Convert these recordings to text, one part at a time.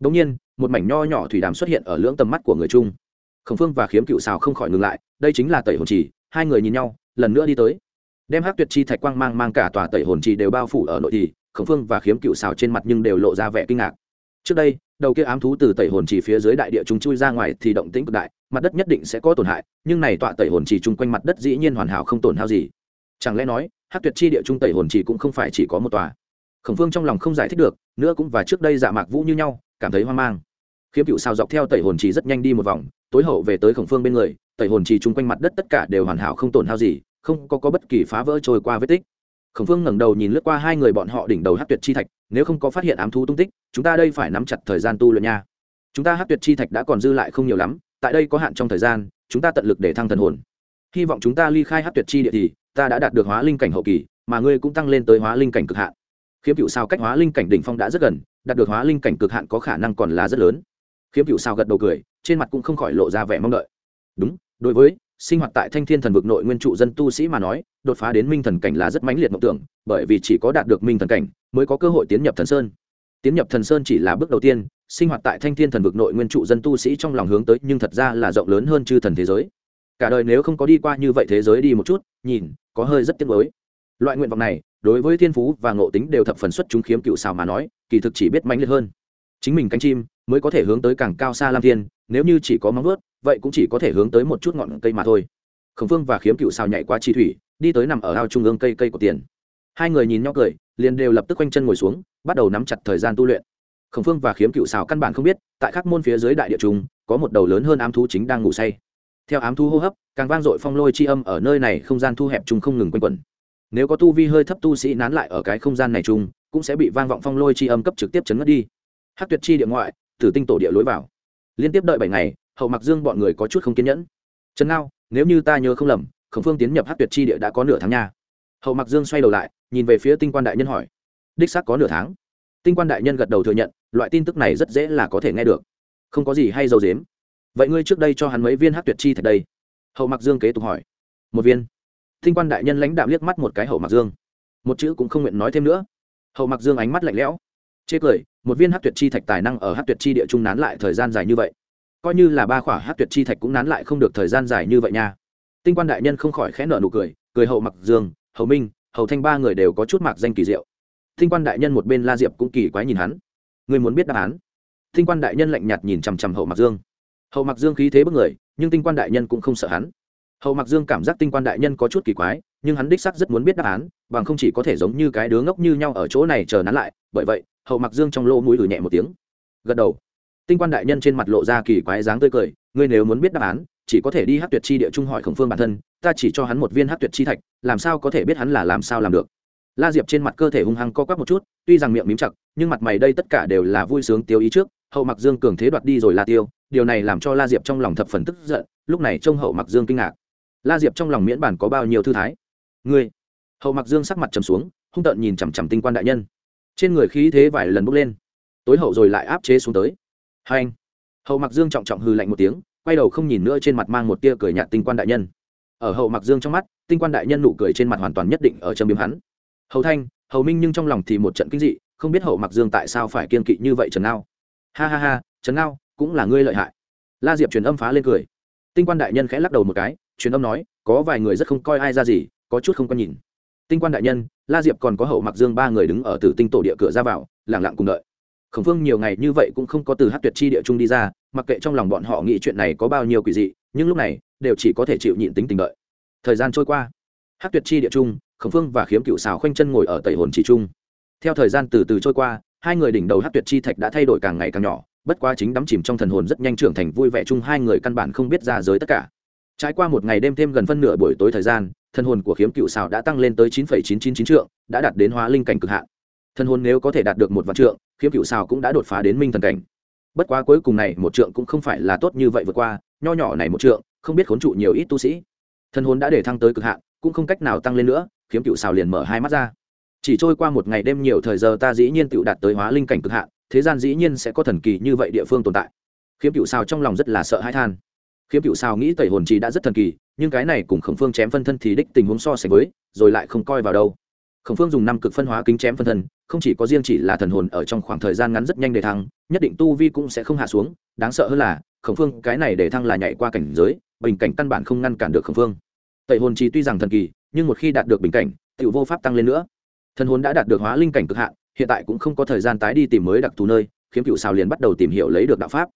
đống nhiên, một mảnh nho nhỏ thủy đàm xuất hiện ở lưỡng tầm mắt của người trung khổng phương và khiếm cựu xào không khỏi ngừng lại, đây chính là tẩy hồn trì, hai người nhìn nhau, lần nữa đi tới. Đem hắc tuyệt chi thạch quang mang mang cả tòa tẩy hồn trì đều bao phủ ở nội thì khổng phương và khiếm cựu xào trên mặt nhưng đều lộ ra vẻ kinh ngạc. Trước đây, đầu kia ám thú từ tẩy hồn trì phía dưới đại địa chúng chui ra ngoài thì động tĩnh cực đại, mặt đất nhất định sẽ có tổn hại, nhưng này tọa tẩy hồn trì chung quanh mặt đất dĩ nhiên hoàn hảo không tổn hao gì. Chẳng lẽ nói, hắc tuyệt chi địa trung tẩy hồn trì cũng không phải chỉ có một tòa? Khổng phương trong lòng không giải thích được, nữa cũng và trước đây dạ mạc vũ như nhau cảm thấy hoang mang. Khiếm cựu sao dọc theo tẩy hồn trì rất nhanh đi một vòng tối hậu về tới khổng phương bên người tẩy hồn trì chung quanh mặt đất tất cả đều hoàn hảo không tổn hao gì không có, có bất kỳ phá vỡ trôi qua vết tích. Khổng phương ngẩng đầu nhìn lướt qua hai người bọn họ đỉnh đầu hát tuyệt chi thạch nếu không có phát hiện ám thú tung tích chúng ta đây phải nắm chặt thời gian tu luyện nha. Chúng ta hát tuyệt chi thạch đã còn dư lại không nhiều lắm tại đây có hạn trong thời gian chúng ta tận lực để thăng thần hồn. Hy vọng chúng ta ly khai hát tuyệt chi địa thì ta đã đạt được hóa linh cảnh hậu kỳ mà ngươi cũng tăng lên tới hóa linh cảnh cực hạn. Khiếm cựu sao cách hóa linh cảnh đỉnh phong đã rất gần đạt được hóa linh cảnh cực hạn có khả năng còn là rất lớn. Khiếm cựu sao gật đầu cười, trên mặt cũng không khỏi lộ ra vẻ mong đợi. Đúng, đối với sinh hoạt tại thanh thiên thần vực nội nguyên trụ dân tu sĩ mà nói, đột phá đến minh thần cảnh là rất mãnh liệt mộng tưởng, bởi vì chỉ có đạt được minh thần cảnh mới có cơ hội tiến nhập thần sơn. Tiến nhập thần sơn chỉ là bước đầu tiên, sinh hoạt tại thanh thiên thần vực nội nguyên trụ dân tu sĩ trong lòng hướng tới, nhưng thật ra là rộng lớn hơn chư thần thế giới. Cả đời nếu không có đi qua như vậy thế giới đi một chút, nhìn, có hơi rất tiếc mới loại nguyện vọng này, đối với thiên phú và ngộ tính đều thập phần xuất chúng khiếm cựu xào mà nói, kỳ thực chỉ biết mãnh liệt hơn. Chính mình cánh chim mới có thể hướng tới càng cao xa lam thiên, nếu như chỉ có móng vuốt, vậy cũng chỉ có thể hướng tới một chút ngọn cây mà thôi. Khổng phương và khiếm cựu xào nhảy qua chi thủy, đi tới nằm ở ao trung ương cây cây của tiền. Hai người nhìn nhau cười, liền đều lập tức quanh chân ngồi xuống, bắt đầu nắm chặt thời gian tu luyện. Khổng phương và khiếm cựu xào căn bản không biết, tại khắc môn phía dưới đại địa trung, có một đầu lớn hơn ám thú chính đang ngủ say. Theo ám thú hô hấp, càng vang dội phong lôi chi âm ở nơi này không gian thu hẹp chung không ngừng quanh quẩn nếu có tu vi hơi thấp tu sĩ nán lại ở cái không gian này chung, cũng sẽ bị vang vọng phong lôi chi âm cấp trực tiếp chấn ngất đi. Hát tuyệt chi địa ngoại, tử tinh tổ địa lối vào. Liên tiếp đợi bảy ngày, hậu mặc dương bọn người có chút không kiên nhẫn. Trần ngao, nếu như ta nhớ không lầm, khổng phương tiến nhập hát tuyệt chi địa đã có nửa tháng nha. Hậu mặc dương xoay đầu lại, nhìn về phía tinh quan đại nhân hỏi. Đích xác có nửa tháng. Tinh quan đại nhân gật đầu thừa nhận, loại tin tức này rất dễ là có thể nghe được. Không có gì hay dầu dếm. Vậy ngươi trước đây cho hắn mấy viên hát tuyệt chi thật đây? Hậu mặc dương kế tục hỏi. Một viên. Thinh quan đại nhân lãnh đạo liếc mắt một cái hậu mặc dương. Một chữ cũng không nguyện nói thêm nữa. Hậu mặc dương ánh mắt lạnh lẽo. Chê cười, một viên hát tuyệt chi thạch tài năng ở hát tuyệt chi địa trung nán lại thời gian dài như vậy. Coi như là ba khỏa hát tuyệt chi thạch cũng nán lại không được thời gian dài như vậy nha. Tinh quan đại nhân không khỏi khẽ nợ nụ cười cười hậu mặc dương, hậu minh, hậu thanh ba người đều có chút mạc danh kỳ diệu. Tinh quan đại nhân một bên la diệp cũng kỳ quái nhìn hắn. Người muốn biết đáp án? Tinh quan đại nhân lạnh nhạt nhìn chằm chằm hậu mặc dương. Hậu mặc dương khí thế bất người, nhưng tinh quan đại nhân cũng không sợ hắn hậu mặc dương cảm giác tinh quan đại nhân có chút kỳ quái, nhưng hắn đích sắc rất muốn biết đáp án, bằng không chỉ có thể giống như cái đứa ngốc như nhau ở chỗ này chờ nắn lại, bởi vậy hậu mặc dương trong lỗ mũi ử nhẹ một tiếng. Gật đầu. Tinh quan đại nhân trên mặt lộ ra kỳ quái dáng tươi cười, ngươi nếu muốn biết đáp án, chỉ có thể đi hát tuyệt chi địa trung hỏi khổng phương bản thân, ta chỉ cho hắn một viên hát tuyệt chi thạch, làm sao có thể biết hắn là làm sao làm được. La diệp trên mặt cơ thể hung hăng co quắp một chút, tuy rằng miệng mím chặt, nhưng mặt mày đây tất cả đều là vui sướng tiêu ý trước hậu mặc dương cường thế đoạt đi rồi la tiêu, điều này làm cho la diệp trong lòng thập phần tức giận, lúc này trông hậu mặc dương kinh ngạc la diệp trong lòng miễn bản có bao nhiêu thư thái. Ngươi, hậu mặc dương sắc mặt trầm xuống, hung tợn nhìn chằm chằm tinh quan đại nhân. Trên người khí thế vài lần bốc lên. Tối hậu rồi lại áp chế xuống tới. Hai anh, hậu mặc dương trọng trọng hư lạnh một tiếng, quay đầu không nhìn nữa trên mặt mang một tia cười nhạt tinh quan đại nhân. Ở hậu mặc dương trong mắt, tinh quan đại nhân nụ cười trên mặt hoàn toàn nhất định ở châm biếm hắn. Hậu thanh hậu minh nhưng trong lòng thì một trận kinh dị, không biết hậu mặc dương tại sao phải kiên kỵ như vậy trần ngao. Ha ha ha, trần ngao, cũng là ngươi lợi hại. La diệp truyền âm phá lên cười. Tinh quan đại nhân khẽ lắc đầu một cái truyền âm nói, có vài người rất không coi ai ra gì, có chút không có nhìn. Tinh quan đại nhân, la diệp còn có hậu mặc dương ba người đứng ở tử tinh tổ địa cửa ra vào lẳng lặng cùng đợi. Khổng phương nhiều ngày như vậy cũng không có từ hát tuyệt chi địa trung đi ra, mặc kệ trong lòng bọn họ nghĩ chuyện này có bao nhiêu quỷ dị, nhưng lúc này, đều chỉ có thể chịu nhịn tính tình đợi. Thời gian trôi qua. Hát tuyệt chi địa trung, khổng phương và khiếm cựu xào khoanh chân ngồi ở tẩy hồn chỉ trung. Theo thời gian từ từ trôi qua, hai người đỉnh đầu hát tuyệt chi thạch đã thay đổi càng ngày càng nhỏ, bất quá chính đắm chìm trong thần hồn rất nhanh trưởng thành vui vẻ chung hai người căn bản không biết ra giới tất cả trải qua một ngày đêm thêm gần phân nửa buổi tối thời gian thân hồn của khiếm cựu Sào đã tăng lên tới chín chín chín chín trượng, đã đạt đến hóa linh cảnh cực hạn. Thân hồn nếu có thể đạt được một vạn trượng, khiếm cựu Sào cũng đã đột phá đến minh thần cảnh. Bất quá cuối cùng này một trượng cũng không phải là tốt như vậy vượt qua, nho nhỏ này một trượng, không biết khốn trụ nhiều ít tu sĩ. Thân hồn đã để thăng tới cực hạn, cũng không cách nào tăng lên nữa, khiếm cựu Sào liền mở hai mắt ra. Chỉ trôi qua một ngày đêm nhiều thời giờ ta dĩ nhiên tự đạt tới hóa linh cảnh cực hạn, thế gian dĩ nhiên sẽ có thần kỳ như vậy địa phương tồn tại. Khiếm cựu Sào trong lòng rất là sợ hãi than khiếm cựu Sao nghĩ tẩy hồn trì đã rất thần kỳ, nhưng cái này cùng khổng phương chém phân thân thì đích tình huống so sánh với, rồi lại không coi vào đâu. Khổng phương dùng năm cực phân hóa kính chém phân thân, không chỉ có riêng chỉ là thần hồn ở trong khoảng thời gian ngắn rất nhanh để thăng, nhất định tu vi cũng sẽ không hạ xuống. Đáng sợ hơn là, khổng phương, cái này để thăng là nhảy qua cảnh giới, bình cảnh căn bản không ngăn cản được khổng phương. Tẩy hồn trì tuy rằng thần kỳ, nhưng một khi đạt được bình cảnh tự vô pháp tăng lên nữa. Thần hồn đã đạt được hóa linh cảnh cực hạn, hiện tại cũng không có thời gian tái đi tìm mới đặc thù nơi, khiếm cựu xào liền bắt đầu tìm hiểu lấy được đạo pháp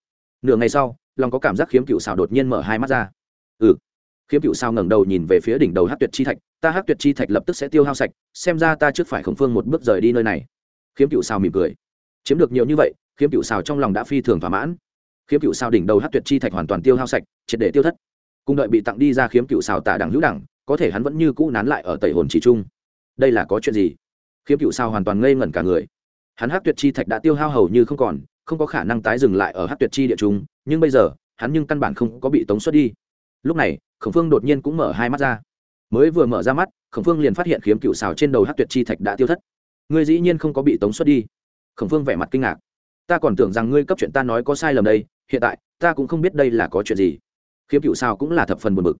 nửa ngày sau, lòng có cảm giác khiếm cựu xào đột nhiên mở hai mắt ra. Ừ. Khiếm cựu xào ngẩng đầu nhìn về phía đỉnh đầu hát tuyệt chi thạch, ta hát tuyệt chi thạch lập tức sẽ tiêu hao sạch, xem ra ta trước phải khổng phương một bước rời đi nơi này. Khiếm cựu xào mỉm cười. Chiếm được nhiều như vậy, khiếm cựu xào trong lòng đã phi thường thỏa mãn. Khiếm cựu xào đỉnh đầu hát tuyệt chi thạch hoàn toàn tiêu hao sạch, triệt để tiêu thất. Cùng đợi bị tặng đi ra khiếm cựu xào tả đẳng hữu đẳng, có thể hắn vẫn như cũ nán lại ở tẩy hồn chỉ trung. Đây là có chuyện gì? Khiếm cựu xào hoàn toàn ngây ngẩn cả người. Hắn hát tuyệt chi thạch đã tiêu hao hầu như không còn không có khả năng tái dừng lại ở hát tuyệt chi địa chúng, nhưng bây giờ, hắn nhưng căn bản không có bị tống xuất đi. Lúc này, khổng phương đột nhiên cũng mở hai mắt ra. Mới vừa mở ra mắt, khổng phương liền phát hiện khiếm cựu xào trên đầu hát tuyệt chi thạch đã tiêu thất. Ngươi dĩ nhiên không có bị tống xuất đi. Khổng phương vẻ mặt kinh ngạc. Ta còn tưởng rằng ngươi cấp chuyện ta nói có sai lầm đây, hiện tại, ta cũng không biết đây là có chuyện gì. Khiếm cựu xào cũng là thập phần buồn bực.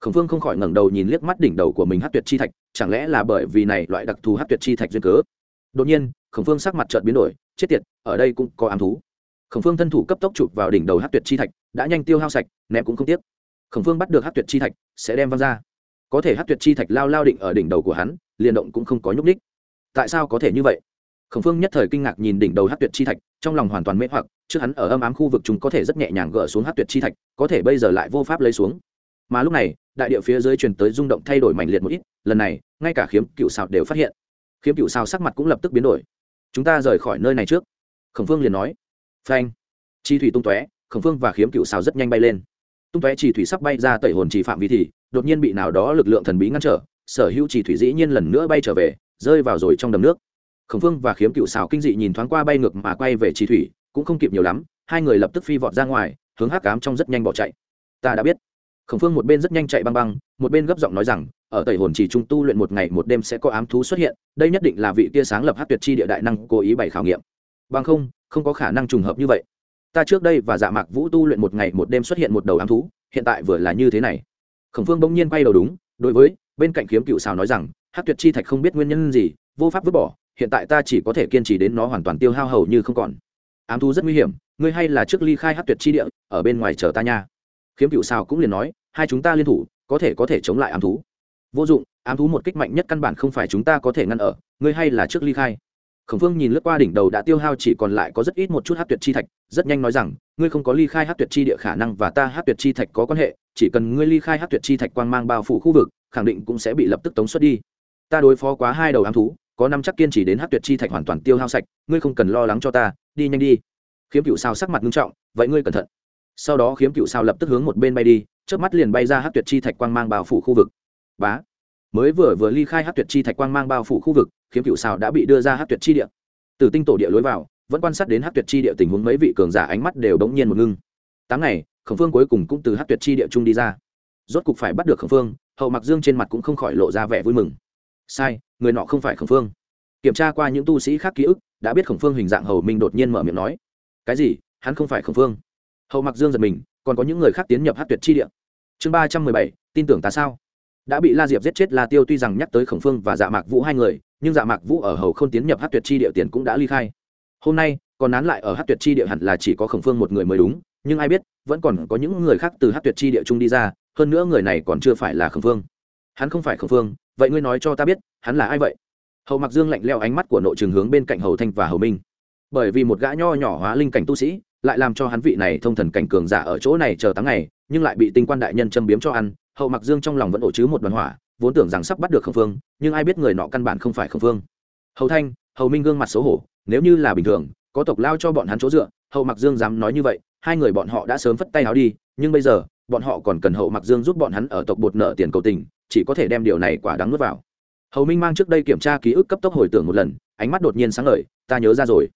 Khổng phương không khỏi ngẩng đầu nhìn liếc mắt đỉnh đầu của mình hát tuyệt chi thạch, chẳng lẽ là bởi vì này loại đặc thù hát tuyệt chi thạch duyên cớ? Đột nhiên, khổng phương sắc mặt trợt biến đổi chết tiệt, ở đây cũng có ám thú. Khổng phương thân thủ cấp tốc chụp vào đỉnh đầu hát tuyệt chi thạch, đã nhanh tiêu hao sạch, ném cũng không tiếc. Khổng phương bắt được hát tuyệt chi thạch, sẽ đem văng ra. Có thể hát tuyệt chi thạch lao lao định ở đỉnh đầu của hắn, liền động cũng không có nhúc ních tại sao có thể như vậy? Khổng phương nhất thời kinh ngạc nhìn đỉnh đầu hát tuyệt chi thạch, trong lòng hoàn toàn mê hoặc, trước hắn ở âm ám khu vực chúng có thể rất nhẹ nhàng gỡ xuống hát tuyệt chi thạch, có thể bây giờ lại vô pháp lấy xuống. Mà lúc này, đại địa phía dưới truyền tới rung động thay đổi mạnh liệt một ít, lần này, ngay cả khiếm cựu xào đều phát hiện. Khiếm cựu xào sắc mặt cũng lập tức biến đổi chúng ta rời khỏi nơi này trước. Khổng phương liền nói. Phanh. Chi thủy tung tóe, khổng phương và khiếm cựu xào rất nhanh bay lên. Tung tóe chỉ thủy sắp bay ra tẩy hồn chỉ phạm vi thì, đột nhiên bị nào đó lực lượng thần bí ngăn trở, sở hữu chỉ thủy dĩ nhiên lần nữa bay trở về, rơi vào rồi trong đầm nước. Khổng phương và khiếm cựu xào kinh dị nhìn thoáng qua bay ngược mà quay về chỉ thủy, cũng không kịp nhiều lắm, hai người lập tức phi vọt ra ngoài, hướng hắc cám trong rất nhanh bỏ chạy. Ta đã biết. Khổng phương một bên rất nhanh chạy băng băng, một bên gấp giọng nói rằng ở tẩy hồn chỉ trung tu luyện một ngày một đêm sẽ có ám thú xuất hiện, đây nhất định là vị tia sáng lập hát tuyệt chi địa đại năng cố ý bày khảo nghiệm. Bằng không không có khả năng trùng hợp như vậy. Ta trước đây và dạ mạc vũ tu luyện một ngày một đêm xuất hiện một đầu ám thú, hiện tại vừa là như thế này. Khổng phương bỗng nhiên quay đầu đúng, đối với bên cạnh khiếm cựu xào nói rằng hát tuyệt chi thạch không biết nguyên nhân gì, vô pháp vứt bỏ, hiện tại ta chỉ có thể kiên trì đến nó hoàn toàn tiêu hao hầu như không còn. Ám thú rất nguy hiểm, ngươi hay là trước ly khai hát tuyệt chi địa, ở bên ngoài chờ ta nha. Khiếm cựu xào cũng liền nói, hai chúng ta liên thủ, có thể có thể chống lại ám thú vô dụng, ám thú một kích mạnh nhất căn bản không phải chúng ta có thể ngăn ở, ngươi hay là trước ly khai. Khổng phương nhìn lướt qua đỉnh đầu đã tiêu hao chỉ còn lại có rất ít một chút hát tuyệt chi thạch, rất nhanh nói rằng, ngươi không có ly khai hát tuyệt chi địa khả năng và ta hát tuyệt chi thạch có quan hệ, chỉ cần ngươi ly khai hát tuyệt chi thạch quang mang bao phủ khu vực, khẳng định cũng sẽ bị lập tức tống xuất đi. Ta đối phó quá hai đầu ám thú, có năm chắc kiên trì đến hát tuyệt chi thạch hoàn toàn tiêu hao sạch, ngươi không cần lo lắng cho ta, đi nhanh đi. Khiếm cựu sao sắc mặt nghiêm trọng, vậy ngươi cẩn thận. Sau đó khiếm cựu sao lập tức hướng một bên bay đi trước mắt liền bay ra hát tuyệt chi thạch quang mang bao phủ khu vực bá. Mới vừa vừa ly khai hát tuyệt chi thạch quang mang bao phủ khu vực khiếm cựu xào đã bị đưa ra hát tuyệt chi địa. Từ tinh tổ địa lối vào, vẫn quan sát đến hát tuyệt chi địa tình huống mấy vị cường giả ánh mắt đều bỗng nhiên một ngưng. Tám ngày, khổng phương cuối cùng cũng từ hát tuyệt chi địa trung đi ra. Rốt cục phải bắt được khổng phương, hậu mặc dương trên mặt cũng không khỏi lộ ra vẻ vui mừng. Sai, người nọ không phải khổng phương. Kiểm tra qua những tu sĩ khác ký ức, đã biết khổng phương hình dạng hầu minh đột nhiên mở miệng nói. Cái gì? Hắn không phải khổng phương. Hậu mặc dương giật mình, còn có những người khác tiến nhập hát tuyệt chi địa. Chương ba trăm mười bảy, tin tưởng ta sao? Đã bị la diệp giết chết, la tiêu tuy rằng nhắc tới khổng phương và dạ mạc vũ hai người, nhưng dạ mạc vũ ở hầu không tiến nhập hát tuyệt chi địa tiền cũng đã ly khai. Hôm nay, còn nán lại ở hát tuyệt chi địa hẳn là chỉ có khổng phương một người mới đúng, nhưng ai biết, vẫn còn có những người khác từ hát tuyệt chi địa trung đi ra, hơn nữa người này còn chưa phải là khổng phương. Hắn không phải khổng phương, vậy ngươi nói cho ta biết, hắn là ai vậy? Hầu mặc dương lạnh leo ánh mắt của nội trường hướng bên cạnh hầu thanh và hầu minh. Bởi vì một gã nho nhỏ hóa linh cảnh tu sĩ, lại làm cho hắn vị này thông thần cảnh cường giả ở chỗ này chờ tháng ngày, nhưng lại bị tinh quan đại nhân châm biếm cho ăn hậu mặc dương trong lòng vẫn ổ chứ một đoàn hỏa, vốn tưởng rằng sắp bắt được khổng phương, nhưng ai biết người nọ căn bản không phải khổng phương. Hầu thanh, hầu minh gương mặt xấu hổ, nếu như là bình thường, có tộc lao cho bọn hắn chỗ dựa, hậu mặc dương dám nói như vậy, hai người bọn họ đã sớm phất tay áo đi, nhưng bây giờ, bọn họ còn cần hậu mặc dương giúp bọn hắn ở tộc bột nợ tiền cầu tình, chỉ có thể đem điều này quả đáng nuốt vào. Hầu minh mang trước đây kiểm tra ký ức cấp tốc hồi tưởng một lần, ánh mắt đột nhiên sáng ngời, ta nhớ ra rồi.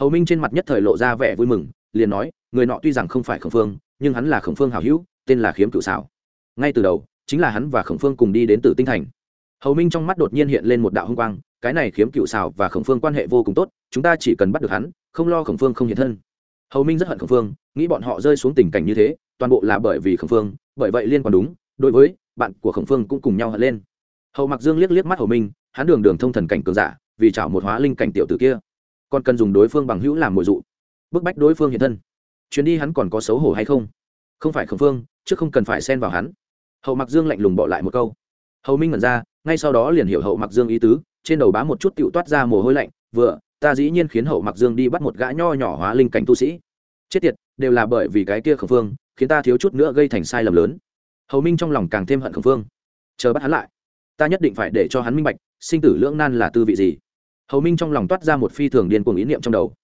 Hầu minh trên mặt nhất thời lộ ra vẻ vui mừng, liền nói, người nọ tuy rằng không phải khổng phương, nhưng hắn là khổng phương hào hữu, tên là khiếm cựu xảo ngay từ đầu, chính là hắn và khổng phương cùng đi đến từ tinh thành. Hầu minh trong mắt đột nhiên hiện lên một đạo hung quang, cái này khiếm cựu xào và khổng phương quan hệ vô cùng tốt, chúng ta chỉ cần bắt được hắn, không lo khổng phương không hiện thân. Hầu minh rất hận khổng phương, nghĩ bọn họ rơi xuống tình cảnh như thế, toàn bộ là bởi vì khổng phương, bởi vậy liên quan đúng, đối với bạn của khổng phương cũng cùng nhau hận lên. Hầu mặc dương liếc liếc mắt hầu minh, hắn đường đường thông thần cảnh cường giả, vì chảo một hóa linh cảnh tiểu tử kia, còn cần dùng đối phương bằng hữu làm mồi dụ, bức bách đối phương hiện thân. Chuyến đi hắn còn có xấu hổ hay không? Không phải Khổng phương chứ không cần phải xen vào hắn hậu mặc dương lạnh lùng bỏ lại một câu. Hầu minh ngẩn ra, ngay sau đó liền hiểu hậu mặc dương ý tứ, trên đầu bá một chút tựu toát ra mồ hôi lạnh, vừa, ta dĩ nhiên khiến hậu mặc dương đi bắt một gã nho nhỏ hóa linh cảnh tu sĩ. Chết tiệt, đều là bởi vì cái kia khẩn phương khiến ta thiếu chút nữa gây thành sai lầm lớn. Hầu minh trong lòng càng thêm hận khẩn phương chờ bắt hắn lại, ta nhất định phải để cho hắn minh bạch, sinh tử lưỡng nan là tư vị gì. Hầu minh trong lòng toát ra một phi thường điên cuồng ý niệm trong đầu.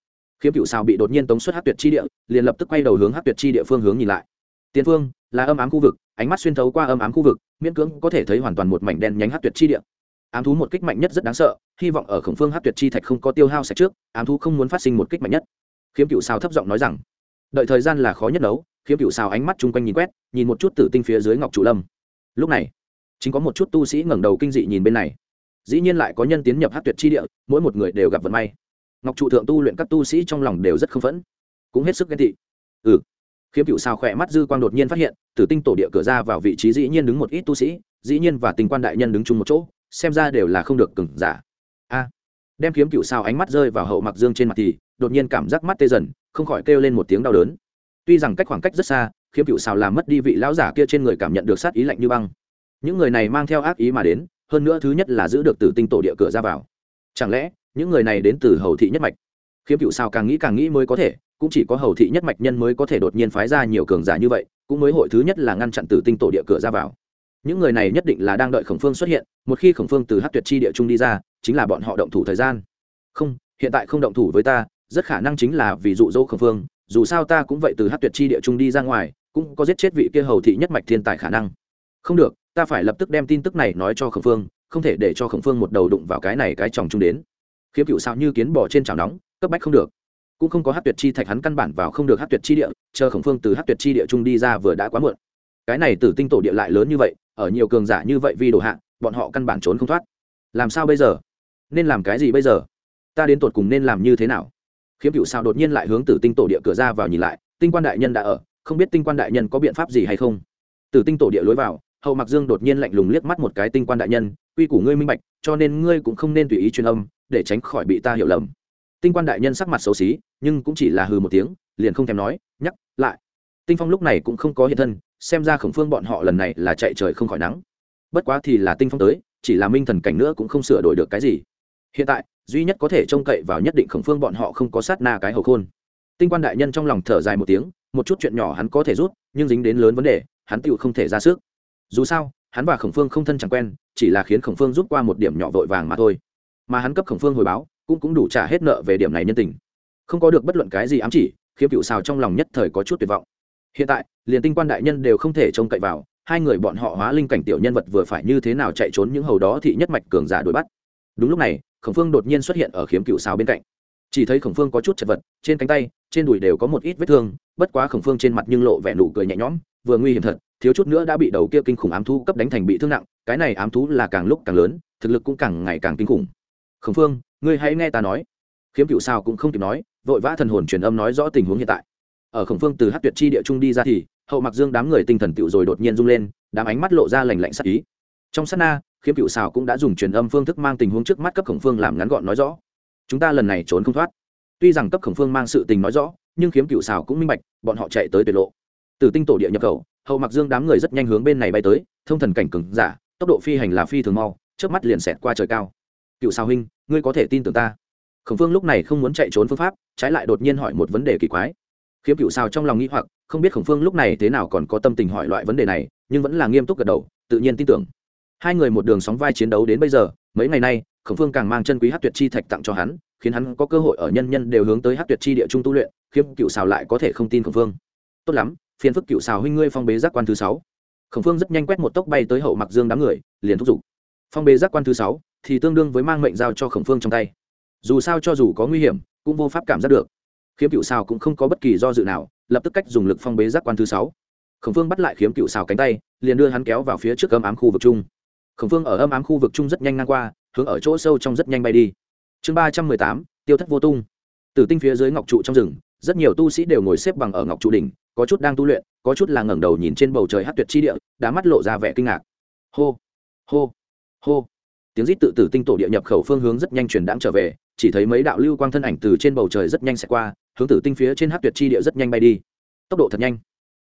Khiếm cựu xào bị đột nhiên tống xuất hát tuyệt chi địa, liền lập tức quay đầu hướng hát tuyệt chi địa phương hướng nhìn lại tiền phương là âm ám khu vực, ánh mắt xuyên thấu qua âm ám khu vực, miễn cưỡng có thể thấy hoàn toàn một mảnh đen nhánh hát tuyệt chi địa. Ám thú một kích mạnh nhất rất đáng sợ, hy vọng ở khổng phương hát tuyệt chi thạch không có tiêu hao sạch trước, ám thú không muốn phát sinh một kích mạnh nhất. Khiếm cựu xào thấp giọng nói rằng, đợi thời gian là khó nhất đấu. khiếm cựu xào ánh mắt chung quanh nhìn quét, nhìn một chút tử tinh phía dưới ngọc trụ lâm. Lúc này, chính có một chút tu sĩ ngẩng đầu kinh dị nhìn bên này. Dĩ nhiên lại có nhân tiến nhập hát tuyệt chi địa, mỗi một người đều gặp vận may. Ngọc trụ thượng tu luyện các tu sĩ trong lòng đều rất không phẫn, cũng hết sức ghen tị. Ừ khiếm cựu sao khỏe mắt dư quang đột nhiên phát hiện, tử tinh tổ địa cửa ra vào vị trí dĩ nhiên đứng một ít tu sĩ, dĩ nhiên và tình quan đại nhân đứng chung một chỗ, xem ra đều là không được cừng giả. A. Đem kiếm cựu sao ánh mắt rơi vào hậu mặc dương trên mặt thì, đột nhiên cảm giác mắt tê dần, không khỏi kêu lên một tiếng đau đớn. Tuy rằng cách khoảng cách rất xa, khiếm cựu sao làm mất đi vị lão giả kia trên người cảm nhận được sát ý lạnh như băng. Những người này mang theo ác ý mà đến, hơn nữa thứ nhất là giữ được tử tinh tổ địa cửa ra vào. Chẳng lẽ, những người này đến từ hầu thị nhất mạch? Khiếm cựu sao càng nghĩ càng nghĩ mới có thể cũng chỉ có hầu thị nhất mạch nhân mới có thể đột nhiên phái ra nhiều cường giả như vậy, cũng mới hội thứ nhất là ngăn chặn tử tinh tổ địa cửa ra vào. Những người này nhất định là đang đợi khổng phương xuất hiện, một khi khổng phương từ hát tuyệt chi địa trung đi ra, chính là bọn họ động thủ thời gian. Không, hiện tại không động thủ với ta, rất khả năng chính là vì dụ dỗ khổng phương, dù sao ta cũng vậy từ hát tuyệt chi địa trung đi ra ngoài, cũng có giết chết vị kia hầu thị nhất mạch thiên tài khả năng. Không được, ta phải lập tức đem tin tức này nói cho khổng phương, không thể để cho khổng phương một đầu đụng vào cái này cái chòng chung đến. Khiếm cựu sao như kiến bò trên chảo nóng, cấp bách không được cũng không có hát tuyệt chi thạch, hắn căn bản vào không được hát tuyệt chi địa, chờ khổng phương từ hát tuyệt chi địa trung đi ra vừa đã quá muộn. Cái này tử tinh tổ địa lại lớn như vậy, ở nhiều cường giả như vậy vì đồ hạ, bọn họ căn bản trốn không thoát. Làm sao bây giờ? Nên làm cái gì bây giờ? Ta đến tột cùng nên làm như thế nào? Khiếm cựu sao đột nhiên lại hướng tử tinh tổ địa cửa ra vào nhìn lại, tinh quan đại nhân đã ở, không biết tinh quan đại nhân có biện pháp gì hay không? Tử tinh tổ địa lối vào, hậu mặc dương đột nhiên lạnh lùng liếc mắt một cái tinh quan đại nhân, quy củ ngươi minh bạch, cho nên ngươi cũng không nên tùy ý truyền âm, để tránh khỏi bị ta hiểu lầm tinh quan đại nhân sắc mặt xấu xí, nhưng cũng chỉ là hừ một tiếng, liền không thèm nói, nhắc lại. Tinh phong lúc này cũng không có hiện thân, xem ra khổng phương bọn họ lần này là chạy trời không khỏi nắng. Bất quá thì là tinh phong tới, chỉ là minh thần cảnh nữa cũng không sửa đổi được cái gì. Hiện tại, duy nhất có thể trông cậy vào nhất định khổng phương bọn họ không có sát na cái hầu khôn. Tinh quan đại nhân trong lòng thở dài một tiếng, một chút chuyện nhỏ hắn có thể rút, nhưng dính đến lớn vấn đề, hắn tựu không thể ra sức. Dù sao, hắn và khổng phương không thân chẳng quen, chỉ là khiến khổng phương rút qua một điểm nhỏ vội vàng mà thôi. Mà hắn cấp khổng phương hồi báo cũng cũng đủ trả hết nợ về điểm này nhân tình. Không có được bất luận cái gì ám chỉ, khiếm cựu xào trong lòng nhất thời có chút tuyệt vọng. Hiện tại, liền tinh quan đại nhân đều không thể trông cậy vào, hai người bọn họ hóa linh cảnh tiểu nhân vật vừa phải như thế nào chạy trốn những hầu đó thì nhất mạch cường giả đuổi bắt. Đúng lúc này, khổng phương đột nhiên xuất hiện ở khiếm cựu xào bên cạnh. Chỉ thấy khổng phương có chút chật vật, trên cánh tay, trên đùi đều có một ít vết thương, bất quá khổng phương trên mặt nhưng lộ vẻ nụ cười nhẹ nhõm, vừa nguy hiểm thật, thiếu chút nữa đã bị đầu kia kinh khủng ám thú cấp đánh thành bị thương nặng, cái này ám thú là càng lúc càng lớn, thực lực cũng càng ngày càng kinh khủng khổng phương, ngươi hãy nghe ta nói. Khiếm cựu sao cũng không kịp nói, vội vã thần hồn truyền âm nói rõ tình huống hiện tại. Ở khổng phương từ hát tuyệt chi địa trung đi ra thì, hậu mặc dương đám người tinh thần tựu rồi đột nhiên rung lên, đám ánh mắt lộ ra lành lạnh sắc ý. Trong sát na, khiếm cựu xào cũng đã dùng truyền âm phương thức mang tình huống trước mắt cấp khổng phương làm ngắn gọn nói rõ. Chúng ta lần này trốn không thoát. Tuy rằng cấp khổng phương mang sự tình nói rõ, nhưng khiếm cựu xào cũng minh bạch, bọn họ chạy tới tuyệt lộ. Từ tinh tổ địa nhập khẩu, hậu mặc dương đám người rất nhanh hướng bên này bay tới, thông thần cảnh cừng giả, tốc độ phi hành là phi thường mau trước mắt liền xẹt qua trời cao cựu sao huynh, ngươi có thể tin tưởng ta? Khổng phương lúc này không muốn chạy trốn phương pháp, trái lại đột nhiên hỏi một vấn đề kỳ quái. Khiếm cựu sao trong lòng nghĩ hoặc, không biết khổng phương lúc này thế nào còn có tâm tình hỏi loại vấn đề này, nhưng vẫn là nghiêm túc gật đầu, tự nhiên tin tưởng. Hai người một đường sóng vai chiến đấu đến bây giờ, mấy ngày nay, khổng phương càng mang chân quý hát tuyệt chi thạch tặng cho hắn, khiến hắn có cơ hội ở nhân nhân đều hướng tới hát tuyệt chi địa trung tu luyện, khiếm cựu xào lại có thể không tin khổng phương. Tốt lắm, phiền phức cựu xào huynh ngươi phong bế giác quan thứ sáu. Khổng phương rất nhanh quét một tốc bay tới hậu mặc dương đám người, liền thúc giục. Phong bế giác quan thứ sáu thì tương đương với mang mệnh giao cho khổng phương trong tay. Dù sao cho dù có nguy hiểm, cũng vô pháp cảm giác được. Khiếm cựu xào cũng không có bất kỳ do dự nào, lập tức cách dùng lực phong bế giác quan thứ sáu. Khổng phương bắt lại khiếm cựu xào cánh tay, liền đưa hắn kéo vào phía trước âm ám khu vực chung. Khổng phương ở âm ám khu vực chung rất nhanh ngang qua, hướng ở chỗ sâu trong rất nhanh bay đi. Chương ba trăm mười tám, tiêu thất vô tung. Từ tinh phía dưới ngọc trụ trong rừng, rất nhiều tu sĩ đều ngồi xếp bằng ở ngọc trụ đỉnh, có chút đang tu luyện, có chút là ngẩng đầu nhìn trên bầu trời hát tuyệt chi địa đã mắt lộ ra vẻ kinh ngạc. Hô hô hô tiếng rít tự tử tinh tổ địa nhập khẩu phương hướng rất nhanh truyền đãng trở về, chỉ thấy mấy đạo lưu quang thân ảnh từ trên bầu trời rất nhanh sẽ qua, hướng tử tinh phía trên hát tuyệt chi địa rất nhanh bay đi. Tốc độ thật nhanh.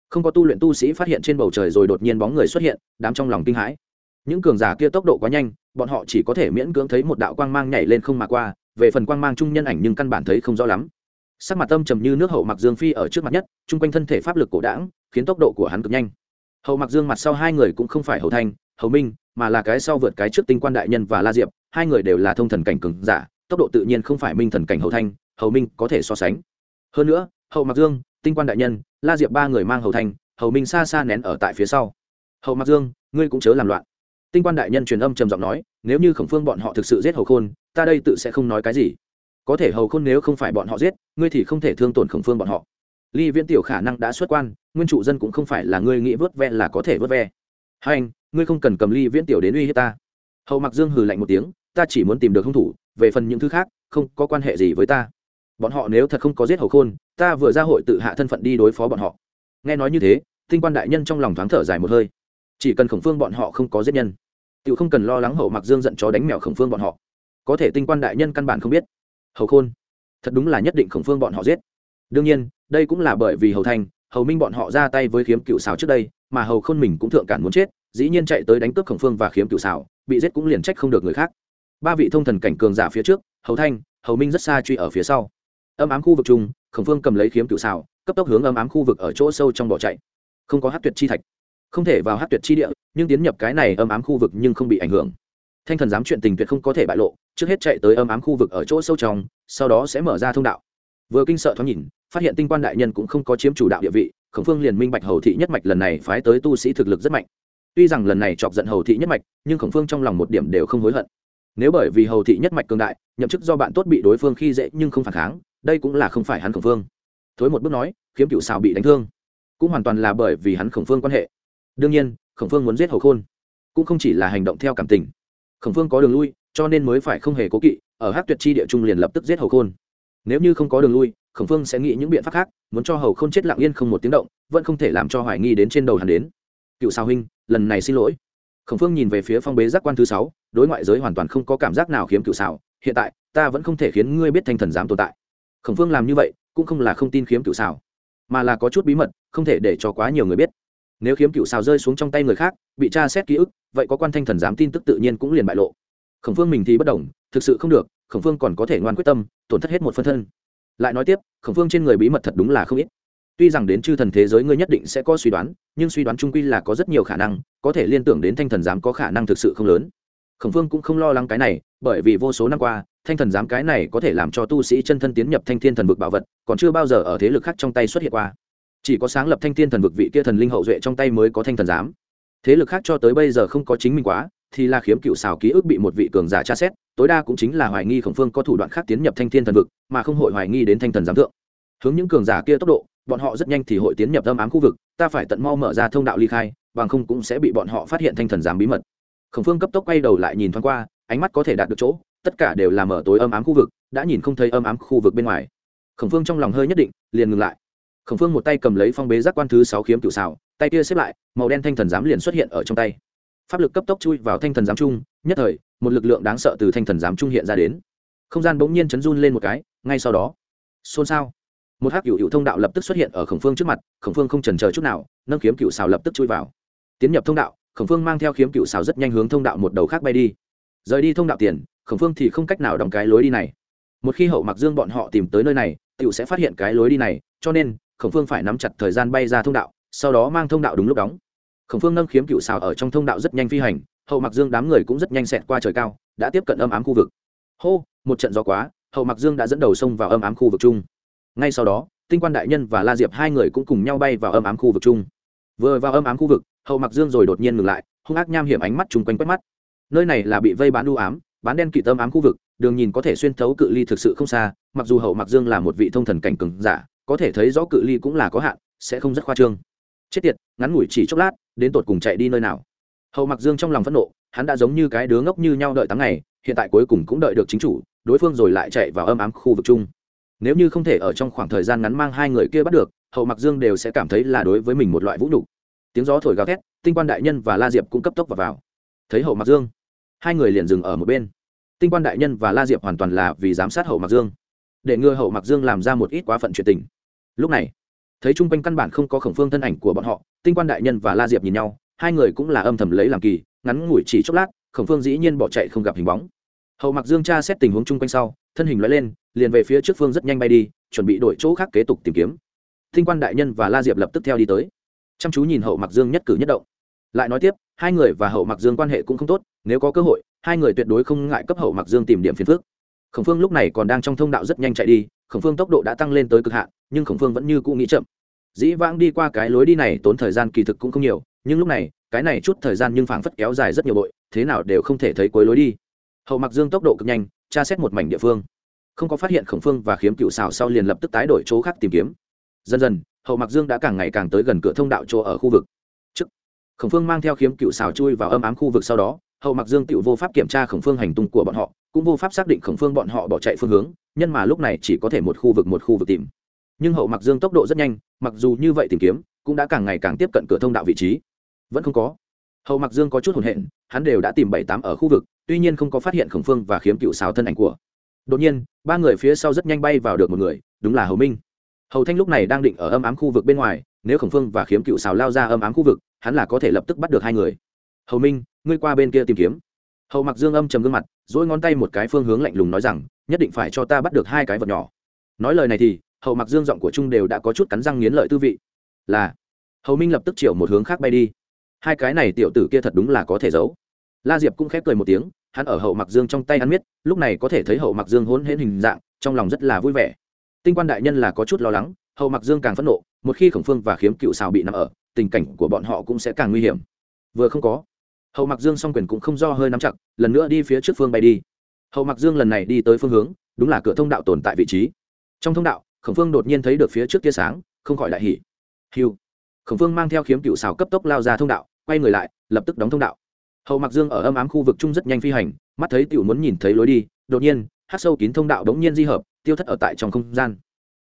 Không có tu luyện tu sĩ phát hiện trên bầu trời rồi đột nhiên bóng người xuất hiện, đám trong lòng kinh hãi. Những cường giả kia tốc độ quá nhanh, bọn họ chỉ có thể miễn cưỡng thấy một đạo quang mang nhảy lên không mà qua, về phần quang mang chung nhân ảnh nhưng căn bản thấy không rõ lắm. Sắc mặt tâm trầm như nước hậu mặc dương phi ở trước mặt nhất, chung quanh thân thể pháp lực cổ đảng khiến tốc độ của hắn cực nhanh. Hậu mặc dương mặt sau hai người cũng không phải hậu thanh Hầu minh, mà là cái sau vượt cái trước tinh quan đại nhân và la diệp, hai người đều là thông thần cảnh cường giả, tốc độ tự nhiên không phải minh thần cảnh Hầu thanh, Hầu minh có thể so sánh. Hơn nữa, hậu mặc dương, tinh quan đại nhân, la diệp ba người mang Hầu thanh, Hầu minh xa xa nén ở tại phía sau. Hậu mặc dương, ngươi cũng chớ làm loạn. Tinh quan đại nhân truyền âm trầm giọng nói, nếu như khổng phương bọn họ thực sự giết hầu khôn, ta đây tự sẽ không nói cái gì. Có thể hầu khôn nếu không phải bọn họ giết, ngươi thì không thể thương tổn khổng phương bọn họ. Ly viễn tiểu khả năng đã xuất quan, nguyên trụ dân cũng không phải là ngươi nghĩ vớt ve là có thể vớt ve. Hai anh ngươi không cần cầm ly viễn tiểu đến uy hiếp ta. Hậu mặc dương hừ lạnh một tiếng, ta chỉ muốn tìm được hung thủ, về phần những thứ khác, không có quan hệ gì với ta. Bọn họ nếu thật không có giết hầu khôn, ta vừa ra hội tự hạ thân phận đi đối phó bọn họ. Nghe nói như thế, tinh quan đại nhân trong lòng thoáng thở dài một hơi. Chỉ cần khổng phương bọn họ không có giết nhân tự không cần lo lắng hậu mặc dương giận chó đánh mèo khổng phương bọn họ. Có thể tinh quan đại nhân căn bản không biết. Hầu khôn, thật đúng là nhất định khổng phương bọn họ giết. Đương nhiên, đây cũng là bởi vì hầu thanh hầu minh bọn họ ra tay với khiếm cựu xào trước đây, mà hầu khôn mình cũng thượng cản muốn chết dĩ nhiên chạy tới đánh cướp khổng phương và khiếm cựu xảo, bị giết cũng liền trách không được người khác. Ba vị thông thần cảnh cường giả phía trước, hầu thanh, hầu minh rất xa truy ở phía sau. Âm ám khu vực chung khổng phương cầm lấy khiếm cựu xảo, cấp tốc hướng âm ám khu vực ở chỗ sâu trong bỏ chạy. Không có hát tuyệt chi thạch. Không thể vào hát tuyệt chi địa, nhưng tiến nhập cái này âm ám khu vực nhưng không bị ảnh hưởng. Thanh thần dám chuyện tình tuyệt không có thể bại lộ, trước hết chạy tới âm ám khu vực ở chỗ sâu trong, sau đó sẽ mở ra thông đạo. Vừa kinh sợ thoáng nhìn, phát hiện tinh quan đại nhân cũng không có chiếm chủ đạo địa vị, khổng phương liền minh bạch hầu thị nhất mạch lần này phái tới tu sĩ thực lực rất mạnh tuy rằng lần này chọc giận hầu thị nhất mạch, nhưng khổng phương trong lòng một điểm đều không hối hận. Nếu bởi vì hầu thị nhất mạch cường đại, nhậm chức do bạn tốt bị đối phương khi dễ nhưng không phản kháng, đây cũng là không phải hắn khổng phương. Thối một bước nói khiếm cựu xào bị đánh thương, cũng hoàn toàn là bởi vì hắn khổng phương quan hệ. Đương nhiên, khổng phương muốn giết hầu khôn, cũng không chỉ là hành động theo cảm tình. Khổng phương có đường lui, cho nên mới phải không hề cố kỵ, ở hát tuyệt chi địa trung liền lập tức giết hầu khôn. Nếu như không có đường lui, khổng phương sẽ nghĩ những biện pháp khác, muốn cho hầu khôn chết lặng yên không một tiếng động, vẫn không thể làm cho hoài nghi đến trên đầu hắn đến. Cựu sao huynh lần này xin lỗi. Khổng phương nhìn về phía phong bế giác quan thứ sáu, đối ngoại giới hoàn toàn không có cảm giác nào khiếm cựu xảo, hiện tại, ta vẫn không thể khiến ngươi biết thanh thần dám tồn tại. Khổng phương làm như vậy, cũng không là không tin khiếm cựu xảo, mà là có chút bí mật, không thể để cho quá nhiều người biết. Nếu khiếm cựu xào rơi xuống trong tay người khác, bị tra xét ký ức, vậy có quan thanh thần dám tin tức tự nhiên cũng liền bại lộ. Khổng phương mình thì bất đồng thực sự không được, khổng phương còn có thể ngoan quyết tâm, tổn thất hết một phân thân. Lại nói tiếp, khổng phương trên người bí mật thật đúng là không ít tuy rằng đến chư thần thế giới ngươi nhất định sẽ có suy đoán, nhưng suy đoán trung quy là có rất nhiều khả năng, có thể liên tưởng đến thanh thần giám có khả năng thực sự không lớn. Khổng phương cũng không lo lắng cái này, bởi vì vô số năm qua, thanh thần giám cái này có thể làm cho tu sĩ chân thân tiến nhập thanh thiên thần vực bảo vật, còn chưa bao giờ ở thế lực khác trong tay xuất hiện qua. Chỉ có sáng lập thanh thiên thần vực vị kia thần linh hậu duệ trong tay mới có thanh thần giám. Thế lực khác cho tới bây giờ không có chính mình quá, thì là khiếm cựu xào ký ức bị một vị cường giả tra xét, tối đa cũng chính là hoài nghi khổng phương có thủ đoạn khác tiến nhập thanh thiên thần vực, mà không hội hoài nghi đến thanh thần giám thượng. Hướng những cường giả kia tốc độ bọn họ rất nhanh thì hội tiến nhập âm ám khu vực, ta phải tận mau mở ra thông đạo ly khai, bằng không cũng sẽ bị bọn họ phát hiện thanh thần giám bí mật. Khổng phương cấp tốc quay đầu lại nhìn thoáng qua, ánh mắt có thể đạt được chỗ, tất cả đều là mở tối âm ám khu vực, đã nhìn không thấy âm ám khu vực bên ngoài. Khổng phương trong lòng hơi nhất định, liền ngừng lại. Khổng phương một tay cầm lấy phong bế giác quan thứ sáu kiếm cựu xào tay kia xếp lại, màu đen thanh thần giám liền xuất hiện ở trong tay. Pháp lực cấp tốc chui vào thanh thần giám trung, nhất thời, một lực lượng đáng sợ từ thanh thần giám trung hiện ra đến. Không gian bỗng nhiên chấn run lên một cái, ngay sau đó, xôn xao một hắc cựu hữu thông đạo lập tức xuất hiện ở khổng phương trước mặt, khổng phương không chần chờ chút nào, nâng kiếm cựu xào lập tức chui vào. Tiến nhập thông đạo, khổng phương mang theo kiếm cựu xào rất nhanh hướng thông đạo một đầu khác bay đi. Rời đi thông đạo tiền, khổng phương thì không cách nào đóng cái lối đi này. Một khi hậu mặc dương bọn họ tìm tới nơi này cựu sẽ phát hiện cái lối đi này, cho nên, khổng phương phải nắm chặt thời gian bay ra thông đạo, sau đó mang thông đạo đúng lúc đóng. Khổng phương nâng kiếm cựu xào ở trong thông đạo rất nhanh phi hành, hậu mặc dương đám người cũng rất nhanh xẹt qua trời cao, đã tiếp cận âm ám khu vực. Hô, một trận gió quá, hậu mặc dương đã dẫn đầu sông vào âm ám khu vực chung ngay sau đó, tinh quan đại nhân và la diệp hai người cũng cùng nhau bay vào âm ám khu vực chung. Vừa vào âm ám khu vực, hậu mặc dương rồi đột nhiên ngừng lại, hung ác nham hiểm ánh mắt chung quanh quét mắt. Nơi này là bị vây bán đu ám, bán đen kỵ tâm ám khu vực, đường nhìn có thể xuyên thấu cự ly thực sự không xa, mặc dù hậu mặc dương là một vị thông thần cảnh cừng giả, có thể thấy rõ cự ly cũng là có hạn, sẽ không rất khoa trương. Chết tiệt, ngắn ngủi chỉ chốc lát, đến tột cùng chạy đi nơi nào? Hậu mặc dương trong lòng phẫn nộ, hắn đã giống như cái đứa ngốc như nhau đợi tháng ngày, hiện tại cuối cùng cũng đợi được chính chủ, đối phương rồi lại chạy vào âm ám khu vực chung nếu như không thể ở trong khoảng thời gian ngắn mang hai người kia bắt được hậu mặc dương đều sẽ cảm thấy là đối với mình một loại vũ nhục. Tiếng gió thổi gào thét tinh quan đại nhân và la diệp cũng cấp tốc vào, vào. thấy hậu mặc dương hai người liền dừng ở một bên. Tinh quan đại nhân và la diệp hoàn toàn là vì giám sát hậu mặc dương. Để ngừa hậu mặc dương làm ra một ít quá phận chuyện tình. Lúc này thấy chung quanh căn bản không có khổng phương thân ảnh của bọn họ tinh quan đại nhân và la diệp nhìn nhau hai người cũng là âm thầm lấy làm kỳ ngắn ngủi chỉ chốc lát khổng phương dĩ nhiên bỏ chạy không gặp hình bóng. Hậu mặc dương tra xét tình huống chung quanh sau thân hình loại lên liền về phía trước phương rất nhanh bay đi, chuẩn bị đổi chỗ khác kế tục tìm kiếm. Thinh quan đại nhân và la diệp lập tức theo đi tới. Chăm chú nhìn hậu mặc dương nhất cử nhất động. Lại nói tiếp, hai người và hậu mặc dương quan hệ cũng không tốt, nếu có cơ hội, hai người tuyệt đối không ngại cấp hậu mặc dương tìm điểm phiền phước khổng phương lúc này còn đang trong thông đạo rất nhanh chạy đi, khổng phương tốc độ đã tăng lên tới cực hạn, nhưng khổng phương vẫn như cũ nghĩ chậm. Dĩ vãng đi qua cái lối đi này tốn thời gian kỳ thực cũng không nhiều, nhưng lúc này, cái này chút thời gian nhưng phảng phất kéo dài rất nhiều bội, thế nào đều không thể thấy cuối lối đi. Hậu mặc dương tốc độ cực nhanh, tra xét một mảnh địa phương không có phát hiện khổng phương và khiếm cựu xào sau liền lập tức tái đổi chỗ khác tìm kiếm. Dần dần, hậu mặc dương đã càng ngày càng tới gần cửa thông đạo chỗ ở khu vực. Trước, khổng phương mang theo khiếm cựu xào chui vào âm ám khu vực sau đó, hậu mặc dương tự vô pháp kiểm tra khổng phương hành tung của bọn họ, cũng vô pháp xác định khổng phương bọn họ bỏ chạy phương hướng, nhân mà lúc này chỉ có thể một khu vực một khu vực tìm. Nhưng hậu mặc dương tốc độ rất nhanh, mặc dù như vậy tìm kiếm, cũng đã càng ngày càng tiếp cận cửa thông đạo vị trí. Vẫn không có. Hậu mặc dương có chút hồn hện, hắn đều đã tìm bảy tám ở khu vực, tuy nhiên không có phát hiện khổng phương và khiếm cựu xào thân ảnh của đột nhiên, ba người phía sau rất nhanh bay vào được một người, đúng là hầu minh. Hầu thanh lúc này đang định ở âm ám khu vực bên ngoài, nếu khổng phương và khiếm cựu xào lao ra âm ám khu vực, hắn là có thể lập tức bắt được hai người. Hầu minh, ngươi qua bên kia tìm kiếm. Hầu mặc dương âm trầm gương mặt dỗi ngón tay một cái phương hướng lạnh lùng nói rằng, nhất định phải cho ta bắt được hai cái vật nhỏ. Nói lời này thì, hầu mặc dương giọng của trung đều đã có chút cắn răng nghiến lợi tư vị. Là. Hầu minh lập tức chiều một hướng khác bay đi. Hai cái này tiểu tử kia thật đúng là có thể giấu. La diệp cũng khép cười một tiếng hắn ở hậu mặc dương trong tay hắn biết lúc này có thể thấy hậu mặc dương hôn hễn hình dạng, trong lòng rất là vui vẻ. Tinh quan đại nhân là có chút lo lắng, hậu mặc dương càng phẫn nộ, một khi khổng phương và khiếm cựu xào bị nằm ở, tình cảnh của bọn họ cũng sẽ càng nguy hiểm. Vừa không có, hậu mặc dương song quyền cũng không do hơi nắm chặt, lần nữa đi phía trước phương bay đi. Hậu mặc dương lần này đi tới phương hướng, đúng là cửa thông đạo tồn tại vị trí. Trong thông đạo, khổng phương đột nhiên thấy được phía trước tia sáng, không khỏi đại hỉ. Hiu khổng phương mang theo khiếm cựu xào cấp tốc lao ra thông đạo, quay người lại, lập tức đóng thông đạo hậu mặc dương ở âm ám khu vực chung rất nhanh phi hành, mắt thấy tiểu muốn nhìn thấy lối đi, đột nhiên, hát sâu kín thông đạo đống nhiên di hợp, tiêu thất ở tại trong không gian.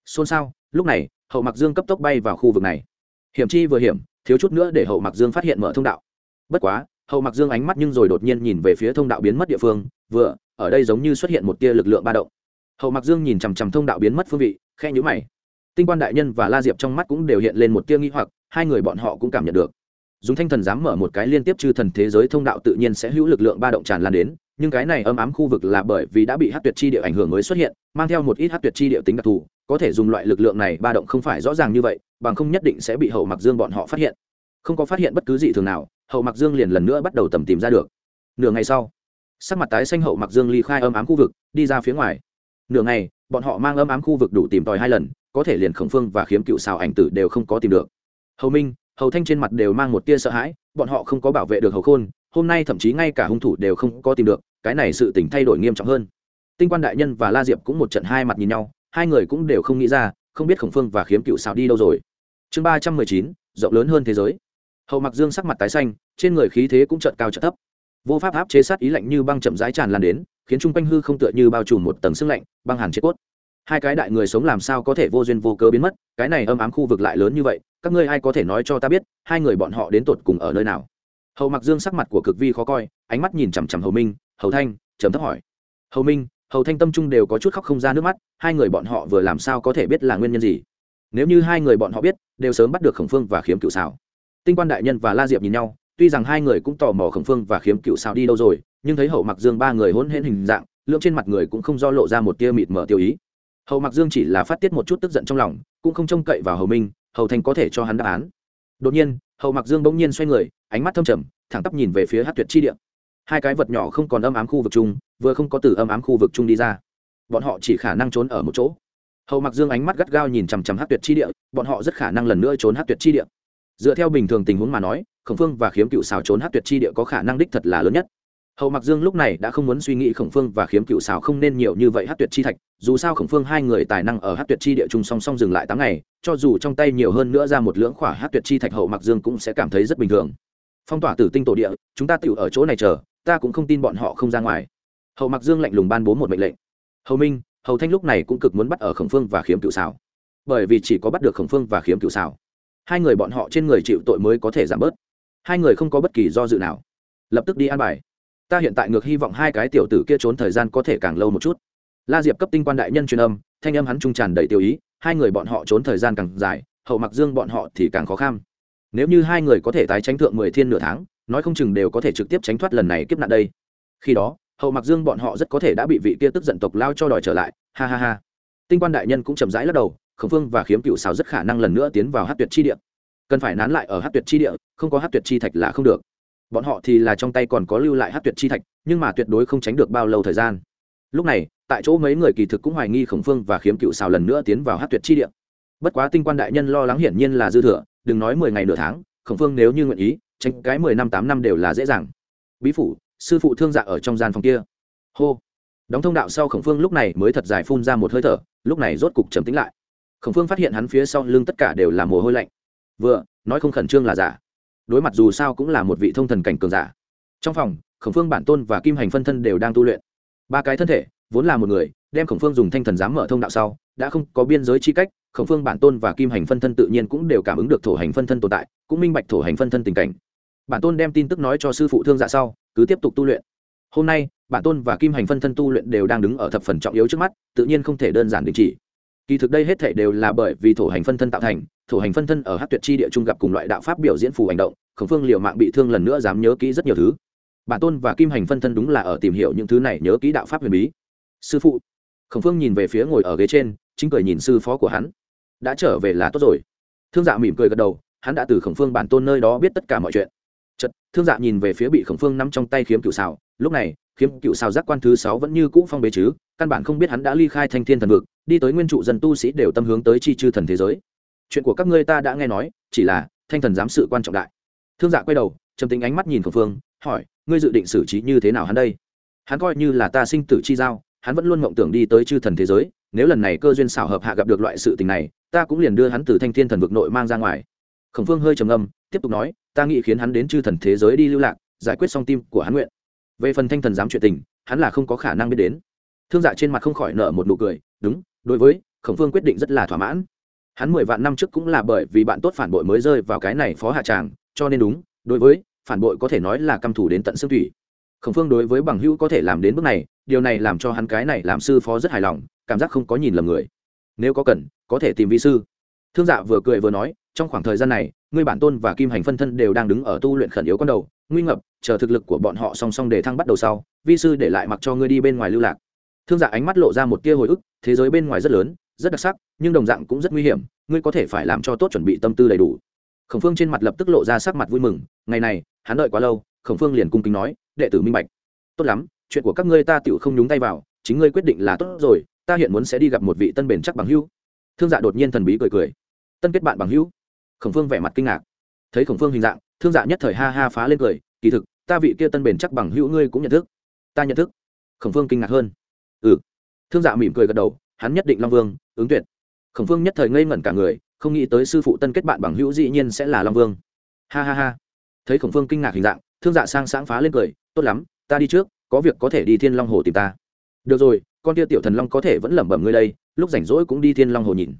Xôn xao, lúc này, hậu mặc dương cấp tốc bay vào khu vực này. Hiểm chi vừa hiểm, thiếu chút nữa để hậu mặc dương phát hiện mở thông đạo. Bất quá, hậu mặc dương ánh mắt nhưng rồi đột nhiên nhìn về phía thông đạo biến mất địa phương, vừa, ở đây giống như xuất hiện một tia lực lượng ba động. Hậu mặc dương nhìn chằm chằm thông đạo biến mất phương vị khe nhữ mày. Tinh quan đại nhân và la diệp trong mắt cũng đều hiện lên một tia nghi hoặc, hai người bọn họ cũng cảm nhận được dùng thanh thần dám mở một cái liên tiếp chư thần thế giới thông đạo tự nhiên sẽ hữu lực lượng ba động tràn lan đến, nhưng cái này âm ám khu vực là bởi vì đã bị hát tuyệt chi địa ảnh hưởng mới xuất hiện, mang theo một ít hát tuyệt chi địa tính đặc thù, có thể dùng loại lực lượng này ba động không phải rõ ràng như vậy, bằng không nhất định sẽ bị hậu mặc dương bọn họ phát hiện. Không có phát hiện bất cứ gì thường nào, hậu mặc dương liền lần nữa bắt đầu tầm tìm ra được. Nửa ngày sau, sắc mặt tái xanh hậu mặc dương ly khai âm ám khu vực, đi ra phía ngoài. Nửa ngày, bọn họ mang âm ám khu vực đủ tìm tòi hai lần, có thể liền khổng phương và khiếm cựu xào ảnh tử đều không có tìm được. Hầu minh hầu thanh trên mặt đều mang một tia sợ hãi, bọn họ không có bảo vệ được hầu khôn, hôm nay thậm chí ngay cả hung thủ đều không có tìm được, cái này sự tình thay đổi nghiêm trọng hơn. Tinh quan đại nhân và la diệp cũng một trận hai mặt nhìn nhau, hai người cũng đều không nghĩ ra, không biết khổng phương và khiếm cựu xào đi đâu rồi. Chương ba trăm mười chín, rộng lớn hơn thế giới. Hầu mặc dương sắc mặt tái xanh, trên người khí thế cũng trận cao trận thấp. Vô pháp áp chế sát ý lạnh như băng chậm rãi tràn lan đến, khiến chung quanh hư không tựa như bao trùm một tầng sưng lạnh, băng hàn chết cốt hai cái đại người sống làm sao có thể vô duyên vô cớ biến mất, cái này âm ám khu vực lại lớn như vậy, các ngươi ai có thể nói cho ta biết, hai người bọn họ đến tột cùng ở nơi nào? Hầu mặc dương sắc mặt của cực vi khó coi, ánh mắt nhìn chằm chằm hầu minh, hầu thanh chấm thấp hỏi. Hầu minh, hầu thanh tâm trung đều có chút khóc không ra nước mắt, hai người bọn họ vừa làm sao có thể biết là nguyên nhân gì? Nếu như hai người bọn họ biết, đều sớm bắt được khổng phương và khiếm cựu xảo tinh quan đại nhân và la diệp nhìn nhau, tuy rằng hai người cũng tò mò khổng phương và khiếm cựu xảo đi đâu rồi, nhưng thấy hậu mặc dương ba người hôn hên hình dạng lưỡng trên mặt người cũng không do lộ ra một tia mịt mở tiêu ý hầu mặc dương chỉ là phát tiết một chút tức giận trong lòng cũng không trông cậy vào hầu minh hầu thành có thể cho hắn đáp án đột nhiên hầu mặc dương bỗng nhiên xoay người ánh mắt thâm trầm thẳng tắp nhìn về phía hát tuyệt chi địa hai cái vật nhỏ không còn âm ám khu vực chung vừa không có từ âm ám khu vực chung đi ra bọn họ chỉ khả năng trốn ở một chỗ hầu mặc dương ánh mắt gắt gao nhìn chằm chằm hát tuyệt chi địa bọn họ rất khả năng lần nữa trốn hát tuyệt chi địa dựa theo bình thường tình huống mà nói khổng phương và khiếm cựu xào trốn hát tuyệt chi địa có khả năng đích thật là lớn nhất hậu mặc dương lúc này đã không muốn suy nghĩ khổng phương và khiếm cựu xào không nên nhiều như vậy hát tuyệt chi thạch, dù sao khổng phương hai người tài năng ở hát tuyệt chi địa chung song song dừng lại tám ngày, cho dù trong tay nhiều hơn nữa ra một lưỡng khỏa hát tuyệt chi thạch, hậu mặc dương cũng sẽ cảm thấy rất bình thường. Phong tỏa tử tinh tổ địa, chúng ta tự ở chỗ này chờ, ta cũng không tin bọn họ không ra ngoài. Hậu mặc dương lạnh lùng ban bố một mệnh lệnh. Hầu minh, hầu thanh lúc này cũng cực muốn bắt ở khổng phương và khiếm cựu xào bởi vì chỉ có bắt được khổng phương và khiếm cựu xào hai người bọn họ trên người chịu tội mới có thể giảm bớt. Hai người không có bất kỳ do dự nào. Lập tức đi an bài ta hiện tại ngược hy vọng hai cái tiểu tử kia trốn thời gian có thể càng lâu một chút. La diệp cấp tinh quan đại nhân truyền âm, thanh âm hắn trung tràn đầy tiêu ý, hai người bọn họ trốn thời gian càng dài, hậu mặc dương bọn họ thì càng khó khăn. Nếu như hai người có thể tái tránh thượng mười thiên nửa tháng, nói không chừng đều có thể trực tiếp tránh thoát lần này kiếp nạn đây. Khi đó, hậu mặc dương bọn họ rất có thể đã bị vị kia tức giận tộc lao cho đòi trở lại, ha ha ha. Tinh quan đại nhân cũng chậm rãi lắc đầu, khổng phương và khiếm cựu xào rất khả năng lần nữa tiến vào hát tuyệt chi địa. Cần phải nán lại ở hát tuyệt chi địa, không có hát tuyệt chi thạch là không được bọn họ thì là trong tay còn có lưu lại hát tuyệt chi thạch, nhưng mà tuyệt đối không tránh được bao lâu thời gian. Lúc này, tại chỗ mấy người kỳ thực cũng hoài nghi khổng phương và khiếm cựu xào lần nữa tiến vào hát tuyệt chi địa. Bất quá tinh quan đại nhân lo lắng hiển nhiên là dư thừa, đừng nói mười ngày nửa tháng, khổng phương nếu như nguyện ý, tránh cái mười năm tám năm đều là dễ dàng. Bí phủ, sư phụ thương dạ ở trong gian phòng kia. Hô. Đóng thông đạo sau khổng phương lúc này mới thật dài phun ra một hơi thở, lúc này rốt cục trầm tính lại. Khổng phương phát hiện hắn phía sau lưng tất cả đều là mồ hôi lạnh. Vừa, nói không khẩn trương là giả đối mặt dù sao cũng là một vị thông thần cảnh cường giả. Trong phòng, khổng phương, bản tôn và kim hành phân thân đều đang tu luyện. Ba cái thân thể, vốn là một người, đem khổng phương dùng thanh thần giám mở thông đạo sau, đã không có biên giới chi cách, khổng phương, bản tôn và kim hành phân thân tự nhiên cũng đều cảm ứng được thổ hành phân thân tồn tại, cũng minh bạch thổ hành phân thân tình cảnh. Bản tôn đem tin tức nói cho sư phụ thương dạ sau, cứ tiếp tục tu luyện. Hôm nay, bản tôn và kim hành phân thân tu luyện đều đang đứng ở thập phần trọng yếu trước mắt, tự nhiên không thể đơn giản đình chỉ kỳ thực đây hết thể đều là bởi vì thổ hành phân thân tạo thành, thổ hành phân thân ở hát tuyệt chi địa trung gặp cùng loại đạo pháp biểu diễn phù hành động, khổng phương liệu mạng bị thương lần nữa dám nhớ kỹ rất nhiều thứ. Bản tôn và kim hành phân thân đúng là ở tìm hiểu những thứ này nhớ kỹ đạo pháp huyền bí. Sư phụ. Khổng phương nhìn về phía ngồi ở ghế trên, chính cười nhìn sư phó của hắn. Đã trở về là tốt rồi. Thương dạ mỉm cười gật đầu, hắn đã từ khổng phương bản tôn nơi đó biết tất cả mọi chuyện. Chật thương dạ nhìn về phía bị khổng phương nắm trong tay khiếm cựu xào lúc này, khiếm cựu xào giác quan thứ sáu vẫn như cũ phong bế chứ, căn bản không biết hắn đã ly khai thanh thiên thần vực đi tới nguyên trụ dân tu sĩ đều tâm hướng tới chi chư thần thế giới. Chuyện của các ngươi ta đã nghe nói, chỉ là, thanh thần giám sự quan trọng đại. Thương dạ quay đầu, trầm tính ánh mắt nhìn khổng phương, hỏi, ngươi dự định xử trí như thế nào hắn đây? Hắn coi như là ta sinh tử chi giao, hắn vẫn luôn mộng tưởng đi tới chư thần thế giới, nếu lần này cơ duyên xảo hợp hạ gặp được loại sự tình này, ta cũng liền đưa hắn từ thanh thiên thần vực nội mang ra ngoài. Khổng phương hơi trầm âm tiếp tục nói, ta nghĩ khiến hắn đến chư thần thế giới đi lưu lạc, giải quyết xong tim của hắn nguyện. Về phần thanh thần dám chuyện tình, hắn là không có khả năng biết đến. Thương dạ trên mặt không khỏi nợ một nụ cười, đúng đối với, khổng phương quyết định rất là thỏa mãn. Hắn mười vạn năm trước cũng là bởi vì bạn tốt phản bội mới rơi vào cái này phó hạ tràng, cho nên đúng, đối với, phản bội có thể nói là căm thủ đến tận xương thủy. Khổng phương đối với bằng hữu có thể làm đến bước này, điều này làm cho hắn cái này làm sư phó rất hài lòng, cảm giác không có nhìn lầm người. Nếu có cần, có thể tìm vi sư. Thương dạ vừa cười vừa nói, trong khoảng thời gian này, ngươi bản tôn và kim hành phân thân đều đang đứng ở tu luyện khẩn yếu con đầu, nguy ngập, chờ thực lực của bọn họ song song để thăng bắt đầu sau, vi sư để lại mặc cho ngươi đi bên ngoài lưu lạc. Thương dạ ánh mắt lộ ra một tia hồi ức thế giới bên ngoài rất lớn, rất đặc sắc, nhưng đồng dạng cũng rất nguy hiểm, ngươi có thể phải làm cho tốt chuẩn bị tâm tư đầy đủ. Khổng phương trên mặt lập tức lộ ra sắc mặt vui mừng, ngày này, hắn đợi quá lâu, khổng phương liền cung kính nói, đệ tử minh bạch. Tốt lắm, chuyện của các ngươi ta tựu không nhúng tay vào, chính ngươi quyết định là tốt rồi, ta hiện muốn sẽ đi gặp một vị tân bền chắc bằng hữu. Thương dạ đột nhiên thần bí cười cười. Tân kết bạn bằng hữu? Khổng phương vẻ mặt kinh ngạc. Thấy khổng phương hình dạng, thương dạ nhất thời ha ha phá lên cười, kỳ thực, ta vị kia tân bền chắc bằng hữu ngươi cũng nhận thức. Ta nhận thức. Khổng phương kinh ngạc hơn. Ừ thương dạ mỉm cười gật đầu, hắn nhất định long vương, ứng tuyệt. Khổng phương nhất thời ngây ngẩn cả người, không nghĩ tới sư phụ tân kết bạn bằng hữu dĩ nhiên sẽ là long vương. Ha ha ha. Thấy khổng phương kinh ngạc hình dạng, thương dạ sang sáng phá lên cười, tốt lắm, ta đi trước, có việc có thể đi thiên long hồ tìm ta. Được rồi, con tia tiểu thần long có thể vẫn lẩm bẩm ngươi đây, lúc rảnh rỗi cũng đi thiên long hồ nhìn.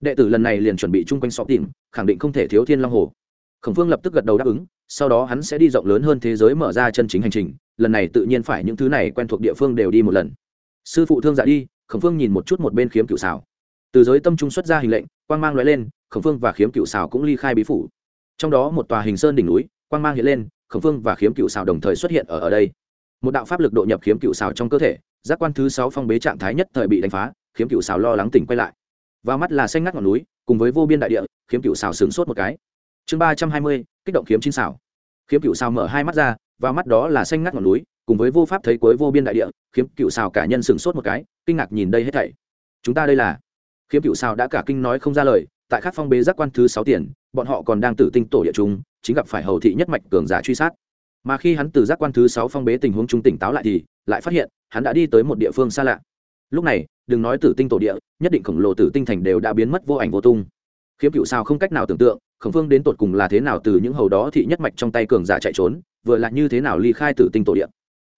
Đệ tử lần này liền chuẩn bị chung quanh xóm tìm, khẳng định không thể thiếu thiên long hồ. Khổng phương lập tức gật đầu đáp ứng, sau đó hắn sẽ đi rộng lớn hơn thế giới mở ra chân chính hành trình, lần này tự nhiên phải những thứ này quen thuộc địa phương đều đi một lần sư phụ thương dạ đi, khổng phương nhìn một chút một bên khiếm cựu xào từ giới tâm trung xuất ra hình lệnh, quang mang l lên, khổng phương và khiếm cựu xào cũng ly khai bí phủ. Trong đó một tòa hình sơn đỉnh núi, quang mang hiện lên, khổng phương và khiếm cựu xào đồng thời xuất hiện ở ở đây. Một đạo pháp lực độ nhập khiếm cựu xào trong cơ thể, giác quan thứ sáu phong bế trạng thái nhất thời bị đánh phá, khiếm cựu xào lo lắng tỉnh quay lại. Và mắt là xanh ngắt ngọn núi, cùng với vô biên đại địa, khiếm cựu xào sướng sốt một cái. Chương ba trăm hai mươi, kích động khiếm chín xào khiếm cựu xào mở hai mắt ra, và mắt đó là xanh ngắt ngọn núi cùng với vô pháp thấy cuối vô biên đại địa, khiếm cựu xào cả nhân sửng sốt một cái, kinh ngạc nhìn đây hết thảy. Chúng ta đây là? Khiếm cựu xào đã cả kinh nói không ra lời, tại các phong bế giác quan thứ sáu tiền, bọn họ còn đang tử tinh tổ địa chung chính gặp phải hầu thị nhất mạch cường giả truy sát. Mà khi hắn từ giác quan thứ sáu phong bế tình huống trung tỉnh táo lại thì, lại phát hiện, hắn đã đi tới một địa phương xa lạ. Lúc này, đừng nói tử tinh tổ địa, nhất định khổng lồ tử tinh thành đều đã biến mất vô ảnh vô tung. Khiếm cựu sao không cách nào tưởng tượng, khổng phương đến tột cùng là thế nào từ những hầu đó thị nhất mạch trong tay cường giả chạy trốn, vừa là như thế nào ly khai tử tinh tổ địa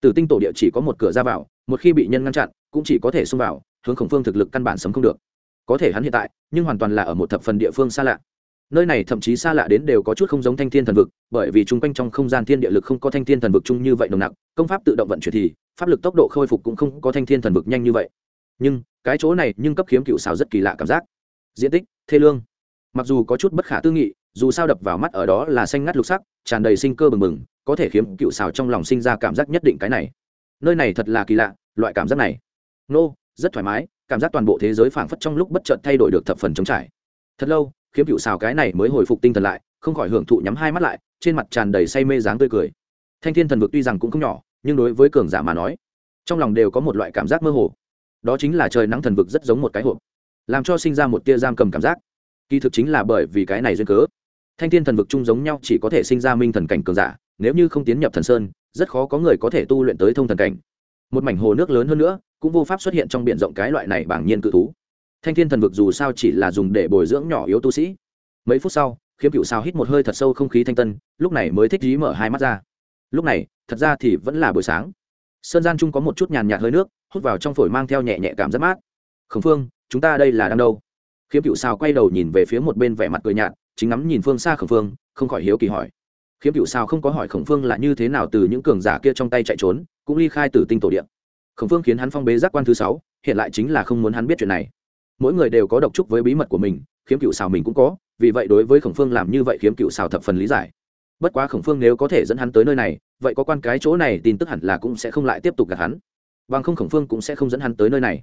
tử tinh tổ địa chỉ có một cửa ra vào, một khi bị nhân ngăn chặn, cũng chỉ có thể xông vào, hướng khổng phương thực lực căn bản sấm không được. Có thể hắn hiện tại, nhưng hoàn toàn là ở một thập phần địa phương xa lạ. Nơi này thậm chí xa lạ đến đều có chút không giống thanh thiên thần vực, bởi vì chung quanh trong không gian thiên địa lực không có thanh thiên thần vực chung như vậy nồng nặc, công pháp tự động vận chuyển thì, pháp lực tốc độ khôi phục cũng không có thanh thiên thần vực nhanh như vậy. Nhưng, cái chỗ này nhưng cấp khiếm cựu xào rất kỳ lạ cảm giác. Diện tích, thê lương. Mặc dù có chút bất khả tư nghị, dù sao đập vào mắt ở đó là xanh ngắt lục sắc, tràn đầy sinh cơ bừng bừng có thể khiếm cựu xào trong lòng sinh ra cảm giác nhất định cái này. Nơi này thật là kỳ lạ, loại cảm giác này. Nô, rất thoải mái, cảm giác toàn bộ thế giới phảng phất trong lúc bất chợt thay đổi được thập phần chống trải. Thật lâu, khiếm cựu xào cái này mới hồi phục tinh thần lại, không khỏi hưởng thụ nhắm hai mắt lại, trên mặt tràn đầy say mê dáng tươi cười. Thanh thiên thần vực tuy rằng cũng không nhỏ, nhưng đối với cường giả mà nói, trong lòng đều có một loại cảm giác mơ hồ. Đó chính là trời nắng thần vực rất giống một cái hộp, làm cho sinh ra một tia giam cầm cảm giác. Kỳ thực chính là bởi vì cái này duyên cớ. Thanh thiên thần vực chung giống nhau chỉ có thể sinh ra minh thần cảnh cường giả nếu như không tiến nhập thần sơn, rất khó có người có thể tu luyện tới thông thần cảnh. Một mảnh hồ nước lớn hơn nữa, cũng vô pháp xuất hiện trong b i ể n rộng cái loại này bảng nhiên cự thú. Thanh thiên thần vực dù sao chỉ là dùng để bồi dưỡng nhỏ yếu tu sĩ. Mấy phút sau, khiếm cựu sao hít một hơi thật sâu không khí thanh tân, lúc này mới thích dí mở hai mắt ra. Lúc này, thật ra thì vẫn là buổi sáng. Sơn gian chung có một chút nhàn nhạt hơi nước, hút vào trong phổi mang theo nhẹ nhẹ cảm rất mát. Khẩn phương, chúng ta đây là đang đâu? Khiếm cựu sao quay đầu nhìn về phía một bên vẻ mặt cười nhạt, chính ngắm nhìn phương xa khẩn phương, không khỏi hiếu kỳ hỏi khiếm cựu sao không có hỏi khổng phương là như thế nào từ những cường giả kia trong tay chạy trốn, cũng ly khai từ tinh tổ điện khổng phương khiến hắn phong bế giác quan thứ sáu, hiện lại chính là không muốn hắn biết chuyện này. Mỗi người đều có độc trúc với bí mật của mình, khiếm cựu xào mình cũng có, vì vậy đối với khổng phương làm như vậy khiếm cựu xào thập phần lý giải. Bất quá khổng phương nếu có thể dẫn hắn tới nơi này, vậy có quan cái chỗ này tin tức hẳn là cũng sẽ không lại tiếp tục gặp hắn. Bằng không khổng phương cũng sẽ không dẫn hắn tới nơi này.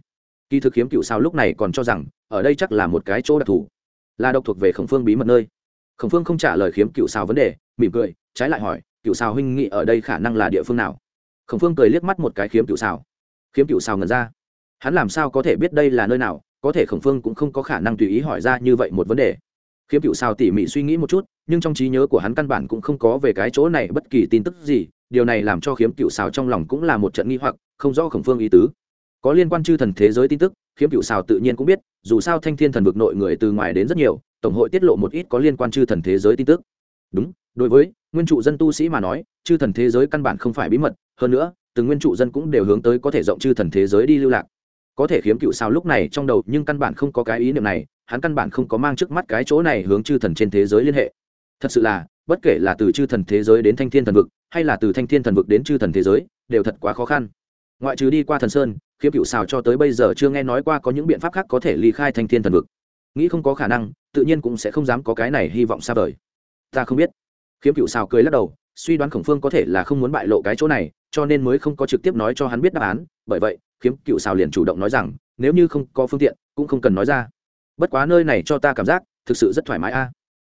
Kỳ thực khiếm cựu xào lúc này còn cho rằng, ở đây chắc là một cái chỗ đặc thù, là độc thuộc về khổng phương bí mật nơi khổng phương không trả lời khiếm cựu xào vấn đề, mỉm cười, trái lại hỏi, cựu xào huynh nghị ở đây khả năng là địa phương nào? Khổng phương cười liếc mắt một cái khiếm cựu xào khiếm cựu xào ngần ra. Hắn làm sao có thể biết đây là nơi nào, có thể khổng phương cũng không có khả năng tùy ý hỏi ra như vậy một vấn đề. Khiếm cựu xào tỉ mỉ suy nghĩ một chút, nhưng trong trí nhớ của hắn căn bản cũng không có về cái chỗ này bất kỳ tin tức gì, điều này làm cho khiếm cựu xào trong lòng cũng là một trận nghi hoặc, không rõ khổng phương ý tứ. Có liên quan chư thần thế giới tin tức, khiếm cựu xào tự nhiên cũng biết, dù sao thanh thiên thần vực nội người từ ngoài đến rất nhiều tổng hội tiết lộ một ít có liên quan chư thần thế giới tin tức. Đúng, đối với nguyên trụ dân tu sĩ mà nói, chư thần thế giới căn bản không phải bí mật. Hơn nữa, từng nguyên trụ dân cũng đều hướng tới có thể rộng chư thần thế giới đi lưu lạc. Có thể khiếm cựu sao lúc này trong đầu nhưng căn bản không có cái ý niệm này, hắn căn bản không có mang trước mắt cái chỗ này hướng chư thần trên thế giới liên hệ. Thật sự là, bất kể là từ chư thần thế giới đến thanh thiên thần vực, hay là từ thanh thiên thần vực đến chư thần thế giới, đều thật quá khó khăn. Ngoại trừ đi qua thần sơn, khiếm cựu sao cho tới bây giờ chưa nghe nói qua có những biện pháp khác có thể ly khai thanh thiên thần vực nghĩ không có khả năng, tự nhiên cũng sẽ không dám có cái này hy vọng xa vời. Ta không biết. Khiếm cựu xào cười lắc đầu, suy đoán khổng phương có thể là không muốn bại lộ cái chỗ này, cho nên mới không có trực tiếp nói cho hắn biết đáp án. Bởi vậy, khiếm cựu xào liền chủ động nói rằng, nếu như không có phương tiện, cũng không cần nói ra. Bất quá nơi này cho ta cảm giác, thực sự rất thoải mái a.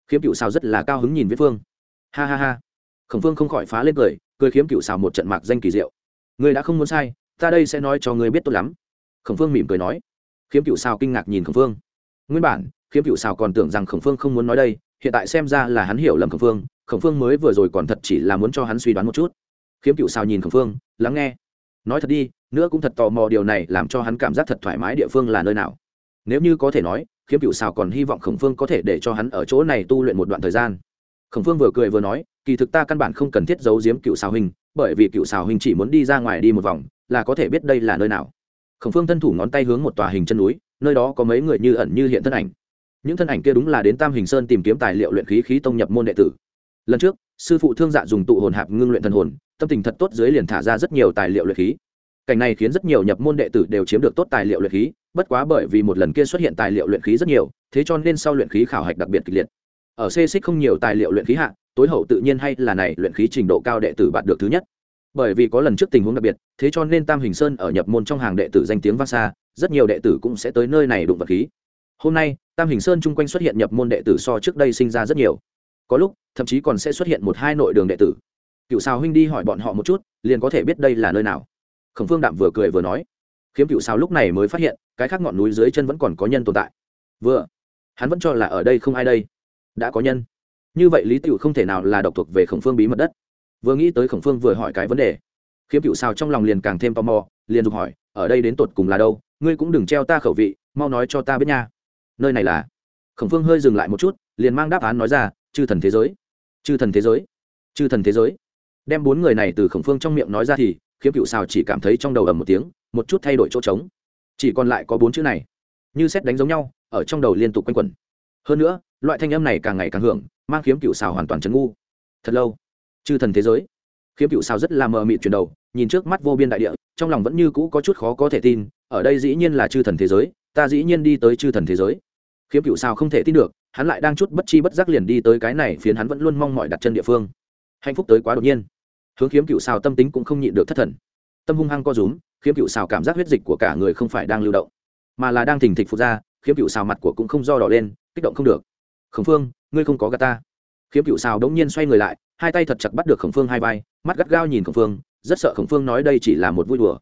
Khiếm cựu xào rất là cao hứng nhìn viết phương. Ha ha ha. Khổng phương không khỏi phá lên cười cười khiếm cựu xào một trận mạc danh kỳ diệu. Người đã không muốn sai, ta đây sẽ nói cho người biết tốt lắm. Khổng phương mỉm cười nói. Khiếm cựu xào kinh ngạc nhìn khổng phương nguyên bản, khiếm cựu xào còn tưởng rằng khổng phương không muốn nói đây, hiện tại xem ra là hắn hiểu lầm khổng phương khổng phương mới vừa rồi còn thật chỉ là muốn cho hắn suy đoán một chút. Khiếm cựu xào nhìn khổng phương, lắng nghe. Nói thật đi, nữa cũng thật tò mò điều này làm cho hắn cảm giác thật thoải mái địa phương là nơi nào. Nếu như có thể nói, khiếm cựu xào còn hy vọng khổng phương có thể để cho hắn ở chỗ này tu luyện một đoạn thời gian. Khổng phương vừa cười vừa nói, kỳ thực ta căn bản không cần thiết giấu giếm cựu xào hình bởi vì cựu xào hình chỉ muốn đi ra ngoài đi một vòng, là có thể biết đây là nơi nào. Khổng phương thân thủ ngón tay hướng một tòa hình chân núi nơi đó có mấy người như ẩn như hiện thân ảnh. Những thân ảnh kia đúng là đến tam hình sơn tìm kiếm tài liệu luyện khí khí tông nhập môn đệ tử. Lần trước, sư phụ thương dạ dùng tụ hồn hạp ngưng luyện thần hồn, tâm tình thật tốt dưới liền thả ra rất nhiều tài liệu luyện khí. Cảnh này khiến rất nhiều nhập môn đệ tử đều chiếm được tốt tài liệu luyện khí, bất quá bởi vì một lần kia xuất hiện tài liệu luyện khí rất nhiều, thế cho nên sau luyện khí khảo hạch đặc biệt kịch liệt. Ở c xích không nhiều tài liệu luyện khí hạ, tối hậu tự nhiên hay là này luyện khí trình độ cao đệ tử bạn được thứ nhất. Bởi vì có lần trước tình huống đặc biệt, thế cho nên tam hình sơn ở nhập môn trong hàng đệ tử danh tiếng vang xa rất nhiều đệ tử cũng sẽ tới nơi này đụng vật khí. Hôm nay, tam hình sơn chung quanh xuất hiện nhập môn đệ tử so trước đây sinh ra rất nhiều. Có lúc, thậm chí còn sẽ xuất hiện một hai nội đường đệ tử. Cựu xào huynh đi hỏi bọn họ một chút, liền có thể biết đây là nơi nào. Khổng phương đạm vừa cười vừa nói, khiếm cựu xào lúc này mới phát hiện, cái khác ngọn núi dưới chân vẫn còn có nhân tồn tại. Vừa, hắn vẫn cho là ở đây không ai đây. Đã có nhân. Như vậy lý tựu không thể nào là độc thuộc về khổng phương bí mật đất. Vừa nghĩ tới khổng phương vừa hỏi cái vấn đề, khiếm cựu xào trong lòng liền càng thêm tò mò liền dục hỏi, ở đây đến tột cùng là đâu? Ngươi cũng đừng treo ta khẩu vị, mau nói cho ta biết nha. Nơi này là? Khổng phương hơi dừng lại một chút, liền mang đáp án nói ra, chư thần thế giới, chư thần thế giới, chư thần thế giới. Đem bốn người này từ khổng phương trong miệng nói ra thì, khiếm cựu xào chỉ cảm thấy trong đầu ầm một tiếng, một chút thay đổi chỗ trống. Chỉ còn lại có bốn chữ này, như xét đánh giống nhau, ở trong đầu liên tục quanh quẩn. Hơn nữa, loại thanh âm này càng ngày càng hưởng, mang khiếm cựu xào hoàn toàn chấn ngu. Thật lâu, chư thần thế giới. Khiếm cựu xào rất là mờ mịt chuyển đầu, nhìn trước mắt vô biên đại địa trong lòng vẫn như cũ có chút khó có thể tin, ở đây dĩ nhiên là chư thần thế giới, ta dĩ nhiên đi tới chư thần thế giới. Khiếm cựu sao không thể tin được, hắn lại đang chút bất chi bất giác liền đi tới cái này phiến hắn vẫn luôn mong mọi đặt chân địa phương. Hạnh phúc tới quá đột nhiên. Hướng khiếm cựu sao tâm tính cũng không nhịn được thất thần. Tâm hung hăng co rúm khiếm cựu sao cảm giác huyết dịch của cả người không phải đang lưu động, mà là đang thình thịch phục ra khiếm cựu sao mặt của cũng không do đỏ lên, kích động không được. Khẩn phương, ngươi không có gà ta. Khiếm cựu sao đống nhiên xoay người lại, hai tay thật chặt bắt được khẩn phương hai vai, mắt gắt gao nhìn khẩn phương rất sợ khổng phương nói đây chỉ là một vui đùa.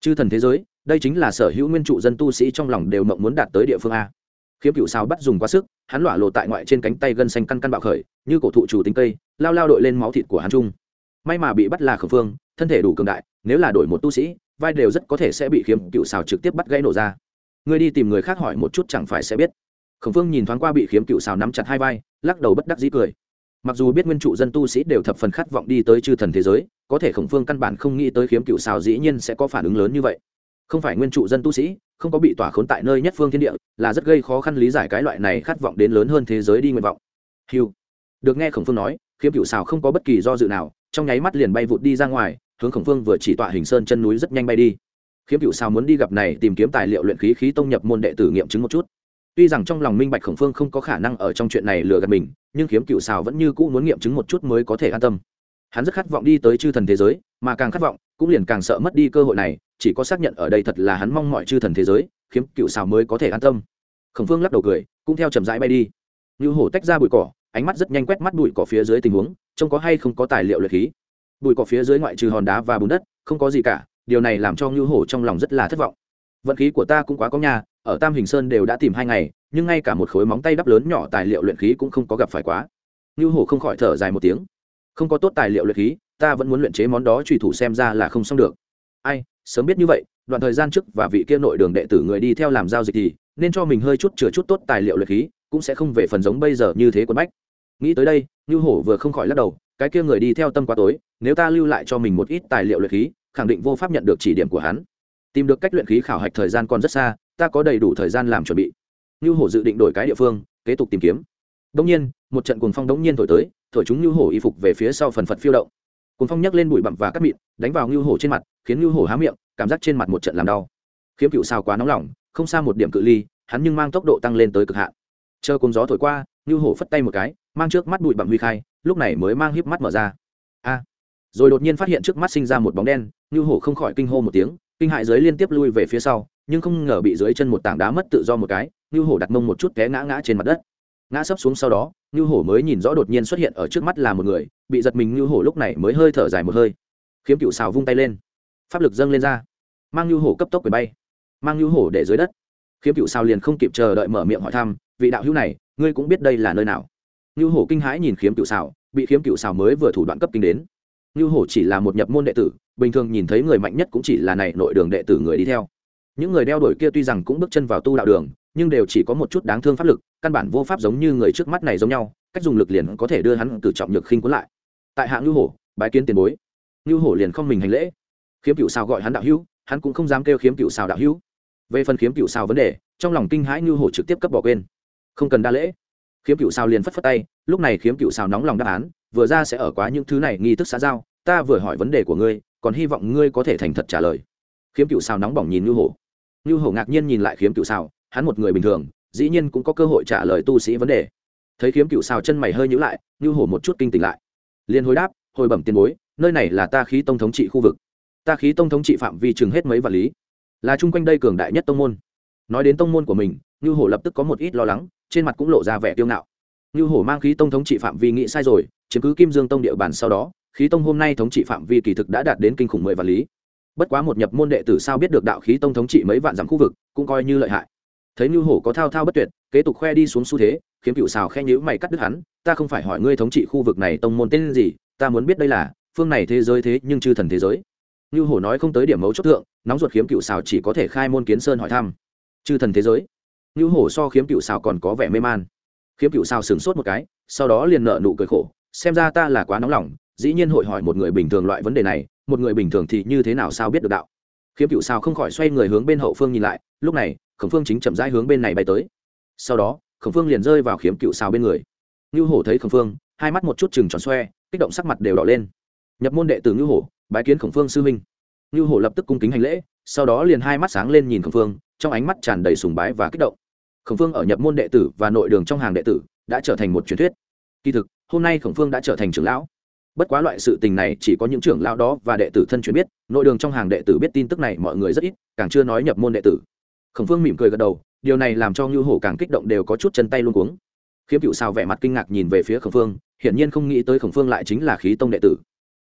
Chư thần thế giới, đây chính là sở hữu nguyên trụ dân tu sĩ trong lòng đều mộng muốn đạt tới địa phương a. Khiếm cựu Sao bắt dùng quá sức, hắn lỏa lộ tại ngoại trên cánh tay gân xanh căn căn bạo khởi, như cổ thụ chủ tính cây, lao lao đội lên máu thịt của hắn trung may mà bị bắt là Khổng phương, thân thể đủ cường đại, nếu là đổi một tu sĩ, vai đều rất có thể sẽ bị khiếm cựu xào trực tiếp bắt gãy nổ ra. Người đi tìm người khác hỏi một chút chẳng phải sẽ biết. Khổng phương nhìn thoáng qua bị khiếm cựu xào nắm chặt hai vai, lắc đầu bất đắc dĩ cười mặc dù biết nguyên trụ dân tu sĩ đều thập phần khát vọng đi tới chư thần thế giới, có thể khổng phương căn bản không nghĩ tới khiếm cựu xào dĩ nhiên sẽ có phản ứng lớn như vậy. Không phải nguyên trụ dân tu sĩ, không có bị tỏa khốn tại nơi nhất phương thiên địa, là rất gây khó khăn lý giải cái loại này khát vọng đến lớn hơn thế giới đi nguyện vọng. Hiu được nghe khổng phương nói, khiếm cựu xào không có bất kỳ do dự nào, trong nháy mắt liền bay vụt đi ra ngoài, hướng khổng phương vừa chỉ tọa hình sơn chân núi rất nhanh bay đi. Khiếm cựu xào muốn đi gặp này tìm kiếm tài liệu luyện khí khí tông nhập môn đệ tử nghiệm chứng một chút tuy rằng trong lòng minh bạch khổng phương không có khả năng ở trong chuyện này lừa gạt mình, nhưng khiếm cựu xào vẫn như cũ muốn nghiệm chứng một chút mới có thể an tâm. Hắn rất khát vọng đi tới chư thần thế giới, mà càng khát vọng, cũng liền càng sợ mất đi cơ hội này, chỉ có xác nhận ở đây thật là hắn mong mọi chư thần thế giới, khiếm cựu xào mới có thể an tâm. Khổng phương lắc đầu cười, cũng theo chậm rãi bay đi. Như hổ tách ra bụi cỏ, ánh mắt rất nhanh quét mắt bụi cỏ phía dưới tình huống, trông có hay không có tài liệu luyện khí. Bụi cỏ phía dưới ngoại trừ hòn đá và bùn đất, không có gì cả, điều này làm cho như hổ trong lòng rất là thất vọng. Vận khí của ta cũng quá có nhà ở tam hình sơn đều đã tìm hai ngày, nhưng ngay cả một khối móng tay đắp lớn nhỏ tài liệu luyện khí cũng không có gặp phải quá. Như hổ không khỏi thở dài một tiếng. Không có tốt tài liệu luyện khí, ta vẫn muốn luyện chế món đó trùy thủ xem ra là không xong được. Ai, sớm biết như vậy, đoạn thời gian trước và vị kia nội đường đệ tử người đi theo làm giao dịch thì, nên cho mình hơi chút chừa chút tốt tài liệu luyện khí, cũng sẽ không về phần giống bây giờ như thế quân bách. Nghĩ tới đây như hổ vừa không khỏi lắc đầu, cái kia người đi theo tâm quá tối, nếu ta lưu lại cho mình một ít tài liệu luyện khí, khẳng định vô pháp nhận được chỉ điểm của hắn. Tìm được cách luyện khí khảo hạch thời gian còn rất xa ta có đầy đủ thời gian làm chuẩn bị. Như hổ dự định đổi cái địa phương, kế tục tìm kiếm. Đông nhiên, một trận cuồng phong đống nhiên thổi tới, thổi chúng như hổ y phục về phía sau phần phật phiêu động. Cuồng phong nhấc lên bụi bặm và cắt mịn, đánh vào như hổ trên mặt, khiến như hổ há miệng, cảm giác trên mặt một trận làm đau. Khiếm cựu sao quá nóng lòng, không xa một điểm cự ly, hắn nhưng mang tốc độ tăng lên tới cực hạn. Chờ cồn gió thổi qua như hổ phất tay một cái, mang trước mắt bụi bặm huy khai, lúc này mới mang híp mắt mở ra. A! Rồi đột nhiên phát hiện trước mắt sinh ra một bóng đen như hổ không khỏi kinh hô một tiếng, kinh hại giới liên tiếp lui về phía sau nhưng không ngờ bị dưới chân một tảng đá mất tự do một cái như hổ đặt mông một chút té ngã ngã trên mặt đất. Ngã sấp xuống sau đó như hổ mới nhìn rõ đột nhiên xuất hiện ở trước mắt là một người, bị giật mình như hổ lúc này mới hơi thở dài một hơi. Khiếm cựu xào vung tay lên. Pháp lực dâng lên ra. Mang như hổ cấp tốc quyền bay. Mang như hổ để dưới đất. Khiếm cựu xào liền không kịp chờ đợi mở miệng hỏi thăm, vị đạo hữu này, ngươi cũng biết đây là nơi nào? Như hổ kinh hãi nhìn khiếm cựu xào, bị khiếm cựu xào mới vừa thủ đoạn cấp kinh đến. Như hổ chỉ là một nhập môn đệ tử, bình thường nhìn thấy người mạnh nhất cũng chỉ là này nội đường đệ tử người đi theo những người đeo đuổi kia tuy rằng cũng bước chân vào tu đạo đường, nhưng đều chỉ có một chút đáng thương pháp lực, căn bản vô pháp giống như người trước mắt này giống nhau, cách dùng lực liền có thể đưa hắn từ trọng nhược khinh cuốn lại. Tại hạng ngư hổ, bái kiến tiền bối. Ngư hổ liền không mình hành lễ. Khiếm cựu sao gọi hắn đạo hữu, hắn cũng không dám kêu khiếm cựu sao đạo hữu. Về phần khiếm cựu sao vấn đề, trong lòng kinh hãi ngư hổ trực tiếp cấp bỏ quên. Không cần đa lễ. Khiếm cựu sao liền phất phất tay, lúc này khiếm cựu sao nóng lòng đáp án, vừa ra sẽ ở quá những thứ này nghi thức xã giao, ta vừa hỏi vấn đề của ngươi, còn hy vọng ngươi có thể thành thật trả lời. Khiếm cựu sao nóng bỏng nhìn ngư hổ ngư hổ ngạc nhiên nhìn lại khiếm cựu Sào, hắn một người bình thường dĩ nhiên cũng có cơ hội trả lời tu sĩ vấn đề. Thấy khiếm cựu Sào chân mày hơi nhữ lại ngư hổ một chút kinh tỉnh lại. Liền hồi đáp hồi bẩm tiền bối nơi này là ta khí tông thống trị khu vực. Ta khí tông thống trị phạm vi chừng hết mấy vạn lý. Là chung quanh đây cường đại nhất tông môn. Nói đến tông môn của mình ngư hổ lập tức có một ít lo lắng trên mặt cũng lộ ra vẻ kiêu ngạo. Ngư hổ mang khí tông thống trị phạm vi nghĩ sai rồi chiếm cứ kim dương tông địa bàn sau đó khí tông hôm nay thống trị phạm vi kỳ thực đã đạt đến kinh khủng mười vạn lý bất quá một nhập môn đệ tử sao biết được đạo khí tông thống trị mấy vạn dặm khu vực, cũng coi như lợi hại. Thấy như hổ có thao thao bất tuyệt, kế tục khoe đi xuống xu thế khiến cựu xào khe nhữ mày cắt đứt hắn, ta không phải hỏi ngươi thống trị khu vực này tông môn tên gì, ta muốn biết đây là, phương này thế giới thế nhưng chư thần thế giới. Như hổ nói không tới điểm mấu chốt thượng, nóng ruột khiếm cựu xào chỉ có thể khai môn kiến sơn hỏi thăm. Chư thần thế giới? Như hổ so khiếm cựu xào còn có vẻ mê man. Khiếm cựu xào sửng sốt một cái, sau đó liền nợ nụ cười khổ, xem ra ta là quá nóng lòng, dĩ nhiên hội hỏi một người bình thường loại vấn đề này một người bình thường thì như thế nào sao biết được đạo? Khiếm cựu sao không khỏi xoay người hướng bên hậu phương nhìn lại, lúc này, khổng phương chính chậm rãi hướng bên này bay tới. Sau đó, khổng phương liền rơi vào khiếm cựu Sao bên người. Ngưu hổ thấy khổng phương, hai mắt một chút chừng tròn xoe, kích động sắc mặt đều đỏ lên. Nhập môn đệ tử ngưu hổ, bái kiến khổng phương sư minh ngưu hổ lập tức cung kính hành lễ, sau đó liền hai mắt sáng lên nhìn khổng phương, trong ánh mắt tràn đầy sùng bái và kích động. Khổng phương ở nhập môn đệ tử và nội đường trong hàng đệ tử đã trở thành một truyền thuyết. Kỳ thực, hôm nay khổng phương đã trở thành trưởng lão bất quá loại sự tình này chỉ có những trưởng lão đó và đệ tử thân truyền biết, nội đường trong hàng đệ tử biết tin tức này mọi người rất ít, càng chưa nói nhập môn đệ tử. Khổng phương mỉm cười gật đầu, điều này làm cho ngưu hổ càng kích động đều có chút chân tay luôn cuống. Khiếm cựu sao vẻ mặt kinh ngạc nhìn về phía khổng phương, hiển nhiên không nghĩ tới khổng phương lại chính là khí tông đệ tử.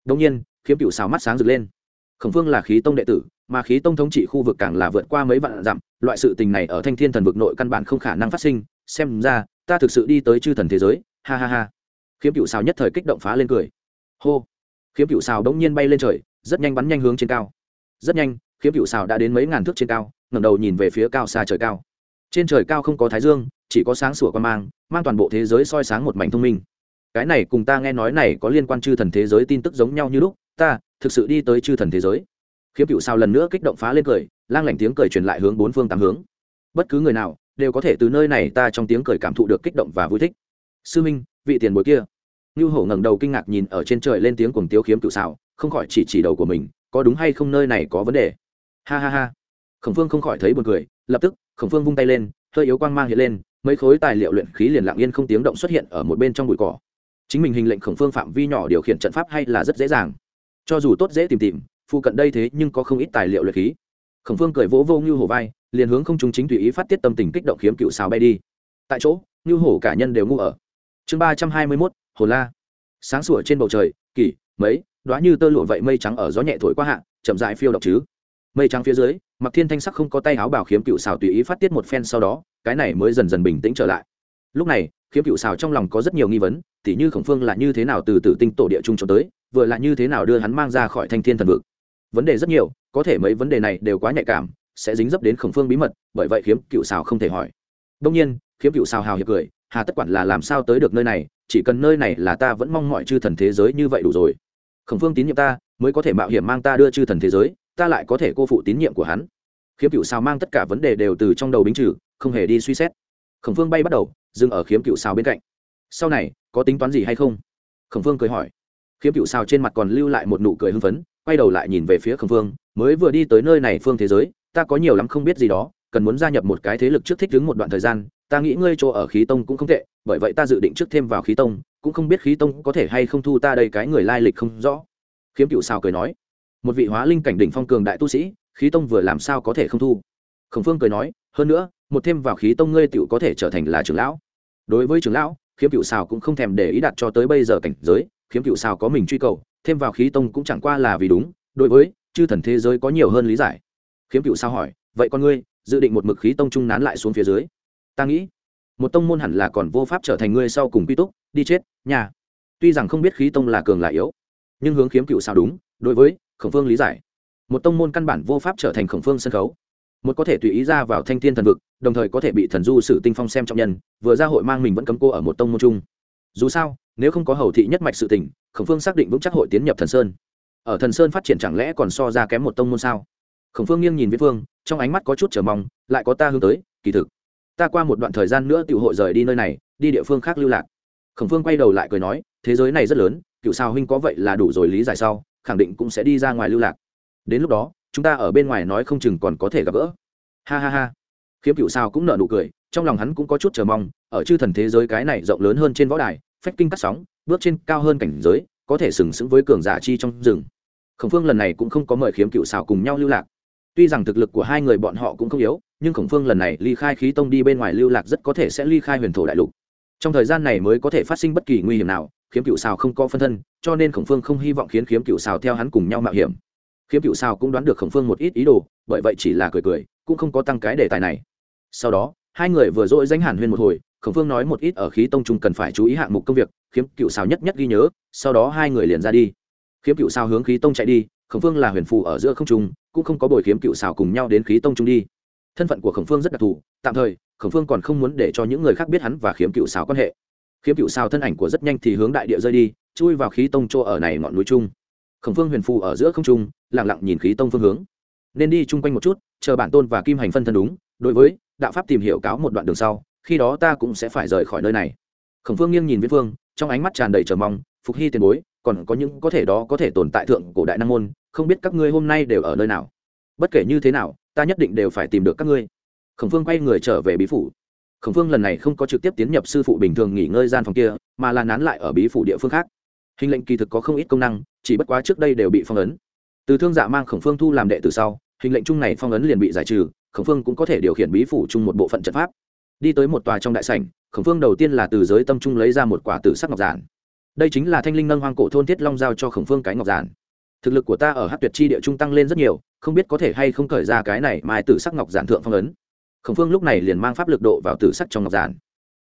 Đông nhiên, khiếm cựu sao mắt sáng rực lên. Khổng phương là khí tông đệ tử, mà khí tông thống trị khu vực càng là vượt qua mấy vạn dặm, loại sự tình này ở thanh thiên thần vực nội căn bản không khả năng phát sinh, xem ra, ta thực sự đi tới chư thần thế giới, ha ha ha. Khiếm cựu sao nhất thời kích động phá lên cười hô. Khiếm cựu xào đống nhiên bay lên trời, rất nhanh bắn nhanh hướng trên cao. Rất nhanh, khiếm cựu xào đã đến mấy ngàn thước trên cao, ngẩng đầu nhìn về phía cao xa trời cao. Trên trời cao không có thái dương, chỉ có sáng sủa quan mang mang toàn bộ thế giới soi sáng một mảnh thông minh. Cái này cùng ta nghe nói này có liên quan chư thần thế giới tin tức giống nhau như lúc, ta thực sự đi tới chư thần thế giới. Khiếm cựu sao lần nữa kích động phá lên cười, lang lảnh tiếng cười truyền lại hướng bốn phương tám hướng. Bất cứ người nào đều có thể từ nơi này ta trong tiếng cười cảm thụ được kích động và vui thích. Sư minh, vị tiền bối kia. Nưu Hổ ngẩng đầu kinh ngạc nhìn ở trên trời lên tiếng cuồng tiếu khiếm cựu xảo, không khỏi chỉ chỉ đầu của mình, có đúng hay không nơi này có vấn đề. Ha ha ha. Khổng Phương không khỏi thấy buồn cười, lập tức, Khổng Phương vung tay lên, hơi yếu quang mang hiện lên, mấy khối tài liệu luyện khí liền lặng yên không tiếng động xuất hiện ở một bên trong bụi cỏ. Chính mình hình lệnh Khổng Phương phạm vi nhỏ điều khiển trận pháp hay là rất dễ dàng. Cho dù tốt dễ tìm tìm, phụ cận đây thế nhưng có không ít tài liệu luyện khí. Khổng Phương cười vỗ vô Nưu Hổ vai, liền hướng không trung chính tùy ý phát tiết tâm tình kích động khiếm cựu xảo bay đi. Tại chỗ, Nưu Hổ cả nhân đều ngu ở. Chương ba trăm hai mươi 321, Hồ la. Sáng sủa trên bầu trời, kỳ, mấy đoá như tơ lụa vậy mây trắng ở gió nhẹ thổi qua hạ, chậm dại phiêu độc chứ. Mây trắng phía dưới mặc thiên thanh sắc không có tay áo bảo khiếm cựu xào tùy ý phát tiết một phen sau đó, cái này mới dần dần bình tĩnh trở lại. Lúc này khiếm cựu xào trong lòng có rất nhiều nghi vấn, tỉ như khổng phương là như thế nào từ tử tinh tổ địa trung cho tới, vừa là như thế nào đưa hắn mang ra khỏi thanh thiên thần vực. Vấn đề rất nhiều, có thể mấy vấn đề này đều quá nhạy cảm, sẽ dính dấp đến khổng phương bí mật, bởi vậy khiếm cựu xào không thể hỏi. Đông nhiên khiếm cựu xào hào hiệp cười hà tất quản là làm sao tới được nơi này, chỉ cần nơi này là ta vẫn mong mọi chư thần thế giới như vậy đủ rồi. Khổng phương tín nhiệm ta, mới có thể mạo hiểm mang ta đưa chư thần thế giới, ta lại có thể cô phụ tín nhiệm của hắn. Khiếm cựu xào mang tất cả vấn đề đều từ trong đầu bính trừ, không hề đi suy xét. Khổng phương bay bắt đầu, dừng ở khiếm cựu xào bên cạnh. Sau này, có tính toán gì hay không? Khổng phương cười hỏi. Khiếm cựu xào trên mặt còn lưu lại một nụ cười hưng phấn, quay đầu lại nhìn về phía khổng phương, mới vừa đi tới nơi này phương thế giới, ta có nhiều lắm không biết gì đó, cần muốn gia nhập một cái thế lực trước thích đứng một đoạn thời gian ta nghĩ ngươi chỗ ở khí tông cũng không tệ, bởi vậy ta dự định trước thêm vào khí tông, cũng không biết khí tông có thể hay không thu ta đây cái người lai lịch không rõ. Khiếm cựu xào cười nói, một vị hóa linh cảnh đỉnh phong cường đại tu sĩ, khí tông vừa làm sao có thể không thu? Khổng phương cười nói, hơn nữa, một thêm vào khí tông ngươi tựu có thể trở thành là trưởng lão. Đối với trưởng lão, khiếm cựu xào cũng không thèm để ý đặt cho tới bây giờ cảnh giới, khiếm cựu xào có mình truy cầu, thêm vào khí tông cũng chẳng qua là vì đúng, đối với chư thần thế giới có nhiều hơn lý giải. Khiếm cựu sao hỏi, vậy con ngươi, dự định một mực khí tông trung nán lại xuống phía dưới ta nghĩ một tông môn hẳn là còn vô pháp trở thành ngươi sau cùng quy túc, đi chết, nhà. Tuy rằng không biết khí tông là cường là yếu, nhưng hướng khiếm cựu sao đúng, đối với khổng phương lý giải. Một tông môn căn bản vô pháp trở thành khổng phương sân khấu. Một có thể tùy ý ra vào thanh thiên thần vực, đồng thời có thể bị thần du sử tinh phong xem trọng nhân, vừa ra hội mang mình vẫn cấm cô ở một tông môn chung. Dù sao, nếu không có hầu thị nhất mạch sự tình, khổng phương xác định vững chắc hội tiến nhập thần sơn. Ở thần sơn phát triển chẳng lẽ còn so ra kém một tông môn sao? Khổng phương nghiêng nhìn viết phương, trong ánh mắt có chút chờ mong, lại có ta hướng tới, kỳ thực ta qua một đoạn thời gian nữa tiểu hội rời đi nơi này, đi địa phương khác lưu lạc. Khổng phương quay đầu lại cười nói, thế giới này rất lớn, cựu sao huynh có vậy là đủ rồi lý giải sau, khẳng định cũng sẽ đi ra ngoài lưu lạc. Đến lúc đó, chúng ta ở bên ngoài nói không chừng còn có thể gặp gỡ. Ha ha ha. Khiếm cựu sao cũng nở nụ cười, trong lòng hắn cũng có chút chờ mong, ở chư thần thế giới cái này rộng lớn hơn trên võ đài, phách kinh cắt sóng, bước trên cao hơn cảnh giới, có thể sừng sững với cường giả chi trong rừng. Khổng phương lần này cũng không có mời khiếm cựu xào cùng nhau lưu lạc. Tuy rằng thực lực của hai người bọn họ cũng không yếu nhưng khổng phương lần này ly khai khí tông đi bên ngoài lưu lạc rất có thể sẽ ly khai huyền thổ đại lục. Trong thời gian này mới có thể phát sinh bất kỳ nguy hiểm nào, khiếm cựu xào không có phân thân, cho nên khổng phương không hy vọng khiến khiếm cựu xào theo hắn cùng nhau mạo hiểm. Khiếm cựu xào cũng đoán được khổng phương một ít ý đồ, bởi vậy chỉ là cười cười, cũng không có tăng cái đề tài này. Sau đó, hai người vừa dội danh hàn huyên một hồi, khổng phương nói một ít ở khí tông trung cần phải chú ý hạng mục công việc, khiếm cựu xào nhất nhất ghi nhớ, sau đó hai người liền ra đi. Khiếm cựu xào hướng khí tông chạy đi, khổng phương là huyền phù ở giữa không trung, cũng không có bồi khiếm cựu xào cùng nhau đến khí tông trung đi thân phận của khổng phương rất đặc thù, tạm thời, khổng phương còn không muốn để cho những người khác biết hắn và khiếm cựu xào quan hệ. Khiếm cựu xào thân ảnh của rất nhanh thì hướng đại địa rơi đi, chui vào khí tông chỗ ở này ngọn núi trung khổng phương huyền phù ở giữa không trung lẳng lặng nhìn khí tông phương hướng. Nên đi chung quanh một chút, chờ bản tôn và kim hành phân thân đúng, đối với đạo pháp tìm hiểu cáo một đoạn đường sau, khi đó ta cũng sẽ phải rời khỏi nơi này. Khổng phương nghiêng nhìn viễn phương, trong ánh mắt tràn đầy trờ mong, phục hy tiền bối, còn có những có thể đó có thể tồn tại thượng cổ đại năng môn, không biết các ngươi hôm nay đều ở nơi nào bất kể như thế nào, ta nhất định đều phải tìm được các ngươi. Khổng phương quay người trở về bí phủ. Khổng phương lần này không có trực tiếp tiến nhập sư phụ bình thường nghỉ ngơi gian phòng kia, mà là nán lại ở bí phủ địa phương khác. Hình lệnh kỳ thực có không ít công năng, chỉ bất quá trước đây đều bị phong ấn. Từ thương giả mang khổng phương thu làm đệ từ sau, hình lệnh chung này phong ấn liền bị giải trừ, khổng phương cũng có thể điều khiển bí phủ chung một bộ phận trận pháp. Đi tới một tòa trong đại sảnh, khổng phương đầu tiên là từ giới tâm trung lấy ra một quả tử sắc ngọc giản. Đây chính là thanh linh nâng hoang cổ thôn thiết long giao cho khổng phương cái ngọc giản thực lực của ta ở hát tuyệt chi địa trung tăng lên rất nhiều, không biết có thể hay không khởi ra cái này mai tử sắc ngọc giản thượng phong ấn. Khổng phương lúc này liền mang pháp lực độ vào tử sắc trong ngọc giản.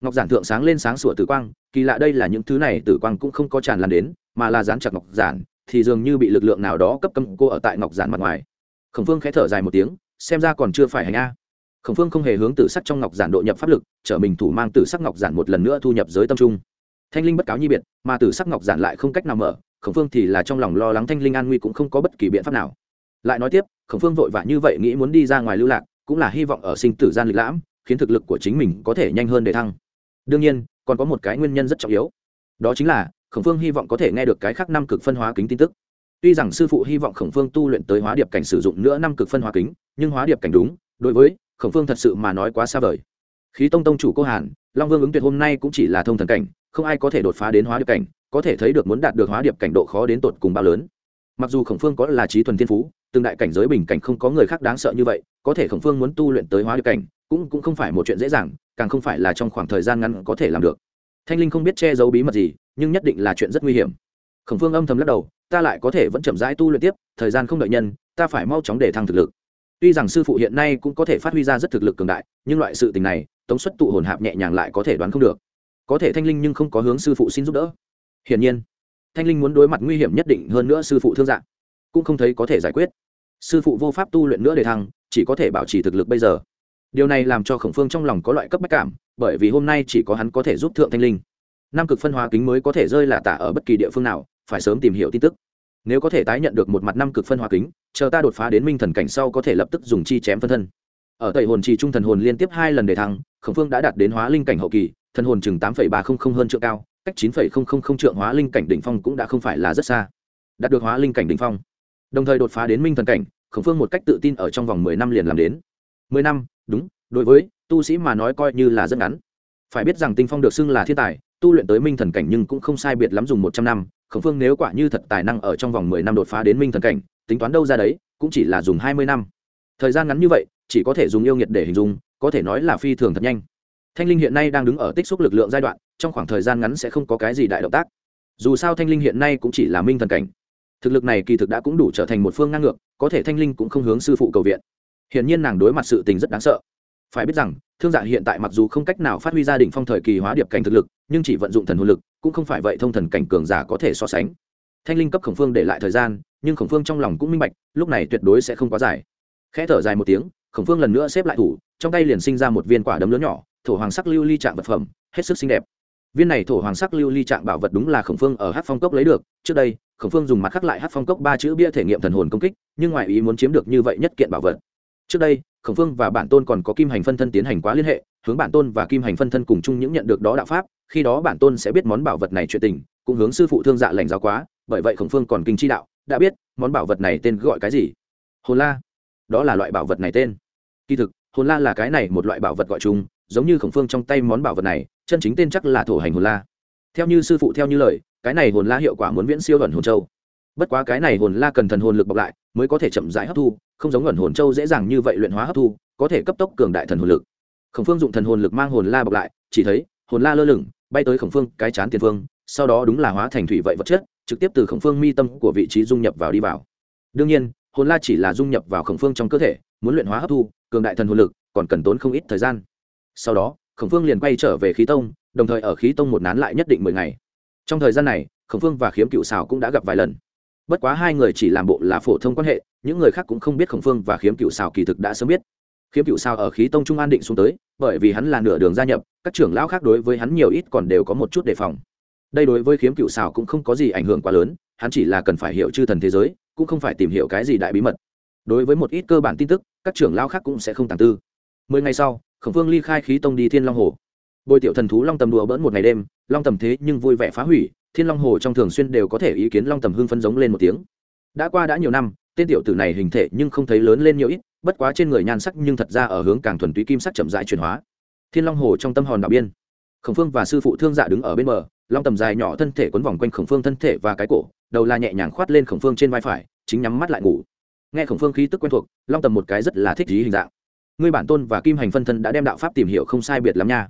Ngọc giản thượng sáng lên sáng sủa tử quang, kỳ lạ đây là những thứ này tử quang cũng không có tràn lan đến, mà là dán chặt ngọc giản, thì dường như bị lực lượng nào đó cấp cầm cô ở tại ngọc giản mặt ngoài. Khổng phương khẽ thở dài một tiếng, xem ra còn chưa phải hành a. Khổng phương không hề hướng tử sắc trong ngọc giản độ nhập pháp lực, trở mình thủ mang tử sắc ngọc giản một lần nữa thu nhập giới tâm trung. Thanh linh bất cáo nhi biệt, mà tử sắc ngọc giản lại không cách nào mở khổng phương thì là trong lòng lo lắng thanh linh an nguy cũng không có bất kỳ biện pháp nào. Lại nói tiếp, khổng phương vội vã như vậy nghĩ muốn đi ra ngoài lưu lạc, cũng là hy vọng ở sinh tử gian lịch lãm, khiến thực lực của chính mình có thể nhanh hơn để thăng. Đương nhiên, còn có một cái nguyên nhân rất trọng yếu. Đó chính là, khổng phương hy vọng có thể nghe được cái khác năm cực phân hóa kính tin tức. Tuy rằng sư phụ hy vọng khổng phương tu luyện tới hóa điệp cảnh sử dụng nữa năm cực phân hóa kính, nhưng hóa điệp cảnh đúng, đối với khổng phương thật sự mà nói quá xa vời. Khí tông tông chủ cô hàn, long vương ứng tuyệt hôm nay cũng chỉ là thông thần cảnh, không ai có thể đột phá đến hóa điệp cảnh có thể thấy được muốn đạt được hóa điệp cảnh độ khó đến tột cùng bao lớn. Mặc dù khổng phương có là trí thuần thiên phú từng đại cảnh giới bình cảnh không có người khác đáng sợ như vậy, có thể khổng phương muốn tu luyện tới hóa điệp cảnh cũng cũng không phải một chuyện dễ dàng, càng không phải là trong khoảng thời gian ngắn có thể làm được. Thanh linh không biết che giấu bí mật gì, nhưng nhất định là chuyện rất nguy hiểm. Khổng phương âm thầm lắc đầu, ta lại có thể vẫn chậm rãi tu luyện tiếp, thời gian không đợi nhân, ta phải mau chóng để thăng thực lực. Tuy rằng sư phụ hiện nay cũng có thể phát huy ra rất thực lực cường đại, nhưng loại sự tình này, tống xuất tụ hồn hạp nhẹ nhàng lại có thể đoán không được. Có thể thanh linh nhưng không có hướng sư phụ xin giúp đỡ hiển nhiên, thanh linh muốn đối mặt nguy hiểm nhất định hơn nữa sư phụ thương dạng cũng không thấy có thể giải quyết. Sư phụ vô pháp tu luyện nữa để thăng, chỉ có thể bảo trì thực lực bây giờ. Điều này làm cho khổng phương trong lòng có loại cấp bách cảm, bởi vì hôm nay chỉ có hắn có thể giúp thượng thanh linh. Nam cực phân hóa kính mới có thể rơi là tả ở bất kỳ địa phương nào, phải sớm tìm hiểu tin tức. Nếu có thể tái nhận được một mặt năm cực phân hóa kính, chờ ta đột phá đến minh thần cảnh sau có thể lập tức dùng chi chém phân thân. Ở tẩy hồn trì trung thần hồn liên tiếp hai lần để thăng, khổng phương đã đạt đến hóa linh cảnh hậu kỳ, thần hồn chừng tám ba trăm linh hơn trượng cao cách chín trượng hóa linh cảnh đỉnh phong cũng đã không phải là rất xa. Đạt được hóa linh cảnh đỉnh phong, đồng thời đột phá đến minh thần cảnh, khổng phương một cách tự tin ở trong vòng mười năm liền làm đến. Mười năm, đúng, đối với tu sĩ mà nói coi như là rất ngắn. Phải biết rằng tinh phong được xưng là thiên tài, tu luyện tới minh thần cảnh nhưng cũng không sai biệt lắm dùng một trăm năm. Khổng phương nếu quả như thật tài năng ở trong vòng mười năm đột phá đến minh thần cảnh, tính toán đâu ra đấy, cũng chỉ là dùng hai mươi năm. Thời gian ngắn như vậy, chỉ có thể dùng yêu nghiệt để hình dung, có thể nói là phi thường thật nhanh thanh linh hiện nay đang đứng ở tích xúc lực lượng giai đoạn, trong khoảng thời gian ngắn sẽ không có cái gì đại động tác. Dù sao thanh linh hiện nay cũng chỉ là minh thần cảnh. Thực lực này kỳ thực đã cũng đủ trở thành một phương ngang ngược, có thể thanh linh cũng không hướng sư phụ cầu viện. Hiển nhiên nàng đối mặt sự tình rất đáng sợ. Phải biết rằng, thương dạ hiện tại mặc dù không cách nào phát huy gia đình phong thời kỳ hóa điệp cảnh thực lực, nhưng chỉ vận dụng thần hồn lực, cũng không phải vậy thông thần cảnh cường giả có thể so sánh. Thanh linh cấp khổng phương để lại thời gian, nhưng khổng phương trong lòng cũng minh bạch, lúc này tuyệt đối sẽ không quá dài. Khẽ thở dài một tiếng, khổng phương lần nữa xếp lại thủ, trong tay liền sinh ra một viên quả đấm lớn nhỏ thổ hoàng sắc lưu ly trạng vật phẩm, hết sức xinh đẹp. Viên này thổ hoàng sắc lưu ly trạng bảo vật đúng là khổng phương ở hát phong cốc lấy được. Trước đây, khổng phương dùng mặt khắc lại hát phong cốc ba chữ bia thể nghiệm thần hồn công kích, nhưng ngoài ý muốn chiếm được như vậy nhất kiện bảo vật. Trước đây, khổng phương và bản tôn còn có kim hành phân thân tiến hành quá liên hệ, hướng bản tôn và kim hành phân thân cùng chung những nhận được đó đạo pháp, khi đó bản tôn sẽ biết món bảo vật này chuyện tình, cũng hướng sư phụ thương dạ lành giáo quá, bởi vậy khổng phương còn kinh chi đạo, đã biết món bảo vật này tên gọi cái gì. Hồn la. Đó là loại bảo vật này tên. Kỳ thực, hồn la là cái này một loại bảo vật gọi chung giống như khổng phương trong tay món bảo vật này, chân chính tên chắc là thổ hành hồn la. Theo như sư phụ theo như lời, cái này hồn la hiệu quả muốn viễn siêu ẩn hồn châu. Bất quá cái này hồn la cần thần hồn lực bọc lại, mới có thể chậm rãi hấp thu, không giống ẩn hồn châu dễ dàng như vậy luyện hóa hấp thu, có thể cấp tốc cường đại thần hồn lực. Khổng phương dụng thần hồn lực mang hồn la bọc lại, chỉ thấy, hồn la lơ lửng, bay tới khổng phương, cái chán tiền phương, sau đó đúng là hóa thành thủy vậy vật chất, trực tiếp từ khổng phương mi tâm của vị trí dung nhập vào đi vào. Đương nhiên, hồn la chỉ là dung nhập vào khổng phương trong cơ thể, muốn luyện hóa hấp thu, cường đại thần hồn lực, còn cần tốn không ít thời gian sau đó, khổng phương liền quay trở về khí tông, đồng thời ở khí tông một nán lại nhất định mười ngày. Trong thời gian này, khổng phương và khiếm cựu xào cũng đã gặp vài lần. Bất quá hai người chỉ làm bộ là phổ thông quan hệ, những người khác cũng không biết khổng phương và khiếm cựu xào kỳ thực đã sớm biết. Khiếm cựu xào ở khí tông trung an định xuống tới, bởi vì hắn là nửa đường gia nhập, các trưởng lão khác đối với hắn nhiều ít còn đều có một chút đề phòng. Đây đối với khiếm cựu xào cũng không có gì ảnh hưởng quá lớn, hắn chỉ là cần phải hiểu chư thần thế giới, cũng không phải tìm hiểu cái gì đại bí mật. Đối với một ít cơ bản tin tức, các trưởng lão khác cũng sẽ không tàng tư. Mười ngày sau khổng phương ly khai khí tông đi thiên long hồ. Bồi tiểu thần thú long tầm đùa bỡn một ngày đêm, long tầm thế nhưng vui vẻ phá hủy, thiên long hồ trong thường xuyên đều có thể ý kiến long tầm hưng phân giống lên một tiếng. Đã qua đã nhiều năm, tên tiểu tử này hình thể nhưng không thấy lớn lên nhiều ít, bất quá trên người nhan sắc nhưng thật ra ở hướng càng thuần túy kim sắc chậm rãi chuyển hóa. Thiên long hồ trong tâm hòn đảo biên. Khổng phương và sư phụ thương dạ đứng ở bên bờ, long tầm dài nhỏ thân thể quấn vòng quanh khổng phương thân thể và cái cổ, đầu là nhẹ nhàng khoát lên khổng phương trên vai phải, chính nhắm mắt lại ngủ. Nghe khổng phương khí tức quen thuộc, long tầm một cái rất là thích trí hình dạng ngươi bản tôn và kim hành phân thân đã đem đạo pháp tìm hiểu không sai biệt lắm nha.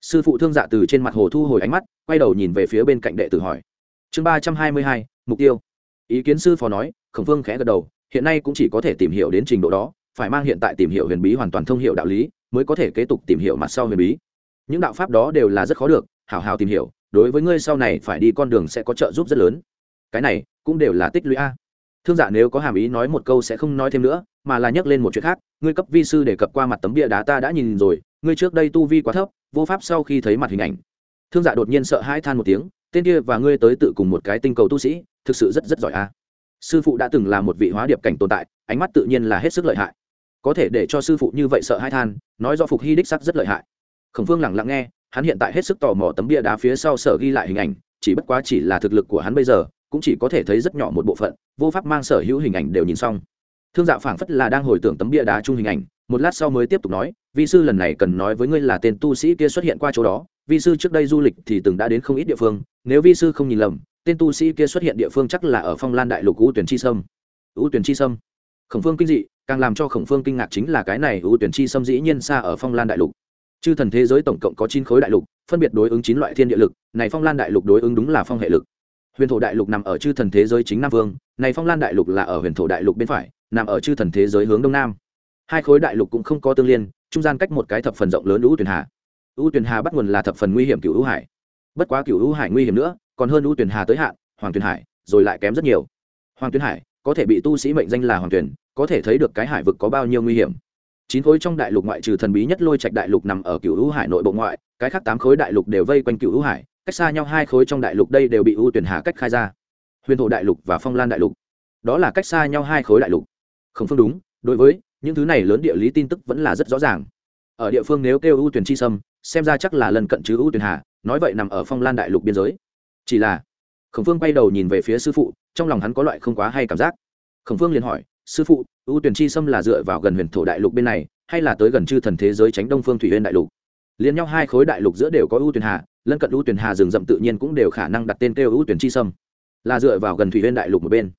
Sư phụ thương dạ từ trên mặt hồ thu hồi ánh mắt, quay đầu nhìn về phía bên cạnh đệ tử hỏi. Chương ba trăm hai mươi hai, mục tiêu. Ý kiến sư phó nói, khổng phương khẽ gật đầu, hiện nay cũng chỉ có thể tìm hiểu đến trình độ đó, phải mang hiện tại tìm hiểu huyền bí hoàn toàn thông hiệu đạo lý, mới có thể kế tục tìm hiểu mặt sau huyền bí. Những đạo pháp đó đều là rất khó được hào hào tìm hiểu, đối với ngươi sau này phải đi con đường sẽ có trợ giúp rất lớn. Cái này cũng đều là tích lũy a. Thương giả nếu có hàm ý nói một câu sẽ không nói thêm nữa mà là nhắc lên một chuyện khác, ngươi cấp vi sư đề cập qua mặt tấm bia đá ta đã nhìn rồi, ngươi trước đây tu vi quá thấp, vô pháp sau khi thấy mặt hình ảnh. Thương dạ đột nhiên sợ hãi than một tiếng, tên kia và ngươi tới tự cùng một cái tinh cầu tu sĩ, thực sự rất rất giỏi a. Sư phụ đã từng là một vị hóa điệp cảnh tồn tại, ánh mắt tự nhiên là hết sức lợi hại. Có thể để cho sư phụ như vậy sợ hãi than, nói do phục hy đích sắc rất lợi hại. Khổng phương lẳng lặng nghe, hắn hiện tại hết sức tò mò tấm bia đá phía sau sở ghi lại hình ảnh, chỉ bất quá chỉ là thực lực của hắn bây giờ, cũng chỉ có thể thấy rất nhỏ một bộ phận, vô pháp mang sở hữu hình ảnh đều nhìn xong thương dạ phảng phất là đang hồi tưởng tấm bia đá chung hình ảnh, một lát sau mới tiếp tục nói, vi sư lần này cần nói với ngươi là tên tu sĩ kia xuất hiện qua chỗ đó. Vi sư trước đây du lịch thì từng đã đến không ít địa phương, nếu vi sư không nhìn lầm, tên tu sĩ kia xuất hiện địa phương chắc là ở phong lan đại lục u tuyển chi sâm. U tuyển chi sâm? Khổng phương kinh dị, càng làm cho khổng phương kinh ngạc chính là cái này u tuyển chi sâm dĩ nhiên xa ở phong lan đại lục. Chư thần thế giới tổng cộng có chín khối đại lục, phân biệt đối ứng chín loại thiên địa lực, này phong lan đại lục đối ứng đúng là phong hệ lực huyền thổ đại lục nằm ở chư thần thế giới chính nam vương, này phong lan đại lục là ở huyền thổ đại lục bên phải, nằm ở chư thần thế giới hướng đông nam. Hai khối đại lục cũng không có tương liên, trung gian cách một cái thập phần rộng lớn lũ tuyền hà. U tuyền hà bắt nguồn là thập phần nguy hiểm cựu U hải. Bất quá cựu U hải nguy hiểm nữa, còn hơn u tuyền hà tới hạn, hoàng tuyền hải, rồi lại kém rất nhiều. Hoàng tuyền hải, có thể bị tu sĩ mệnh danh là hoàng tuyền, có thể thấy được cái hải vực có bao nhiêu nguy hiểm. Chín khối trong đại lục ngoại trừ thần bí nhất lôi trạch đại lục nằm ở cựu U hải nội bộ ngoại, cái khác tám khối đại lục đều vây quanh cựu U hải cách xa nhau hai khối trong đại lục đây đều bị u tuyển hà cách khai ra. Huyền thổ đại lục và phong lan đại lục. Đó là cách xa nhau hai khối đại lục. Không phương đúng, đối với những thứ này lớn địa lý tin tức vẫn là rất rõ ràng. Ở địa phương nếu kêu u tuyển chi sâm, xem ra chắc là lần cận chứ u tuyển hà, nói vậy nằm ở phong lan đại lục biên giới. Chỉ là, khổng phương quay đầu nhìn về phía sư phụ, trong lòng hắn có loại không quá hay cảm giác. Khổng phương liền hỏi, sư phụ u tuyển chi sâm là dựa vào gần huyền thổ đại lục bên này, hay là tới gần chư thần thế giới tránh đông phương thủy huyên đại lục? Liền nhau hai khối đại lục giữa đều có u tuyển hà lân cận u tuyển hà rừng rậm tự nhiên cũng đều khả năng đặt tên kêu u tuyển chi sâm. Là dựa vào gần thủy huyên đại lục một bên.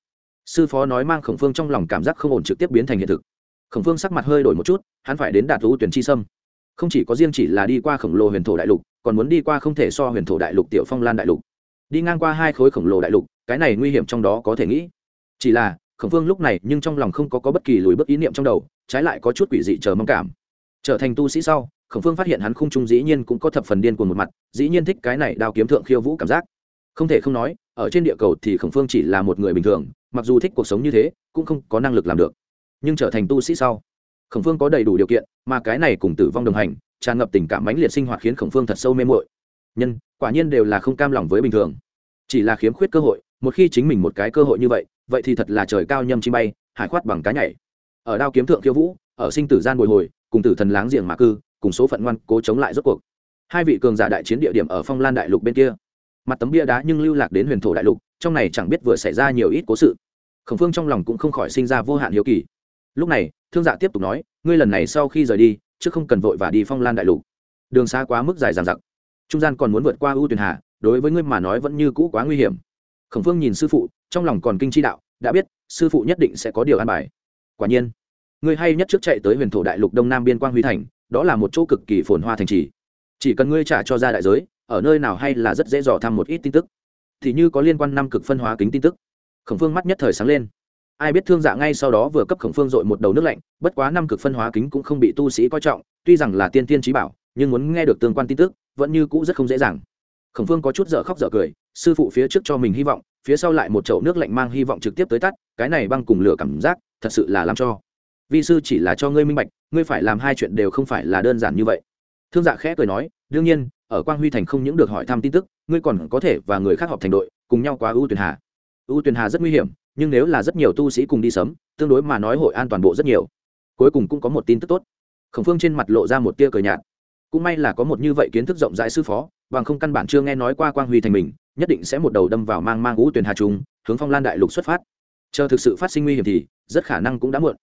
Sư phó nói mang khổng phương trong lòng cảm giác không ổn trực tiếp biến thành hiện thực. Khổng phương sắc mặt hơi đổi một chút hắn phải đến đạt u tuyển chi sâm. Không chỉ có riêng chỉ là đi qua khổng lồ huyền thổ đại lục còn muốn đi qua không thể so huyền thổ đại lục tiểu phong lan đại lục. Đi ngang qua hai khối khổng lồ đại lục cái này nguy hiểm trong đó có thể nghĩ. Chỉ là khổng phương lúc này nhưng trong lòng không có, có bất kỳ lùi bước ý niệm trong đầu trái lại có chút quỷ dị chờ mong cảm. Trở thành tu sĩ sau khổng phương phát hiện hắn khung trung dĩ nhiên cũng có thập phần điên cuồng một mặt, dĩ nhiên thích cái này đao kiếm thượng khiêu vũ cảm giác. Không thể không nói, ở trên địa cầu thì khổng phương chỉ là một người bình thường, mặc dù thích cuộc sống như thế, cũng không có năng lực làm được. Nhưng trở thành tu sĩ sau, khổng phương có đầy đủ điều kiện, mà cái này cùng tử vong đồng hành, tràn ngập tình cảm mãnh liệt sinh hoạt khiến khổng phương thật sâu mê mội nhân, quả nhiên đều là không cam lòng với bình thường. Chỉ là khiếm khuyết cơ hội, một khi chính mình một cái cơ hội như vậy vậy thì thật là trời cao nhâm chi bay, hải khoát bằng cá nhảy. Ở đao kiếm thượng khiêu vũ, ở sinh tử gian bồi hồi, cùng tử thần láng giềng mà cư cùng số phận ngoan cố chống lại rốt cuộc. Hai vị cường giả đại chiến địa điểm ở phong lan đại lục bên kia. Mặt tấm bia đá nhưng lưu lạc đến huyền thổ đại lục, trong này chẳng biết vừa xảy ra nhiều ít cố sự. Khổng phương trong lòng cũng không khỏi sinh ra vô hạn hiếu kỳ. Lúc này, thương dạ tiếp tục nói, ngươi lần này sau khi rời đi, chứ không cần vội và đi phong lan đại lục. Đường xa quá mức dài dàn dặc. Trung gian còn muốn vượt qua ưu tuyền hà, đối với ngươi mà nói vẫn như cũ quá nguy hiểm. Khổng phương nhìn sư phụ, trong lòng còn kinh chi đạo, đã biết, sư phụ nhất định sẽ có điều an bài. Quả nhiên, ngươi hay nhất trước chạy tới huyền thổ đại lục đông nam biên quang huy thành đó là một chỗ cực kỳ phồn hoa thành trì. Chỉ cần ngươi trả cho ra đại giới, ở nơi nào hay là rất dễ dò thăm một ít tin tức. Thì như có liên quan năm cực phân hóa kính tin tức. Khổng phương mắt nhất thời sáng lên. Ai biết thương dạ ngay sau đó vừa cấp khổng phương dội một đầu nước lạnh, bất quá năm cực phân hóa kính cũng không bị tu sĩ coi trọng, tuy rằng là tiên tiên trí bảo, nhưng muốn nghe được tương quan tin tức, vẫn như cũ rất không dễ dàng. Khổng phương có chút dở khóc dở cười, sư phụ phía trước cho mình hy vọng, phía sau lại một chậu nước lạnh mang hy vọng trực tiếp tới tắt, cái này băng cùng lửa cảm giác, thật sự là làm cho vi sư chỉ là cho ngươi minh bạch, ngươi phải làm hai chuyện đều không phải là đơn giản như vậy. Thương dạ khẽ cười nói, đương nhiên, ở quang huy thành không những được hỏi thăm tin tức, ngươi còn có thể và người khác họp thành đội, cùng nhau qua ưu tuyền hà. Ưu tuyền hà rất nguy hiểm, nhưng nếu là rất nhiều tu sĩ cùng đi sớm, tương đối mà nói hội an toàn bộ rất nhiều. Cuối cùng cũng có một tin tức tốt. Khổng phương trên mặt lộ ra một tia cờ nhạt. Cũng may là có một như vậy kiến thức rộng rãi sư phó, bằng không căn bản chưa nghe nói qua quang huy thành mình, nhất định sẽ một đầu đâm vào mang mang ngũ tuyển hà trung hướng phong lan đại lục xuất phát. Chờ thực sự phát sinh nguy hiểm thì, rất khả năng cũng đã muộn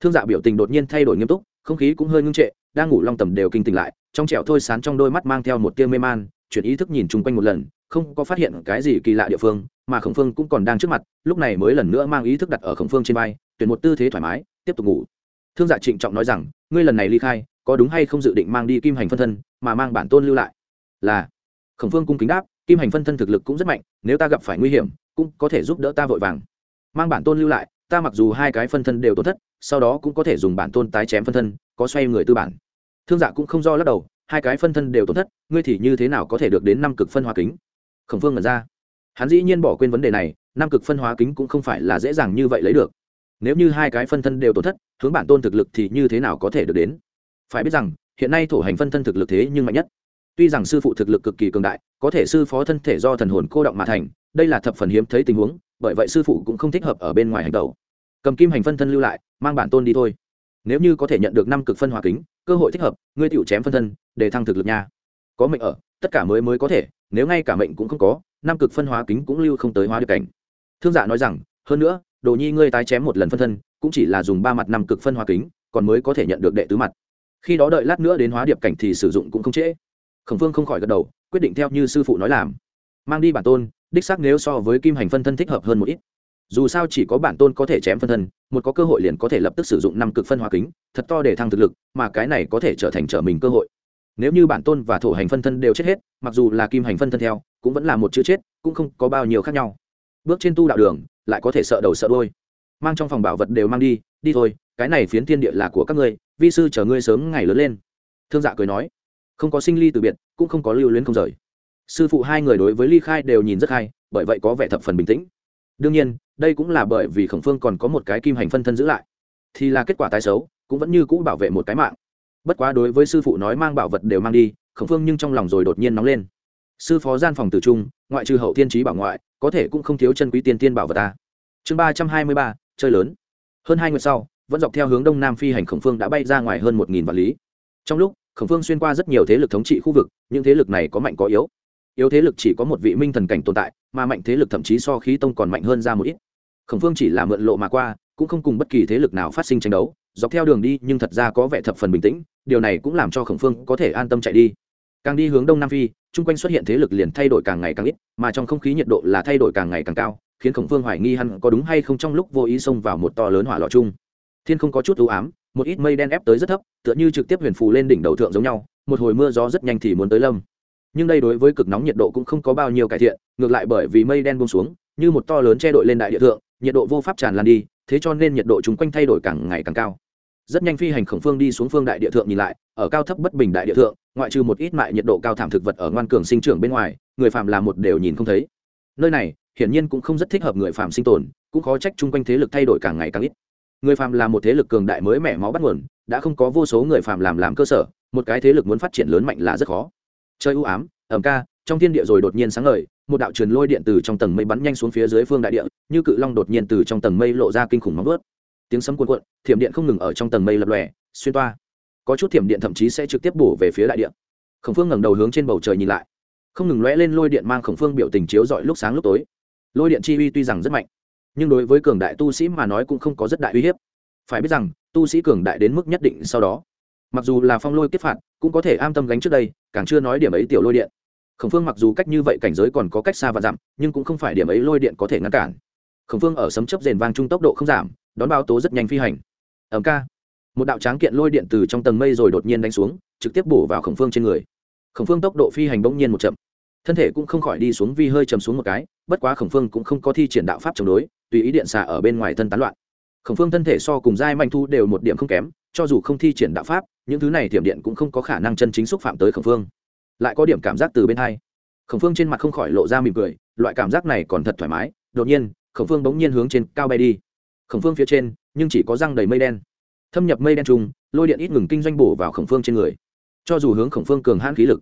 thương dạ biểu tình đột nhiên thay đổi nghiêm túc, không khí cũng hơi ngưng trệ, đang ngủ long tầm đều kinh tỉnh lại, trong trẻo thôi sán trong đôi mắt mang theo một tia mê man, chuyển ý thức nhìn chung quanh một lần, không có phát hiện cái gì kỳ lạ địa phương, mà khổng phương cũng còn đang trước mặt, lúc này mới lần nữa mang ý thức đặt ở khổng phương trên vai, tuyển một tư thế thoải mái, tiếp tục ngủ. Thương dạ trịnh trọng nói rằng, ngươi lần này ly khai, có đúng hay không dự định mang đi kim hành phân thân, mà mang bản tôn lưu lại? Là. Khổng phương cung kính đáp, kim hành phân thân thực lực cũng rất mạnh, nếu ta gặp phải nguy hiểm, cũng có thể giúp đỡ ta vội vàng. Mang bản tôn lưu lại ta mặc dù hai cái phân thân đều tổn thất, sau đó cũng có thể dùng bản tôn tái chém phân thân, có xoay người tư bản. Thương dạ cũng không do lắc đầu, hai cái phân thân đều tổn thất, ngươi thì như thế nào có thể được đến năm cực phân hóa kính? Khổng phương ngẩn ra. Hắn dĩ nhiên bỏ quên vấn đề này, năm cực phân hóa kính cũng không phải là dễ dàng như vậy lấy được. Nếu như hai cái phân thân đều tổn thất, hướng bản tôn thực lực thì như thế nào có thể được đến? Phải biết rằng, hiện nay thổ hành phân thân thực lực thế nhưng mạnh nhất. Tuy rằng sư phụ thực lực cực kỳ cường đại, có thể sư phó thân thể do thần hồn cô động mà thành, đây là thập phần hiếm thấy tình huống bởi vậy sư phụ cũng không thích hợp ở bên ngoài hành tẩu. Cầm kim hành phân thân lưu lại, mang bản tôn đi thôi. Nếu như có thể nhận được năm cực phân hóa kính, cơ hội thích hợp, ngươi tựu chém phân thân, để thăng thực lực nha. Có mệnh ở, tất cả mới mới có thể, nếu ngay cả mệnh cũng không có, năm cực phân hóa kính cũng lưu không tới hóa được cảnh. Thương giả dạ nói rằng, hơn nữa, đồ nhi ngươi tái chém một lần phân thân, cũng chỉ là dùng ba mặt năm cực phân hóa kính, còn mới có thể nhận được đệ tứ mặt. Khi đó đợi lát nữa đến hóa điệp cảnh thì sử dụng cũng không trễ. Khổng phương không khỏi gật đầu, quyết định theo như sư phụ nói làm mang đi bản tôn, đích xác nếu so với kim hành phân thân thích hợp hơn một ít. Dù sao chỉ có bản tôn có thể chém phân thân, một có cơ hội liền có thể lập tức sử dụng năm cực phân hóa kính, thật to để thăng thực lực, mà cái này có thể trở thành trở mình cơ hội. Nếu như bản tôn và thổ hành phân thân đều chết hết, mặc dù là kim hành phân thân theo, cũng vẫn là một chữ chết, cũng không có bao nhiêu khác nhau. Bước trên tu đạo đường, lại có thể sợ đầu sợ đôi mang trong phòng bảo vật đều mang đi đi thôi, cái này phiến thiên địa là của các ngươi, vi sư chờ ngươi sớm ngày lớn lên. Thương dạ cười nói, không có sinh ly từ biệt, cũng không có lưu luyến không rời sư phụ hai người đối với ly khai đều nhìn rất hay, bởi vậy có vẻ thập phần bình tĩnh. Đương nhiên, đây cũng là bởi vì khổng phương còn có một cái kim hành phân thân giữ lại. Thì là kết quả tái xấu, cũng vẫn như cũ bảo vệ một cái mạng. Bất quá đối với sư phụ nói mang bảo vật đều mang đi, khổng phương nhưng trong lòng rồi đột nhiên nóng lên. Sư phó gian phòng tử trung, ngoại trừ hậu thiên trí bảo ngoại, có thể cũng không thiếu chân quý tiên tiên bảo vật ta. Chương ba trăm hai mươi ba, chơi lớn. Hơn hai ngày sau, vẫn dọc theo hướng đông nam phi hành khổng phương đã bay ra ngoài hơn một nghìn vạn lý. Trong lúc, khổng phương xuyên qua rất nhiều thế lực thống trị khu vực, những thế lực này có mạnh có yếu yếu thế lực chỉ có một vị minh thần cảnh tồn tại, mà mạnh thế lực thậm chí so khí tông còn mạnh hơn ra một ít. Khổng phương chỉ là mượn lộ mà qua, cũng không cùng bất kỳ thế lực nào phát sinh tranh đấu, dọc theo đường đi nhưng thật ra có vẻ thập phần bình tĩnh, điều này cũng làm cho khổng phương có thể an tâm chạy đi. Càng đi hướng đông nam phi, chung quanh xuất hiện thế lực liền thay đổi càng ngày càng ít, mà trong không khí nhiệt độ là thay đổi càng ngày càng cao, khiến khổng phương hoài nghi hắn có đúng hay không trong lúc vô ý xông vào một to lớn hỏa lò chung. Thiên không có chút ưu ám, một ít mây đen ép tới rất thấp, tựa như trực tiếp huyền phù lên đỉnh đầu thượng giống nhau, một hồi mưa gió rất nhanh thì muốn tới lâm nhưng đây đối với cực nóng nhiệt độ cũng không có bao nhiêu cải thiện, ngược lại bởi vì mây đen buông xuống, như một to lớn che đội lên đại địa thượng, nhiệt độ vô pháp tràn lan đi, thế cho nên nhiệt độ chung quanh thay đổi càng ngày càng cao. Rất nhanh phi hành khổng phương đi xuống phương đại địa thượng nhìn lại, ở cao thấp bất bình đại địa thượng, ngoại trừ một ít mại nhiệt độ cao thảm thực vật ở ngoan cường sinh trưởng bên ngoài, người phạm là một đều nhìn không thấy. Nơi này, hiển nhiên cũng không rất thích hợp người phạm sinh tồn, cũng khó trách chung quanh thế lực thay đổi càng ngày càng ít. Người phạm là một thế lực cường đại mới mẻ máu bắt nguồn, đã không có vô số người phạm làm làm cơ sở, một cái thế lực muốn phát triển lớn mạnh là rất khó chơi u ám, ẩm ca, trong thiên địa rồi đột nhiên sáng ngời, một đạo truyền lôi điện từ trong tầng mây bắn nhanh xuống phía dưới phương đại địa, như cự long đột nhiên từ trong tầng mây lộ ra kinh khủng móng vớt tiếng sấm cuộn cuộn, thiểm điện không ngừng ở trong tầng mây lập lòe, xuyên toa. Có chút thiểm điện thậm chí sẽ trực tiếp bổ về phía đại địa. Khổng phương ngẩng đầu hướng trên bầu trời nhìn lại. Không ngừng lóe lên lôi điện mang khổng phương biểu tình chiếu dọi lúc sáng lúc tối. Lôi điện chi uy tuy rằng rất mạnh, nhưng đối với cường đại tu sĩ mà nói cũng không có rất đại uy hiếp. Phải biết rằng, tu sĩ cường đại đến mức nhất định sau đó mặc dù là phong lôi kết phạt, cũng có thể am tâm gánh trước đây, càng chưa nói điểm ấy tiểu lôi điện. Khổng phương mặc dù cách như vậy cảnh giới còn có cách xa và dặm, nhưng cũng không phải điểm ấy lôi điện có thể ngăn cản. Khổng phương ở sấm chấp rền vang trung tốc độ không giảm, đón bao tố rất nhanh phi hành. Ẩm ca. Một đạo tráng kiện lôi điện từ trong tầng mây rồi đột nhiên đánh xuống, trực tiếp bổ vào khổng phương trên người. Khổng phương tốc độ phi hành bỗng nhiên một chậm. Thân thể cũng không khỏi đi xuống vi hơi chầm xuống một cái, bất quá khổng phương cũng không có thi triển đạo pháp chống đối, tùy ý điện xả ở bên ngoài thân tán loạn. Khổng phương thân thể so cùng giai manh thu đều một điểm không kém cho dù không thi triển đạo pháp, những thứ này tiềm điện cũng không có khả năng chân chính xúc phạm tới khổng phương. Lại có điểm cảm giác từ bên hai. Khổng phương trên mặt không khỏi lộ ra mỉm cười, loại cảm giác này còn thật thoải mái. Đột nhiên, khổng phương bỗng nhiên hướng trên cao bay đi. Khổng phương phía trên, nhưng chỉ có răng đầy mây đen. Thâm nhập mây đen trùng, lôi điện ít ngừng kinh doanh bổ vào khổng phương trên người. Cho dù hướng khổng phương cường hãn khí lực,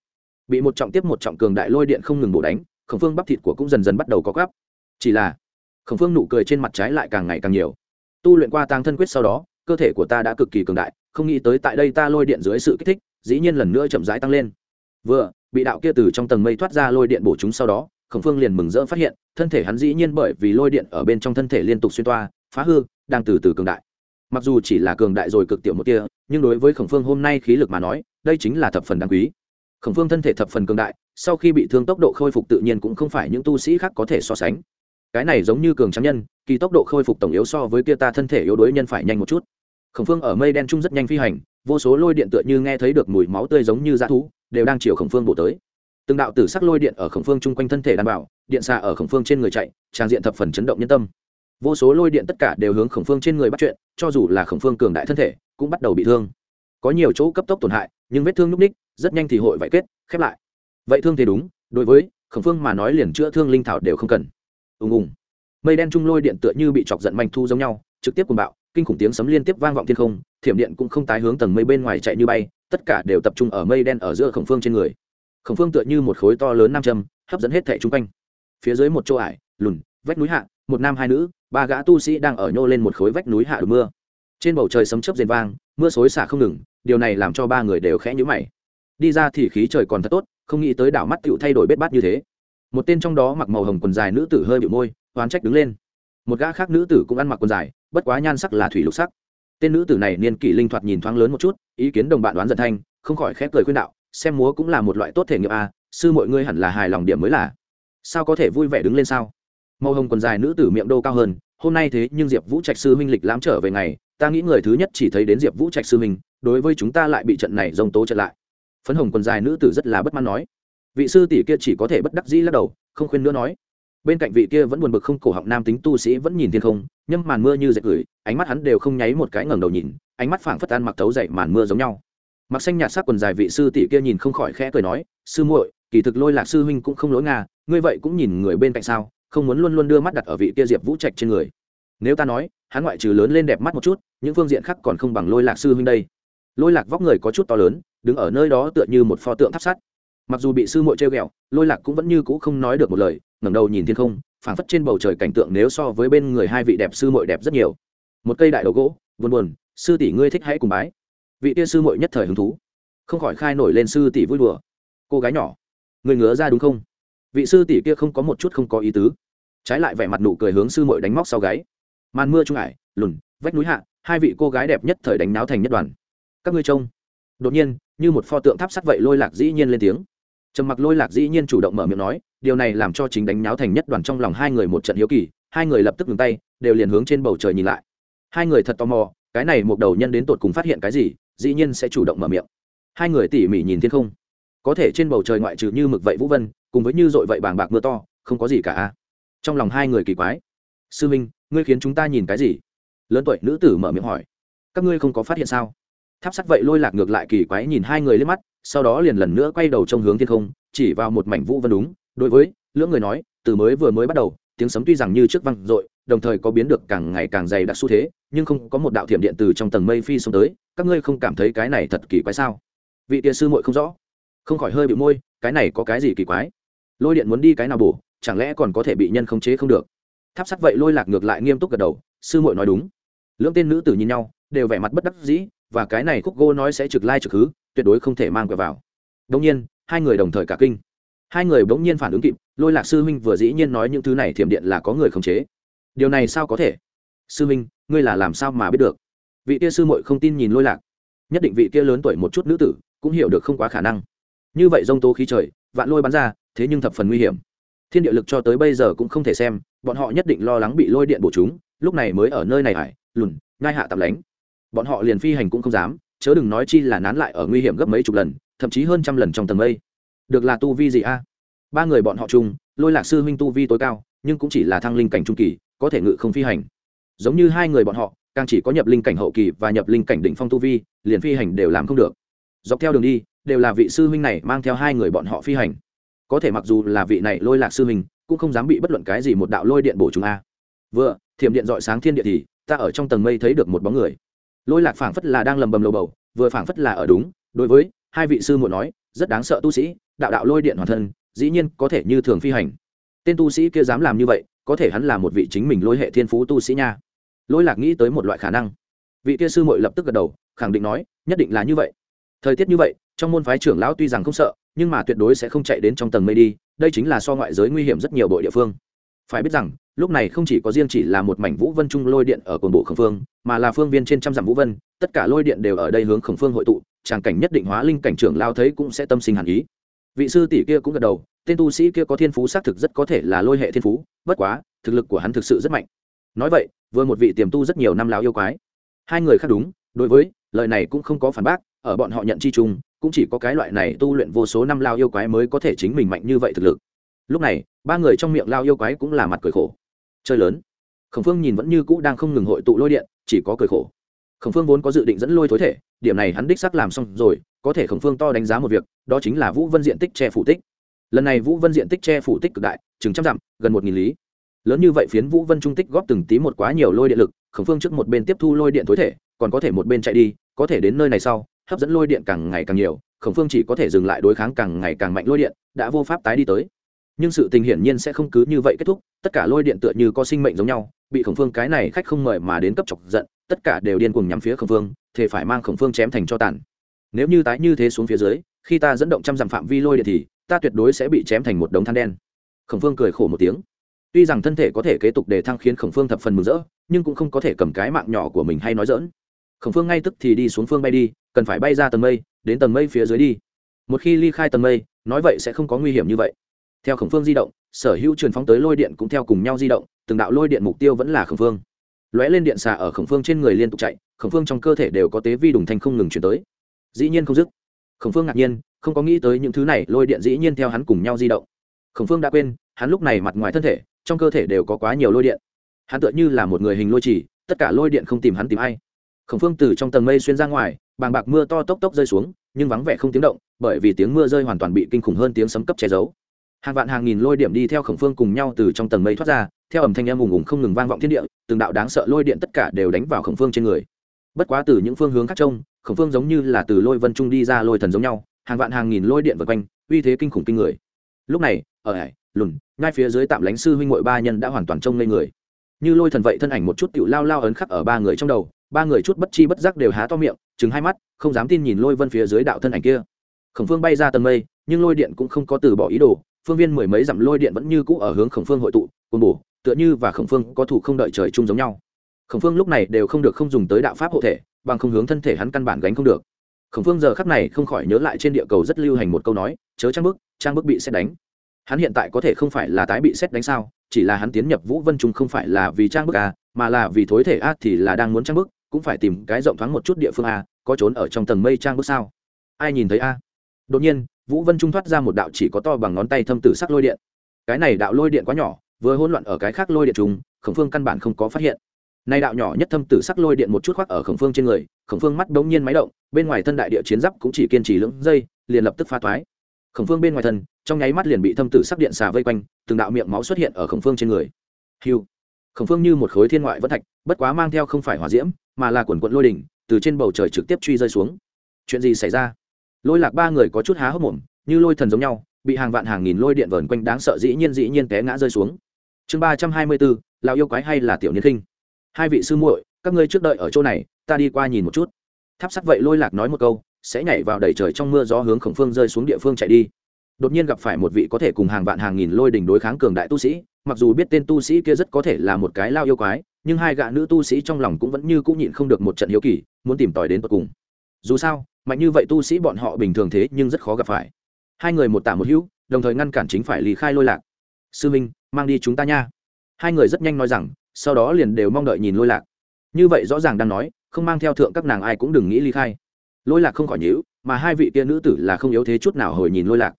bị một trọng tiếp một trọng cường đại lôi điện không ngừng bổ đánh, khổng phương bắp thịt của cũng dần dần bắt đầu có gắp chỉ là, khổng phương nụ cười trên mặt trái lại càng ngày càng nhiều. Tu luyện qua tăng thân quyết sau đó cơ thể của ta đã cực kỳ cường đại, không nghĩ tới tại đây ta lôi điện dưới sự kích thích, dĩ nhiên lần nữa chậm rãi tăng lên. Vừa, bị đạo kia từ trong tầng mây thoát ra lôi điện bổ chúng sau đó, khổng phương liền mừng rỡ phát hiện, thân thể hắn dĩ nhiên bởi vì lôi điện ở bên trong thân thể liên tục xuyên toa, phá hư, đang từ từ cường đại. Mặc dù chỉ là cường đại rồi cực tiểu một kia, nhưng đối với khổng phương hôm nay khí lực mà nói, đây chính là thập phần đáng quý. Khổng phương thân thể thập phần cường đại, sau khi bị thương tốc độ khôi phục tự nhiên cũng không phải những tu sĩ khác có thể so sánh. Cái này giống như cường trắng nhân, kỳ tốc độ khôi phục tổng yếu so với kia ta thân thể yếu đuối nhân phải nhanh một chút khổng phương ở mây đen trung rất nhanh phi hành, vô số lôi điện tựa như nghe thấy được mùi máu tươi giống như dã thú, đều đang chiều khổng phương bổ tới. Từng đạo tử sắc lôi điện ở khổng phương chung quanh thân thể đảm bảo, điện xạ ở khổng phương trên người chạy, trang diện thập phần chấn động nhân tâm. Vô số lôi điện tất cả đều hướng khổng phương trên người bắt chuyện, cho dù là khổng phương cường đại thân thể, cũng bắt đầu bị thương. Có nhiều chỗ cấp tốc tổn hại, nhưng vết thương nhúc ních, rất nhanh thì hội vải kết, khép lại. Vậy thương thì đúng, đối với khổng phương mà nói liền chữa thương linh thảo đều không cần. Ùng ùng. Mây đen trung lôi điện tựa như bị chọc giận manh thu giống nhau, trực tiếp cùng bạo kinh khủng tiếng sấm liên tiếp vang vọng thiên không, thiểm điện cũng không tái hướng tầng mây bên ngoài chạy như bay, tất cả đều tập trung ở mây đen ở giữa khổng phương trên người. Khổng phương tựa như một khối to lớn nam châm, hấp dẫn hết thẻ chung quanh. Phía dưới một chỗ ải, lùn, vách núi hạ, một nam hai nữ, ba gã tu sĩ đang ở nhô lên một khối vách núi hạ được mưa. Trên bầu trời sấm chớp rền vang, mưa xối xả không ngừng, điều này làm cho ba người đều khẽ nhữ mày. Đi ra thì khí trời còn thật tốt, không nghĩ tới đảo mắt tựu thay đổi bết bát như thế. Một tên trong đó mặc màu hồng quần dài nữ tử hơi bị môi, oán trách đứng lên. Một gã khác nữ tử cũng ăn mặc quần dài bất quá nhan sắc là thủy lục sắc. Tên nữ tử này niên kỷ linh thoạt nhìn thoáng lớn một chút ý kiến đồng bạn đoán giận thanh không khỏi khép cười khuyên đạo xem múa cũng là một loại tốt thể nghiệm a à, sư mọi ngươi hẳn là hài lòng điểm mới là. Sao có thể vui vẻ đứng lên sao? Màu hồng quần dài nữ tử miệng đô cao hơn hôm nay thế nhưng diệp vũ trạch sư huynh lịch lãm trở về ngày ta nghĩ người thứ nhất chỉ thấy đến diệp vũ trạch sư huynh đối với chúng ta lại bị trận này dông tố trận lại. Phấn hồng quần dài nữ tử rất là bất mãn nói. Vị sư tỷ kia chỉ có thể bất đắc dĩ lắc đầu không khuyên nữa nói bên cạnh vị kia vẫn buồn bực không cổ họng nam tính tu sĩ vẫn nhìn thiên không, nhâm màn mưa như dệt gửi, ánh mắt hắn đều không nháy một cái ngẩng đầu nhìn, ánh mắt phảng phất ăn mặc thấu dậy màn mưa giống nhau. Mặc xanh nhạt sắc quần dài vị sư tỷ kia nhìn không khỏi khẽ cười nói, sư muội, kỳ thực lôi lạc sư huynh cũng không lỗi nga ngươi vậy cũng nhìn người bên cạnh sao, không muốn luôn luôn đưa mắt đặt ở vị kia diệp vũ trạch trên người. Nếu ta nói, hắn ngoại trừ lớn lên đẹp mắt một chút, những phương diện khác còn không bằng lôi lạc sư huynh đây. Lôi lạc vóc người có chút to lớn, đứng ở nơi đó tựa như một pho tượng tháp sắt mặc dù bị sư muội treo ghẹo, lôi lạc cũng vẫn như cũ không nói được một lời, ngẩng đầu nhìn thiên không, phảng phất trên bầu trời cảnh tượng nếu so với bên người hai vị đẹp sư muội đẹp rất nhiều. Một cây đại đầu gỗ, buồn buồn, sư tỷ ngươi thích hãy cùng bái. Vị tia sư muội nhất thời hứng thú. Không khỏi khai nổi lên sư tỷ vui đùa. Cô gái nhỏ người ngứa ra đúng không? Vị sư tỷ kia không có một chút không có ý tứ. Trái lại vẻ mặt nụ cười hướng sư muội đánh móc sau gáy. Màn mưa trung ải, lùn, vách núi hạ, hai vị cô gái đẹp nhất thời đánh náo thành nhất đoàn. Các ngươi trông. Đột nhiên, như một pho tượng tháp sắt vậy lôi lạc dĩ nhiên lên tiếng trầm mặc lôi lạc dĩ nhiên chủ động mở miệng nói điều này làm cho chính đánh nháo thành nhất đoàn trong lòng hai người một trận hiếu kỳ hai người lập tức ngừng tay đều liền hướng trên bầu trời nhìn lại hai người thật tò mò cái này một đầu nhân đến tột cùng phát hiện cái gì dĩ nhiên sẽ chủ động mở miệng hai người tỉ mỉ nhìn thiên không có thể trên bầu trời ngoại trừ như mực vậy vũ vân cùng với như dội vậy bàng bạc mưa to không có gì cả trong lòng hai người kỳ quái sư minh ngươi khiến chúng ta nhìn cái gì lớn tuổi nữ tử mở miệng hỏi các ngươi không có phát hiện sao tháp sắt vậy lôi lạc ngược lại kỳ quái nhìn hai người lên mắt, sau đó liền lần nữa quay đầu trong hướng thiên không, chỉ vào một mảnh vũ vân đúng. Đối với lưỡng người nói, từ mới vừa mới bắt đầu, tiếng sấm tuy rằng như trước văng dội, đồng thời có biến được càng ngày càng dày đặc xu thế, nhưng không có một đạo thiểm điện từ trong tầng mây phi xuống tới, các ngươi không cảm thấy cái này thật kỳ quái sao? Vị tia sư muội không rõ. Không khỏi hơi bị môi, cái này có cái gì kỳ quái? Lôi điện muốn đi cái nào bổ, chẳng lẽ còn có thể bị nhân khống chế không được? Tháp sắt vậy lôi lạc ngược lại nghiêm túc gật đầu, sư muội nói đúng. Lưỡng tên nữ tử nhìn nhau, đều vẻ mặt bất đắc dĩ và cái này khúc gỗ nói sẽ trực lai trực hứ, tuyệt đối không thể mang quẹo vào. Đông nhiên, hai người đồng thời cả kinh. Hai người bỗng nhiên phản ứng kịp, lôi lạc sư huynh vừa dĩ nhiên nói những thứ này thiểm điện là có người khống chế. Điều này sao có thể? Sư huynh, ngươi là làm sao mà biết được? Vị kia sư muội không tin nhìn lôi lạc. Nhất định vị kia lớn tuổi một chút nữ tử cũng hiểu được không quá khả năng. Như vậy dông tố khí trời, vạn lôi bắn ra, thế nhưng thập phần nguy hiểm. Thiên địa lực cho tới bây giờ cũng không thể xem, bọn họ nhất định lo lắng bị lôi điện bổ chúng, lúc này mới ở nơi này hải, lùn, ngai hạ tạm lánh bọn họ liền phi hành cũng không dám, chớ đừng nói chi là nán lại ở nguy hiểm gấp mấy chục lần, thậm chí hơn trăm lần trong tầng mây. Được là tu vi gì a? Ba người bọn họ chung, lôi lạc sư huynh tu vi tối cao, nhưng cũng chỉ là thăng linh cảnh trung kỳ, có thể ngự không phi hành. Giống như hai người bọn họ, càng chỉ có nhập linh cảnh hậu kỳ và nhập linh cảnh đỉnh phong tu vi, liền phi hành đều làm không được. Dọc theo đường đi, đều là vị sư huynh này mang theo hai người bọn họ phi hành. Có thể mặc dù là vị này lôi lạc sư huynh, cũng không dám bị bất luận cái gì một đạo lôi điện bổ chúng a. Vừa, thiểm điện dọi sáng thiên địa thì, ta ở trong tầng mây thấy được một bóng người lôi lạc phảng phất là đang lầm bầm lầu bầu, vừa phảng phất là ở đúng, đối với hai vị sư muội nói, rất đáng sợ tu sĩ, đạo đạo lôi điện hoàn thân, dĩ nhiên có thể như thường phi hành. Tên tu sĩ kia dám làm như vậy, có thể hắn là một vị chính mình lôi hệ thiên phú tu sĩ nha. Lôi lạc nghĩ tới một loại khả năng. Vị kia sư muội lập tức gật đầu, khẳng định nói, nhất định là như vậy. Thời tiết như vậy, trong môn phái trưởng lão tuy rằng không sợ, nhưng mà tuyệt đối sẽ không chạy đến trong tầng mây đi, đây chính là so ngoại giới nguy hiểm rất nhiều bội địa phương phải biết rằng, lúc này không chỉ có riêng chỉ là một mảnh vũ vân trung lôi điện ở cồn bộ khẩn phương, mà là phương viên trên trăm dặm vũ vân, tất cả lôi điện đều ở đây hướng khẩn phương hội tụ, tràng cảnh nhất định hóa linh cảnh trưởng lao thấy cũng sẽ tâm sinh hàn ý. Vị sư tỷ kia cũng gật đầu, tên tu sĩ kia có thiên phú xác thực rất có thể là lôi hệ thiên phú, bất quá, thực lực của hắn thực sự rất mạnh. Nói vậy, vừa một vị tiềm tu rất nhiều năm lao yêu quái. Hai người khác đúng, đối với, lời này cũng không có phản bác, ở bọn họ nhận chi chung, cũng chỉ có cái loại này tu luyện vô số năm lao yêu quái mới có thể chính mình mạnh như vậy thực lực lúc này, ba người trong miệng lao yêu quái cũng là mặt cười khổ. Chơi lớn. Khổng phương nhìn vẫn như cũ đang không ngừng hội tụ lôi điện, chỉ có cười khổ. Khổng phương vốn có dự định dẫn lôi thối thể, điểm này hắn đích sắc làm xong rồi, có thể khổng phương to đánh giá một việc, đó chính là vũ vân diện tích che phủ tích. Lần này vũ vân diện tích che phủ tích cực đại, chừng trăm dặm, gần một nghìn lý. Lớn như vậy phiến vũ vân trung tích góp từng tí một quá nhiều lôi điện lực, khổng phương trước một bên tiếp thu lôi điện thối thể, còn có thể một bên chạy đi, có thể đến nơi này sau, hấp dẫn lôi điện càng ngày càng nhiều, khổng phương chỉ có thể dừng lại đối kháng càng ngày càng mạnh lôi điện, đã vô pháp tái đi tới nhưng sự tình hiển nhiên sẽ không cứ như vậy kết thúc, tất cả lôi điện tựa như có sinh mệnh giống nhau, bị khổng phương cái này khách không mời mà đến cấp chọc giận, tất cả đều điên cuồng nhắm phía khổng phương thì phải mang khổng phương chém thành cho tàn. Nếu như tái như thế xuống phía dưới, khi ta dẫn động trăm dặm phạm vi lôi điện thì, ta tuyệt đối sẽ bị chém thành một đống than đen. Khổng phương cười khổ một tiếng. Tuy rằng thân thể có thể kế tục đề thăng khiến khổng phương thập phần mừng rỡ, nhưng cũng không có thể cầm cái mạng nhỏ của mình hay nói dỡn khổng phương ngay tức thì đi xuống phương bay đi, cần phải bay ra tầng mây, đến tầng mây phía dưới đi. Một khi ly khai tầng mây, nói vậy sẽ không có nguy hiểm như vậy theo khổng phương di động, sở hữu truyền phóng tới lôi điện cũng theo cùng nhau di động, từng đạo lôi điện mục tiêu vẫn là khổng phương. Lóe lên điện xà ở khổng phương trên người liên tục chạy, khổng phương trong cơ thể đều có tế vi đùng thanh không ngừng chuyển tới. Dĩ nhiên không dứt. Khổng phương ngạc nhiên, không có nghĩ tới những thứ này, lôi điện dĩ nhiên theo hắn cùng nhau di động. Khổng phương đã quên, hắn lúc này mặt ngoài thân thể, trong cơ thể đều có quá nhiều lôi điện. Hắn tựa như là một người hình lôi trì, tất cả lôi điện không tìm hắn tìm ai. Khổng phương từ trong tầng mây xuyên ra ngoài, bàng bạc mưa to tốc tốc rơi xuống, nhưng vắng vẻ không tiếng động, bởi vì tiếng mưa rơi hoàn toàn bị kinh khủng hơn tiếng sấm cấp che giấu hàng vạn hàng nghìn lôi điểm đi theo khổng phương cùng nhau từ trong tầng mây thoát ra, theo ẩm thanh em ùng ùng không ngừng vang vọng thiên địa, từng đạo đáng sợ lôi điện tất cả đều đánh vào khổng phương trên người. Bất quá từ những phương hướng khác trông, khổng phương giống như là từ lôi vân trung đi ra lôi thần giống nhau, hàng vạn hàng nghìn lôi điện vượt quanh, uy thế kinh khủng kinh người. Lúc này, ở hải, lùn, ngay phía dưới tạm lánh sư huynh ngội ba nhân đã hoàn toàn trông lên người. Như lôi thần vậy thân ảnh một chút tựu lao lao ấn khắc ở ba người trong đầu, ba người chút bất chi bất giác đều há to miệng chứng hai mắt, không dám tin nhìn lôi vân phía dưới đạo thân ảnh kia. Khổng phương bay ra tầng mây, nhưng lôi điện cũng không có từ bỏ ý đồ phương viên mười mấy dặm lôi điện vẫn như cũ ở hướng khổng phương hội tụ côn bổ, tựa như và khổng phương có thủ không đợi trời chung giống nhau. Khổng phương lúc này đều không được không dùng tới đạo pháp hộ thể, bằng không hướng thân thể hắn căn bản gánh không được. Khổng phương giờ khắc này không khỏi nhớ lại trên địa cầu rất lưu hành một câu nói, chớ trang bức trang bức bị xét đánh. Hắn hiện tại có thể không phải là tái bị xét đánh sao, chỉ là hắn tiến nhập vũ vân trung không phải là vì trang bức a mà là vì thối thể a thì là đang muốn trang bức, cũng phải tìm cái rộng thoáng một chút địa phương a có trốn ở trong tầng mây trang bức sao? Ai nhìn thấy a đột nhiên vũ vân trung thoát ra một đạo chỉ có to bằng ngón tay thâm tử sắc lôi điện. Cái này đạo lôi điện quá nhỏ, vừa hỗn loạn ở cái khác lôi điện trùng, khổng phương căn bản không có phát hiện. Nay đạo nhỏ nhất thâm tử sắc lôi điện một chút khoác ở khổng phương trên người, khổng phương mắt bỗng nhiên máy động, bên ngoài thân đại địa chiến giáp cũng chỉ kiên trì lưỡng giây liền lập tức pha thoái. Khổng phương bên ngoài thân, trong nháy mắt liền bị thâm tử sắc điện xà vây quanh, từng đạo miệng máu xuất hiện ở khổng phương trên người. Hiu! Khổng phương như một khối thiên ngoại vẫn thạch, bất quá mang theo không phải hỏa diễm, mà là quần quận lôi đỉnh, từ trên bầu trời trực tiếp truy rơi xuống. Chuyện gì xảy ra? Lôi lạc ba người có chút há hốc mồm, như lôi thần giống nhau, bị hàng vạn hàng nghìn lôi điện vờn quanh đáng sợ dĩ nhiên dĩ nhiên té ngã rơi xuống. Chương ba trăm hai mươi bốn lào yêu quái hay là tiểu niên khinh? Hai vị sư muội, các ngươi trước đợi ở chỗ này, ta đi qua nhìn một chút. Tháp sắt vậy lôi lạc nói một câu, sẽ nhảy vào đầy trời trong mưa gió hướng khổng phương rơi xuống địa phương chạy đi. Đột nhiên gặp phải một vị có thể cùng hàng vạn hàng nghìn lôi đỉnh đối kháng cường đại tu sĩ, mặc dù biết tên tu sĩ kia rất có thể là một cái lao yêu quái, nhưng hai gã nữ tu sĩ trong lòng cũng vẫn như cũng nhịn không được một trận hiếu kỳ, muốn tìm tòi đến tận cùng dù sao, mạnh như vậy tu sĩ bọn họ bình thường thế nhưng rất khó gặp phải. Hai người một tả một hữu, đồng thời ngăn cản chính phải lý khai lôi lạc. Sư minh, mang đi chúng ta nha. Hai người rất nhanh nói rằng, sau đó liền đều mong đợi nhìn lôi lạc. Như vậy rõ ràng đang nói, không mang theo thượng các nàng ai cũng đừng nghĩ ly khai. Lôi lạc không khỏi nhữ mà hai vị kia nữ tử là không yếu thế chút nào hồi nhìn lôi lạc.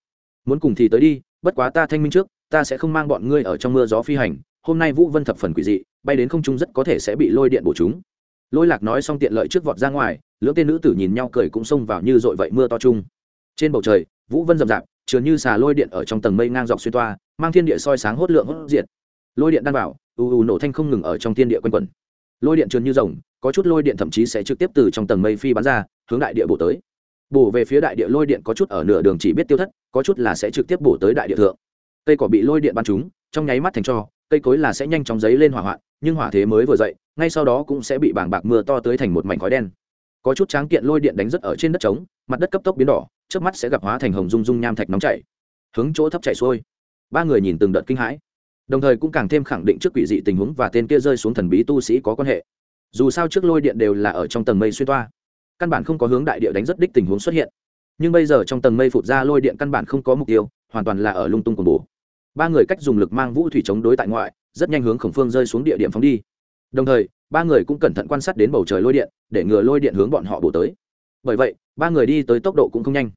Muốn cùng thì tới đi, bất quá ta thanh minh trước, ta sẽ không mang bọn ngươi ở trong mưa gió phi hành. Hôm nay vũ vân thập phần quỷ dị, bay đến không trung rất có thể sẽ bị lôi điện bổ chúng lôi lạc nói xong tiện lợi trước vọt ra ngoài, lưỡng tên nữ tử nhìn nhau cười cũng xông vào như dội vậy mưa to chung. Trên bầu trời, vũ vân rậm rạp chứa như xà lôi điện ở trong tầng mây ngang dọc xuyên toa, mang thiên địa soi sáng hốt lượng hốt diệt. Lôi điện đan vào ù ù nổ thanh không ngừng ở trong thiên địa quanh quẩn. Lôi điện trườn như rồng, có chút lôi điện thậm chí sẽ trực tiếp từ trong tầng mây phi bắn ra, hướng đại địa bổ tới. Bổ về phía đại địa lôi điện có chút ở nửa đường chỉ biết tiêu thất, có chút là sẽ trực tiếp bổ tới đại địa thượng. Cây cỏ bị lôi điện bắn trúng, trong nháy mắt thành cho cây cối là sẽ nhanh chóng giấy lên hỏa hoạn, nhưng hỏa thế mới vừa dậy, ngay sau đó cũng sẽ bị bảng bạc mưa to tới thành một mảnh khói đen. Có chút tráng kiện lôi điện đánh rất ở trên đất trống, mặt đất cấp tốc biến đỏ trước mắt sẽ gặp hóa thành hồng dung dung nham thạch nóng chảy. Hướng chỗ thấp chảy xuôi. Ba người nhìn từng đợt kinh hãi. Đồng thời cũng càng thêm khẳng định trước quỷ dị tình huống và tên kia rơi xuống thần bí tu sĩ có quan hệ. Dù sao trước lôi điện đều là ở trong tầng mây xuyên toa. Căn bản không có hướng đại địa đánh rất đích tình huống xuất hiện. Nhưng bây giờ trong tầng mây phụt ra lôi điện căn bản không có mục tiêu, hoàn toàn là ở lung tung cùng bố ba người cách dùng lực mang vũ thủy chống đối tại ngoại, rất nhanh hướng khổng phương rơi xuống địa điểm phóng đi. Đồng thời, ba người cũng cẩn thận quan sát đến bầu trời lôi điện, để ngừa lôi điện hướng bọn họ bổ tới. Bởi vậy, ba người đi tới tốc độ cũng không nhanh.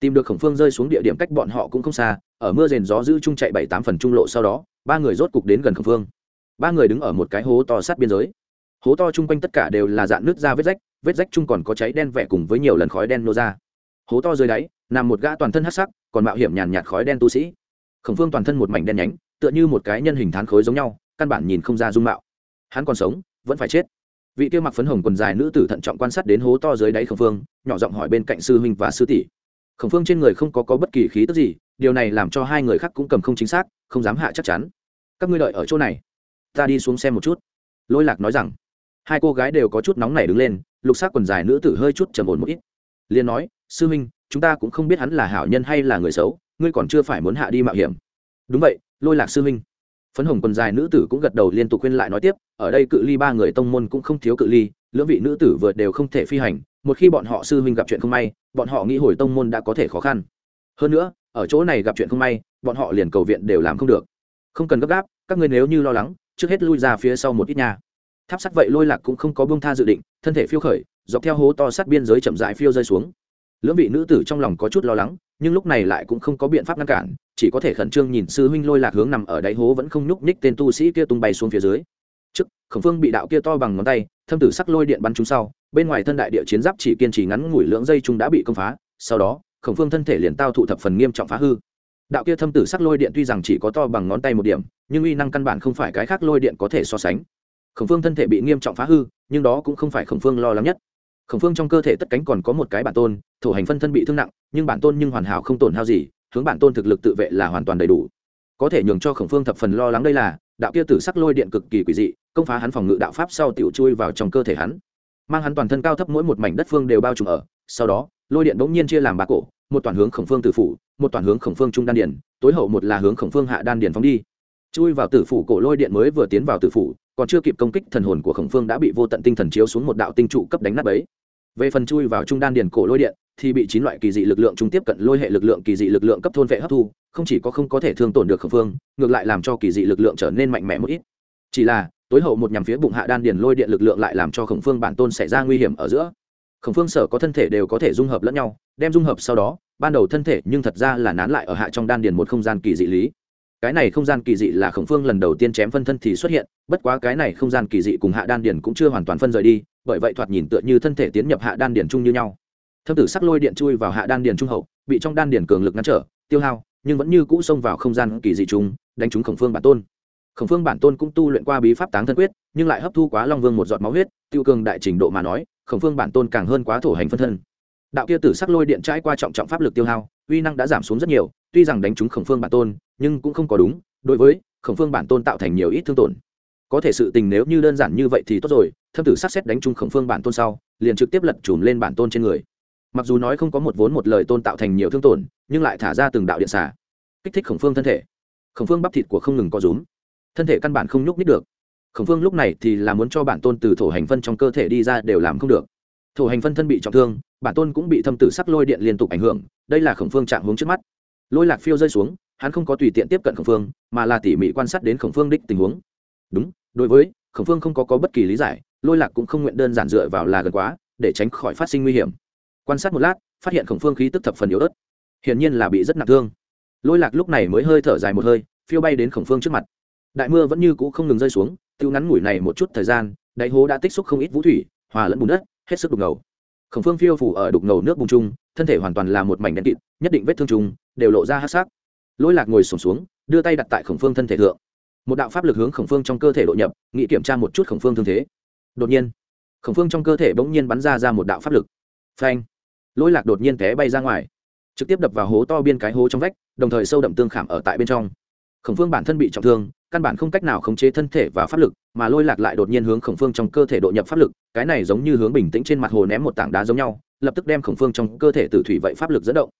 Tìm được khổng phương rơi xuống địa điểm cách bọn họ cũng không xa, ở mưa rền gió giữ trung chạy bảy tám phần trung lộ sau đó, ba người rốt cục đến gần khổng phương. Ba người đứng ở một cái hố to sát biên giới. Hố to chung quanh tất cả đều là dạng nước ra vết rách vết rách chung còn có cháy đen vẹ cùng với nhiều lần khói đen nô ra. Hố to dưới đáy, nằm một gã toàn thân hát sắc, còn mạo hiểm nhàn nhạt khói đen tu sĩ khổng phương toàn thân một mảnh đen nhánh tựa như một cái nhân hình thán khối giống nhau căn bản nhìn không ra dung mạo. Hắn còn sống vẫn phải chết. Vị kia mặc phấn hồng quần dài nữ tử thận trọng quan sát đến hố to dưới đáy khổng phương nhỏ giọng hỏi bên cạnh sư huynh và sư tỷ. Khổng phương trên người không có, có bất kỳ khí tức gì điều này làm cho hai người khác cũng cầm không chính xác không dám hạ chắc chắn. Các ngươi đợi ở chỗ này ta đi xuống xem một chút. Lôi lạc nói rằng. Hai cô gái đều có chút nóng nảy đứng lên lục xác quần dài nữ tử hơi chút trầm ổn một ít. Liền nói sư huynh chúng ta cũng không biết hắn là hảo nhân hay là người xấu ngươi còn chưa phải muốn hạ đi mạo hiểm. Đúng vậy, lôi lạc sư huynh. Phấn hồng quần dài nữ tử cũng gật đầu liên tục khuyên lại nói tiếp, ở đây cự ly ba người tông môn cũng không thiếu cự ly, lưỡng vị nữ tử vượt đều không thể phi hành, một khi bọn họ sư huynh gặp chuyện không may, bọn họ nghĩ hồi tông môn đã có thể khó khăn. Hơn nữa, ở chỗ này gặp chuyện không may, bọn họ liền cầu viện đều làm không được. Không cần gấp gáp, các ngươi nếu như lo lắng, trước hết lui ra phía sau một ít nhà. Tháp sắt vậy lôi lạc cũng không có bông tha dự định, thân thể phiêu khởi, dọc theo hố to sát biên giới chậm dại phiêu rơi xuống. Lưỡng vị nữ tử trong lòng có chút lo lắng nhưng lúc này lại cũng không có biện pháp ngăn cản, chỉ có thể khẩn trương nhìn sư huynh lôi lạc hướng nằm ở đáy hố vẫn không nhúc nhích tên tu sĩ kia tung bay xuống phía dưới. Trước, khổng phương bị đạo kia to bằng ngón tay, thâm tử sắc lôi điện bắn trúng sau, bên ngoài thân đại địa chiến giáp chỉ kiên trì ngắn ngủi lưỡng dây chúng đã bị công phá, sau đó, khổng phương thân thể liền tao thụ thập phần nghiêm trọng phá hư. Đạo kia thâm tử sắc lôi điện tuy rằng chỉ có to bằng ngón tay một điểm, nhưng uy năng căn bản không phải cái khác lôi điện có thể so sánh. Khổng phương thân thể bị nghiêm trọng phá hư, nhưng đó cũng không phải khổng phương lo lắng nhất khổng phương trong cơ thể tất cánh còn có một cái bản tôn, thổ hành phân thân bị thương nặng, nhưng bản tôn nhưng hoàn hảo không tổn hao gì, hướng bản tôn thực lực tự vệ là hoàn toàn đầy đủ. Có thể nhường cho khổng phương thập phần lo lắng đây là, đạo kia tử sắc lôi điện cực kỳ quỷ dị, công phá hắn phòng ngự đạo pháp sau tiểu chui vào trong cơ thể hắn. Mang hắn toàn thân cao thấp mỗi một mảnh đất phương đều bao trùm ở, sau đó, lôi điện bỗng nhiên chia làm ba cổ, một toàn hướng khổng phương tử phủ, một toàn hướng khổng phương trung đan điển tối hậu một là hướng khổng phương hạ đan điển phóng đi chui vào tử phủ cổ lôi điện mới vừa tiến vào tử phủ, còn chưa kịp công kích thần hồn của khổng phương đã bị vô tận tinh thần chiếu xuống một đạo tinh trụ cấp đánh nát ấy về phần chui vào trung đan điền cổ lôi điện, thì bị chín loại kỳ dị lực lượng trung tiếp cận lôi hệ lực lượng kỳ dị lực lượng cấp thôn vệ hấp thu, không chỉ có không có thể thương tổn được khổng phương, ngược lại làm cho kỳ dị lực lượng trở nên mạnh mẽ một ít. Chỉ là, tối hậu một nhằm phía bụng hạ đan điền lôi điện lực lượng lại làm cho khổng phương bản tôn xảy ra nguy hiểm ở giữa. Khổng phương sở có thân thể đều có thể dung hợp lẫn nhau, đem dung hợp sau đó, ban đầu thân thể nhưng thật ra là nán lại ở hạ trong đan điền một không gian kỳ dị lý cái này không gian kỳ dị là khổng phương lần đầu tiên chém phân thân thì xuất hiện, bất quá cái này không gian kỳ dị cùng hạ đan điền cũng chưa hoàn toàn phân rời đi, bởi vậy thoạt nhìn tựa như thân thể tiến nhập hạ đan điền chung như nhau. Thâm tử sắc lôi điện chui vào hạ đan điền trung hậu, bị trong đan điền cường lực ngăn trở, tiêu hao, nhưng vẫn như cũ xông vào không gian kỳ dị chung, đánh trúng khổng phương bản tôn. Khổng phương bản tôn cũng tu luyện qua bí pháp táng thân quyết, nhưng lại hấp thu quá long vương một giọt máu huyết, tiêu cường đại trình độ mà nói, khổng phương bản tôn càng hơn quá thổ hành phân thân. Đạo kia tử sắc lôi điện trải qua trọng trọng pháp lực tiêu hao, uy năng đã giảm xuống rất nhiều tuy rằng đánh trúng khổng phương bản tôn, nhưng cũng không có đúng, đối với khổng phương bản tôn tạo thành nhiều ít thương tổn. Có thể sự tình nếu như đơn giản như vậy thì tốt rồi, thâm tử sắp xét đánh trúng khổng phương bản tôn sau, liền trực tiếp lật chùm lên bản tôn trên người. Mặc dù nói không có một vốn một lời tôn tạo thành nhiều thương tổn, nhưng lại thả ra từng đạo điện xả kích thích khổng phương thân thể. Khổng phương bắp thịt của không ngừng có rúm, thân thể căn bản không nhúc nít được. Khổng phương lúc này thì là muốn cho bản tôn từ thổ hành phân trong cơ thể đi ra đều làm không được. Thổ hành phân thân bị trọng thương, bản tôn cũng bị thâm tử sắc lôi điện liên tục ảnh hưởng, đây là khổng phương trạng hướng trước mắt lôi lạc phiêu rơi xuống hắn không có tùy tiện tiếp cận khổng phương mà là tỉ mỉ quan sát đến khổng phương đích tình huống. Đúng đối với khổng phương không có, có bất kỳ lý giải lôi lạc cũng không nguyện đơn giản dựa vào là gần quá để tránh khỏi phát sinh nguy hiểm. Quan sát một lát phát hiện khổng phương khí tức thập phần yếu ớt. Hiển nhiên là bị rất nặng thương. Lôi lạc lúc này mới hơi thở dài một hơi phiêu bay đến khổng phương trước mặt. Đại mưa vẫn như cũ không ngừng rơi xuống tiêu ngắn ngủi này một chút thời gian đại hố đã tích xúc không ít vũ thủy hòa lẫn bùn đất hết sức đục ngầu. Khổng phương phiêu phủ ở đục ngầu nước bùng trung thân thể hoàn toàn là một mảnh đen kịt, nhất định vết thương trùng đều lộ ra hát sắc. Lôi lạc ngồi sổm xuống, đưa tay đặt tại khổng phương thân thể thượng. Một đạo pháp lực hướng khổng phương trong cơ thể độ nhập nghĩ kiểm tra một chút khổng phương thương thế. Đột nhiên, khổng phương trong cơ thể bỗng nhiên bắn ra ra một đạo pháp lực. Phanh! Lôi lạc đột nhiên té bay ra ngoài, trực tiếp đập vào hố to biên cái hố trong vách, đồng thời sâu đậm tương khảm ở tại bên trong khổng phương bản thân bị trọng thương, căn bản không cách nào khống chế thân thể và pháp lực, mà lôi lạc lại đột nhiên hướng khổng phương trong cơ thể độ nhập pháp lực, cái này giống như hướng bình tĩnh trên mặt hồ ném một tảng đá giống nhau, lập tức đem khổng phương trong cơ thể tử thủy vậy pháp lực dẫn động.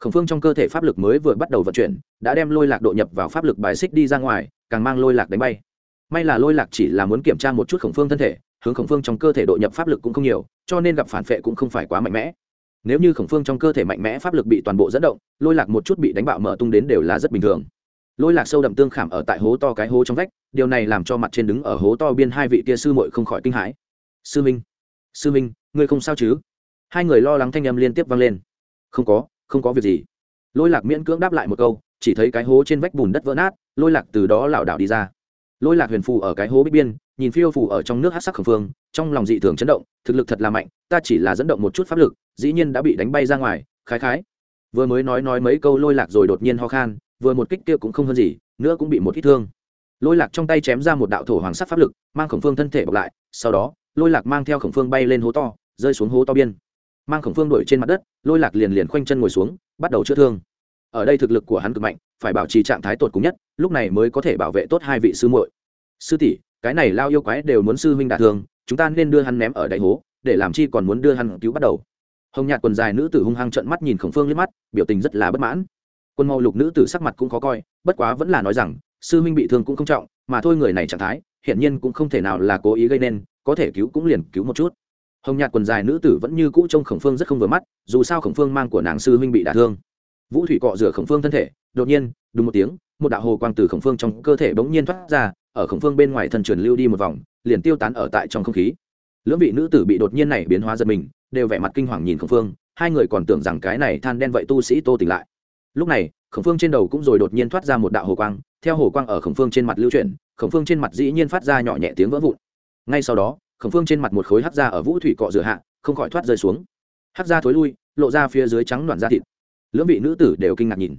Khổng phương trong cơ thể pháp lực mới vừa bắt đầu vận chuyển, đã đem lôi lạc độ nhập vào pháp lực bài xích đi ra ngoài, càng mang lôi lạc đánh bay. May là lôi lạc chỉ là muốn kiểm tra một chút khổng phương thân thể, hướng khổng phương trong cơ thể độ nhập pháp lực cũng không nhiều, cho nên gặp phản vệ cũng không phải quá mạnh mẽ. Nếu như khổng phương trong cơ thể mạnh mẽ pháp lực bị toàn bộ dẫn động, lôi lạc một chút bị đánh bạo mở tung đến đều là rất bình thường lôi lạc sâu đậm tương khảm ở tại hố to cái hố trong vách, điều này làm cho mặt trên đứng ở hố to biên hai vị kia sư muội không khỏi kinh hãi. Sư minh sư minh, ngươi không sao chứ? Hai người lo lắng thanh âm liên tiếp vang lên. Không có không có việc gì. Lôi lạc miễn cưỡng đáp lại một câu, chỉ thấy cái hố trên vách bùn đất vỡ nát, lôi lạc từ đó lảo đảo đi ra. Lôi lạc huyền phù ở cái hố bích biên, nhìn phiêu phù ở trong nước hát sắc khẩn phương, trong lòng dị thường chấn động, thực lực thật là mạnh, ta chỉ là dẫn động một chút pháp lực, dĩ nhiên đã bị đánh bay ra ngoài, khái khái. Vừa mới nói nói mấy câu lôi lạc rồi đột nhiên ho khan vừa một kích kia cũng không hơn gì, nữa cũng bị một ít thương. Lôi lạc trong tay chém ra một đạo thổ hoàng sắc pháp lực, mang khổng phương thân thể bọc lại, sau đó, lôi lạc mang theo khổng phương bay lên hố to, rơi xuống hố to biên. Mang khổng phương đuổi trên mặt đất, lôi lạc liền liền khoanh chân ngồi xuống, bắt đầu chữa thương. Ở đây thực lực của hắn cực mạnh, phải bảo trì trạng thái tột cùng nhất, lúc này mới có thể bảo vệ tốt hai vị sư muội. Sư tỷ, cái này lao yêu quái đều muốn sư huynh đả thương, chúng ta nên đưa hắn ném ở đại hố, để làm chi còn muốn đưa hắn cứu bắt đầu. Hồng nhạt quần dài nữ tử hung hăng trợn mắt nhìn khổng phương liếc mắt, biểu tình rất là bất mãn quân màu lục nữ tử sắc mặt cũng khó coi, bất quá vẫn là nói rằng, sư huynh bị thương cũng không trọng, mà thôi người này trạng thái hiện nhiên cũng không thể nào là cố ý gây nên, có thể cứu cũng liền cứu một chút. Hồng nhạt quần dài nữ tử vẫn như cũ trông khổng phương rất không vừa mắt, dù sao khổng phương mang của nàng sư huynh bị đả thương. Vũ thủy cọ rửa khổng phương thân thể, đột nhiên, đúng một tiếng, một đạo hồ quang từ khổng phương trong cơ thể bỗng nhiên thoát ra, ở khổng phương bên ngoài thần truyền lưu đi một vòng, liền tiêu tán ở tại trong không khí. Lưỡng vị nữ tử bị đột nhiên này biến hóa giật mình, đều vẻ mặt kinh hoàng nhìn khổng phương, hai người còn tưởng rằng cái này than đen vậy tu sĩ tô tỉnh lại lúc này, khổng phương trên đầu cũng rồi đột nhiên thoát ra một đạo hồ quang, theo hồ quang ở khổng phương trên mặt lưu chuyển, khổng phương trên mặt dĩ nhiên phát ra nhỏ nhẹ tiếng vỡ vụn. Ngay sau đó, khổng phương trên mặt một khối hát ra ở vũ thủy cọ rửa hạ, không khỏi thoát rơi xuống. Hát ra thối lui, lộ ra phía dưới trắng đoạn da thịt. Lưỡng vị nữ tử đều kinh ngạc nhìn.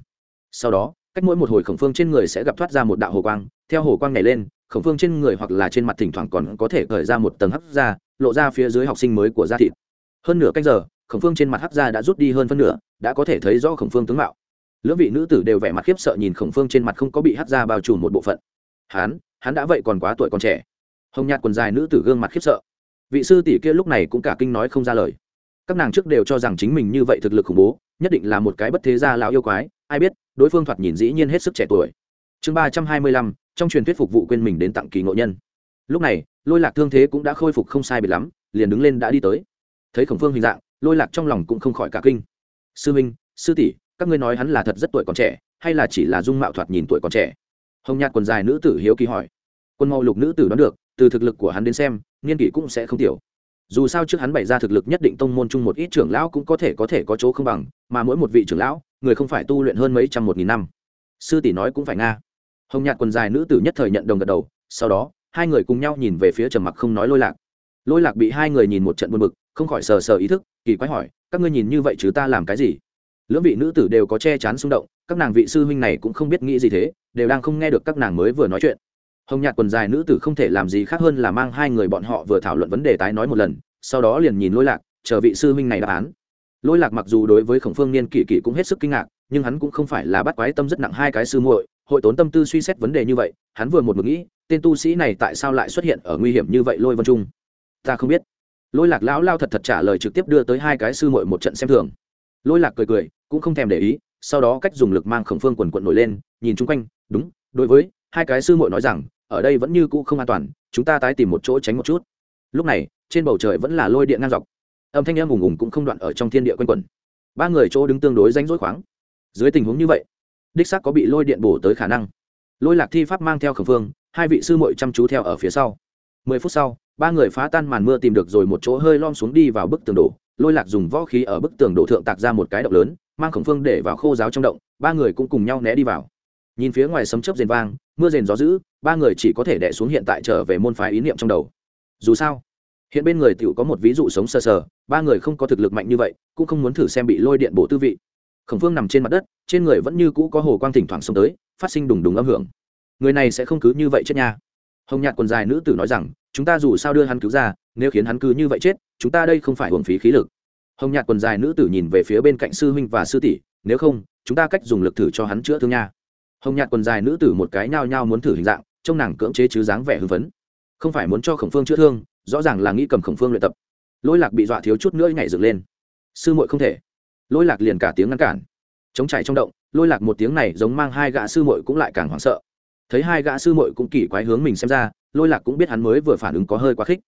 Sau đó, cách mỗi một hồi khổng phương trên người sẽ gặp thoát ra một đạo hồ quang, theo hồ quang này lên, khổng phương trên người hoặc là trên mặt thỉnh thoảng còn có thể khởi ra một tầng hấp da lộ ra phía dưới học sinh mới của da thịt. Hơn nửa cách giờ, khổng phương trên mặt hấp da đã rút đi hơn phân nửa, đã có thể thấy rõ khổng phương tướng mạo lưỡng vị nữ tử đều vẻ mặt khiếp sợ nhìn khổng phương trên mặt không có bị hắt ra bao trùm một bộ phận. Hắn hắn đã vậy còn quá tuổi còn trẻ. Hồng nhạt quần dài nữ tử gương mặt khiếp sợ. Vị sư tỷ kia lúc này cũng cả kinh nói không ra lời. Các nàng trước đều cho rằng chính mình như vậy thực lực khủng bố, nhất định là một cái bất thế gia lão yêu quái, ai biết, đối phương thoạt nhìn dĩ nhiên hết sức trẻ tuổi. Chương ba trăm hai mươi lăm, trong truyền thuyết phục vụ quên mình đến tặng kỳ ngộ nhân. Lúc này, lôi lạc thương thế cũng đã khôi phục không sai biệt lắm, liền đứng lên đã đi tới. Thấy khổng phương hình dạng, lôi lạc trong lòng cũng không khỏi cả kinh. Sư minh, sư tỷ các ngươi nói hắn là thật rất tuổi còn trẻ, hay là chỉ là dung mạo thoạt nhìn tuổi còn trẻ? Hồng nhạt quần dài nữ tử hiếu kỳ hỏi. Quân màu lục nữ tử đoán được, từ thực lực của hắn đến xem, niên kỷ cũng sẽ không tiểu. Dù sao trước hắn bày ra thực lực nhất định tông môn chung một ít trưởng lão cũng có thể có thể có chỗ không bằng, mà mỗi một vị trưởng lão, người không phải tu luyện hơn mấy trăm một nghìn năm. Sư tỷ nói cũng phải nga. Hồng nhạt quần dài nữ tử nhất thời nhận đồng gật đầu, sau đó, hai người cùng nhau nhìn về phía trầm mặc không nói lôi lạc. Lôi lạc bị hai người nhìn một trận buồn bực, không khỏi sờ sờ ý thức, kỳ quái hỏi, các ngươi nhìn như vậy chứ ta làm cái gì? Lưỡng vị nữ tử đều có che chắn xung động, các nàng vị sư huynh này cũng không biết nghĩ gì thế, đều đang không nghe được các nàng mới vừa nói chuyện. Hồng nhạt quần dài nữ tử không thể làm gì khác hơn là mang hai người bọn họ vừa thảo luận vấn đề tái nói một lần, sau đó liền nhìn lôi lạc, chờ vị sư huynh này đáp án. Lôi lạc mặc dù đối với khổng phương niên kỷ kỷ cũng hết sức kinh ngạc, nhưng hắn cũng không phải là bắt quái tâm rất nặng hai cái sư muội, hội tốn tâm tư suy xét vấn đề như vậy, hắn vừa một mực nghĩ, tên tu sĩ này tại sao lại xuất hiện ở nguy hiểm như vậy lôi vân trung? Ta không biết. Lôi lạc lão lao thật thật trả lời trực tiếp đưa tới hai cái sư muội một trận xem thường. Lôi lạc cười cười cũng không thèm để ý, sau đó cách dùng lực mang khổng phương quần quận nổi lên, nhìn chung quanh, đúng, đối với, hai cái sư muội nói rằng, ở đây vẫn như cũ không an toàn, chúng ta tái tìm một chỗ tránh một chút. Lúc này, trên bầu trời vẫn là lôi điện ngang dọc. Âm thanh em ùng ùng cũng không đoạn ở trong thiên địa quanh quẩn. Ba người chỗ đứng tương đối ránh rỗi khoáng. Dưới tình huống như vậy, đích xác có bị lôi điện bổ tới khả năng. Lôi lạc thi pháp mang theo khẩn phương, hai vị sư muội chăm chú theo ở phía sau. Mười phút sau, ba người phá tan màn mưa tìm được rồi một chỗ hơi lom xuống đi vào bức tường đổ lôi lạc dùng võ khí ở bức tường đổ thượng tạc ra một cái động lớn, mang khổng phương để vào khô giáo trong động, ba người cũng cùng nhau né đi vào. Nhìn phía ngoài sấm chớp rền vang, mưa rền gió dữ, ba người chỉ có thể đẻ xuống hiện tại trở về môn phái ý niệm trong đầu. Dù sao, hiện bên người t có một ví dụ sống sờ sờ, ba người không có thực lực mạnh như vậy, cũng không muốn thử xem bị lôi điện bổ tư vị. Khổng phương nằm trên mặt đất, trên người vẫn như cũ có hồ quang thỉnh thoảng xông tới, phát sinh đùng đùng âm hưởng. Người này sẽ không cứ như vậy chết nha. Hồng nhạt quần dài nữ tử nói rằng chúng ta dù sao đưa hắn cứu ra, nếu khiến hắn cứ như vậy chết, chúng ta đây không phải hưởng phí khí lực. Hồng nhạt quần dài nữ tử nhìn về phía bên cạnh sư huynh và sư tỷ, nếu không, chúng ta cách dùng lực thử cho hắn chữa thương nha. Hồng nhạt quần dài nữ tử một cái nhao nhao muốn thử hình dạng, trông nàng cưỡng chế chứ dáng vẻ hưng phấn. Không phải muốn cho khổng phương chữa thương, rõ ràng là nghĩ cầm khổng phương luyện tập. Lôi lạc bị dọa thiếu chút nữa nhảy dựng lên. Sư muội không thể. Lôi lạc liền cả tiếng ngăn cản. Chống chạy trong động, lôi lạc một tiếng này giống mang hai gã sư muội cũng lại càng hoảng sợ. Thấy hai gã sư muội cũng kỳ quái hướng mình xem ra lôi lạc cũng biết hắn mới vừa phản ứng có hơi quá khích.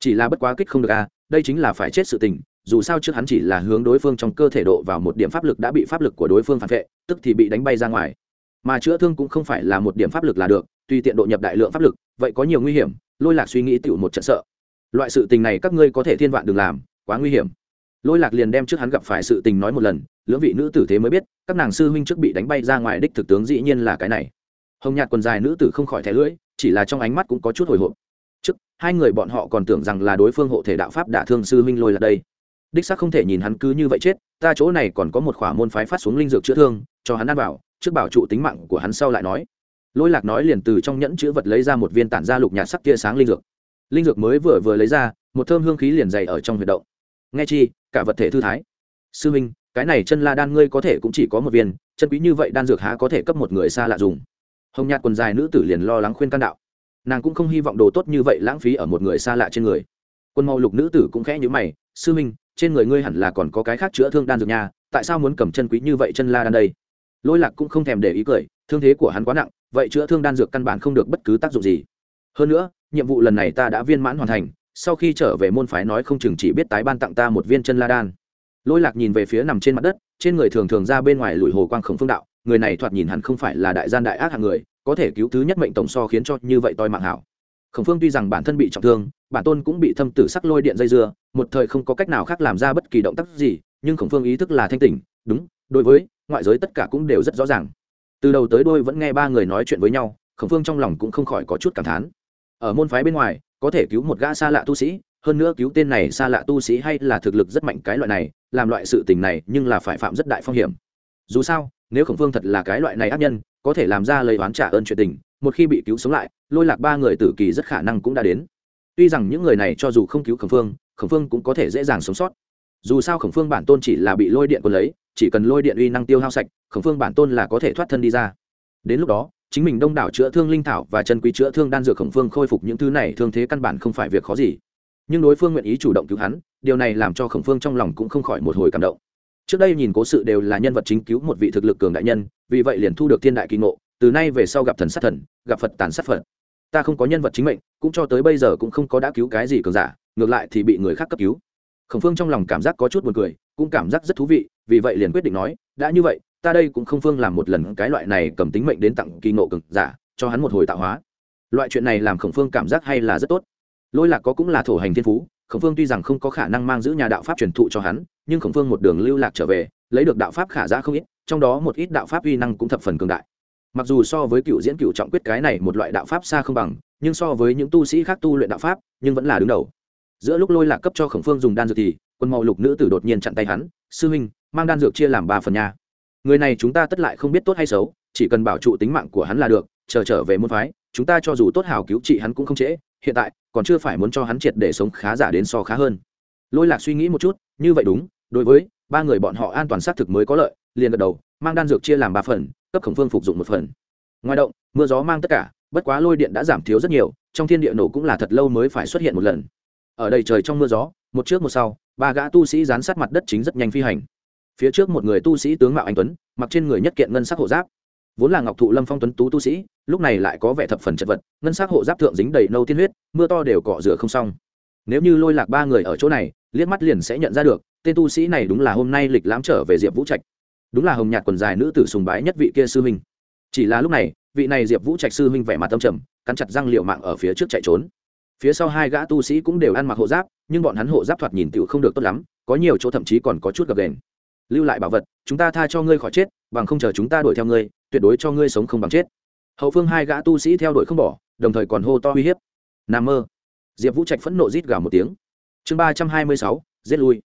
Chỉ là bất quá kích không được à đây chính là phải chết sự tình, dù sao trước hắn chỉ là hướng đối phương trong cơ thể độ vào một điểm pháp lực đã bị pháp lực của đối phương phản vệ, tức thì bị đánh bay ra ngoài. Mà chữa thương cũng không phải là một điểm pháp lực là được, tùy tiện độ nhập đại lượng pháp lực, vậy có nhiều nguy hiểm, lôi lạc suy nghĩ tựu một trận sợ. Loại sự tình này các ngươi có thể thiên vạn đừng làm, quá nguy hiểm. Lôi lạc liền đem trước hắn gặp phải sự tình nói một lần, lưỡng vị nữ tử thế mới biết, các nàng sư huynh trước bị đánh bay ra ngoài đích thực tướng dĩ nhiên là cái này. Hồng nhạt quần dài nữ tử không khỏi thẻ lưỡi chỉ là trong ánh mắt cũng có chút hồi hộp. Trước, hai người bọn họ còn tưởng rằng là đối phương hộ thể đạo pháp đả thương sư huynh lôi là đây. Đích xác không thể nhìn hắn cứ như vậy chết, ta chỗ này còn có một khỏa môn phái phát xuống linh dược chữa thương, cho hắn ăn vào, trước bảo trụ tính mạng của hắn sau lại nói. Lôi lạc nói liền từ trong nhẫn chữ vật lấy ra một viên tản gia lục nhạt sắc tia sáng linh dược. Linh dược mới vừa vừa lấy ra, một thơm hương khí liền dày ở trong huyệt động. Nghe chi, cả vật thể thư thái. Sư minh cái này chân la đan ngươi có thể cũng chỉ có một viên, chân quý như vậy đan dược há có thể cấp một người xa lạ dùng? Hồng nhạt quần dài nữ tử liền lo lắng khuyên can đạo. Nàng cũng không hy vọng đồ tốt như vậy lãng phí ở một người xa lạ trên người. Quân màu lục nữ tử cũng khẽ nhữ mày, sư minh, trên người ngươi hẳn là còn có cái khác chữa thương đan dược nhà tại sao muốn cầm chân quý như vậy chân la đan đây? Lôi lạc cũng không thèm để ý cười, thương thế của hắn quá nặng, vậy chữa thương đan dược căn bản không được bất cứ tác dụng gì. Hơn nữa, nhiệm vụ lần này ta đã viên mãn hoàn thành, sau khi trở về môn phái nói không chừng chỉ biết tái ban tặng ta một viên chân la đan. Lôi lạc nhìn về phía nằm trên mặt đất, trên người thường thường ra bên ngoài lùi hồ quang khổng phương đạo người này thoạt nhìn hẳn không phải là đại gian đại ác hạng người, có thể cứu thứ nhất mệnh tổng so khiến cho như vậy toi mạng hảo. Khổng phương tuy rằng bản thân bị trọng thương, bản tôn cũng bị thâm tử sắc lôi điện dây dưa, một thời không có cách nào khác làm ra bất kỳ động tác gì, nhưng khổng phương ý thức là thanh tỉnh, đúng, đối với ngoại giới tất cả cũng đều rất rõ ràng. Từ đầu tới đôi vẫn nghe ba người nói chuyện với nhau, khổng phương trong lòng cũng không khỏi có chút cảm thán. Ở môn phái bên ngoài, có thể cứu một gã xa lạ tu sĩ, hơn nữa cứu tên này xa lạ tu sĩ hay là thực lực rất mạnh cái loại này, làm loại sự tình này nhưng là phải phạm rất đại phong hiểm. Dù sao nếu khổng phương thật là cái loại này ác nhân, có thể làm ra lời oán trả ơn chuyện tình, một khi bị cứu sống lại, lôi lạc ba người tử kỳ rất khả năng cũng đã đến. Tuy rằng những người này cho dù không cứu khổng phương khổng phương cũng có thể dễ dàng sống sót. Dù sao khổng phương bản tôn chỉ là bị lôi điện còn lấy, chỉ cần lôi điện uy năng tiêu hao sạch, khổng phương bản tôn là có thể thoát thân đi ra. Đến lúc đó, chính mình đông đảo chữa thương linh thảo và chân quý chữa thương đan dược khổng phương khôi phục những thứ này thương thế căn bản không phải việc khó gì. Nhưng đối phương nguyện ý chủ động cứu hắn, điều này làm cho khổng phương trong lòng cũng không khỏi một hồi cảm động trước đây nhìn cố sự đều là nhân vật chính cứu một vị thực lực cường đại nhân, vì vậy liền thu được thiên đại kỳ ngộ, từ nay về sau gặp thần sát thần, gặp phật tàn sát phật. Ta không có nhân vật chính mệnh, cũng cho tới bây giờ cũng không có đã cứu cái gì cường giả, ngược lại thì bị người khác cấp cứu. Khổng phương trong lòng cảm giác có chút buồn cười, cũng cảm giác rất thú vị, vì vậy liền quyết định nói, đã như vậy, ta đây cũng không phương làm một lần cái loại này cầm tính mệnh đến tặng kỳ ngộ cường giả, cho hắn một hồi tạo hóa. Loại chuyện này làm khổng phương cảm giác hay là rất tốt. Lôi lạc có cũng là thổ hành thiên phú khổng phương tuy rằng không có khả năng mang giữ nhà đạo pháp truyền thụ cho hắn, nhưng khổng phương một đường lưu lạc trở về, lấy được đạo pháp khả ra không ít, trong đó một ít đạo pháp uy năng cũng thập phần cường đại. Mặc dù so với cựu diễn cựu trọng quyết cái này một loại đạo pháp xa không bằng, nhưng so với những tu sĩ khác tu luyện đạo pháp, nhưng vẫn là đứng đầu. Giữa lúc lôi lạc cấp cho khổng phương dùng đan dược thì, quân màu lục nữ tử đột nhiên chặn tay hắn, sư huynh, mang đan dược chia làm ba phần nhà người này chúng ta tất lại không biết tốt hay xấu, chỉ cần bảo trụ tính mạng của hắn là được, chờ trở về môn phái, chúng ta cho dù tốt hào cứu trị hắn cũng không trễ hiện tại còn chưa phải muốn cho hắn triệt để sống khá giả đến so khá hơn. Lôi lạc suy nghĩ một chút, như vậy đúng, đối với ba người bọn họ an toàn xác thực mới có lợi, liền gật đầu, mang đan dược chia làm ba phần, cấp khổng phương phục dụng một phần. Ngoài động, mưa gió mang tất cả, bất quá lôi điện đã giảm thiếu rất nhiều, trong thiên địa nổ cũng là thật lâu mới phải xuất hiện một lần. Ở đây trời trong mưa gió, một trước một sau, ba gã tu sĩ dán sát mặt đất chính rất nhanh phi hành. Phía trước một người tu sĩ tướng mạo anh tuấn, mặc trên người nhất kiện ngân sắc hộ giáp vốn là ngọc thụ lâm phong tuấn tú tu sĩ, lúc này lại có vẻ thập phần chật vật, ngân sắc hộ giáp thượng dính đầy nâu tiên huyết, mưa to đều cọ rửa không xong. Nếu như lôi lạc ba người ở chỗ này, liếc mắt liền sẽ nhận ra được, tên tu sĩ này đúng là hôm nay lịch lãm trở về diệp vũ trạch. Đúng là hồng nhạt quần dài nữ tử sùng bái nhất vị kia sư huynh. Chỉ là lúc này, vị này diệp vũ trạch sư huynh vẻ mặt tâm trầm, cắn chặt răng liệu mạng ở phía trước chạy trốn. Phía sau hai gã tu sĩ cũng đều ăn mặc hộ giáp, nhưng bọn hắn hộ giáp thoạt nhìn tựu không được tốt lắm, có nhiều chỗ thậm chí còn có chút gập đền lưu lại bảo vật, chúng ta tha cho ngươi khỏi chết, bằng không chờ chúng ta đuổi theo ngươi, tuyệt đối cho ngươi sống không bằng chết. Hậu phương hai gã tu sĩ theo đuổi không bỏ, đồng thời còn hô to uy hiếp. N a mơ. Diệp vũ trạch phẫn nộ rít gào một tiếng. Chương ba trăm hai mươi sáu, giết lui.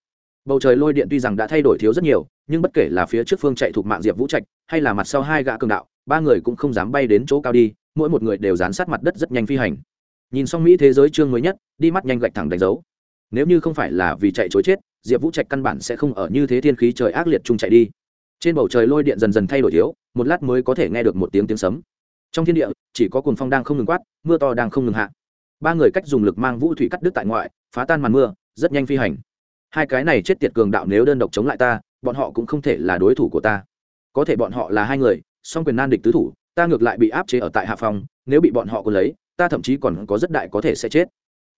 Bầu trời lôi điện tuy rằng đã thay đổi thiếu rất nhiều, nhưng bất kể là phía trước phương chạy thuộc mạng diệp vũ trạch, hay là mặt sau hai gã cường đạo, ba người cũng không dám bay đến chỗ cao đi, mỗi một người đều dán sát mặt đất rất nhanh phi hành. Nhìn xong mỹ thế giới chương mới nhất, đi mắt nhanh gạch thẳng đánh dấu. Nếu như không phải là vì chạy chối chết diệp vũ trạch căn bản sẽ không ở như thế thiên khí trời ác liệt chung chạy đi. Trên bầu trời lôi điện dần dần thay đổi thiếu, một lát mới có thể nghe được một tiếng tiếng sấm. Trong thiên địa, chỉ có cồn phong đang không ngừng quát, mưa to đang không ngừng hạ. Ba người cách dùng lực mang vũ thủy cắt đứt tại ngoại, phá tan màn mưa, rất nhanh phi hành. Hai cái này chết tiệt cường đạo nếu đơn độc chống lại ta, bọn họ cũng không thể là đối thủ của ta. Có thể bọn họ là hai người, song quyền nan địch tứ thủ, ta ngược lại bị áp chế ở tại hạ phòng nếu bị bọn họ còn lấy, ta thậm chí còn có rất đại có thể sẽ chết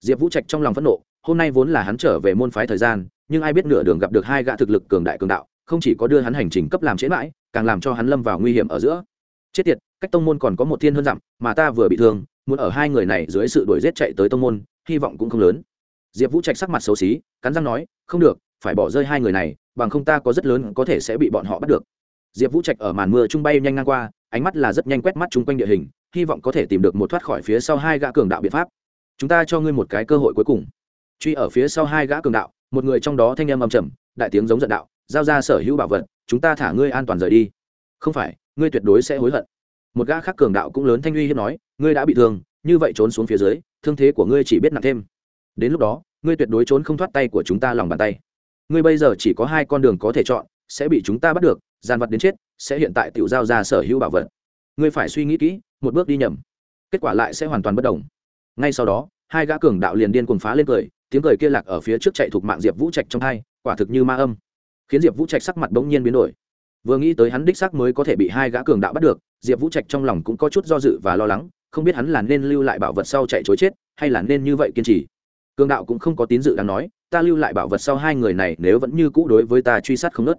diệp vũ trạch trong lòng phẫn nộ, hôm nay vốn là hắn trở về môn phái thời gian, nhưng ai biết nửa đường gặp được hai gã thực lực cường đại cường đạo, không chỉ có đưa hắn hành trình cấp làm chế mãi, càng làm cho hắn lâm vào nguy hiểm ở giữa. Chết tiệt, cách tông môn còn có một thiên hơn dặm, mà ta vừa bị thương, muốn ở hai người này dưới sự đuổi giết chạy tới tông môn, hy vọng cũng không lớn. Diệp vũ trạch sắc mặt xấu xí, cắn răng nói, không được, phải bỏ rơi hai người này, bằng không ta có rất lớn có thể sẽ bị bọn họ bắt được. Diệp vũ trạch ở màn mưa trung bay nhanh ngang qua, ánh mắt là rất nhanh quét mắt chung quanh địa hình, hy vọng có thể tìm được một thoát khỏi phía sau hai gã cường đạo biện pháp chúng ta cho ngươi một cái cơ hội cuối cùng. Truy ở phía sau hai gã cường đạo, một người trong đó thanh âm âm trầm, đại tiếng giống giận đạo, giao ra sở hữu bảo vật, chúng ta thả ngươi an toàn rời đi. Không phải, ngươi tuyệt đối sẽ hối hận. Một gã khác cường đạo cũng lớn thanh uy hiếp nói, ngươi đã bị thương, như vậy trốn xuống phía dưới, thương thế của ngươi chỉ biết nặng thêm. Đến lúc đó, ngươi tuyệt đối trốn không thoát tay của chúng ta lòng bàn tay. Ngươi bây giờ chỉ có hai con đường có thể chọn, sẽ bị chúng ta bắt được, gian vật đến chết, sẽ hiện tại tiểu giao ra sở hữu bảo vật. Ngươi phải suy nghĩ kỹ, một bước đi nhầm. Kết quả lại sẽ hoàn toàn bất đồng ngay sau đó, hai gã cường đạo liền điên cuồng phá lên cười, tiếng cười kia lạc ở phía trước chạy thuộc mạng diệp vũ trạch trong hai, quả thực như ma âm. Khiến diệp vũ trạch sắc mặt bỗng nhiên biến đổi. Vừa nghĩ tới hắn đích xác mới có thể bị hai gã cường đạo bắt được, diệp vũ trạch trong lòng cũng có chút do dự và lo lắng, không biết hắn là nên lưu lại bảo vật sau chạy chối chết, hay là nên như vậy kiên trì. Cường đạo cũng không có tín dự đáng nói, ta lưu lại bảo vật sau hai người này nếu vẫn như cũ đối với ta truy sát không nớt.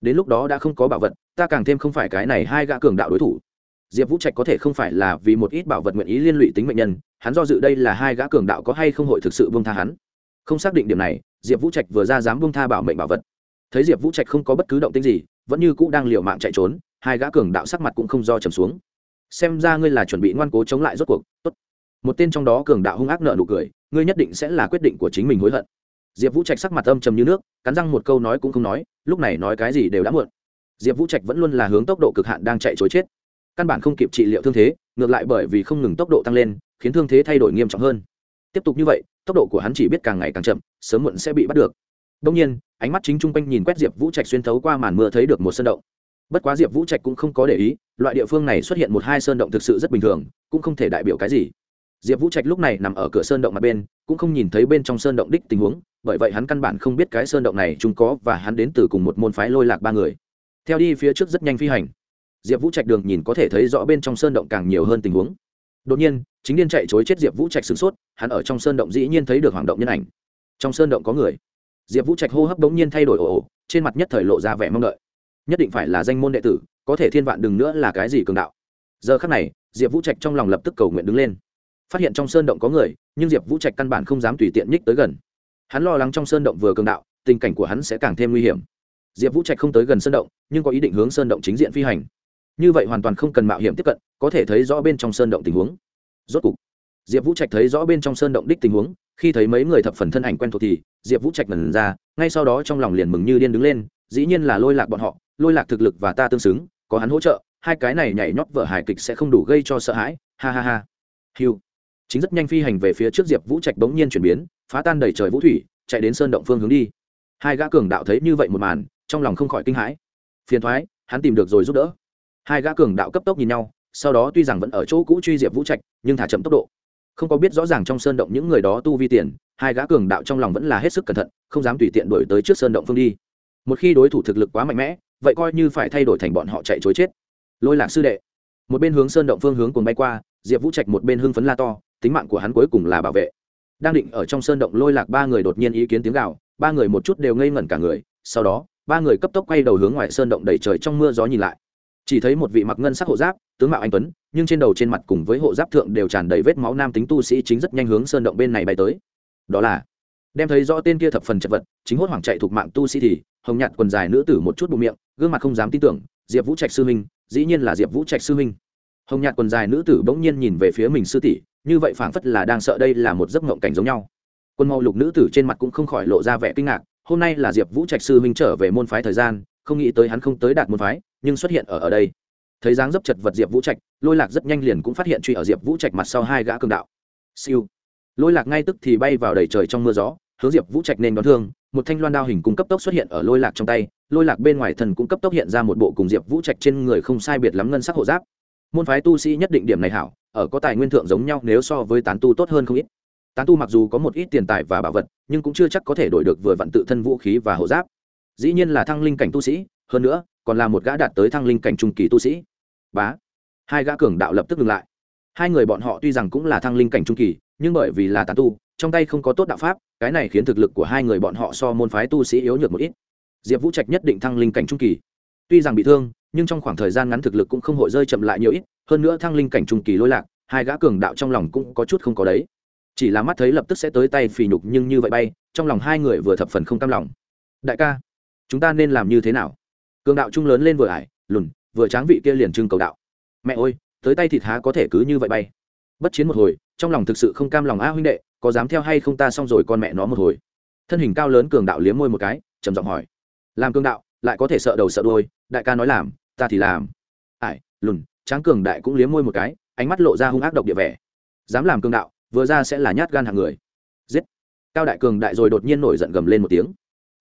Đến lúc đó đã không có bảo vật, ta càng thêm không phải cái này hai gã cường đạo đối thủ diệp vũ trạch có thể không phải là vì một ít bảo vật nguyện ý liên lụy tính mệnh nhân, hắn do dự đây là hai gã cường đạo có hay không hội thực sự bông tha hắn. Không xác định điểm này, diệp vũ trạch vừa ra dám bông tha bảo mệnh bảo vật. Thấy diệp vũ trạch không có bất cứ động tinh gì, vẫn như cũ đang liều mạng chạy trốn, hai gã cường đạo sắc mặt cũng không do trầm xuống. Xem ra ngươi là chuẩn bị ngoan cố chống lại rốt cuộc, tốt. Một tên trong đó cường đạo hung ác nợ nụ cười, ngươi nhất định sẽ là quyết định của chính mình hối hận. Diệp vũ trạch sắc mặt âm trầm như nước, cắn răng một câu nói cũng không nói, lúc này nói cái gì đều đã muộn. Diệp vũ trạch vẫn luôn là hướng tốc độ cực hạn đang chạy chối chết căn bản không kịp trị liệu thương thế, ngược lại bởi vì không ngừng tốc độ tăng lên, khiến thương thế thay đổi nghiêm trọng hơn. Tiếp tục như vậy, tốc độ của hắn chỉ biết càng ngày càng chậm, sớm muộn sẽ bị bắt được. Đông nhiên, ánh mắt chính chung quanh nhìn quét diệp vũ trạch xuyên thấu qua màn mưa thấy được một sơn động. Bất quá diệp vũ trạch cũng không có để ý, loại địa phương này xuất hiện một hai sơn động thực sự rất bình thường, cũng không thể đại biểu cái gì. Diệp vũ trạch lúc này nằm ở cửa sơn động mặt bên, cũng không nhìn thấy bên trong sơn động đích tình huống, bởi vậy hắn căn bản không biết cái sơn động này chúng có và hắn đến từ cùng một môn phái lôi lạc ba người. Theo đi phía trước rất nhanh phi hành diệp vũ trạch đường nhìn có thể thấy rõ bên trong sơn động càng nhiều hơn tình huống. Đột nhiên, chính niên chạy chối chết diệp vũ trạch sửng sốt, hắn ở trong sơn động dĩ nhiên thấy được hoàng động nhân ảnh. Trong sơn động có người. Diệp vũ trạch hô hấp bỗng nhiên thay đổi ồ ồ, trên mặt nhất thời lộ ra vẻ mong đợi. Nhất định phải là danh môn đệ tử, có thể thiên vạn đừng nữa là cái gì cường đạo. Giờ khắc này, diệp vũ trạch trong lòng lập tức cầu nguyện đứng lên. Phát hiện trong sơn động có người, nhưng diệp vũ trạch căn bản không dám tùy tiện nhích tới gần. Hắn lo lắng trong sơn động vừa cường đạo, tình cảnh của hắn sẽ càng thêm nguy hiểm. Diệp vũ trạch không tới gần sơn động, nhưng có ý định hướng sơn động chính diện phi hành như vậy hoàn toàn không cần mạo hiểm tiếp cận, có thể thấy rõ bên trong sơn động tình huống. Rốt cục, diệp vũ trạch thấy rõ bên trong sơn động đích tình huống, khi thấy mấy người thập phần thân ảnh quen thuộc thì, diệp vũ trạch ngần ra, ngay sau đó trong lòng liền mừng như điên đứng lên, dĩ nhiên là lôi lạc bọn họ, lôi lạc thực lực và ta tương xứng, có hắn hỗ trợ, hai cái này nhảy nhót vở hài kịch sẽ không đủ gây cho sợ hãi, ha ha ha. Hiu chính rất nhanh phi hành về phía trước diệp vũ trạch bỗng nhiên chuyển biến, phá tan đầy trời vũ thủy, chạy đến sơn động phương hướng đi. Hai gã cường đạo thấy như vậy một màn, trong lòng không khỏi kinh hãi. Phiền thoái, hắn tìm được rồi giúp đỡ hai gã cường đạo cấp tốc nhìn nhau, sau đó tuy rằng vẫn ở chỗ cũ truy diệp vũ trạch, nhưng thả chậm tốc độ. Không có biết rõ ràng trong sơn động những người đó tu vi tiền, hai gã cường đạo trong lòng vẫn là hết sức cẩn thận, không dám tùy tiện đổi tới trước sơn động phương đi. Một khi đối thủ thực lực quá mạnh mẽ, vậy coi như phải thay đổi thành bọn họ chạy chối chết. Lôi lạc sư đệ. Một bên hướng sơn động phương hướng cùng bay qua, diệp vũ trạch một bên hưng phấn la to, tính mạng của hắn cuối cùng là bảo vệ. Đang định ở trong sơn động lôi lạc ba người đột nhiên ý kiến tiếng gạo ba người một chút đều ngây ngẩn cả người, sau đó, ba người cấp tốc quay đầu hướng ngoài sơn động đầy trời trong mưa gió nhìn lại chỉ thấy một vị mặc ngân sắc hộ giáp, tướng mạo anh tuấn, nhưng trên đầu trên mặt cùng với hộ giáp thượng đều tràn đầy vết máu nam tính tu sĩ chính rất nhanh hướng sơn động bên này bay tới. Đó là, đem thấy rõ tên kia thập phần chật vật, chính hốt hoảng chạy thuộc mạng tu sĩ thì, hồng nhạt quần dài nữ tử một chút bụng miệng, gương mặt không dám tin tưởng, diệp vũ trạch sư minh dĩ nhiên là diệp vũ trạch sư minh hồng nhạt quần dài nữ tử bỗng nhiên nhìn về phía mình sư tỷ, như vậy phảng phất là đang sợ đây là một giấc ngộng cảnh giống nhau. Quân màu lục nữ tử trên mặt cũng không khỏi lộ ra vẻ kinh ngạc, hôm nay là diệp vũ trạch sư minh trở về môn phái thời gian không nghĩ tới hắn không tới đạt môn phái, nhưng xuất hiện ở ở đây. Thấy dáng dấp chật vật diệp vũ trạch, lôi lạc rất nhanh liền cũng phát hiện truy ở diệp vũ trạch mặt sau hai gã cường đạo. Siêu. Lôi lạc ngay tức thì bay vào đầy trời trong mưa gió, hướng diệp vũ trạch nên đón thương, một thanh loan đao hình cung cấp tốc xuất hiện ở lôi lạc trong tay, lôi lạc bên ngoài thần cũng cấp tốc hiện ra một bộ cùng diệp vũ trạch trên người không sai biệt lắm ngân sắc hộ giáp. Môn phái tu sĩ nhất định điểm này hảo, ở có tài nguyên thượng giống nhau nếu so với tán tu tốt hơn không ít. Tán tu mặc dù có một ít tiền tài và bảo vật, nhưng cũng chưa chắc có thể đổi được vừa vặn tự thân vũ khí và hộ giáp dĩ nhiên là thăng linh cảnh tu sĩ, hơn nữa, còn là một gã đạt tới thăng linh cảnh trung kỳ tu sĩ. Bá. Hai gã cường đạo lập tức ngừng lại. Hai người bọn họ tuy rằng cũng là thăng linh cảnh trung kỳ, nhưng bởi vì là tán tu, trong tay không có tốt đạo pháp, cái này khiến thực lực của hai người bọn họ so môn phái tu sĩ yếu nhược một ít. Diệp vũ trạch nhất định thăng linh cảnh trung kỳ. Tuy rằng bị thương, nhưng trong khoảng thời gian ngắn thực lực cũng không hội rơi chậm lại nhiều ít, hơn nữa thăng linh cảnh trung kỳ lôi lạc, hai gã cường đạo trong lòng cũng có chút không có đấy. Chỉ là mắt thấy lập tức sẽ tới tay phì nhục nhưng như vậy bay, trong lòng hai người vừa thập phần không cam lòng. Đại ca chúng ta nên làm như thế nào? Cường đạo trung lớn lên vừa ải, lùn, vừa tráng vị kia liền trưng cầu đạo. Mẹ ơi, tới tay thịt há có thể cứ như vậy bay? Bất chiến một hồi, trong lòng thực sự không cam lòng a huynh đệ, có dám theo hay không ta xong rồi con mẹ nó một hồi. Thân hình cao lớn cường đạo liếm môi một cái, trầm giọng hỏi. Làm cường đạo, lại có thể sợ đầu sợ đôi đại ca nói làm, ta thì làm. Ải, lùn, tráng cường đại cũng liếm môi một cái, ánh mắt lộ ra hung ác độc địa vẻ. Dám làm cường đạo, vừa ra sẽ là nhát gan hàng người. Giết. Cao đại cường đại rồi đột nhiên nổi giận gầm lên một tiếng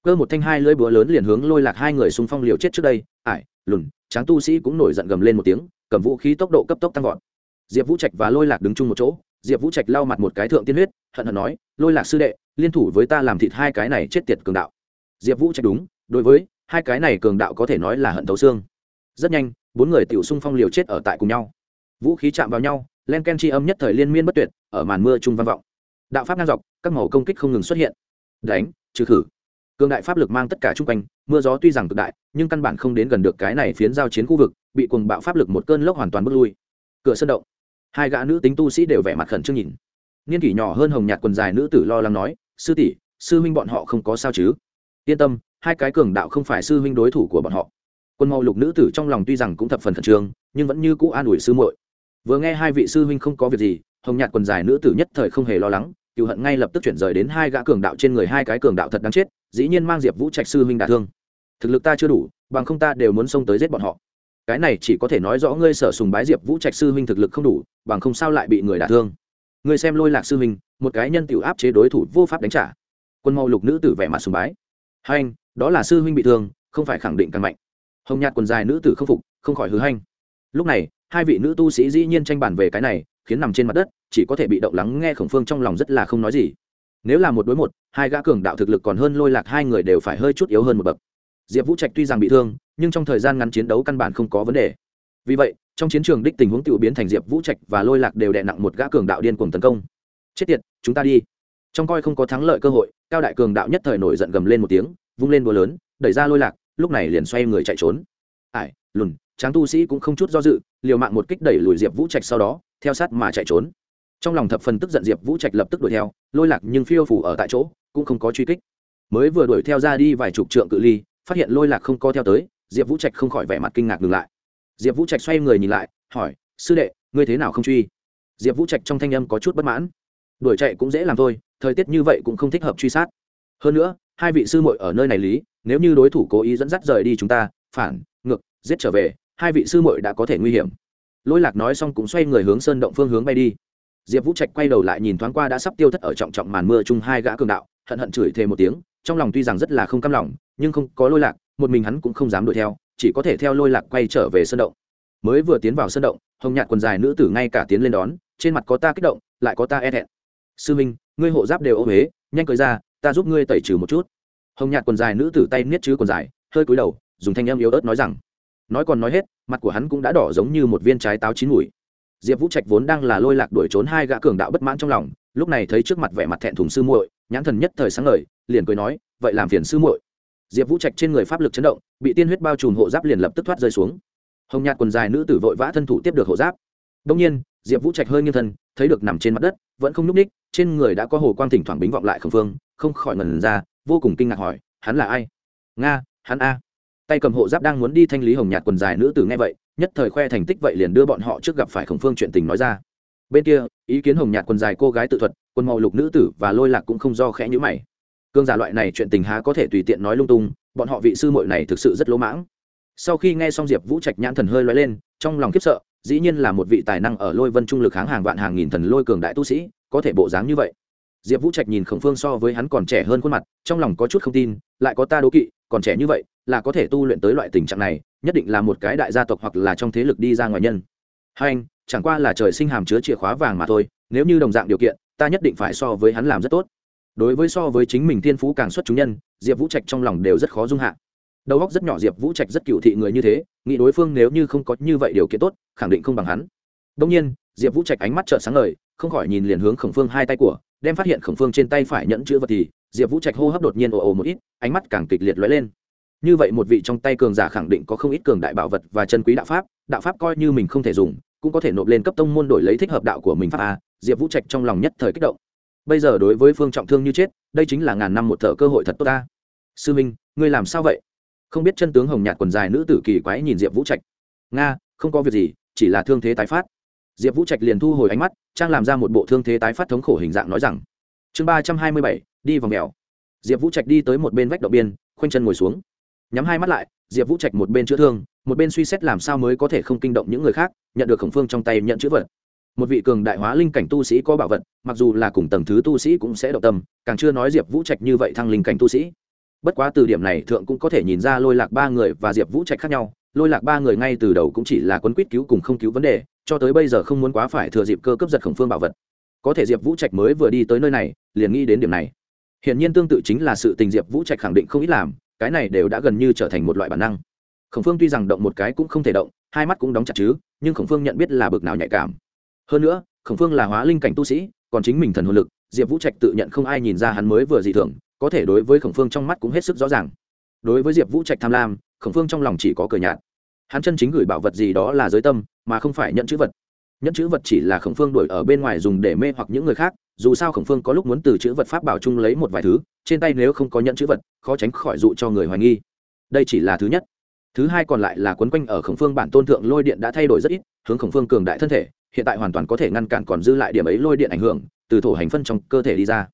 cơ một thanh hai lưỡi búa lớn liền hướng lôi lạc hai người xung phong liều chết trước đây, ải, lùn, tráng tu sĩ cũng nổi giận gầm lên một tiếng, cầm vũ khí tốc độ cấp tốc tăng vọt. Diệp vũ trạch và lôi lạc đứng chung một chỗ, diệp vũ trạch lau mặt một cái thượng tiên huyết, hận hận nói, lôi lạc sư đệ, liên thủ với ta làm thịt hai cái này chết tiệt cường đạo. Diệp vũ trạch đúng, đối với, hai cái này cường đạo có thể nói là hận thấu xương. Rất nhanh, bốn người tiểu xung phong liều chết ở tại cùng nhau. Vũ khí chạm vào nhau, len ken chi âm nhất thời liên miên bất tuyệt, ở màn mưa trung văn vọng. Đạo pháp ngang dọc, các màu công kích không ngừng xuất hiện. Đánh, trừ khử cường đại pháp lực mang tất cả chung quanh, mưa gió tuy rằng cực đại, nhưng căn bản không đến gần được cái này phiến giao chiến khu vực, bị cuồng bạo pháp lực một cơn lốc hoàn toàn bước lui. Cửa sân động, hai gã nữ tính tu sĩ đều vẻ mặt khẩn trương nhìn. Niên kỷ nhỏ hơn hồng nhạt quần dài nữ tử lo lắng nói, sư tỷ, sư huynh bọn họ không có sao chứ? Yên tâm, hai cái cường đạo không phải sư huynh đối thủ của bọn họ. Quân màu lục nữ tử trong lòng tuy rằng cũng thập phần khẩn trương, nhưng vẫn như cũ an ủi sư muội. Vừa nghe hai vị sư huynh không có việc gì, hồng nhạt quần dài nữ tử nhất thời không hề lo lắng cựu hận ngay lập tức chuyển rời đến hai gã cường đạo trên người hai cái cường đạo thật đáng chết, dĩ nhiên mang diệp vũ trạch sư huynh đả thương. Thực lực ta chưa đủ, bằng không ta đều muốn xông tới giết bọn họ. Cái này chỉ có thể nói rõ ngươi sở sùng bái diệp vũ trạch sư huynh thực lực không đủ, bằng không sao lại bị người đả thương. Ngươi xem lôi lạc sư huynh, một cái nhân tiểu áp chế đối thủ vô pháp đánh trả. Quân màu lục nữ tử vẻ mặt sùng bái. Hai anh, đó là sư huynh bị thương, không phải khẳng định càng mạnh. Hồng nhạt quần dài nữ tử không phục, không khỏi hứa hanh. Lúc này, hai vị nữ tu sĩ dĩ nhiên tranh bản về cái này khiến nằm trên mặt đất, chỉ có thể bị động lắng nghe khổng phương trong lòng rất là không nói gì. Nếu là một đối một, hai gã cường đạo thực lực còn hơn lôi lạc hai người đều phải hơi chút yếu hơn một bậc. Diệp vũ trạch tuy rằng bị thương, nhưng trong thời gian ngắn chiến đấu căn bản không có vấn đề. Vì vậy, trong chiến trường đích tình huống tự biến thành diệp vũ trạch và lôi lạc đều đè nặng một gã cường đạo điên cuồng tấn công. Chết tiệt, chúng ta đi. Trong coi không có thắng lợi cơ hội, cao đại cường đạo nhất thời nổi giận gầm lên một tiếng, vung lên búa lớn, đẩy ra lôi lạc, lúc này liền xoay người chạy trốn. Ải lùn tráng tu sĩ cũng không chút do dự, liều mạng một kích đẩy lùi diệp vũ trạch sau đó, theo sát mà chạy trốn. Trong lòng thập phần tức giận, diệp vũ trạch lập tức đuổi theo, lôi lạc nhưng phiêu phủ ở tại chỗ, cũng không có truy kích. Mới vừa đuổi theo ra đi vài chục trượng cự ly, phát hiện lôi lạc không co theo tới, diệp vũ trạch không khỏi vẻ mặt kinh ngạc ngừng lại. Diệp vũ trạch xoay người nhìn lại, hỏi, sư đệ, ngươi thế nào không truy? Diệp vũ trạch trong thanh âm có chút bất mãn. Đuổi chạy cũng dễ làm thôi, thời tiết như vậy cũng không thích hợp truy sát. Hơn nữa, hai vị sư muội ở nơi này lý, nếu như đối thủ cố ý dẫn dắt rời đi chúng ta, phản, ngược, giết trở về hai vị sư muội đã có thể nguy hiểm. Lôi lạc nói xong cũng xoay người hướng sơn động phương hướng bay đi. Diệp vũ trạch quay đầu lại nhìn thoáng qua đã sắp tiêu thất ở trọng trọng màn mưa chung hai gã cường đạo, hận hận chửi thề một tiếng, trong lòng tuy rằng rất là không cam lòng, nhưng không có lôi lạc, một mình hắn cũng không dám đuổi theo, chỉ có thể theo lôi lạc quay trở về sơn động. Mới vừa tiến vào sơn động, hồng nhạt quần dài nữ tử ngay cả tiến lên đón, trên mặt có ta kích động, lại có ta e thẹn. Sư minh, ngươi hộ giáp đều ô huế nhanh cười ra, ta giúp ngươi tẩy trừ một chút. Hồng nhạt quần dài nữ tử tay niết chứ quần dài, hơi cúi đầu, dùng thanh âm yếu ớt nói rằng nói còn nói hết, mặt của hắn cũng đã đỏ giống như một viên trái táo chín mùi. Diệp vũ trạch vốn đang là lôi lạc đuổi trốn hai gã cường đạo bất mãn trong lòng, lúc này thấy trước mặt vẻ mặt thẹn thùng sư muội, nhãn thần nhất thời sáng ngời, liền cười nói, vậy làm phiền sư muội. Diệp vũ trạch trên người pháp lực chấn động, bị tiên huyết bao trùm hộ giáp liền lập tức thoát rơi xuống. Hồng nhạt quần dài nữ tử vội vã thân thủ tiếp được hộ giáp. Đông nhiên, diệp vũ trạch hơi nghiêng thân, thấy được nằm trên mặt đất, vẫn không nhúc ních trên người đã có hồ quang thỉnh thoảng bính vọng lại khẩn phương, không khỏi ngần ra, vô cùng kinh ngạc hỏi, hắn là ai? Nga, hắn a tay cầm hộ giáp đang muốn đi thanh lý hồng nhạt quần dài nữ tử nghe vậy, nhất thời khoe thành tích vậy liền đưa bọn họ trước gặp phải khổng phương chuyện tình nói ra. Bên kia, ý kiến hồng nhạt quần dài cô gái tự thuật, quần màu lục nữ tử và lôi lạc cũng không do khẽ nhữ mày. Cương giả loại này chuyện tình há có thể tùy tiện nói lung tung, bọn họ vị sư muội này thực sự rất lỗ mãng. Sau khi nghe xong diệp vũ trạch nhãn thần hơi loay lên, trong lòng khiếp sợ, dĩ nhiên là một vị tài năng ở lôi vân trung lực háng hàng vạn hàng nghìn thần lôi cường đại tu sĩ, có thể bộ dáng như vậy. Diệp vũ trạch nhìn khổng phương so với hắn còn trẻ hơn khuôn mặt, trong lòng có chút không tin, lại có ta đố kỵ, còn trẻ như vậy là có thể tu luyện tới loại tình trạng này, nhất định là một cái đại gia tộc hoặc là trong thế lực đi ra ngoài nhân. Hai anh, chẳng qua là trời sinh hàm chứa chìa khóa vàng mà thôi, nếu như đồng dạng điều kiện, ta nhất định phải so với hắn làm rất tốt. Đối với so với chính mình thiên phú càng xuất chúng nhân, diệp vũ trạch trong lòng đều rất khó dung hạ. Đầu óc rất nhỏ, diệp vũ trạch rất cựu thị người như thế, nghĩ đối phương nếu như không có như vậy điều kiện tốt, khẳng định không bằng hắn. Đông nhiên, diệp vũ trạch ánh mắt trợn sáng ngời, không khỏi nhìn liền hướng khổng phương hai tay của, đem phát hiện khổng phương trên tay phải nhẫn chữ vật thì, diệp vũ trạch hô hấp đột nhiên ồ ồ một ít, ánh mắt càng kịch liệt lóe lên như vậy một vị trong tay cường giả khẳng định có không ít cường đại bảo vật và chân quý đạo pháp đạo pháp coi như mình không thể dùng, cũng có thể nộp lên cấp tông môn đổi lấy thích hợp đạo của mình pháp a, diệp vũ trạch trong lòng nhất thời kích động. Bây giờ đối với phương trọng thương như chết, đây chính là ngàn năm một thợ cơ hội thật tốt ta sư minh, ngươi làm sao vậy? Không biết chân tướng hồng nhạt quần dài nữ tử kỳ quái nhìn diệp vũ trạch. Nga, không có việc gì, chỉ là thương thế tái phát. Diệp vũ trạch liền thu hồi ánh mắt, trang làm ra một bộ thương thế tái phát thống khổ hình dạng nói rằng, chương ba trăm hai mươi bảy, đi vào mèo. Diệp vũ trạch đi tới một bên vách động biên, khoanh chân ngồi xuống nhắm hai mắt lại, diệp vũ trạch một bên chữa thương, một bên suy xét làm sao mới có thể không kinh động những người khác, nhận được khổng phương trong tay nhận chữ vật. Một vị cường đại hóa linh cảnh tu sĩ có bảo vật, mặc dù là cùng tầng thứ tu sĩ cũng sẽ động tâm, càng chưa nói diệp vũ trạch như vậy thăng linh cảnh tu sĩ. Bất quá từ điểm này thượng cũng có thể nhìn ra lôi lạc ba người và diệp vũ trạch khác nhau, lôi lạc ba người ngay từ đầu cũng chỉ là quấn quýt cứu cùng không cứu vấn đề, cho tới bây giờ không muốn quá phải thừa dịp cơ cấp giật khổng phương bảo vật. Có thể diệp vũ trạch mới vừa đi tới nơi này, liền nghĩ đến điểm này. Hiển nhiên tương tự chính là sự tình diệp vũ trạch khẳng định không ít làm cái này đều đã gần như trở thành một loại bản năng. Khổng phương tuy rằng động một cái cũng không thể động, hai mắt cũng đóng chặt chứ, nhưng khổng phương nhận biết là bực nào nhạy cảm. Hơn nữa, khổng phương là hóa linh cảnh tu sĩ, còn chính mình thần hồn lực, diệp vũ trạch tự nhận không ai nhìn ra hắn mới vừa dị thường, có thể đối với khổng phương trong mắt cũng hết sức rõ ràng. Đối với diệp vũ trạch tham lam, khổng phương trong lòng chỉ có cờ nhạt. Hắn chân chính gửi bảo vật gì đó là giới tâm, mà không phải nhận chữ vật nhẫn chữ vật chỉ là khổng phương đuổi ở bên ngoài dùng để mê hoặc những người khác, dù sao khổng phương có lúc muốn từ chữ vật pháp bảo chung lấy một vài thứ, trên tay nếu không có nhẫn chữ vật, khó tránh khỏi dụ cho người hoài nghi. Đây chỉ là thứ nhất. Thứ hai còn lại là quấn quanh ở khổng phương bản tôn thượng lôi điện đã thay đổi rất ít, hướng khổng phương cường đại thân thể, hiện tại hoàn toàn có thể ngăn cản còn dư lại điểm ấy lôi điện ảnh hưởng, từ thổ hành phân trong cơ thể đi ra.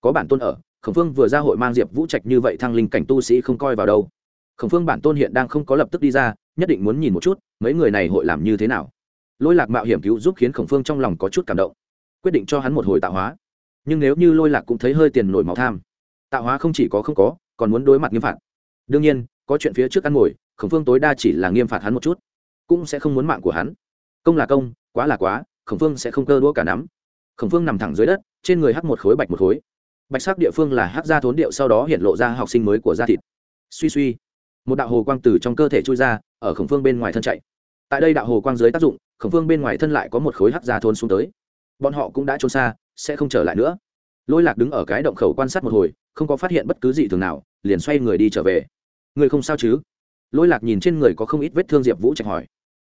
Có bản tôn ở, khổng phương vừa ra hội mang diệp vũ trạch như vậy thăng linh cảnh tu sĩ không coi vào đâu. Khổng phương bản tôn hiện đang không có lập tức đi ra, nhất định muốn nhìn một chút, mấy người này hội làm như thế nào lôi lạc mạo hiểm cứu giúp khiến khổng phương trong lòng có chút cảm động, quyết định cho hắn một hồi tạo hóa. Nhưng nếu như lôi lạc cũng thấy hơi tiền nổi máu tham, tạo hóa không chỉ có không có, còn muốn đối mặt nghiêm phạt. Đương nhiên, có chuyện phía trước ăn ngồi, khổng phương tối đa chỉ là nghiêm phạt hắn một chút, cũng sẽ không muốn mạng của hắn. Công là công, quá là quá, khổng phương sẽ không cơ đũa cả nắm. Khổng phương nằm thẳng dưới đất, trên người hắt một khối bạch một khối. Bạch sắc địa phương là hắc ra thốn điệu, sau đó hiện lộ ra học sinh mới của da thịt. Suy suy, một đạo hồ quang từ trong cơ thể trôi ra, ở khổng phương bên ngoài thân chạy tại đây đạo hồ quang dưới tác dụng, khổng phương bên ngoài thân lại có một khối hắc ra thôn xuống tới. Bọn họ cũng đã trốn xa, sẽ không trở lại nữa. Lôi lạc đứng ở cái động khẩu quan sát một hồi, không có phát hiện bất cứ gì thường nào, liền xoay người đi trở về. Người không sao chứ? Lôi lạc nhìn trên người có không ít vết thương diệp vũ trạch hỏi.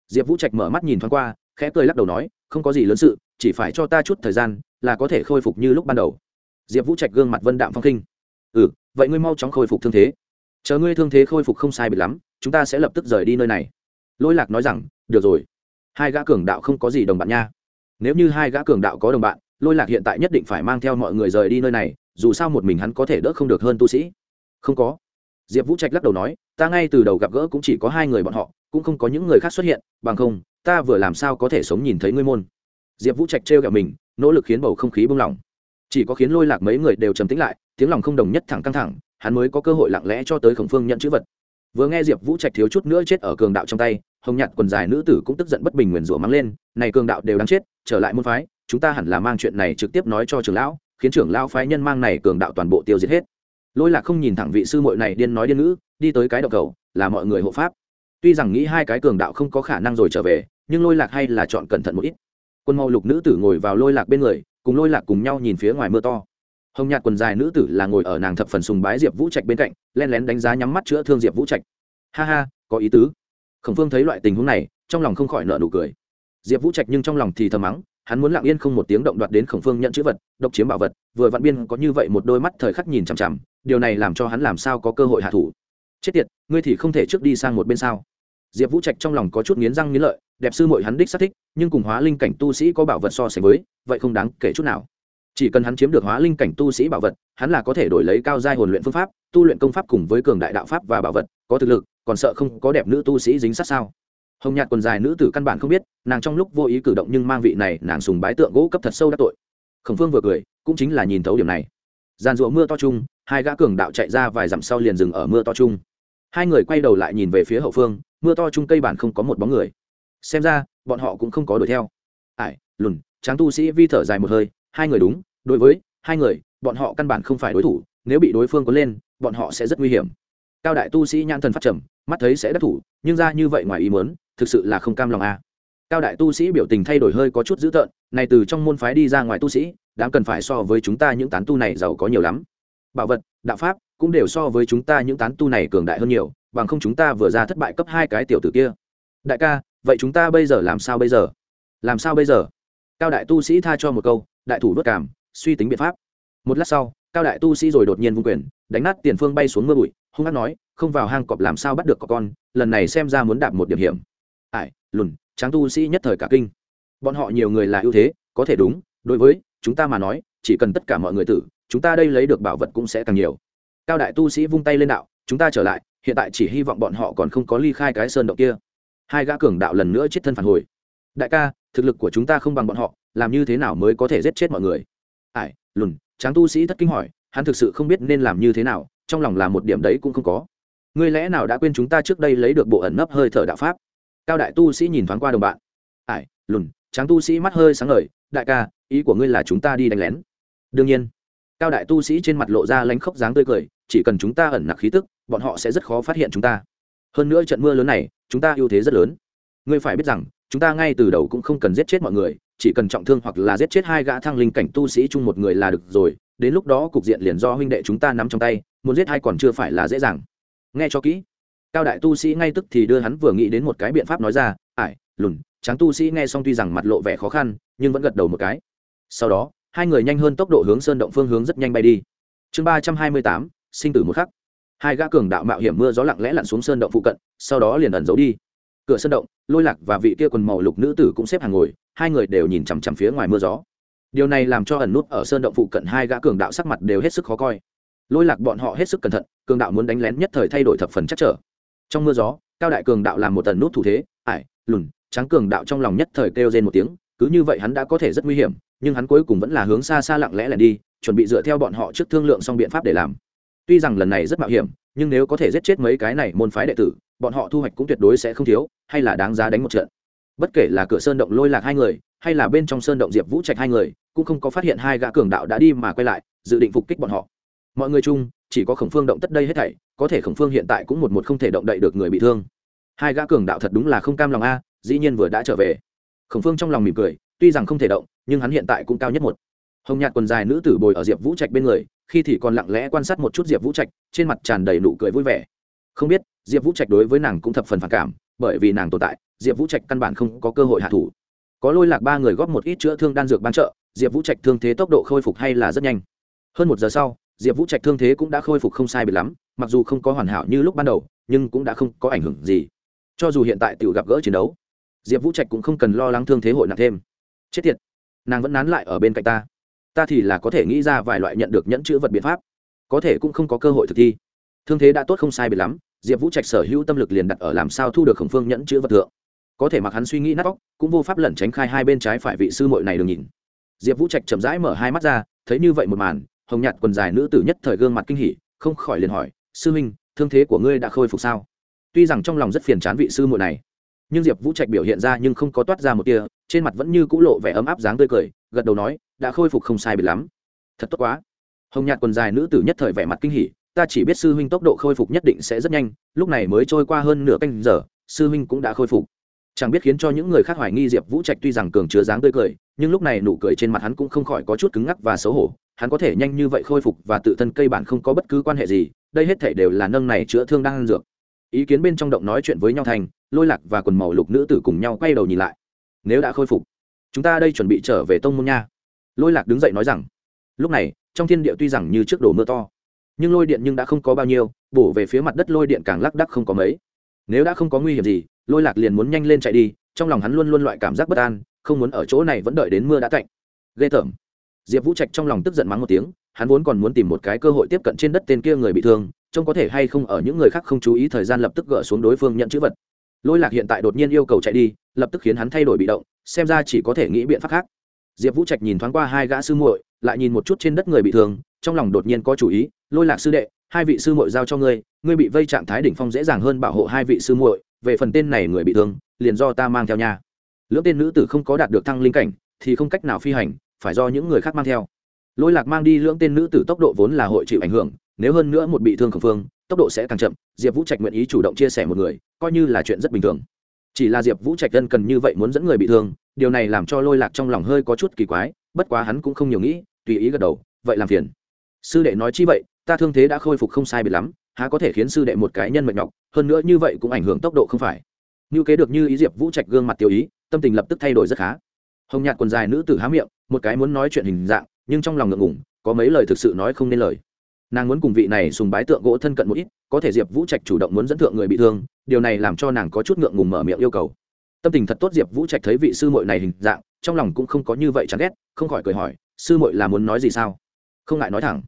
Diệp vũ trạch mở mắt nhìn thoáng qua, khẽ cười lắc đầu nói, không có gì lớn sự, chỉ phải cho ta chút thời gian, là có thể khôi phục như lúc ban đầu. Diệp vũ trạch gương mặt vân đạm phong khinh. Ừ vậy ngươi mau chóng khôi phục thương thế. Chờ ngươi thương thế khôi phục không sai bị lắm, chúng ta sẽ lập tức rời đi nơi này lôi lạc nói rằng, được rồi. Hai gã cường đạo không có gì đồng bạn nha. Nếu như hai gã cường đạo có đồng bạn, lôi lạc hiện tại nhất định phải mang theo mọi người rời đi nơi này, dù sao một mình hắn có thể đỡ không được hơn tu sĩ. Không có. Diệp vũ trạch lắc đầu nói, ta ngay từ đầu gặp gỡ cũng chỉ có hai người bọn họ, cũng không có những người khác xuất hiện, bằng không, ta vừa làm sao có thể sống nhìn thấy ngươi môn? Diệp vũ trạch trêu ghẹo mình, nỗ lực khiến bầu không khí bung lỏng chỉ có khiến lôi lạc mấy người đều trầm tĩnh lại, tiếng lòng không đồng nhất thẳng căng thẳng, hắn mới có cơ hội lặng lẽ cho tới khổng phương nhận chữ vật. Vừa nghe diệp vũ trạch thiếu chút nữa chết ở cường đạo trong tay hồng nhạt quần dài nữ tử cũng tức giận bất bình nguyền rủa mắng lên, này cường đạo đều đáng chết, trở lại môn phái, chúng ta hẳn là mang chuyện này trực tiếp nói cho trưởng lão, khiến trưởng lão phái nhân mang này cường đạo toàn bộ tiêu diệt hết. Lôi lạc không nhìn thẳng vị sư muội này điên nói điên ngữ, đi tới cái đầu cầu, là mọi người hộ pháp. Tuy rằng nghĩ hai cái cường đạo không có khả năng rồi trở về, nhưng lôi lạc hay là chọn cẩn thận một ít. Quân màu lục nữ tử ngồi vào lôi lạc bên người, cùng lôi lạc cùng nhau nhìn phía ngoài mưa to. Hồng nhạt quần dài nữ tử là ngồi ở nàng thập phần sùng bái diệp vũ trạch bên cạnh, len lén đánh giá nhắm mắt chữa thương diệp vũ trạch. Ha ha, có ý tứ khổng phương thấy loại tình huống này, trong lòng không khỏi nợ nụ cười. Diệp vũ trạch nhưng trong lòng thì thầm mắng, hắn muốn lặng yên không một tiếng động đoạt đến khổng phương nhận chữ vật, độc chiếm bảo vật, vừa vạn biên có như vậy một đôi mắt thời khắc nhìn chằm chằm, điều này làm cho hắn làm sao có cơ hội hạ thủ. Chết tiệt, ngươi thì không thể trước đi sang một bên sao? Diệp vũ trạch trong lòng có chút nghiến răng nghiến lợi, đẹp sư mội hắn đích xác thích, nhưng cùng hóa linh cảnh tu sĩ có bảo vật so sánh với, vậy không đáng kể chút nào. Chỉ cần hắn chiếm được hóa linh cảnh tu sĩ bảo vật, hắn là có thể đổi lấy cao giai hồn luyện phương pháp, tu luyện công pháp cùng với cường đại đạo pháp và bảo vật, có thực lực còn sợ không có đẹp nữ tu sĩ dính sát sao? Hồng nhạt quần dài nữ tử căn bản không biết, nàng trong lúc vô ý cử động nhưng mang vị này, nàng sùng bái tượng gỗ cấp thật sâu đắc tội. Khổng phương vừa cười, cũng chính là nhìn thấu điểm này. Giàn rụa mưa to chung, hai gã cường đạo chạy ra vài dặm sau liền dừng ở mưa to chung. Hai người quay đầu lại nhìn về phía hậu phương, mưa to chung cây bản không có một bóng người. Xem ra, bọn họ cũng không có đuổi theo. Ải, lùn, tráng tu sĩ vi thở dài một hơi, hai người đúng, đối với hai người, bọn họ căn bản không phải đối thủ, nếu bị đối phương có lên, bọn họ sẽ rất nguy hiểm cao đại tu sĩ nhãn thần phát trầm, mắt thấy sẽ đắc thủ, nhưng ra như vậy ngoài ý muốn, thực sự là không cam lòng a à. cao đại tu sĩ biểu tình thay đổi hơi có chút dữ tợn, này từ trong môn phái đi ra ngoài tu sĩ, đáng cần phải so với chúng ta những tán tu này giàu có nhiều lắm. Bảo vật, đạo pháp cũng đều so với chúng ta những tán tu này cường đại hơn nhiều, bằng không chúng ta vừa ra thất bại cấp hai cái tiểu tử kia. Đại ca, vậy chúng ta bây giờ làm sao bây giờ? Làm sao bây giờ? Cao đại tu sĩ tha cho một câu, đại thủ vất cảm, suy tính biện pháp. Một lát sau, cao đại tu sĩ rồi đột nhiên vung quyền, đánh nát tiền phương bay xuống mưa bụi hung hát nói, không vào hang cọp làm sao bắt được có con, lần này xem ra muốn đạp một điểm hiểm. Ải lùn, tráng tu sĩ nhất thời cả kinh. Bọn họ nhiều người là ưu thế, có thể đúng, đối với chúng ta mà nói, chỉ cần tất cả mọi người tử, chúng ta đây lấy được bảo vật cũng sẽ càng nhiều. Cao đại tu sĩ vung tay lên đạo, chúng ta trở lại, hiện tại chỉ hy vọng bọn họ còn không có ly khai cái sơn động kia. Hai gã cường đạo lần nữa chết thân phản hồi. Đại ca, thực lực của chúng ta không bằng bọn họ, làm như thế nào mới có thể giết chết mọi người? Ải lùn, tráng tu sĩ thất kinh hỏi hắn thực sự không biết nên làm như thế nào, trong lòng là một điểm đấy cũng không có. Ngươi lẽ nào đã quên chúng ta trước đây lấy được bộ ẩn nấp hơi thở đạo pháp? Cao đại tu sĩ nhìn thoáng qua đồng bạn. Ải, lùn, tráng tu sĩ mắt hơi sáng ngời, đại ca, ý của ngươi là chúng ta đi đánh lén. Đương nhiên. Cao đại tu sĩ trên mặt lộ ra lánh khóc dáng tươi cười, chỉ cần chúng ta ẩn nặc khí tức, bọn họ sẽ rất khó phát hiện chúng ta. Hơn nữa trận mưa lớn này, chúng ta ưu thế rất lớn. Ngươi phải biết rằng, chúng ta ngay từ đầu cũng không cần giết chết mọi người, chỉ cần trọng thương hoặc là giết chết hai gã thăng linh cảnh tu sĩ chung một người là được rồi đến lúc đó cục diện liền do huynh đệ chúng ta nắm trong tay, muốn giết hai còn chưa phải là dễ dàng. Nghe cho kỹ. Cao đại tu sĩ ngay tức thì đưa hắn vừa nghĩ đến một cái biện pháp nói ra, ải, lùn. Tráng tu sĩ nghe xong tuy rằng mặt lộ vẻ khó khăn, nhưng vẫn gật đầu một cái. Sau đó, hai người nhanh hơn tốc độ hướng sơn động phương hướng rất nhanh bay đi. Chương ba trăm hai mươi tám, sinh tử một khắc. Hai gã cường đạo mạo hiểm mưa gió lặng lẽ lặn xuống sơn động phụ cận, sau đó liền ẩn giấu đi. Cửa sơn động, lôi lạc và vị kia quần màu lục nữ tử cũng xếp hàng ngồi, hai người đều nhìn chằm chằm phía ngoài mưa gió điều này làm cho ẩn nút ở sơn động phụ cận hai gã cường đạo sắc mặt đều hết sức khó coi. Lôi lạc bọn họ hết sức cẩn thận, cường đạo muốn đánh lén nhất thời thay đổi thập phần chắc trở. Trong mưa gió, cao đại cường đạo làm một tần nút thủ thế, ải, lùn, trắng cường đạo trong lòng nhất thời kêu rên một tiếng, cứ như vậy hắn đã có thể rất nguy hiểm, nhưng hắn cuối cùng vẫn là hướng xa xa lặng lẽ lẻn đi, chuẩn bị dựa theo bọn họ trước thương lượng xong biện pháp để làm. Tuy rằng lần này rất mạo hiểm, nhưng nếu có thể giết chết mấy cái này môn phái đệ tử, bọn họ thu hoạch cũng tuyệt đối sẽ không thiếu, hay là đáng giá đánh một trận. Bất kể là cửa sơn động lôi lạc hai người, hay là bên trong sơn động diệp vũ trạch hai người cũng không có phát hiện hai gã cường đạo đã đi mà quay lại, dự định phục kích bọn họ. Mọi người chung, chỉ có khổng phương động tất đây hết thảy, có thể khổng phương hiện tại cũng một một không thể động đậy được người bị thương. Hai gã cường đạo thật đúng là không cam lòng a, dĩ nhiên vừa đã trở về. Khổng phương trong lòng mỉm cười, tuy rằng không thể động, nhưng hắn hiện tại cũng cao nhất một. Hồng nhạt quần dài nữ tử bồi ở diệp vũ trạch bên người, khi thì còn lặng lẽ quan sát một chút diệp vũ trạch, trên mặt tràn đầy nụ cười vui vẻ. Không biết, diệp vũ trạch đối với nàng cũng thập phần phản cảm, bởi vì nàng tồn tại, diệp vũ trạch căn bản không có cơ hội hạ thủ. Có lôi lạc ba người góp một ít chữa thương đan dược ban trợ diệp vũ trạch thương thế tốc độ khôi phục hay là rất nhanh? Hơn một giờ sau, diệp vũ trạch thương thế cũng đã khôi phục không sai biệt lắm, mặc dù không có hoàn hảo như lúc ban đầu, nhưng cũng đã không có ảnh hưởng gì. Cho dù hiện tại tự gặp gỡ chiến đấu, diệp vũ trạch cũng không cần lo lắng thương thế hội nặng thêm. Chết tiệt, nàng vẫn nán lại ở bên cạnh ta. Ta thì là có thể nghĩ ra vài loại nhận được nhẫn chữ vật biện pháp. Có thể cũng không có cơ hội thực thi. Thương thế đã tốt không sai biệt lắm, diệp vũ trạch sở hữu tâm lực liền đặt ở làm sao thu được khổng phương nhẫn chữ vật thượng. Có thể mặc hắn suy nghĩ nát óc, cũng vô pháp lẩn tránh khai hai bên trái phải vị sư mội này đừng nhìn diệp vũ trạch chậm rãi mở hai mắt ra, thấy như vậy một màn, hồng nhạt quần dài nữ tử nhất thời gương mặt kinh hỉ, không khỏi liền hỏi, sư huynh, thương thế của ngươi đã khôi phục sao? Tuy rằng trong lòng rất phiền chán vị sư muội này, nhưng diệp vũ trạch biểu hiện ra nhưng không có toát ra một tia, trên mặt vẫn như cũ lộ vẻ ấm áp dáng tươi cười, gật đầu nói, đã khôi phục không sai biệt lắm. Thật tốt quá. Hồng nhạt quần dài nữ tử nhất thời vẻ mặt kinh hỉ, ta chỉ biết sư huynh tốc độ khôi phục nhất định sẽ rất nhanh, lúc này mới trôi qua hơn nửa canh giờ, sư huynh cũng đã khôi phục chẳng biết khiến cho những người khác hoài nghi diệp vũ trạch tuy rằng cường chứa dáng tươi cười, nhưng lúc này nụ cười trên mặt hắn cũng không khỏi có chút cứng ngắc và xấu hổ. Hắn có thể nhanh như vậy khôi phục và tự thân cây bản không có bất cứ quan hệ gì, đây hết thể đều là nâng này chữa thương đang ăn dược. Ý kiến bên trong động nói chuyện với nhau thành, lôi lạc và quần màu lục nữ tử cùng nhau quay đầu nhìn lại. Nếu đã khôi phục, chúng ta đây chuẩn bị trở về tông môn nha. Lôi lạc đứng dậy nói rằng, lúc này, trong thiên địa tuy rằng như trước đổ mưa to, nhưng lôi điện nhưng đã không có bao nhiêu, bổ về phía mặt đất lôi điện càng lắc đắc không có mấy. Nếu đã không có nguy hiểm gì lôi lạc liền muốn nhanh lên chạy đi, trong lòng hắn luôn luôn loại cảm giác bất an, không muốn ở chỗ này vẫn đợi đến mưa đã cạnh ghê tởm. Diệp vũ trạch trong lòng tức giận mắng một tiếng, hắn vốn còn muốn tìm một cái cơ hội tiếp cận trên đất tên kia người bị thương, trông có thể hay không ở những người khác không chú ý thời gian lập tức gỡ xuống đối phương nhận chữ vật. Lôi lạc hiện tại đột nhiên yêu cầu chạy đi, lập tức khiến hắn thay đổi bị động, xem ra chỉ có thể nghĩ biện pháp khác. Diệp vũ trạch nhìn thoáng qua hai gã sư muội, lại nhìn một chút trên đất người bị thương, trong lòng đột nhiên có chủ ý, lôi lạc sư đệ, hai vị sư muội giao cho ngươi ngươi bị vây trạng thái đỉnh phong dễ dàng hơn bảo hộ hai vị sư muội về phần tên này người bị thương, liền do ta mang theo nha. Lưỡng tên nữ tử không có đạt được thăng linh cảnh, thì không cách nào phi hành, phải do những người khác mang theo. Lôi lạc mang đi lưỡng tên nữ tử tốc độ vốn là hội chịu ảnh hưởng, nếu hơn nữa một bị thương khẩn phương, tốc độ sẽ càng chậm, diệp vũ trạch nguyện ý chủ động chia sẻ một người, coi như là chuyện rất bình thường. Chỉ là diệp vũ trạch dân cần như vậy muốn dẫn người bị thương, điều này làm cho lôi lạc trong lòng hơi có chút kỳ quái, bất quá hắn cũng không nhiều nghĩ, tùy ý gật đầu, vậy làm phiền. Sư đệ nói chi vậy, ta thương thế đã khôi phục không sai biệt lắm há có thể khiến sư đệ một cái nhân mệnh nhọc, hơn nữa như vậy cũng ảnh hưởng tốc độ không phải. Như kế được như ý diệp vũ trạch gương mặt tiêu ý, tâm tình lập tức thay đổi rất khá. Hồng nhạt quần dài nữ tử há miệng, một cái muốn nói chuyện hình dạng, nhưng trong lòng ngượng ngủng có mấy lời thực sự nói không nên lời. Nàng muốn cùng vị này sùng bái tượng gỗ thân cận một ít, có thể diệp vũ trạch chủ động muốn dẫn thượng người bị thương, điều này làm cho nàng có chút ngượng ngùng mở miệng yêu cầu. Tâm tình thật tốt diệp vũ trạch thấy vị sư mội này hình dạng, trong lòng cũng không có như vậy chán ghét, không khỏi cười hỏi, sư mội là muốn nói gì sao? Không ngại nói thẳng.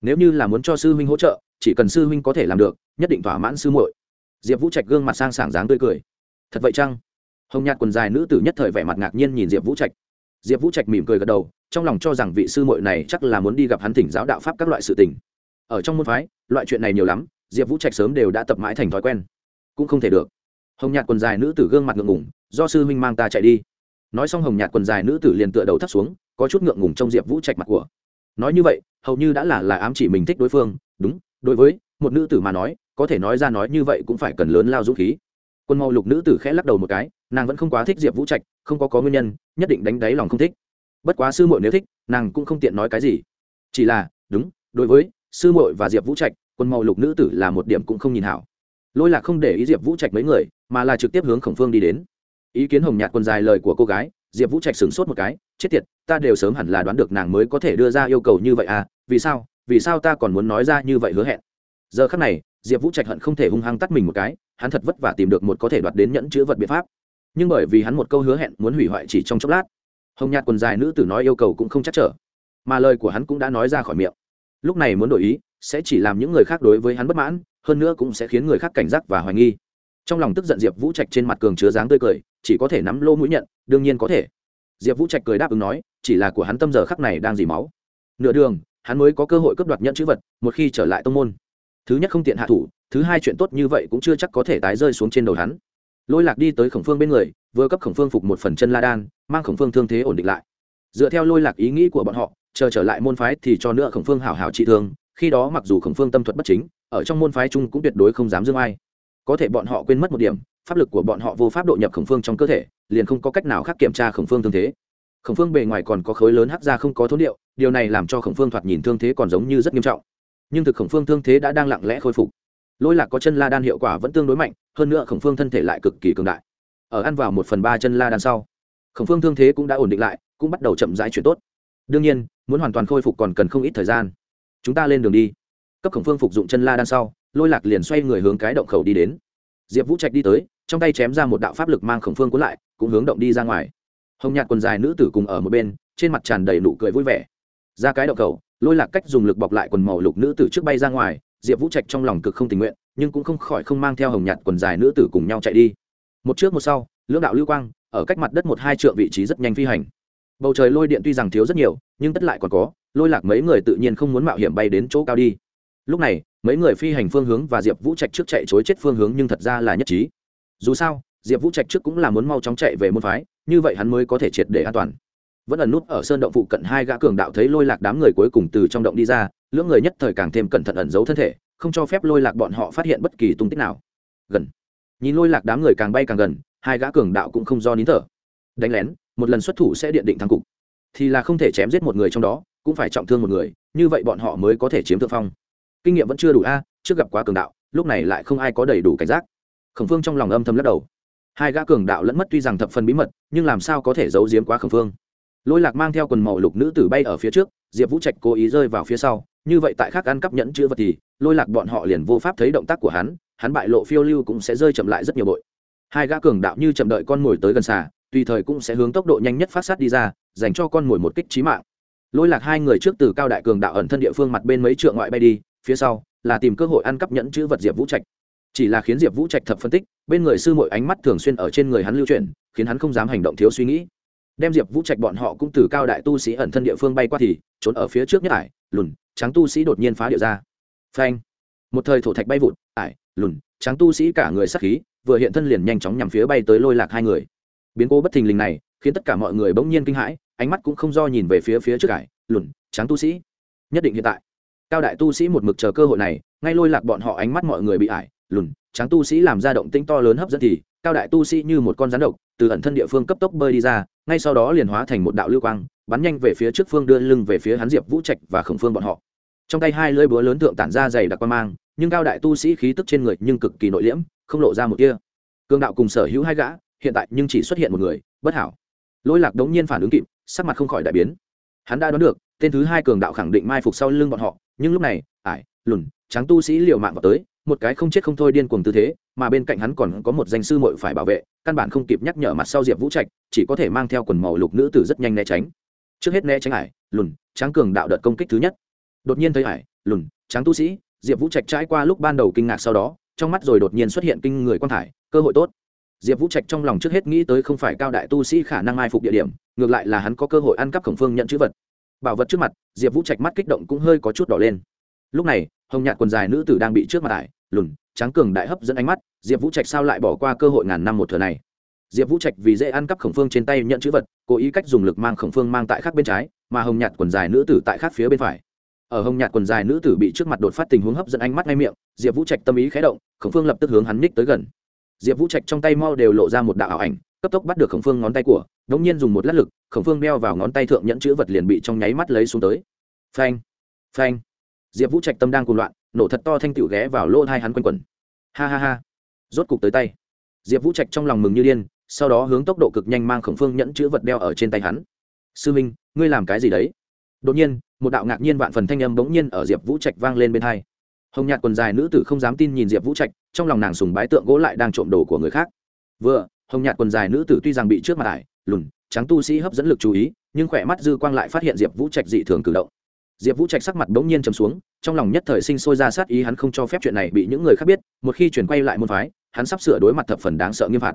Nếu như là muốn cho sư huynh hỗ trợ chỉ cần sư huynh có thể làm được, nhất định thỏa mãn sư muội. Diệp vũ trạch gương mặt sang sảng dáng tươi cười. Thật vậy chăng? Hồng nhạt quần dài nữ tử nhất thời vẻ mặt ngạc nhiên nhìn diệp vũ trạch. Diệp vũ trạch mỉm cười gật đầu, trong lòng cho rằng vị sư muội này chắc là muốn đi gặp hắn thỉnh giáo đạo pháp các loại sự tình. Ở trong môn phái, loại chuyện này nhiều lắm, diệp vũ trạch sớm đều đã tập mãi thành thói quen. Cũng không thể được. Hồng nhạt quần dài nữ tử gương mặt ngượng ngủng do sư huynh mang ta chạy đi. Nói xong hồng nhạt quần dài nữ tử liền tựa đầu thắt xuống, có chút ngượng ngùng trong diệp vũ trạch mặt của. Nói như vậy, hầu như đã là là ám chỉ mình thích đối phương, đúng đối với một nữ tử mà nói, có thể nói ra nói như vậy cũng phải cần lớn lao dũng khí. Quân màu lục nữ tử khẽ lắc đầu một cái, nàng vẫn không quá thích diệp vũ trạch, không có có nguyên nhân, nhất định đánh đáy lòng không thích. Bất quá sư muội nếu thích, nàng cũng không tiện nói cái gì. Chỉ là, đúng, đối với sư muội và diệp vũ trạch, quân màu lục nữ tử là một điểm cũng không nhìn hảo. Lôi lạc không để ý diệp vũ trạch mấy người, mà là trực tiếp hướng khổng phương đi đến. Ý kiến hồng nhạt quần dài lời của cô gái, diệp vũ trạch sửng sốt một cái, chết tiệt, ta đều sớm hẳn là đoán được nàng mới có thể đưa ra yêu cầu như vậy à vì sao? Vì sao ta còn muốn nói ra như vậy hứa hẹn? Giờ khắc này, diệp vũ trạch hận không thể hung hăng tắt mình một cái, hắn thật vất vả tìm được một có thể đoạt đến nhẫn chữ vật biện pháp. Nhưng bởi vì hắn một câu hứa hẹn muốn hủy hoại chỉ trong chốc lát, hồng nhạt quần dài nữ tử nói yêu cầu cũng không chắc trở, mà lời của hắn cũng đã nói ra khỏi miệng. Lúc này muốn đổi ý, sẽ chỉ làm những người khác đối với hắn bất mãn, hơn nữa cũng sẽ khiến người khác cảnh giác và hoài nghi. Trong lòng tức giận diệp vũ trạch trên mặt cường chứa dáng tươi cười, chỉ có thể nắm lô mũi nhận, đương nhiên có thể. Diệp vũ trạch cười đáp ứng nói, chỉ là của hắn tâm giờ khắc này đang dì máu. Nửa đường hắn mới có cơ hội cướp đoạt nhận chữ vật, một khi trở lại tông môn. Thứ nhất không tiện hạ thủ, thứ hai chuyện tốt như vậy cũng chưa chắc có thể tái rơi xuống trên đầu hắn. Lôi lạc đi tới khổng phương bên người, vừa cấp khổng phương phục một phần chân la đan, mang khổng phương thương thế ổn định lại. Dựa theo lôi lạc ý nghĩ của bọn họ, chờ trở lại môn phái thì cho nữa khổng phương hảo hảo trị thương, khi đó mặc dù khổng phương tâm thuật bất chính, ở trong môn phái chung cũng tuyệt đối không dám dương ai. Có thể bọn họ quên mất một điểm, pháp lực của bọn họ vô pháp độ nhập khổng phương trong cơ thể, liền không có cách nào khác kiểm tra khổng phương thương thế khổng phương bề ngoài còn có khối lớn hắc ra không có thốn điệu, điều này làm cho khổng phương thoạt nhìn thương thế còn giống như rất nghiêm trọng. Nhưng thực khổng phương thương thế đã đang lặng lẽ khôi phục. Lôi lạc có chân la đan hiệu quả vẫn tương đối mạnh, hơn nữa khổng phương thân thể lại cực kỳ cường đại. Ở ăn vào một phần ba chân la đan sau, khổng phương thương thế cũng đã ổn định lại, cũng bắt đầu chậm rãi chuyển tốt. Đương nhiên, muốn hoàn toàn khôi phục còn cần không ít thời gian. Chúng ta lên đường đi. Cấp khổng phương phục dụng chân la đan sau, lôi lạc liền xoay người hướng cái động khẩu đi đến. Diệp vũ trạch đi tới, trong tay chém ra một đạo pháp lực mang khổng phương cuốn lại, cũng hướng động đi ra ngoài hồng nhạt quần dài nữ tử cùng ở một bên, trên mặt tràn đầy nụ cười vui vẻ. Ra cái đậu cầu, lôi lạc cách dùng lực bọc lại quần màu lục nữ tử trước bay ra ngoài, diệp vũ trạch trong lòng cực không tình nguyện, nhưng cũng không khỏi không mang theo hồng nhạt quần dài nữ tử cùng nhau chạy đi. Một trước một sau, lưỡng đạo lưu quang, ở cách mặt đất một hai trượng vị trí rất nhanh phi hành. Bầu trời lôi điện tuy rằng thiếu rất nhiều, nhưng tất lại còn có, lôi lạc mấy người tự nhiên không muốn mạo hiểm bay đến chỗ cao đi. Lúc này, mấy người phi hành phương hướng và diệp vũ trạch trước chạy chối chết phương hướng nhưng thật ra là nhất trí. Dù sao, diệp vũ trạch trước cũng là muốn mau chóng chạy về môn phái như vậy hắn mới có thể triệt để an toàn. Vẫn ẩn nút ở sơn động phụ cận hai gã cường đạo thấy lôi lạc đám người cuối cùng từ trong động đi ra, lưỡng người nhất thời càng thêm cẩn thận ẩn giấu thân thể, không cho phép lôi lạc bọn họ phát hiện bất kỳ tung tích nào. Gần. Nhìn lôi lạc đám người càng bay càng gần, hai gã cường đạo cũng không do nín thở. Đánh lén, một lần xuất thủ sẽ điện định thắng cục. Thì là không thể chém giết một người trong đó, cũng phải trọng thương một người, như vậy bọn họ mới có thể chiếm thượng phong. Kinh nghiệm vẫn chưa đủ a, trước gặp quá cường đạo, lúc này lại không ai có đầy đủ cảnh giác. Khẩn phương trong lòng âm thầm lắc đầu hai gã cường đạo lẫn mất tuy rằng thập phần bí mật, nhưng làm sao có thể giấu giếm quá khẩn phương? Lôi lạc mang theo quần màu lục nữ tử bay ở phía trước, diệp vũ trạch cố ý rơi vào phía sau, như vậy tại khác ăn cắp nhẫn chữ vật thì, lôi lạc bọn họ liền vô pháp thấy động tác của hắn hắn bại lộ phiêu lưu cũng sẽ rơi chậm lại rất nhiều bội. Hai gã cường đạo như chậm đợi con mồi tới gần xà tùy thời cũng sẽ hướng tốc độ nhanh nhất phát sát đi ra, dành cho con mồi một kích trí mạng. Lôi lạc hai người trước từ cao đại cường đạo ẩn thân địa phương mặt bên mấy trượng ngoại bay đi, phía sau là tìm cơ hội ăn cắp nhẫn chữ vật diệp vũ trạch chỉ là khiến diệp vũ trạch thập phân tích, bên người sư mội ánh mắt thường xuyên ở trên người hắn lưu chuyển, khiến hắn không dám hành động thiếu suy nghĩ. Đem diệp vũ trạch bọn họ cũng từ cao đại tu sĩ ẩn thân địa phương bay qua thì, trốn ở phía trước nhất ải, lùn trắng tu sĩ đột nhiên phá địa ra. Phanh! Một thời thổ thạch bay vụt, ải, lùn trắng tu sĩ cả người sắc khí, vừa hiện thân liền nhanh chóng nhằm phía bay tới lôi lạc hai người. Biến cố bất thình lình này, khiến tất cả mọi người bỗng nhiên kinh hãi, ánh mắt cũng không do nhìn về phía phía trước ải, lùn trắng tu sĩ. Nhất định hiện tại. Cao đại tu sĩ một mực chờ cơ hội này, ngay lôi lạc bọn họ ánh mắt mọi người bị ải lùn, tráng tu sĩ làm ra động tĩnh to lớn hấp dẫn thì, cao đại tu sĩ như một con rắn độc, từ ẩn thân địa phương cấp tốc bơi đi ra, ngay sau đó liền hóa thành một đạo lưu quang, bắn nhanh về phía trước phương đưa lưng về phía hắn diệp vũ trạch và khổng phương bọn họ. Trong tay hai lưỡi búa lớn thượng tản ra dày đặc quan mang, nhưng cao đại tu sĩ khí tức trên người nhưng cực kỳ nội liễm, không lộ ra một kia cương đạo cùng sở hữu hai gã, hiện tại nhưng chỉ xuất hiện một người, bất hảo. Lôi lạc đống nhiên phản ứng kịp, sắc mặt không khỏi đại biến. Hắn đã đoán được, tên thứ hai cường đạo khẳng định mai phục sau lưng bọn họ, nhưng lúc này, ải, lùn trắng tu sĩ liều mạng vào tới một cái không chết không thôi điên cuồng tư thế, mà bên cạnh hắn còn có một danh sư muội phải bảo vệ, căn bản không kịp nhắc nhở mặt sau diệp vũ trạch, chỉ có thể mang theo quần màu lục nữ tử rất nhanh né tránh. Trước hết né tránh ải lùn, Tráng cường đạo đợt công kích thứ nhất. Đột nhiên thấy ải lùn, Tráng tu sĩ, diệp vũ trạch trải qua lúc ban đầu kinh ngạc sau đó, trong mắt rồi đột nhiên xuất hiện kinh người quan thải, cơ hội tốt. Diệp vũ trạch trong lòng trước hết nghĩ tới không phải cao đại tu sĩ khả năng mai phục địa điểm, ngược lại là hắn có cơ hội ăn cắp khổng phương nhận chữ vật. Bảo vật trước mặt, diệp vũ trạch mắt kích động cũng hơi có chút đỏ lên. Lúc này, hồng nhạt quần dài nữ tử đang bị trước mặt ải lùn, tráng cường đại hấp dẫn ánh mắt, diệp vũ trạch sao lại bỏ qua cơ hội ngàn năm một thừa này? Diệp vũ trạch vì dễ ăn cắp khổng phương trên tay nhận chữ vật, cố ý cách dùng lực mang khổng phương mang tại khác bên trái, mà hồng nhạt quần dài nữ tử tại khác phía bên phải. Ở hồng nhạt quần dài nữ tử bị trước mặt đột phát tình huống hấp dẫn ánh mắt ngay miệng, diệp vũ trạch tâm ý khé động, khổng phương lập tức hướng hắn ních tới gần. Diệp vũ trạch trong tay mau đều lộ ra một đạo ảo ảnh, cấp tốc bắt được khổng phương ngón tay của đ ỗ n g nhiên dùng một lát lực, khổng phương đeo vào ngón tay thượng nhẫn chữ vật liền bị trong nháy mắt lấy xuống tới. Phanh! Phanh! Diệp vũ trạch tâm đang cuồng loạn nổ thật to thanh tựu ghé vào lỗ thai hắn quanh quẩn. Ha ha ha. Rốt cục tới tay. Diệp vũ trạch trong lòng mừng như điên, sau đó hướng tốc độ cực nhanh mang khổng phương nhẫn chữ vật đeo ở trên tay hắn. Sư minh, ngươi làm cái gì đấy? Đột nhiên, một đạo ngạc nhiên vạn phần thanh âm bỗng nhiên ở diệp vũ trạch vang lên bên hai. Hồng nhạt quần dài nữ tử không dám tin nhìn diệp vũ trạch, trong lòng nàng sùng bái tượng gỗ lại đang trộm đồ của người khác. Vừa, hồng nhạt quần dài nữ tử tuy rằng bị trước mặt ải, lùn, trắng tu sĩ hấp dẫn lực chú ý, nhưng khỏe mắt dư quang lại phát hiện diệp vũ trạch dị thường cử động diệp vũ trạch sắc mặt bỗng nhiên trầm xuống, trong lòng nhất thời sinh sôi ra sát ý, hắn không cho phép chuyện này bị những người khác biết, một khi chuyển quay lại môn phái, hắn sắp sửa đối mặt thập phần đáng sợ nghiêm phạt.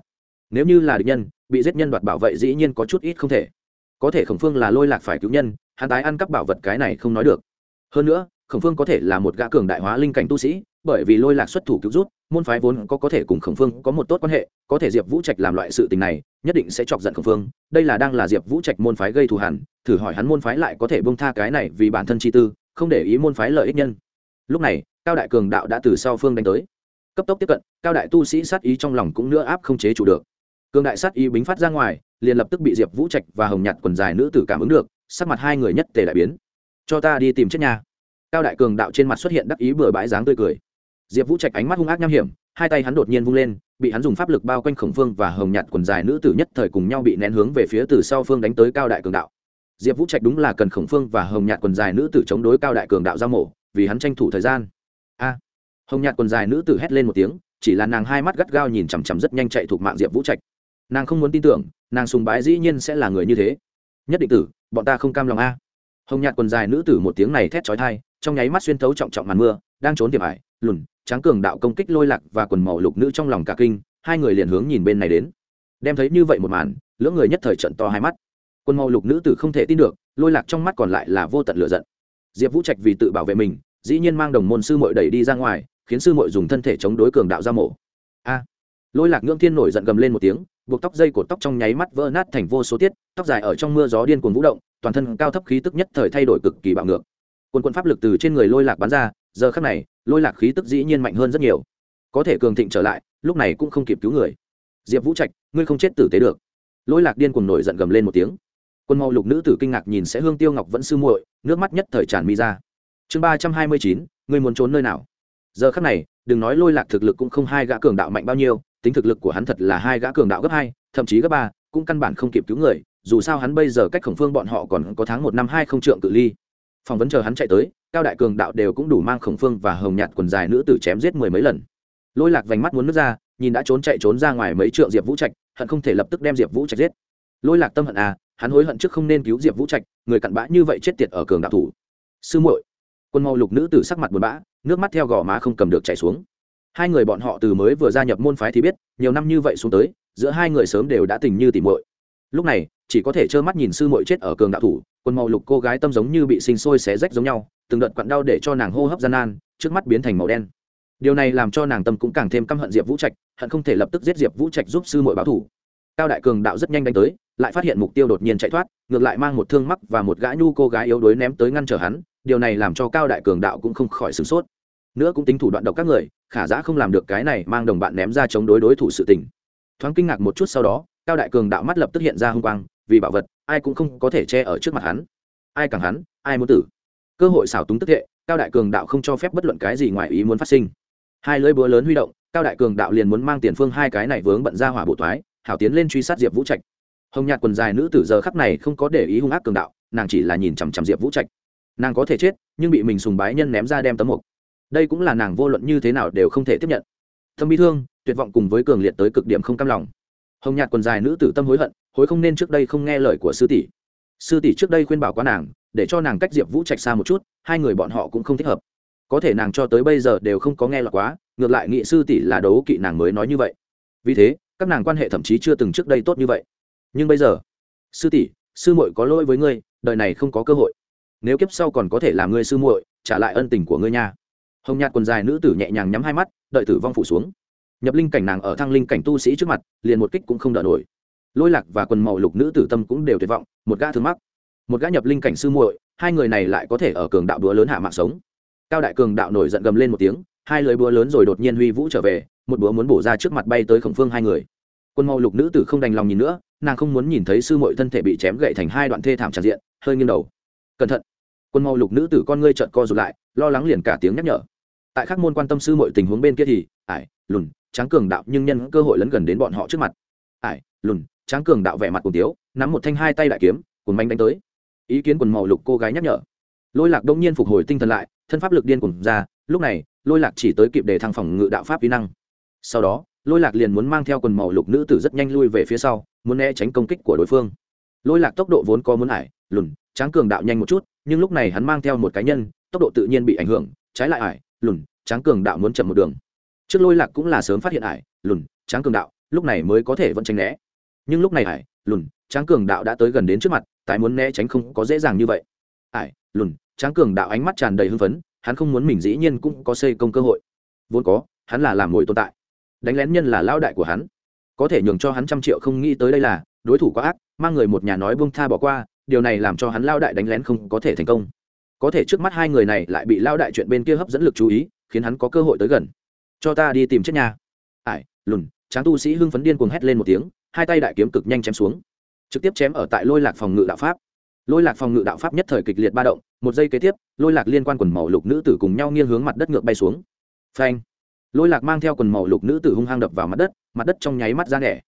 Nếu như là địch nhân, bị giết nhân đoạt bảo vệ dĩ nhiên có chút ít không thể. Có thể khổng phương là lôi lạc phải cứu nhân, hắn tái ăn các bảo vật cái này không nói được. Hơn nữa khổng phương có thể là một gã cường đại hóa linh cảnh tu sĩ, bởi vì lôi lạc xuất thủ cứu rút, môn phái vốn có có thể cùng khổng phương có một tốt quan hệ, có thể diệp vũ trạch làm loại sự tình này, nhất định sẽ chọc giận khổng phương. Đây là đang là diệp vũ trạch môn phái gây thù hẳn thử hỏi hắn môn phái lại có thể bông tha cái này vì bản thân chi tư, không để ý môn phái lợi ích nhân. Lúc này, cao đại cường đạo đã từ sau phương đánh tới. Cấp tốc tiếp cận, cao đại tu sĩ sát ý trong lòng cũng nữa áp không chế chủ được. Cường đại sát ý bính phát ra ngoài, liền lập tức bị diệp vũ trạch và hồng nhạt quần dài nữ tử cảm ứng được, sắc mặt hai người nhất tề đại biến. Cho ta đi tìm chết nhà cao đại cường đạo trên mặt xuất hiện đắc ý bừa bãi dáng tươi cười. Diệp vũ trạch ánh mắt hung ác nham hiểm, hai tay hắn đột nhiên vung lên, bị hắn dùng pháp lực bao quanh khổng phương và hồng nhạt quần dài nữ tử nhất thời cùng nhau bị nén hướng về phía từ sau phương đánh tới cao đại cường đạo. Diệp vũ trạch đúng là cần khổng phương và hồng nhạt quần dài nữ tử chống đối cao đại cường đạo giao mổ, vì hắn tranh thủ thời gian. A! Hồng nhạt quần dài nữ tử hét lên một tiếng, chỉ là nàng hai mắt gắt gao nhìn chằm chằm rất nhanh chạy thuộc mạng diệp vũ trạch. Nàng không muốn tin tưởng, nàng sùng bái dĩ nhiên sẽ là người như thế. Nhất định tử, bọn ta không cam lòng a. Hồng nhạt quần dài nữ tử một tiếng này thét trói thai trong nháy mắt xuyên thấu trọng trọng màn mưa, đang trốn tiềm ải, lùn, tráng cường đạo công kích lôi lạc và quần màu lục nữ trong lòng cả kinh, hai người liền hướng nhìn bên này đến. Đem thấy như vậy một màn, lưỡng người nhất thời trận to hai mắt. Quần màu lục nữ tử không thể tin được, lôi lạc trong mắt còn lại là vô tận lựa giận. Diệp vũ trạch vì tự bảo vệ mình, dĩ nhiên mang đồng môn sư mội đẩy đi ra ngoài, khiến sư mội dùng thân thể chống đối cường đạo ra mổ. A! Lôi lạc ngưỡng thiên nổi giận gầm lên một tiếng, buộc tóc dây cột tóc trong nháy mắt vỡ nát thành vô số tiết, tóc dài ở trong mưa gió điên cuồng vũ động, toàn thân cao thấp khí tức nhất thời thay đổi cực kỳ bạo ngược quân quân pháp lực từ trên người lôi lạc bắn ra, giờ khắc này, lôi lạc khí tức dĩ nhiên mạnh hơn rất nhiều. Có thể cường thịnh trở lại, lúc này cũng không kịp cứu người. Diệp vũ trạch, ngươi không chết tử tế được. Lôi lạc điên cuồng nổi giận gầm lên một tiếng. Quân màu lục nữ tử kinh ngạc nhìn sẽ hương tiêu ngọc vẫn sư muội, nước mắt nhất thời tràn mi ra. Chương ba trăm hai mươi chín, ngươi muốn trốn nơi nào? Giờ khắc này, đừng nói lôi lạc thực lực cũng không hai gã cường đạo mạnh bao nhiêu, tính thực lực của hắn thật là hai gã cường đạo gấp hai, thậm chí gấp ba, cũng căn bản không kịp cứu người, dù sao hắn bây giờ cách khổng phương bọn họ còn có tháng một năm hai không trượng cự ly phỏng vấn chờ hắn chạy tới, cao đại cường đạo đều cũng đủ mang khổng phương và hồng nhạt quần dài nữ tử chém giết mười mấy lần. Lôi lạc vành mắt muốn nước ra, nhìn đã trốn chạy trốn ra ngoài mấy trượng diệp vũ trạch, hận không thể lập tức đem diệp vũ trạch giết. Lôi lạc tâm hận à hắn hối hận trước không nên cứu diệp vũ trạch, người cặn bã như vậy chết tiệt ở cường đạo thủ. Sư muội, quân màu lục nữ tử sắc mặt buồn bã, nước mắt theo gò má không cầm được chảy xuống. Hai người bọn họ từ mới vừa gia nhập môn phái thì biết, nhiều năm như vậy xuống tới, giữa hai người sớm đều đã tình như tỉ muội. Lúc này, chỉ có thể trơ mắt nhìn sư muội chết ở cường đạo thủ quần màu lục cô gái tâm giống như bị sinh sôi xé rách giống nhau, từng đợt quặn đau để cho nàng hô hấp gian nan, trước mắt biến thành màu đen. Điều này làm cho nàng tâm cũng càng thêm căm hận diệp vũ trạch, hận không thể lập tức giết diệp vũ trạch giúp sư muội báo thủ cao đại cường đạo rất nhanh đánh tới, lại phát hiện mục tiêu đột nhiên chạy thoát, ngược lại mang một thương mắc và một gã nhu cô gái yếu đuối ném tới ngăn trở hắn, điều này làm cho cao đại cường đạo cũng không khỏi sửng sốt. Nữa cũng tính thủ đoạn độc các người, khả giã không làm được cái này mang đồng bạn ném ra chống đối đối thủ sự tình. Thoáng kinh ngạc một chút sau đó, cao đại cường đạo mắt lập tức hiện ra hung quang vì bảo vật, ai cũng không có thể che ở trước mặt hắn. Ai càng hắn, ai muốn tử. Cơ hội xảo túng tức hệ, cao đại cường đạo không cho phép bất luận cái gì ngoài ý muốn phát sinh. Hai lưỡi búa lớn huy động, cao đại cường đạo liền muốn mang tiền phương hai cái này vướng bận ra hỏa bộ thoái hảo tiến lên truy sát diệp vũ trạch. Hồng nhạt quần dài nữ tử giờ khắc này không có để ý hung ác cường đạo, nàng chỉ là nhìn chằm chằm diệp vũ trạch. Nàng có thể chết, nhưng bị mình sùng bái nhân ném ra đem tấm mục. Đây cũng là nàng vô luận như thế nào đều không thể tiếp nhận. Thâm bi thương, tuyệt vọng cùng với cường liệt tới cực điểm không cam lòng hồng nhạt quần dài nữ tử tâm hối hận, hối không nên trước đây không nghe lời của sư tỷ. Sư tỷ trước đây khuyên bảo quá nàng, để cho nàng cách diệp vũ trạch xa một chút, hai người bọn họ cũng không thích hợp. Có thể nàng cho tới bây giờ đều không có nghe lọt quá, ngược lại nghị sư tỷ là đấu kỵ nàng mới nói như vậy. Vì thế, các nàng quan hệ thậm chí chưa từng trước đây tốt như vậy. Nhưng bây giờ, sư tỷ, sư muội có lỗi với ngươi, đời này không có cơ hội. Nếu kiếp sau còn có thể làm ngươi sư muội, trả lại ân tình của ngươi nha. Hồng nhạt quần dài nữ tử nhẹ nhàng nhắm hai mắt, đợi tử vong phủ xuống nhập linh cảnh nàng ở thăng linh cảnh tu sĩ trước mặt, liền một kích cũng không đỡ nổi. Lôi lạc và quần màu lục nữ tử tâm cũng đều tuyệt vọng, một gã thương mắc. Một gã nhập linh cảnh sư muội, hai người này lại có thể ở cường đạo đúa lớn hạ mạng sống. Cao đại cường đạo nổi giận gầm lên một tiếng, hai lưới búa lớn rồi đột nhiên huy vũ trở về, một búa muốn bổ ra trước mặt bay tới khổng phương hai người. Quân màu lục nữ tử không đành lòng nhìn nữa, nàng không muốn nhìn thấy sư muội thân thể bị chém gậy thành hai đoạn thê thảm tràn diện, hơi nghiêng đầu. Cẩn thận. Quân màu lục nữ tử con ngươi trợn co rụt lại, lo lắng liền cả tiếng nhắc nhở. Tại các môn quan tâm sư muội tình huống bên kia thì, ải, lùn tráng cường đạo nhưng nhân cơ hội lấn gần đến bọn họ trước mặt. Ải lùn, tráng cường đạo vẻ mặt cùng tiếu, nắm một thanh hai tay đại kiếm cùng manh đánh tới. Ý kiến quần màu lục cô gái nhắc nhở. Lôi lạc đông nhiên phục hồi tinh thần lại, thân pháp lực điên cùng ra, lúc này, lôi lạc chỉ tới kịp để thăng phòng ngự đạo pháp kỹ năng. Sau đó, lôi lạc liền muốn mang theo quần màu lục nữ tử rất nhanh lui về phía sau, muốn né tránh công kích của đối phương. Lôi lạc tốc độ vốn có muốn ải, lùn, tráng cường đạo nhanh một chút, nhưng lúc này hắn mang theo một cá nhân, tốc độ tự nhiên bị ảnh hưởng, trái lại ải, lùn, tráng cường đạo muốn chậm một đường trước lôi lạc cũng là sớm phát hiện ải, lùn, tráng cường đạo, lúc này mới có thể vẫn tránh né. Nhưng lúc này ải, lùn, tráng cường đạo đã tới gần đến trước mặt tại muốn né tránh không có dễ dàng như vậy. Ải, lùn, tráng cường đạo ánh mắt tràn đầy hưng phấn, hắn không muốn mình dĩ nhiên cũng có xây công cơ hội. Vốn có, hắn là làm ngồi tồn tại. Đánh lén nhân là lao đại của hắn. Có thể nhường cho hắn trăm triệu không nghĩ tới đây là, đối thủ quá ác, mang người một nhà nói bông tha bỏ qua, điều này làm cho hắn lao đại đánh lén không có thể thành công. Có thể trước mắt hai người này lại bị lao đại chuyện bên kia hấp dẫn lực chú ý, khiến hắn có cơ hội tới gần cho ta đi tìm chết nhà ải lùn, tráng tu sĩ hưng phấn điên cuồng hét lên một tiếng, hai tay đại kiếm cực nhanh chém xuống. Trực tiếp chém ở tại lôi lạc phòng ngự đạo pháp. Lôi lạc phòng ngự đạo pháp nhất thời kịch liệt ba động, một giây kế tiếp, lôi lạc liên quan quần màu lục nữ tử cùng nhau nghiêng hướng mặt đất ngược bay xuống. Phanh! Lôi lạc mang theo quần màu lục nữ tử hung hăng đập vào mặt đất mặt đất trong nháy mắt ra nẻ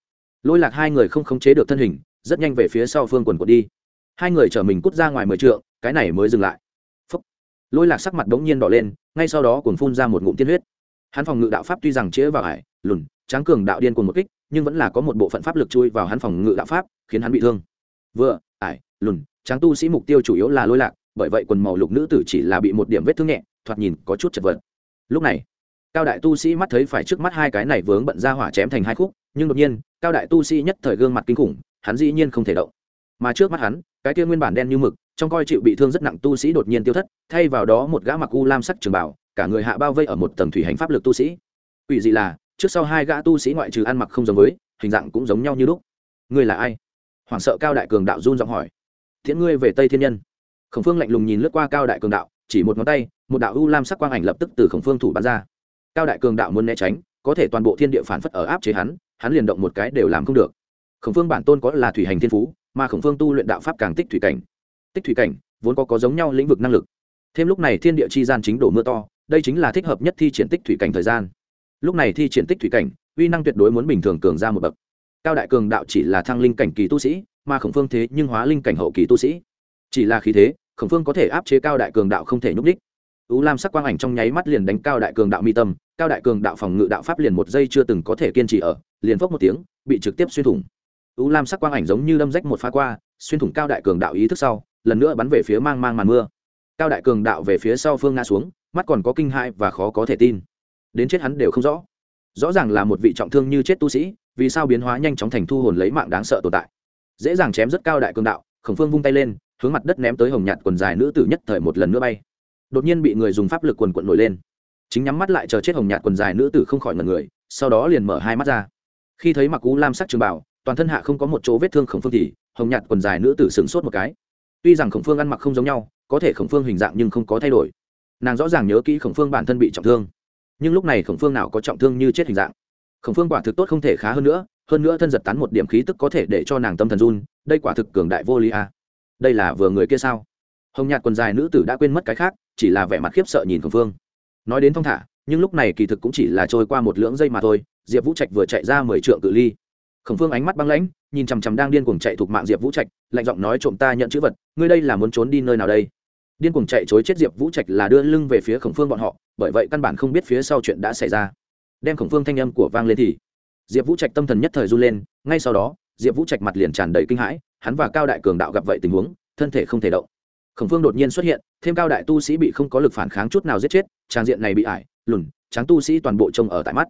lôi lạc hai người không khống chế được thân hình, rất nhanh về phía sau phương quần quật đi. Hai người chở mình cút ra ngoài mười trượng, cái này mới dừng lại. Phúc. lôi lạc sắc mặt đống nhiên đỏ lên, ngay sau đó cùng phun ra một ngụm tiên huyết hắn phòng ngự đạo pháp tuy rằng chĩa vào hải lùn, tráng cường đạo điên cùng một kích, nhưng vẫn là có một bộ phận pháp lực chui vào hắn phòng ngự đạo pháp, khiến hắn bị thương. Vừa, ải, lùn, tráng tu sĩ mục tiêu chủ yếu là lôi lạc, bởi vậy quần màu lục nữ tử chỉ là bị một điểm vết thương nhẹ, thoạt nhìn có chút chật vật. Lúc này, cao đại tu sĩ mắt thấy phải trước mắt hai cái này vướng bận ra hỏa chém thành hai khúc, nhưng đột nhiên, cao đại tu sĩ nhất thời gương mặt kinh khủng, hắn dĩ nhiên không thể động. Mà trước mắt hắn, cái kia nguyên bản đen như mực trong coi chịu bị thương rất nặng tu sĩ đột nhiên tiêu thất, thay vào đó một gã mặc u lam sắc trường bảo cả người hạ bao vây ở một tầng thủy hành pháp lực tu sĩ. Ủy dị là, trước sau hai gã tu sĩ ngoại trừ ăn mặc không giống với, hình dạng cũng giống nhau như lúc. Ngươi là ai? Hoảng sợ cao đại cường đạo run giọng hỏi. Thiện ngươi về tây thiên nhân. Khổng phương lạnh lùng nhìn lướt qua cao đại cường đạo, chỉ một ngón tay, một đạo u lam sắc quang ảnh lập tức từ khổng phương thủ bắn ra. Cao đại cường đạo muốn né tránh, có thể toàn bộ thiên địa phản phất ở áp chế hắn hắn liền động một cái đều làm không được. Khổng phương bản tôn có là thủy hành thiên phú, mà khổng phương tu luyện đạo pháp càng tích thủy cảnh tích thủy cảnh, vốn có có giống nhau lĩnh vực năng lực. Thêm lúc này thiên địa chi gian chính đổ mưa to, đây chính là thích hợp nhất thi triển tích thủy cảnh thời gian. Lúc này thi triển tích thủy cảnh, uy năng tuyệt đối muốn bình thường cường ra một bậc. Cao đại cường đạo chỉ là thăng linh cảnh kỳ tu sĩ, mà khổng phương thế nhưng hóa linh cảnh hậu kỳ tu sĩ. Chỉ là khí thế, khổng phương có thể áp chế cao đại cường đạo không thể nhúc đích ú lam sắc quang ảnh trong nháy mắt liền đánh cao đại cường đạo mi tâm, cao đại cường đạo phòng ngự đạo pháp liền một giây chưa từng có thể kiên trì ở, liền phốc một tiếng, bị trực tiếp xuyên thủng. Ú lam sắc quang ảnh giống như đâm rách một pha qua, xuyên thủng cao đại cường đạo ý thức sau lần nữa bắn về phía mang mang màn mưa. Cao đại cường đạo về phía sau phương ngã xuống, mắt còn có kinh hại và khó có thể tin. Đến chết hắn đều không rõ. Rõ ràng là một vị trọng thương như chết tu sĩ, vì sao biến hóa nhanh chóng thành thu hồn lấy mạng đáng sợ tồn tại. Dễ dàng chém rất cao đại cường đạo, khổng phương vung tay lên, hướng mặt đất ném tới hồng nhạt quần dài nữ tử nhất thời một lần nữa bay. Đột nhiên bị người dùng pháp lực quần quận nổi lên. Chính nhắm mắt lại chờ chết hồng nhạt quần dài nữ tử không khỏi ngần người, sau đó liền mở hai mắt ra. Khi thấy mặc cú lam sắc trường bảo, toàn thân hạ không có một chỗ vết thương khổng phương thì, hồng nhạt quần dài nữ tử sửng sốt một cái tuy rằng khổng phương ăn mặc không giống nhau, có thể khổng phương hình dạng nhưng không có thay đổi. Nàng rõ ràng nhớ kỹ khổng phương bản thân bị trọng thương. Nhưng lúc này khổng phương nào có trọng thương như chết hình dạng? Khổng phương quả thực tốt không thể khá hơn nữa hơn nữa thân giật tán một điểm khí tức có thể để cho nàng tâm thần run, đây quả thực cường đại vô lý a. Đây là vừa người kia sao? Hồng nhạt quần dài nữ tử đã quên mất cái khác, chỉ là vẻ mặt khiếp sợ nhìn khổng phương. Nói đến thong thả, nhưng lúc này kỳ thực cũng chỉ là trôi qua một lưỡng giây mà thôi, diệp vũ trạch vừa chạy ra mười trượng cự ly khổng phương ánh mắt băng lãnh, nhìn chằm chằm đang điên cuồng chạy thuộc mạng diệp vũ trạch, lạnh giọng nói trộm ta nhận chữ vật, ngươi đây là muốn trốn đi nơi nào đây? Điên cuồng chạy chối chết diệp vũ trạch là đưa lưng về phía khổng phương bọn họ, bởi vậy căn bản không biết phía sau chuyện đã xảy ra. Đem khổng phương thanh âm của vang lên thì, diệp vũ trạch tâm thần nhất thời run lên, ngay sau đó, diệp vũ trạch mặt liền tràn đầy kinh hãi, hắn và cao đại cường đạo gặp vậy tình huống, thân thể không thể động. Khổng phương đột nhiên xuất hiện, thêm cao đại tu sĩ bị không có lực phản kháng chút nào giết chết, trang diện này bị ải, lùn, tráng tu sĩ toàn bộ trông ở tại mắt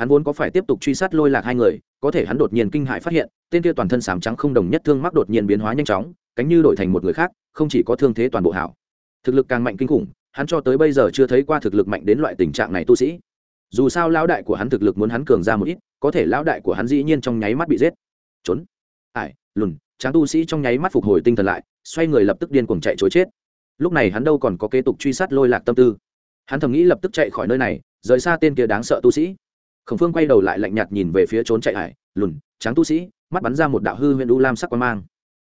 hắn vốn có phải tiếp tục truy sát lôi lạc hai người, có thể hắn đột nhiên kinh hại phát hiện, tên kia toàn thân sám trắng không đồng nhất thương mắc đột nhiên biến hóa nhanh chóng, cánh như đổi thành một người khác, không chỉ có thương thế toàn bộ hảo. Thực lực càng mạnh kinh khủng, hắn cho tới bây giờ chưa thấy qua thực lực mạnh đến loại tình trạng này tu sĩ. Dù sao lão đại của hắn thực lực muốn hắn cường ra một ít, có thể lão đại của hắn dĩ nhiên trong nháy mắt bị giết. Trốn. Ải lùn, tráng tu sĩ trong nháy mắt phục hồi tinh thần lại, xoay người lập tức điên cuồng chạy chối chết. Lúc này hắn đâu còn có kế tục truy sát lôi lạc tâm tư. Hắn thầm nghĩ lập tức chạy khỏi nơi này, rời xa tên kia đáng sợ tu sĩ khổng phương quay đầu lại lạnh nhạt nhìn về phía trốn chạy hải, lùn, tráng tu sĩ, mắt bắn ra một đạo hư huyện u lam sắc quan mang.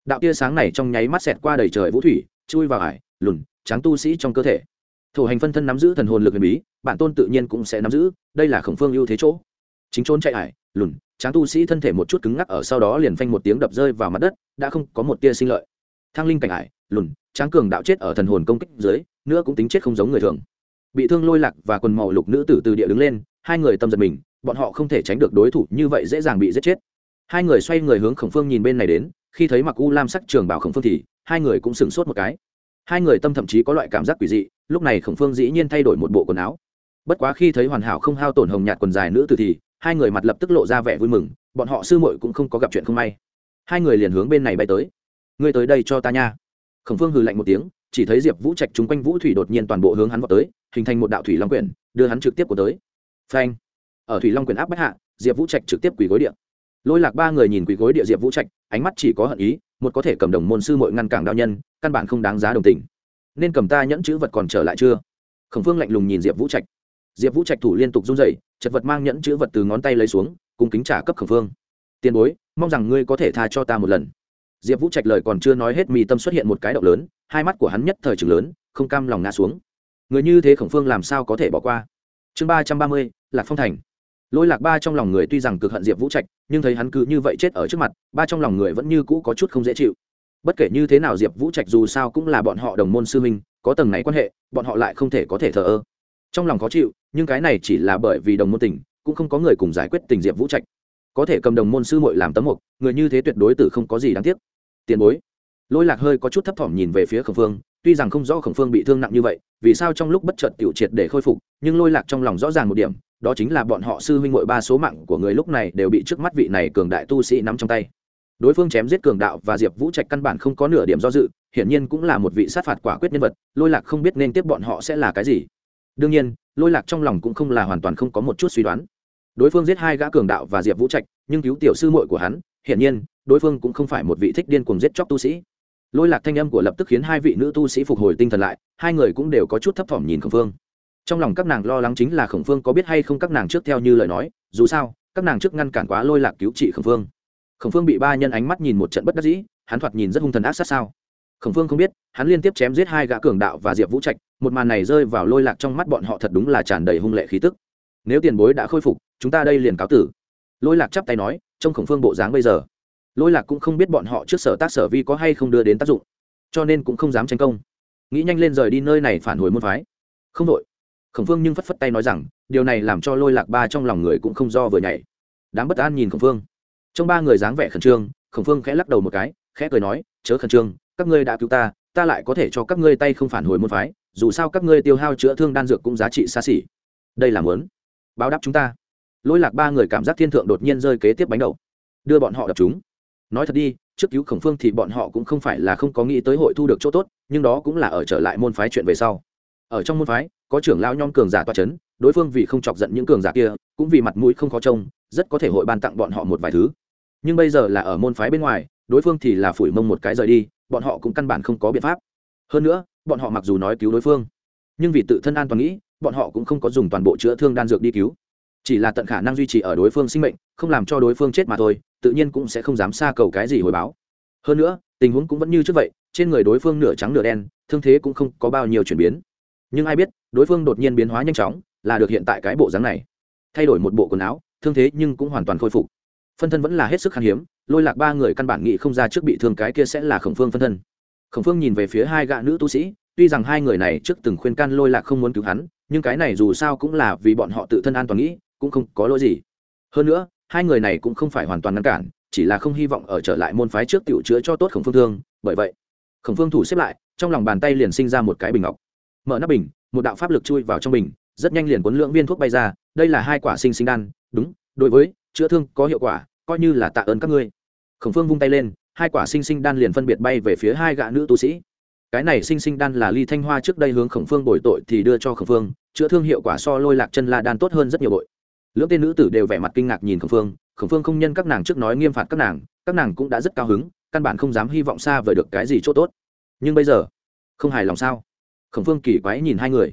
Đạo tia sáng này trong nháy mắt xẹt qua đầy trời vũ thủy, chui vào hải, lùn, tráng tu sĩ trong cơ thể. Thủ hành phân thân nắm giữ thần hồn lực huyền bí, bản tôn tự nhiên cũng sẽ nắm giữ, đây là khổng phương ưu thế chỗ. Chính trốn chạy hải, lùn, tráng tu sĩ thân thể một chút cứng ngắc ở sau đó liền phanh một tiếng đập rơi vào mặt đất, đã không có một tia sinh lợi. Thang linh cảnh hải, lùn, tráng cường đạo chết ở thần hồn công kích dưới, nữa cũng tính chết không giống người thường. Bị thương lôi lạc và quần màu lục nữ tử từ địa đứng lên hai người tâm giật mình, bọn họ không thể tránh được đối thủ như vậy dễ dàng bị giết chết. Hai người xoay người hướng khổng phương nhìn bên này đến, khi thấy mặc u lam sắc trường bảo khổng phương thì hai người cũng sửng sốt một cái. Hai người tâm thậm chí có loại cảm giác quỷ dị, lúc này khổng phương dĩ nhiên thay đổi một bộ quần áo. Bất quá khi thấy hoàn hảo không hao tổn hồng nhạt quần dài nữ tử thì hai người mặt lập tức lộ ra vẻ vui mừng, bọn họ sư muội cũng không có gặp chuyện không may. Hai người liền hướng bên này bay tới. Ngươi tới đây cho ta nha. Khổng phương hừ lạnh một tiếng, chỉ thấy diệp vũ trạch chung quanh vũ thủy đột nhiên toàn bộ hướng hắn vào tới, hình thành một đạo thủy long quyển, đưa hắn trực tiếp của tới phanh. Ở thủy long quyền áp bách hạ, diệp vũ trạch trực tiếp quỳ gối địa. Lôi lạc ba người nhìn quỳ gối địa diệp vũ trạch, ánh mắt chỉ có hận ý, một có thể cầm đồng môn sư mội ngăn cản đạo nhân, căn bản không đáng giá đồng tình. Nên cầm ta nhẫn chữ vật còn trở lại chưa? Khổng phương lạnh lùng nhìn diệp vũ trạch. Diệp vũ trạch thủ liên tục run dậy chật vật mang nhẫn chữ vật từ ngón tay lấy xuống cùng kính trả cấp khổng phương. Tiền bối, mong rằng ngươi có thể tha cho ta một lần. Diệp vũ trạch lời còn chưa nói hết mi tâm xuất hiện một cái động lớn, hai mắt của hắn nhất thời chừng lớn, không cam lòng ngã xuống. Người như thế khổng phương làm sao có thể bỏ qua? Chương ba trăm ba mươi lạc phong thành. Lôi lạc ba trong lòng người tuy rằng cực hận diệp vũ trạch, nhưng thấy hắn cứ như vậy chết ở trước mặt, ba trong lòng người vẫn như cũ có chút không dễ chịu. Bất kể như thế nào diệp vũ trạch dù sao cũng là bọn họ đồng môn sư minh có tầng này quan hệ, bọn họ lại không thể có thể thờ ơ. Trong lòng khó chịu, nhưng cái này chỉ là bởi vì đồng môn tình, cũng không có người cùng giải quyết tình diệp vũ trạch. Có thể cầm đồng môn sư muội làm tấm mục, người như thế tuyệt đối tử không có gì đáng tiếc. Tiền bối. Lôi lạc hơi có chút thấp thỏm nhìn về phía khổng phương, tuy rằng không rõ khổng phương bị thương nặng như vậy, vì sao trong lúc bất chợt tiểu triệt để khôi phục, nhưng lôi lạc trong lòng rõ ràng một điểm đó chính là bọn họ sư huynh mội ba số mạng của người lúc này đều bị trước mắt vị này cường đại tu sĩ nắm trong tay. Đối phương chém giết cường đạo và diệp vũ trạch căn bản không có nửa điểm do dự, hiển nhiên cũng là một vị sát phạt quả quyết nhân vật, lôi lạc không biết nên tiếp bọn họ sẽ là cái gì. Đương nhiên, lôi lạc trong lòng cũng không là hoàn toàn không có một chút suy đoán. Đối phương giết hai gã cường đạo và diệp vũ trạch, nhưng cứu tiểu sư muội của hắn, hiển nhiên, đối phương cũng không phải một vị thích điên cuồng giết chóc tu sĩ. Lôi lạc thanh âm của lập tức khiến hai vị nữ tu sĩ phục hồi tinh thần lại, hai người cũng đều có chút thấp thỏm nhìn khổng phương trong lòng các nàng lo lắng chính là khổng phương có biết hay không các nàng trước theo như lời nói, dù sao, các nàng trước ngăn cản quá lôi lạc cứu trị khổng phương. Khổng phương bị ba nhân ánh mắt nhìn một trận bất đắc dĩ, hắn thoạt nhìn rất hung thần ác sát sao. Khổng phương không biết, hắn liên tiếp chém giết hai gã cường đạo và diệp vũ trạch, một màn này rơi vào lôi lạc trong mắt bọn họ thật đúng là tràn đầy hung lệ khí tức. Nếu tiền bối đã khôi phục, chúng ta đây liền cáo tử. Lôi lạc chắp tay nói trong khổng phương bộ dáng bây giờ. Lôi lạc cũng không biết bọn họ trước sở tác sở vi có hay không đưa đến tác dụng, cho nên cũng không dám tranh công. Nghĩ nhanh lên rời đi nơi này phản hồi môn phái. Không đội khổng phương nhưng phất phất tay nói rằng, điều này làm cho lôi lạc ba trong lòng người cũng không do vừa nhảy. Đám bất an nhìn khổng phương. Trong ba người dáng vẻ khẩn trương, khổng phương khẽ lắc đầu một cái, khẽ cười nói, chớ khẩn trương, các ngươi đã cứu ta ta lại có thể cho các ngươi tay không phản hồi môn phái, dù sao các ngươi tiêu hao chữa thương đan dược cũng giá trị xa xỉ. Đây là muốn báo đáp chúng ta. Lôi lạc ba người cảm giác thiên thượng đột nhiên rơi kế tiếp bánh đầu. Đưa bọn họ đập chúng. Nói thật đi, trước cứu khổng phương thì bọn họ cũng không phải là không có nghĩ tới hội thu được chỗ tốt, nhưng đó cũng là ở trở lại môn phái chuyện về sau ở trong môn phái, có trưởng lao nhom cường giả toa c h ấ n đối phương vì không chọc giận những cường giả kia, cũng vì mặt mũi không khó trông, rất có thể hội ban tặng bọn họ một vài thứ. Nhưng bây giờ là ở môn phái bên ngoài, đối phương thì là phủi mông một cái rời đi, bọn họ cũng căn bản không có biện pháp. Hơn nữa, bọn họ mặc dù nói cứu đối phương, nhưng vì tự thân an toàn nghĩ, bọn họ cũng không có dùng toàn bộ chữa thương đan dược đi cứu. Chỉ là tận khả năng duy trì ở đối phương sinh mệnh, không làm cho đối phương chết mà thôi, tự nhiên cũng sẽ không dám xa cầu cái gì hồi báo. Hơn nữa, tình huống cũng vẫn như trước vậy, trên người đối phương nửa trắng nửa đen, thương thế cũng không có bao nhiêu chuyển biến nhưng ai biết, đối phương đột nhiên biến hóa nhanh chóng, là được hiện tại cái bộ dáng này. Thay đổi một bộ quần áo, thương thế nhưng cũng hoàn toàn khôi phục. Phân thân vẫn là hết sức khan hiếm, lôi lạc ba người căn bản nghĩ không ra trước bị thương cái kia sẽ là khổng phương phân thân. Khổng phương nhìn về phía hai gã nữ tu sĩ, tuy rằng hai người này trước từng khuyên can lôi lạc không muốn cứu hắn, nhưng cái này dù sao cũng là vì bọn họ tự thân an toàn nghĩ, cũng không có lỗi gì. Hơn nữa, hai người này cũng không phải hoàn toàn ngăn cản, chỉ là không hy vọng ở trở lại môn phái trước tiểu chữa cho tốt khổng phương thương, bởi vậy, khổng phương thủ xếp lại, trong lòng bàn tay liền sinh ra một cái bình ngọc mở nắp bình, một đạo pháp lực chui vào trong bình, rất nhanh liền cuốn lượng viên thuốc bay ra, đây là hai quả sinh sinh đan, đúng, đối với, chữa thương có hiệu quả, coi như là tạ ơn các ngươi. Khổng phương vung tay lên, hai quả sinh sinh đan liền phân biệt bay về phía hai gã nữ tu sĩ. Cái này sinh sinh đan là ly thanh hoa trước đây hướng khổng phương bồi tội thì đưa cho khổng phương, chữa thương hiệu quả so lôi lạc chân la đan tốt hơn rất nhiều bội. Lưỡng tên nữ tử đều vẻ mặt kinh ngạc nhìn khổng phương khổng phương không nhân các nàng trước nói nghiêm phạt các nàng các nàng cũng đã rất cao hứng, căn bản không dám hy vọng xa vời được cái gì chỗ tốt. Nhưng bây giờ, không hài lòng sao? Khổng phương kỳ quái nhìn hai người.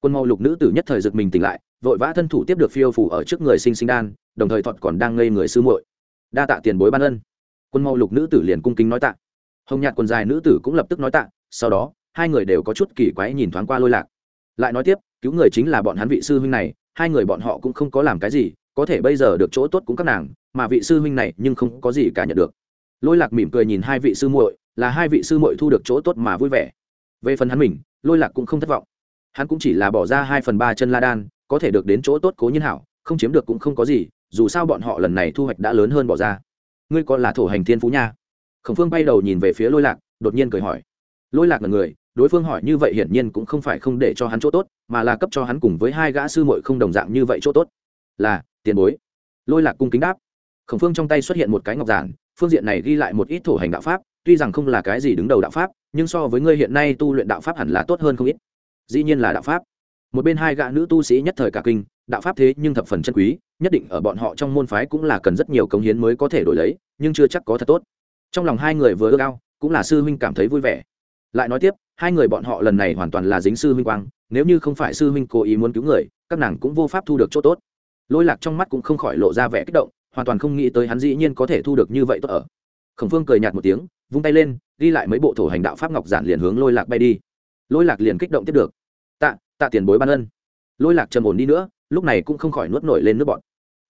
Quân màu lục nữ tử nhất thời giật mình tỉnh lại, vội vã thân thủ tiếp được phiêu phủ ở trước người sinh sinh đan, đồng thời thọt còn đang ngây người sư muội. Đa tạ tiền bối ban ân. Quân màu lục nữ tử liền cung kính nói tạ. Hồng nhạt quần dài nữ tử cũng lập tức nói tạ, sau đó, hai người đều có chút kỳ quái nhìn thoáng qua lôi lạc. Lại nói tiếp, cứu người chính là bọn hắn vị sư huynh này, hai người bọn họ cũng không có làm cái gì, có thể bây giờ được chỗ tốt cũng các nàng, mà vị sư huynh này nhưng không có gì cả nhận được. Lôi lạc mỉm cười nhìn hai vị sư muội, là hai vị sư muội thu được chỗ tốt mà vui vẻ. Về phần hắn mình lôi lạc cũng không thất vọng. Hắn cũng chỉ là bỏ ra hai phần ba chân la đan, có thể được đến chỗ tốt cố nhiên hảo, không chiếm được cũng không có gì, dù sao bọn họ lần này thu hoạch đã lớn hơn bỏ ra. Ngươi còn là thổ hành thiên phú nha? Khổng phương bay đầu nhìn về phía lôi lạc, đột nhiên cười hỏi. Lôi lạc là người, đối phương hỏi như vậy hiển nhiên cũng không phải không để cho hắn chỗ tốt, mà là cấp cho hắn cùng với hai gã sư muội không đồng dạng như vậy chỗ tốt. Là, tiền bối. Lôi lạc cung kính đáp. Khổng phương trong tay xuất hiện một cái ngọc giản phương diện này ghi lại một ít thổ hành đạo pháp, tuy rằng không là cái gì đứng đầu đạo pháp, nhưng so với ngươi hiện nay tu luyện đạo pháp hẳn là tốt hơn không ít. Dĩ nhiên là đạo pháp. Một bên hai gã nữ tu sĩ nhất thời cả kinh, đạo pháp thế nhưng thập phần chân quý, nhất định ở bọn họ trong môn phái cũng là cần rất nhiều cống hiến mới có thể đổi lấy, nhưng chưa chắc có thật tốt. Trong lòng hai người vừa ước ao, cũng là sư huynh cảm thấy vui vẻ. Lại nói tiếp, hai người bọn họ lần này hoàn toàn là dính sư huynh quang, nếu như không phải sư huynh cố ý muốn cứu người, các nàng cũng vô pháp thu được chỗ tốt. Lôi lạc trong mắt cũng không khỏi lộ ra vẻ kích động hoàn toàn không nghĩ tới hắn dĩ nhiên có thể thu được như vậy tốt ở. Khổng phương cười nhạt một tiếng, vung tay lên, ghi lại mấy bộ thổ hành đạo pháp ngọc giản liền hướng lôi lạc bay đi. Lôi lạc liền kích động tiếp được. Tạ tạ tiền bối ban ân. Lôi lạc trầm ổn đi nữa, lúc này cũng không khỏi nuốt nổi lên nước bọn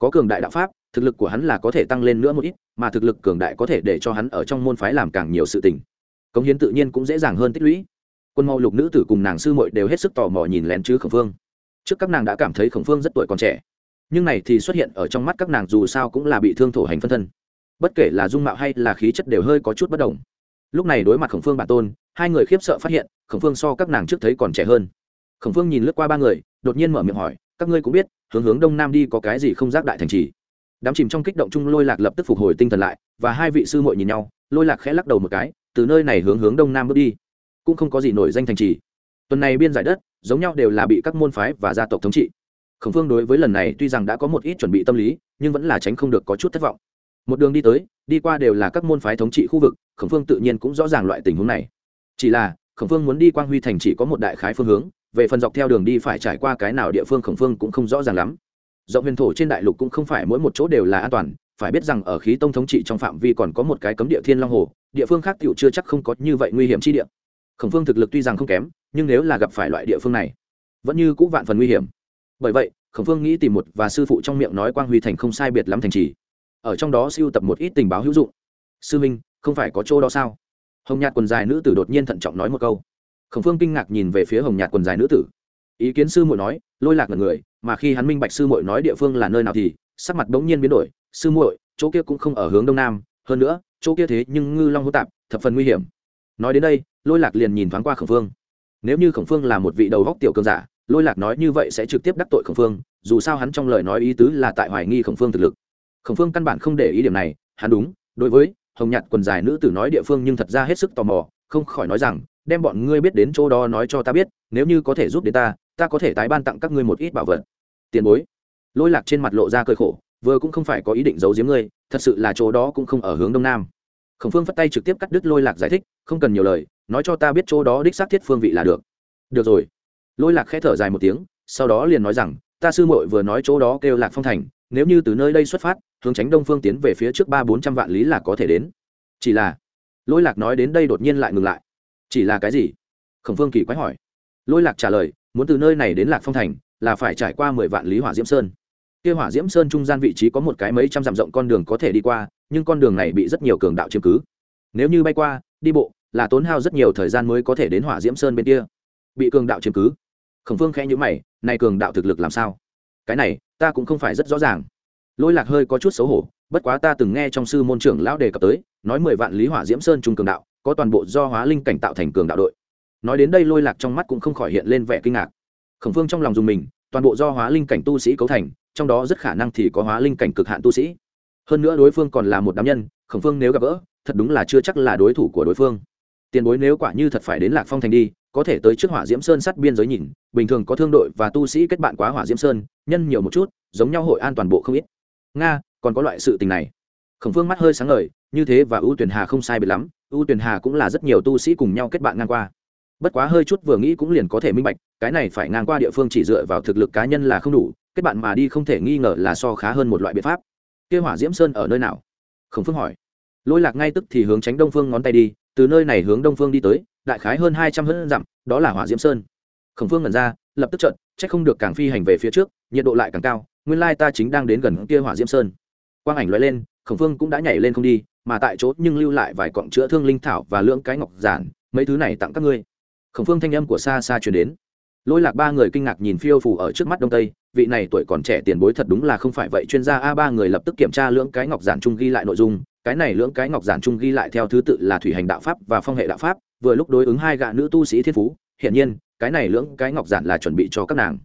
có cường đại đạo pháp, thực lực của hắn là có thể tăng lên nữa một ít, mà thực lực cường đại có thể để cho hắn ở trong môn phái làm càng nhiều sự tình. Cống hiến tự nhiên cũng dễ dàng hơn tích lũy. Quân mau lục nữ tử cùng nàng sư muội đều hết sức tò mò nhìn lén chứ khổng phương. Trước các nàng đã cảm thấy khổng phương rất tuổi còn trẻ nhưng này thì xuất hiện ở trong mắt các nàng dù sao cũng là bị thương thổ hành phân thân. Bất kể là dung mạo hay là khí chất đều hơi có chút bất đồng. Lúc này đối mặt khổng phương bản tôn, hai người khiếp sợ phát hiện, khổng phương so các nàng trước thấy còn trẻ hơn. Khổng phương nhìn lướt qua ba người, đột nhiên mở miệng hỏi, các ngươi cũng biết, hướng hướng đông nam đi có cái gì không giác đại thành trì? Đám chìm trong kích động chung lôi lạc lập tức phục hồi tinh thần lại, và hai vị sư muội nhìn nhau, lôi lạc khẽ lắc đầu một cái, từ nơi này hướng hướng đông nam bước đi, cũng không có gì nổi danh thành trì. Tuần này biên giải đất, giống nhau đều là bị các môn phái và gia tộc thống trị khổng phương đối với lần này tuy rằng đã có một ít chuẩn bị tâm lý, nhưng vẫn là tránh không được có chút thất vọng. Một đường đi tới, đi qua đều là các môn phái thống trị khu vực, khổng phương tự nhiên cũng rõ ràng loại tình huống này. Chỉ là, khổng phương muốn đi quang huy thành chỉ có một đại khái phương hướng, về phần dọc theo đường đi phải trải qua cái nào địa phương khổng phương cũng không rõ ràng lắm. Dọc huyền thổ trên đại lục cũng không phải mỗi một chỗ đều là an toàn, phải biết rằng ở khí tông thống trị trong phạm vi còn có một cái cấm địa thiên long hồ, địa phương khác tựu chưa chắc không có như vậy nguy hiểm chi địa. Khổng phương thực lực tuy rằng không kém, nhưng nếu là gặp phải loại địa phương này, vẫn như cũng vạn phần nguy hiểm bởi vậy, khổng phương nghĩ tìm một và sư phụ trong miệng nói quang huy thành không sai biệt lắm thành trì. Ở trong đó siêu tập một ít tình báo hữu dụng. Sư minh, không phải có chỗ đó sao? Hồng nhạt quần dài nữ tử đột nhiên thận trọng nói một câu. Khổng phương kinh ngạc nhìn về phía hồng nhạt quần dài nữ tử. Ý kiến sư muội nói, lôi lạc là người, mà khi hắn minh bạch sư muội nói địa phương là nơi nào thì sắc mặt bỗng nhiên biến đổi. Sư muội, chỗ kia cũng không ở hướng đông nam. Hơn nữa, chỗ kia thế nhưng ngư long hữu tạp, thập phần nguy hiểm. Nói đến đây, lôi lạc liền nhìn thoáng qua khổng phương. Nếu như khổng phương là một vị đầu góc tiểu cường giả lôi lạc nói như vậy sẽ trực tiếp đắc tội khổng phương, dù sao hắn trong lời nói ý tứ là tại hoài nghi khổng phương thực lực. Khổng phương căn bản không để ý điểm này, hắn đúng, đối với hồng nhạt quần dài nữ tử nói địa phương nhưng thật ra hết sức tò mò, không khỏi nói rằng, đem bọn ngươi biết đến chỗ đó nói cho ta biết, nếu như có thể giúp đến ta ta có thể tái ban tặng các ngươi một ít bảo vật. Tiền bối. Lôi lạc trên mặt lộ ra cơi khổ, vừa cũng không phải có ý định giấu giếm ngươi, thật sự là chỗ đó cũng không ở hướng đông nam. Khổng phương phất tay trực tiếp cắt đứt lôi lạc giải thích, không cần nhiều lời, nói cho ta biết chỗ đó đích xác thiết phương vị là được. Được rồi lôi lạc khẽ thở dài một tiếng, sau đó liền nói rằng, ta sư muội vừa nói chỗ đó kêu lạc phong thành, nếu như từ nơi đây xuất phát, hướng tránh đông phương tiến về phía trước ba bốn trăm vạn lý là có thể đến. Chỉ là, lôi lạc nói đến đây đột nhiên lại ngừng lại. Chỉ là cái gì? Khổng phương kỳ quái hỏi. Lôi lạc trả lời, muốn từ nơi này đến lạc phong thành, là phải trải qua mười vạn lý hỏa diễm sơn. Kia hỏa diễm sơn trung gian vị trí có một cái mấy trăm dặm rộng con đường có thể đi qua, nhưng con đường này bị rất nhiều cường đạo chiếm cứ. Nếu như bay qua, đi bộ, là tốn hao rất nhiều thời gian mới có thể đến hỏa diễm sơn bên kia. Bị cường đạo chiếm cứ khổng phương khẽ nhữ mày nay cường đạo thực lực làm sao? Cái này, ta cũng không phải rất rõ ràng. Lôi lạc hơi có chút xấu hổ, bất quá ta từng nghe trong sư môn trưởng lão đề cập tới, nói mười vạn lý hỏa diễm sơn trung cường đạo, có toàn bộ do hóa linh cảnh tạo thành cường đạo đội. Nói đến đây lôi lạc trong mắt cũng không khỏi hiện lên vẻ kinh ngạc. Khổng phương trong lòng dùng mình, toàn bộ do hóa linh cảnh tu sĩ cấu thành, trong đó rất khả năng thì có hóa linh cảnh cực hạn tu sĩ. Hơn nữa đối phương còn là một đám nhân, khổng phương nếu gặp gỡ, thật đúng là chưa chắc là đối thủ của đối phương. Tiền bối nếu quả như thật phải đến lạc phong thành đi có thể tới trước hỏa diễm sơn sát biên giới nhìn, bình thường có thương đội và tu sĩ kết bạn quá hỏa diễm sơn, nhân nhiều một chút, giống nhau hội an toàn bộ không ít. Nga, còn có loại sự tình này. Khổng phương mắt hơi sáng ngời, như thế và ưu tuyển hà không sai biệt lắm ưu tuyển hà cũng là rất nhiều tu sĩ cùng nhau kết bạn ngang qua. Bất quá hơi chút vừa nghĩ cũng liền có thể minh bạch, cái này phải ngang qua địa phương chỉ dựa vào thực lực cá nhân là không đủ, kết bạn mà đi không thể nghi ngờ là so khá hơn một loại biện pháp. Kia hỏa diễm sơn ở nơi nào? Khổng phương hỏi. Lôi lạc ngay tức thì hướng tránh đông phương ngón tay đi, từ nơi này hướng đông phương đi tới đại khái hơn hai trăm hơn dặm, đó là hỏa diễm sơn. Khổng phương ngẩn ra, lập tức trận c h ắ c không được càng phi hành về phía trước, nhiệt độ lại càng cao, nguyên lai ta chính đang đến gần kia hỏa diễm sơn. Quang ảnh loại lên, khổng phương cũng đã nhảy lên không đi, mà tại chỗ nhưng lưu lại vài cọng chữa thương linh thảo và lưỡng cái ngọc giản, mấy thứ này tặng các ngươi. Khổng phương thanh âm của xa xa chuyển đến. Lôi lạc ba người kinh ngạc nhìn phiêu phủ ở trước mắt đông tây, vị này tuổi còn trẻ tiền bối thật đúng là không phải vậy, chuyên gia a ba người lập tức kiểm tra lưỡng cái ngọc giản trung ghi lại nội dung, cái này lưỡng cái ngọc giản trung ghi lại theo thứ tự là thủy hành đạo pháp và phong hệ đạo pháp vừa lúc đối ứng hai gạ nữ tu sĩ thiên phú, hiển nhiên, cái này lưỡng cái ngọc giản là chuẩn bị cho các nàng.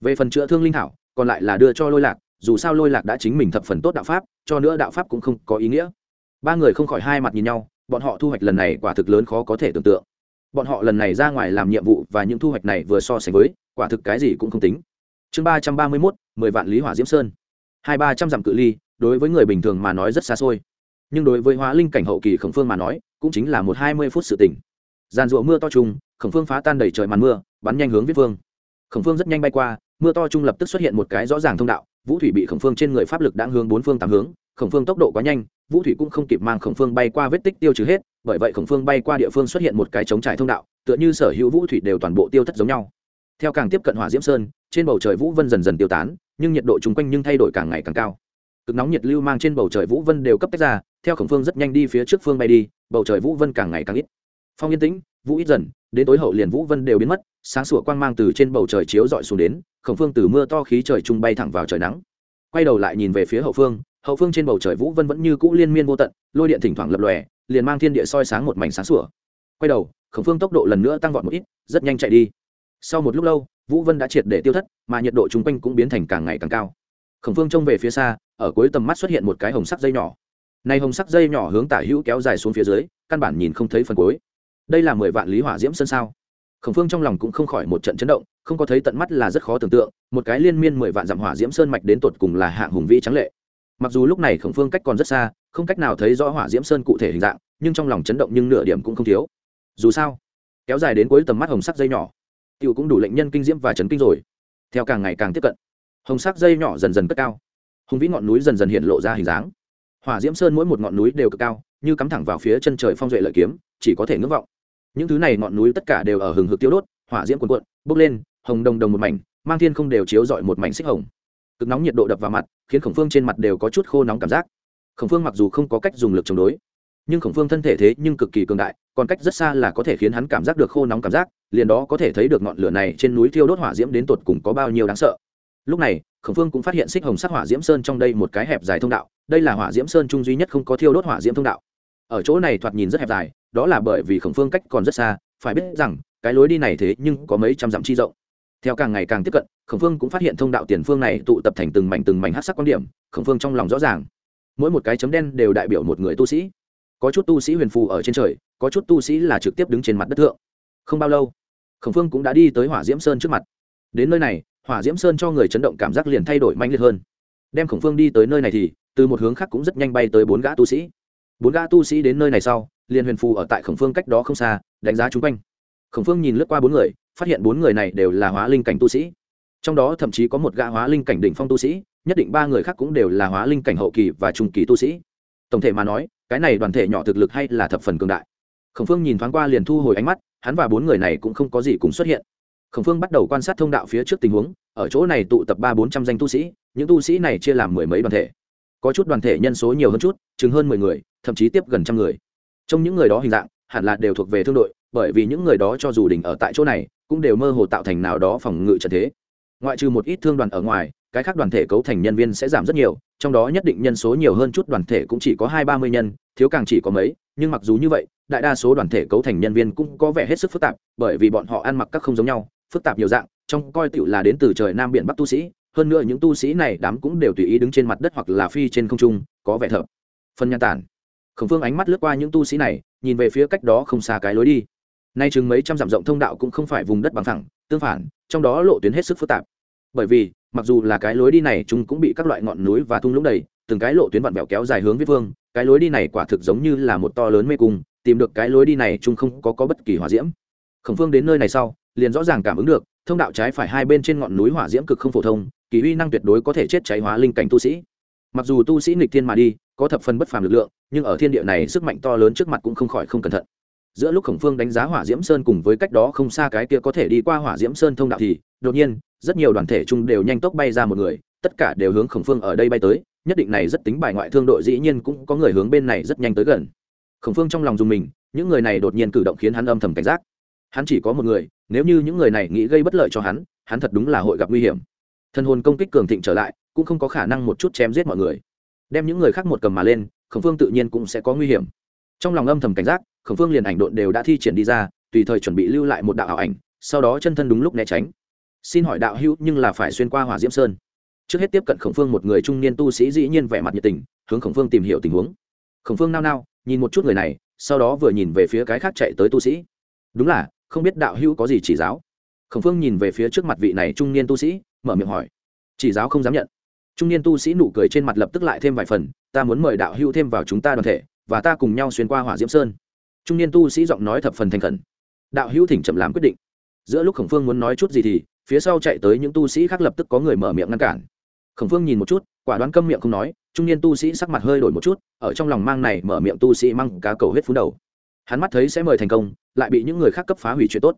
Về phần chữa thương linh thảo, còn lại là đưa cho lôi lạc, dù sao lôi lạc đã chính mình thập phần tốt đạo pháp, cho nữa đạo pháp cũng không có ý nghĩa. Ba người không khỏi hai mặt nhìn nhau, bọn họ thu hoạch lần này quả thực lớn khó có thể tưởng tượng. Bọn họ lần này ra ngoài làm nhiệm vụ và những thu hoạch này vừa so sánh với, quả thực cái gì cũng không tính. Chương ba trăm ba mươi mốt, mười vạn lý hỏa diễm sơn. Hai ba trăm dặm cự ly, đối với người bình thường mà nói rất xa xôi. Nhưng đối với hóa linh cảnh hậu kỳ khổng phương mà nói, cũng chính là một hai mươi phút sự tỉnh giàn rụa mưa to trùng, khổng phương phá tan đầy trời màn mưa, bắn nhanh hướng viết phương khổng phương rất nhanh bay qua, mưa to trung lập tức xuất hiện một cái rõ ràng thông đạo, vũ thủy bị khổng phương trên người pháp lực đã hướng bốn phương tám hướng, khổng phương tốc độ quá nhanh, vũ thủy cũng không kịp mang khổng phương bay qua vết tích tiêu trừ hết, bởi vậy khổng phương bay qua địa phương xuất hiện một cái chống trải thông đạo, tựa như sở hữu vũ thủy đều toàn bộ tiêu thất giống nhau. Theo càng tiếp cận hỏa diễm sơn, trên bầu trời vũ vân dần dần tiêu tán, nhưng nhiệt độ chung quanh nhưng thay đổi càng ngày càng cao. Cực nóng nhiệt lưu mang trên bầu trời vũ vân đều cấp tách ra, theo khổng phương rất nhanh đi phía trước phương bay đi, bầu trời vũ vân càng ngày càng ít phong yên tĩnh, vũ ít dần, đến tối hậu liền vũ vân đều biến mất, sáng sủa quang mang từ trên bầu trời chiếu dọi xuống đến, khổng phương từ mưa to khí trời trung bay thẳng vào trời nắng. Quay đầu lại nhìn về phía hậu phương hậu phương trên bầu trời vũ vân vẫn như cũ liên miên vô tận, lôi điện thỉnh thoảng lập lòe, liền mang thiên địa soi sáng một mảnh sáng sủa. Quay đầu, khổng phương tốc độ lần nữa tăng vọt một ít, rất nhanh chạy đi. Sau một lúc lâu, vũ vân đã triệt để tiêu thất, mà nhiệt độ chung quanh cũng biến thành càng ngày càng cao. Khổng phương trông về phía xa, ở cuối tầm mắt xuất hiện một cái hồng sắc dây nhỏ. Này hồng sắc dây nhỏ hướng tả hữu kéo dài xuống phía dưới, căn bản nhìn không thấy phần cuối đây là mười vạn lý hỏa diễm sơn sao? Khổng phương trong lòng cũng không khỏi một trận chấn động, không có thấy tận mắt là rất khó tưởng tượng, một cái liên miên mười vạn dặm hỏa diễm sơn mạch đến tột cùng là hạng hùng vĩ trắng lệ. Mặc dù lúc này khổng phương cách còn rất xa, không cách nào thấy rõ hỏa diễm sơn cụ thể hình dạng, nhưng trong lòng chấn động nhưng nửa điểm cũng không thiếu. Dù sao, kéo dài đến cuối tầm mắt hồng sắc dây nhỏ, tiểu cũng đủ lệnh nhân kinh diễm và chấn kinh rồi. Theo càng ngày càng tiếp cận, hồng sắc dây nhỏ dần dần cất cao, hùng vĩ ngọn núi dần dần hiện lộ ra hình dáng. Hỏa diễm sơn mỗi một ngọn núi đều cực cao, như cắm thẳng vào phía chân trời phong duệ lợi kiếm, chỉ có thể ngưỡng vọng những thứ này ngọn núi tất cả đều ở hừng hực tiêu đốt, hỏa diễm cuồn cuộn, bốc lên, hồng đồng đồng một mảnh, mang thiên không đều chiếu rọi một mảnh xích hồng. Cực nóng nhiệt độ đập vào mặt, khiến khổng phương trên mặt đều có chút khô nóng cảm giác. Khổng phương mặc dù không có cách dùng lực chống đối, nhưng khổng phương thân thể thế nhưng cực kỳ cường đại, còn cách rất xa là có thể khiến hắn cảm giác được khô nóng cảm giác, liền đó có thể thấy được ngọn lửa này trên núi thiêu đốt hỏa diễm đến tột cùng có bao nhiêu đáng sợ. Lúc này, khổng phương cũng phát hiện xích hồng sắc hỏa diễm sơn trong đây một cái hẹp dài thông đạo, đây là hỏa diễm sơn trung duy nhất không có thiêu đốt hỏa diễm thông đạo. Ở chỗ này thoạt nhìn rất hẹp dài đó là bởi vì khổng phương cách còn rất xa, phải biết rằng, cái lối đi này thế nhưng có mấy trăm dặm chi rộng. Theo càng ngày càng tiếp cận, khổng phương cũng phát hiện thông đạo tiền phương này tụ tập thành từng mảnh từng mảnh hát sắc quan điểm, khổng phương trong lòng rõ ràng. Mỗi một cái chấm đen đều đại biểu một người tu sĩ. Có chút tu sĩ huyền phù ở trên trời, có chút tu sĩ là trực tiếp đứng trên mặt đất thượng. Không bao lâu, khổng phương cũng đã đi tới hỏa diễm sơn trước mặt. Đến nơi này, hỏa diễm sơn cho người chấn động cảm giác liền thay đổi mạnh liệt hơn. Đem khổng phương đi tới nơi này thì, từ một hướng khác cũng rất nhanh bay tới bốn gã tu sĩ bốn gã tu sĩ đến nơi này sau, liền huyền phù ở tại khổng phương cách đó không xa, đánh giá chung quanh. Khổng phương nhìn lướt qua bốn người, phát hiện bốn người này đều là hóa linh cảnh tu sĩ. Trong đó thậm chí có một gã hóa linh cảnh đỉnh phong tu sĩ, nhất định ba người khác cũng đều là hóa linh cảnh hậu kỳ và trung kỳ tu sĩ. Tổng thể mà nói, cái này đoàn thể nhỏ thực lực hay là thập phần cường đại. Khổng phương nhìn thoáng qua liền thu hồi ánh mắt, hắn và bốn người này cũng không có gì cùng xuất hiện. Khổng phương bắt đầu quan sát thông đạo phía trước tình huống, ở chỗ này tụ tập ba bốn trăm danh tu sĩ, những tu sĩ này chia làm mười mấy đoàn thể có chút đoàn thể nhân số nhiều hơn chút, chừng hơn mười người, thậm chí tiếp gần trăm người. Trong những người đó hình dạng, hẳn là đều thuộc về thương đội, bởi vì những người đó cho dù đỉnh ở tại chỗ này, cũng đều mơ hồ tạo thành nào đó phòng ngự trận thế. Ngoại trừ một ít thương đoàn ở ngoài, cái khác đoàn thể cấu thành nhân viên sẽ giảm rất nhiều, trong đó nhất định nhân số nhiều hơn chút đoàn thể cũng chỉ có hai ba mươi nhân, thiếu càng chỉ có mấy, nhưng mặc dù như vậy, đại đa số đoàn thể cấu thành nhân viên cũng có vẻ hết sức phức tạp, bởi vì bọn họ ăn mặc các không giống nhau, phức tạp nhiều dạng trong coi tựu là đến từ trời nam biển bắc tu sĩ hơn nữa những tu sĩ này đám cũng đều tùy ý đứng trên mặt đất hoặc là phi trên không trung có vẻ thợ phân nhan tản. Khổng phương ánh mắt lướt qua những tu sĩ này nhìn về phía cách đó không xa cái lối đi. Nay chừng mấy trăm dặm rộng thông đạo cũng không phải vùng đất bằng thẳng tương phản trong đó lộ tuyến hết sức phức tạp. Bởi vì mặc dù là cái lối đi này chúng cũng bị các loại ngọn núi và thung lũng đầy từng cái lộ tuyến vặn vẹo kéo dài hướng viết vương cái lối đi này quả thực giống như là một to lớn mê cung tìm được cái lối đi này chúng không có, có bất kỳ hỏa diễm. Khổng phương đến nơi này sau liền rõ ràng cảm ứng được thông đạo trái phải hai bên trên ngọn núi hỏa diễm cực không phổ thông, kỳ uy năng tuyệt đối có thể chết cháy hóa linh cảnh tu sĩ. Mặc dù tu sĩ nghịch thiên mà đi, có thập phần bất phàm lực lượng, nhưng ở thiên địa này sức mạnh to lớn trước mặt cũng không khỏi không cẩn thận. Giữa lúc khổng phương đánh giá hỏa diễm sơn cùng với cách đó không xa cái kia có thể đi qua hỏa diễm sơn thông đạo thì, đột nhiên, rất nhiều đoàn thể chung đều nhanh tốc bay ra một người, tất cả đều hướng khổng phương ở đây bay tới, nhất định này rất tính bài ngoại thương đội dĩ nhiên cũng có người hướng bên này rất nhanh tới gần. Khổng phương trong lòng dùng mình, những người này đột nhiên cử động khiến hắn âm thầm cảnh giác hắn chỉ có một người, nếu như những người này nghĩ gây bất lợi cho hắn hắn thật đúng là hội gặp nguy hiểm. Thân hồn công kích cường thịnh trở lại, cũng không có khả năng một chút chém giết mọi người. Đem những người khác một cầm mà lên, khổng phương tự nhiên cũng sẽ có nguy hiểm. Trong lòng âm thầm cảnh giác, khổng phương liền ảnh độn đều đã thi triển đi ra, tùy thời chuẩn bị lưu lại một đạo ảo ảnh, sau đó chân thân đúng lúc né tránh. Xin hỏi đạo hữu, nhưng là phải xuyên qua hỏa diễm sơn. Trước hết tiếp cận khổng phương một người trung niên tu sĩ dĩ nhiên vẻ mặt nhiệt tình, hướng khổng phương tìm hiểu tình huống. Khổng phương nao nao, nhìn một chút người này, sau đó vừa nhìn về phía cái khác chạy tới tu sĩ. Đúng là không biết đạo hữu có gì chỉ giáo. Khổng phương nhìn về phía trước mặt vị này trung niên tu sĩ, mở miệng hỏi. Chỉ giáo không dám nhận. Trung niên tu sĩ nụ cười trên mặt lập tức lại thêm vài phần, ta muốn mời đạo hữu thêm vào chúng ta đoàn thể, và ta cùng nhau xuyên qua hỏa diễm sơn. Trung niên tu sĩ giọng nói thập phần thành khẩn. Đạo hữu thỉnh chậm làm quyết định. Giữa lúc khổng phương muốn nói chút gì thì, phía sau chạy tới những tu sĩ khác lập tức có người mở miệng ngăn cản. Khổng phương nhìn một chút, quả đoán câm miệng không nói, trung niên tu sĩ sắc mặt hơi đổi một chút, ở trong lòng mang này mở miệng tu sĩ mang cá cầu hết phú đầu hắn mắt thấy sẽ mời thành công, lại bị những người khác cấp phá hủy chuyện tốt.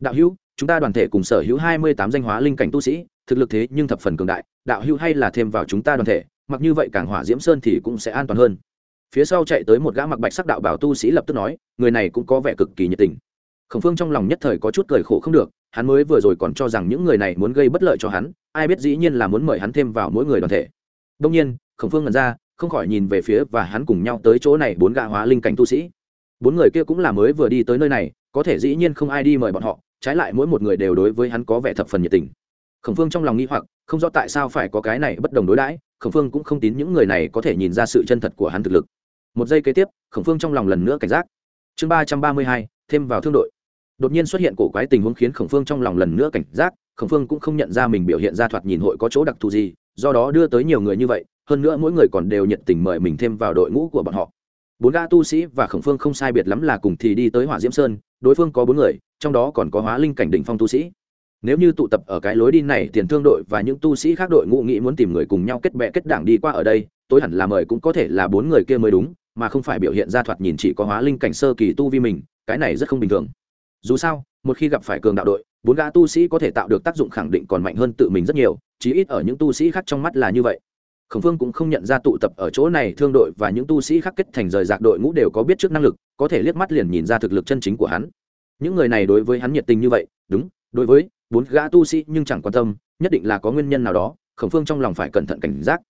Đạo hữu, chúng ta đoàn thể cùng sở hữu hai mươi tám danh hóa linh cảnh tu sĩ, thực lực thế nhưng thập phần cường đại, đạo hữu hay là thêm vào chúng ta đoàn thể, mặc như vậy càng hỏa diễm sơn thì cũng sẽ an toàn hơn. Phía sau chạy tới một gã mặc bạch sắc đạo bảo tu sĩ lập tức nói, người này cũng có vẻ cực kỳ nhiệt tình. Khổng phương trong lòng nhất thời có chút cười khổ không được, hắn mới vừa rồi còn cho rằng những người này muốn gây bất lợi cho hắn, ai biết dĩ nhiên là muốn mời hắn thêm vào mỗi người đoàn thể. Đông nhiên, khổng phương ngần ra, không khỏi nhìn về phía và hắn cùng nhau tới chỗ này bốn gã hóa linh cảnh tu sĩ bốn người kia cũng là mới vừa đi tới nơi này, có thể dĩ nhiên không ai đi mời bọn họ, trái lại mỗi một người đều đối với hắn có vẻ thập phần nhiệt tình. Khổng phương trong lòng nghi hoặc, không rõ tại sao phải có cái này bất đồng đối đãi, khổng phương cũng không tín những người này có thể nhìn ra sự chân thật của hắn thực lực. Một giây kế tiếp, khổng phương trong lòng lần nữa cảnh giác. Chương ba trăm ba mươi hai, thêm vào thương đội. Đột nhiên xuất hiện cổ quái tình huống khiến khổng phương trong lòng lần nữa cảnh giác, khổng phương cũng không nhận ra mình biểu hiện ra thoạt nhìn hội có chỗ đặc thù gì, do đó đưa tới nhiều người như vậy, hơn nữa mỗi người còn đều nhận tình mời mình thêm vào đội ngũ của bọn họ bốn gã tu sĩ và khổng phương không sai biệt lắm là cùng thì đi tới hỏa diễm sơn, đối phương có bốn người, trong đó còn có hóa linh cảnh đỉnh phong tu sĩ. Nếu như tụ tập ở cái lối đi này, tiền thương đội và những tu sĩ khác đội ngũ nghĩ muốn tìm người cùng nhau kết bè kết đảng đi qua ở đây, tối hẳn là mời cũng có thể là bốn người kia mới đúng, mà không phải biểu hiện ra thoạt nhìn chỉ có hóa linh cảnh sơ kỳ tu vi mình, cái này rất không bình thường. Dù sao, một khi gặp phải cường đạo đội, bốn gã tu sĩ có thể tạo được tác dụng khẳng định còn mạnh hơn tự mình rất nhiều, chí ít ở những tu sĩ khác trong mắt là như vậy khổng phương cũng không nhận ra tụ tập ở chỗ này thương đội và những tu sĩ khác kết thành rời rạc đội ngũ đều có biết trước năng lực, có thể liếc mắt liền nhìn ra thực lực chân chính của hắn. Những người này đối với hắn nhiệt tình như vậy, đúng, đối với bốn gã tu sĩ nhưng chẳng quan tâm, nhất định là có nguyên nhân nào đó, khổng phương trong lòng phải cẩn thận cảnh giác.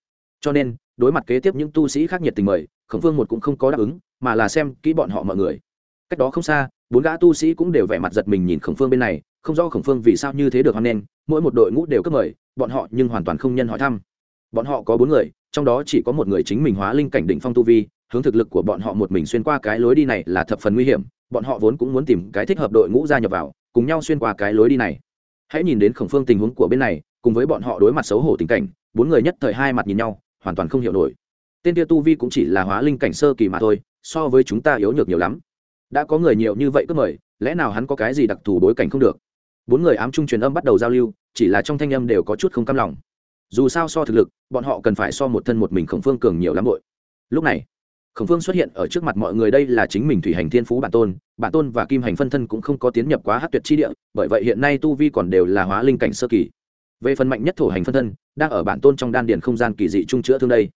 Cho nên, đối mặt kế tiếp những tu sĩ khác nhiệt tình mời, khổng phương một cũng không có đáp ứng, mà là xem kỹ bọn họ mọi người. Cách đó không xa, bốn gã tu sĩ cũng đều vẻ mặt giật mình nhìn khổng phương bên này, không rõ khổng phương vì sao như thế được hoan nghênh, mỗi một đội ngũ đều cấp mời, bọn họ nhưng hoàn toàn không nhân hỏi thăm bọn họ có bốn người, trong đó chỉ có một người chính mình hóa linh cảnh đỉnh phong tu vi, hướng thực lực của bọn họ một mình xuyên qua cái lối đi này là thập phần nguy hiểm, bọn họ vốn cũng muốn tìm cái thích hợp đội ngũ gia nhập vào, cùng nhau xuyên qua cái lối đi này. Hãy nhìn đến khổng phương tình huống của bên này, cùng với bọn họ đối mặt xấu hổ tình cảnh, bốn người nhất thời hai mặt nhìn nhau, hoàn toàn không hiểu nổi. Tên tia tu vi cũng chỉ là hóa linh cảnh sơ kỳ mà thôi, so với chúng ta yếu nhược nhiều lắm. Đã có người nhiều như vậy cứ mời, lẽ nào hắn có cái gì đặc thù bối cảnh không được? Bốn người ám trung truyền âm bắt đầu giao lưu, chỉ là trong thanh âm đều có chút không cam lòng dù sao so thực lực, bọn họ cần phải so một thân một mình khổng phương cường nhiều lắm bội lúc này, khổng phương xuất hiện ở trước mặt mọi người đây là chính mình thủy hành thiên phú bản tôn bản tôn và kim hành phân thân cũng không có tiến nhập quá hát tuyệt chi địa, bởi vậy hiện nay tu vi còn đều là hóa linh cảnh sơ kỳ. Về phần mạnh nhất thổ hành phân thân, đang ở bản tôn trong đan điền không gian kỳ dị trung chữa thương đây.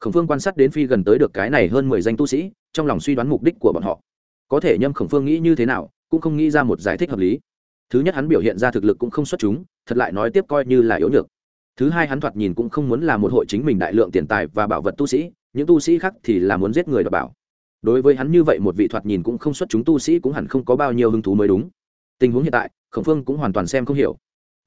Khổng phương quan sát đến phi gần tới được cái này hơn mười danh tu sĩ, trong lòng suy đoán mục đích của bọn họ. Có thể nhâm khổng phương nghĩ như thế nào, cũng không nghĩ ra một giải thích hợp lý. Thứ nhất hắn biểu hiện ra thực lực cũng không xuất chúng, thật lại nói tiếp coi như là yếu nhược thứ hai hắn thoạt nhìn cũng không muốn là một hội chính mình đại lượng tiền tài và bảo vật tu sĩ, những tu sĩ khác thì là muốn giết người đọc bảo. Đối với hắn như vậy một vị thoạt nhìn cũng không xuất chúng tu sĩ cũng hẳn không có bao nhiêu hứng thú mới đúng. Tình huống hiện tại, khổng phương cũng hoàn toàn xem không hiểu.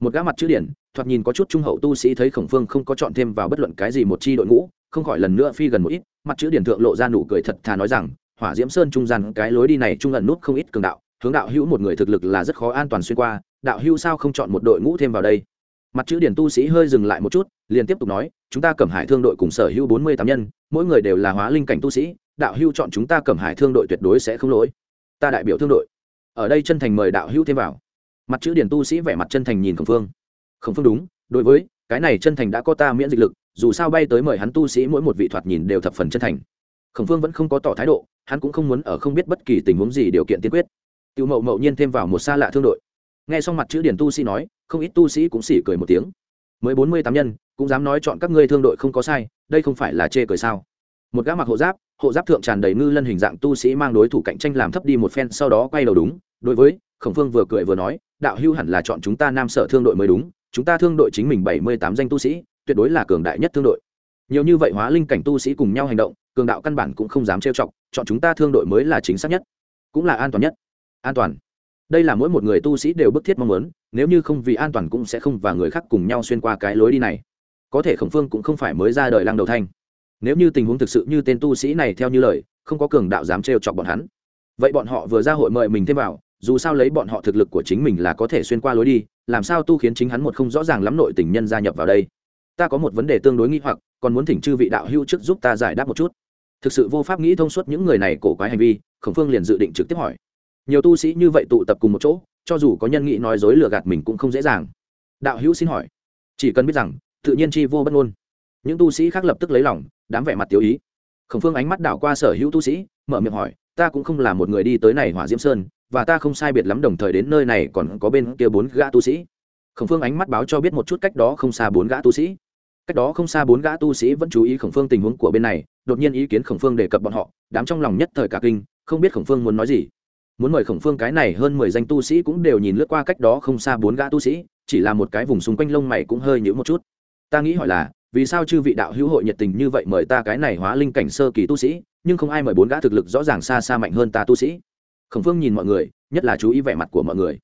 Một gã mặt chữ điển, thoạt nhìn có chút trung hậu tu sĩ thấy khổng phương không có chọn thêm vào bất luận cái gì một chi đội ngũ, không khỏi lần nữa phi gần một ít, mặt chữ điển thượng lộ ra nụ cười thật thà nói rằng, hỏa diễm sơn trung gian cái lối đi này trung lần nút không ít cường đạo, hướng đạo hữu một người thực lực là rất khó an toàn xuyên qua, đạo hữu sao không chọn một đội ngũ thêm vào đây? Mặt chữ điển tu sĩ hơi dừng lại một chút, liền tiếp tục nói, chúng ta cẩm hải thương đội cùng sở hữu bốn mươi tám nhân, mỗi người đều là hóa linh cảnh tu sĩ, đạo hữu chọn chúng ta cẩm hải thương đội tuyệt đối sẽ không lỗi. Ta đại biểu thương đội. Ở đây chân thành mời đạo hữu thêm vào. Mặt chữ điển tu sĩ vẻ mặt chân thành nhìn khổng phương. Khổng phương đúng, đối với, cái này chân thành đã có ta miễn dịch lực, dù sao bay tới mời hắn tu sĩ mỗi một vị thoạt nhìn đều thập phần chân thành. Khổng phương vẫn không có tỏ thái độ, hắn cũng không muốn ở không biết bất kỳ tình huống gì điều kiện tiên quyết. Tiêu mậu mậu nhiên thêm vào một xa lạ thương đội. Nghe xong mặt chữ điển tu sĩ nói không ít tu sĩ cũng xỉ cười một tiếng. Mới bốn mươi tám nhân, cũng dám nói chọn các ngươi thương đội không có sai, đây không phải là chê cười sao? Một gã mặc hộ giáp hộ giáp thượng tràn đầy ngư lân hình dạng tu sĩ mang đối thủ cạnh tranh làm thấp đi một phen, sau đó quay đầu đúng. Đối với, khổng phương vừa cười vừa nói, đạo hưu hẳn là chọn chúng ta nam sở thương đội mới đúng, chúng ta thương đội chính mình bảy mươi tám danh tu sĩ, tuyệt đối là cường đại nhất thương đội. Nhiều như vậy hóa linh cảnh tu sĩ cùng nhau hành động, cường đạo căn bản cũng không dám trêu chọc, chọn chúng ta thương đội mới là chính xác nhất, cũng là an toàn nhất. An toàn đây là mỗi một người tu sĩ đều bức thiết mong muốn, nếu như không vì an toàn cũng sẽ không và người khác cùng nhau xuyên qua cái lối đi này. Có thể khổng phương cũng không phải mới ra đời lăng đầu thanh. Nếu như tình huống thực sự như tên tu sĩ này theo như lời, không có cường đạo dám trêu chọc bọn hắn. Vậy bọn họ vừa ra hội mời mình thêm vào, dù sao lấy bọn họ thực lực của chính mình là có thể xuyên qua lối đi, làm sao tu khiến chính hắn một không rõ ràng lắm nội tình nhân gia nhập vào đây? Ta có một vấn đề tương đối nghi hoặc, còn muốn thỉnh chư vị đạo hữu trước giúp ta giải đáp một chút. Thực sự vô pháp nghĩ thông suốt những người này cổ quái hành vi, khổng phương liền dự định trực tiếp hỏi nhiều tu sĩ như vậy tụ tập cùng một chỗ, cho dù có nhân nghị nói dối lừa gạt mình cũng không dễ dàng. Đạo hữu xin hỏi, chỉ cần biết rằng, tự nhiên chi vô bất ngôn. Những tu sĩ khác lập tức lấy lòng, đám vẻ mặt tiêu ý. Khổng phương ánh mắt đảo qua sở hữu tu sĩ, mở miệng hỏi, ta cũng không là một người đi tới này hỏa diễm sơn, và ta không sai biệt lắm đồng thời đến nơi này còn có bên kia bốn gã tu sĩ. Khổng phương ánh mắt báo cho biết một chút cách đó không xa bốn gã tu sĩ. Cách đó không xa bốn gã tu sĩ vẫn chú ý khổng phương tình huống của bên này, đột nhiên ý kiến khổng phương đề cập bọn họ, đám trong lòng nhất thời cả kinh, không biết khổng phương muốn nói gì muốn mời khổng phương cái này hơn mười danh tu sĩ cũng đều nhìn lướt qua cách đó không xa bốn gã tu sĩ, chỉ là một cái vùng xung quanh lông mày cũng hơi nhữ một chút. Ta nghĩ hỏi là, vì sao chư vị đạo hữu hội nhiệt tình như vậy mời ta cái này hóa linh cảnh sơ kỳ tu sĩ, nhưng không ai mời bốn gã thực lực rõ ràng xa xa mạnh hơn ta tu sĩ? Khổng phương nhìn mọi người, nhất là chú ý vẻ mặt của mọi người.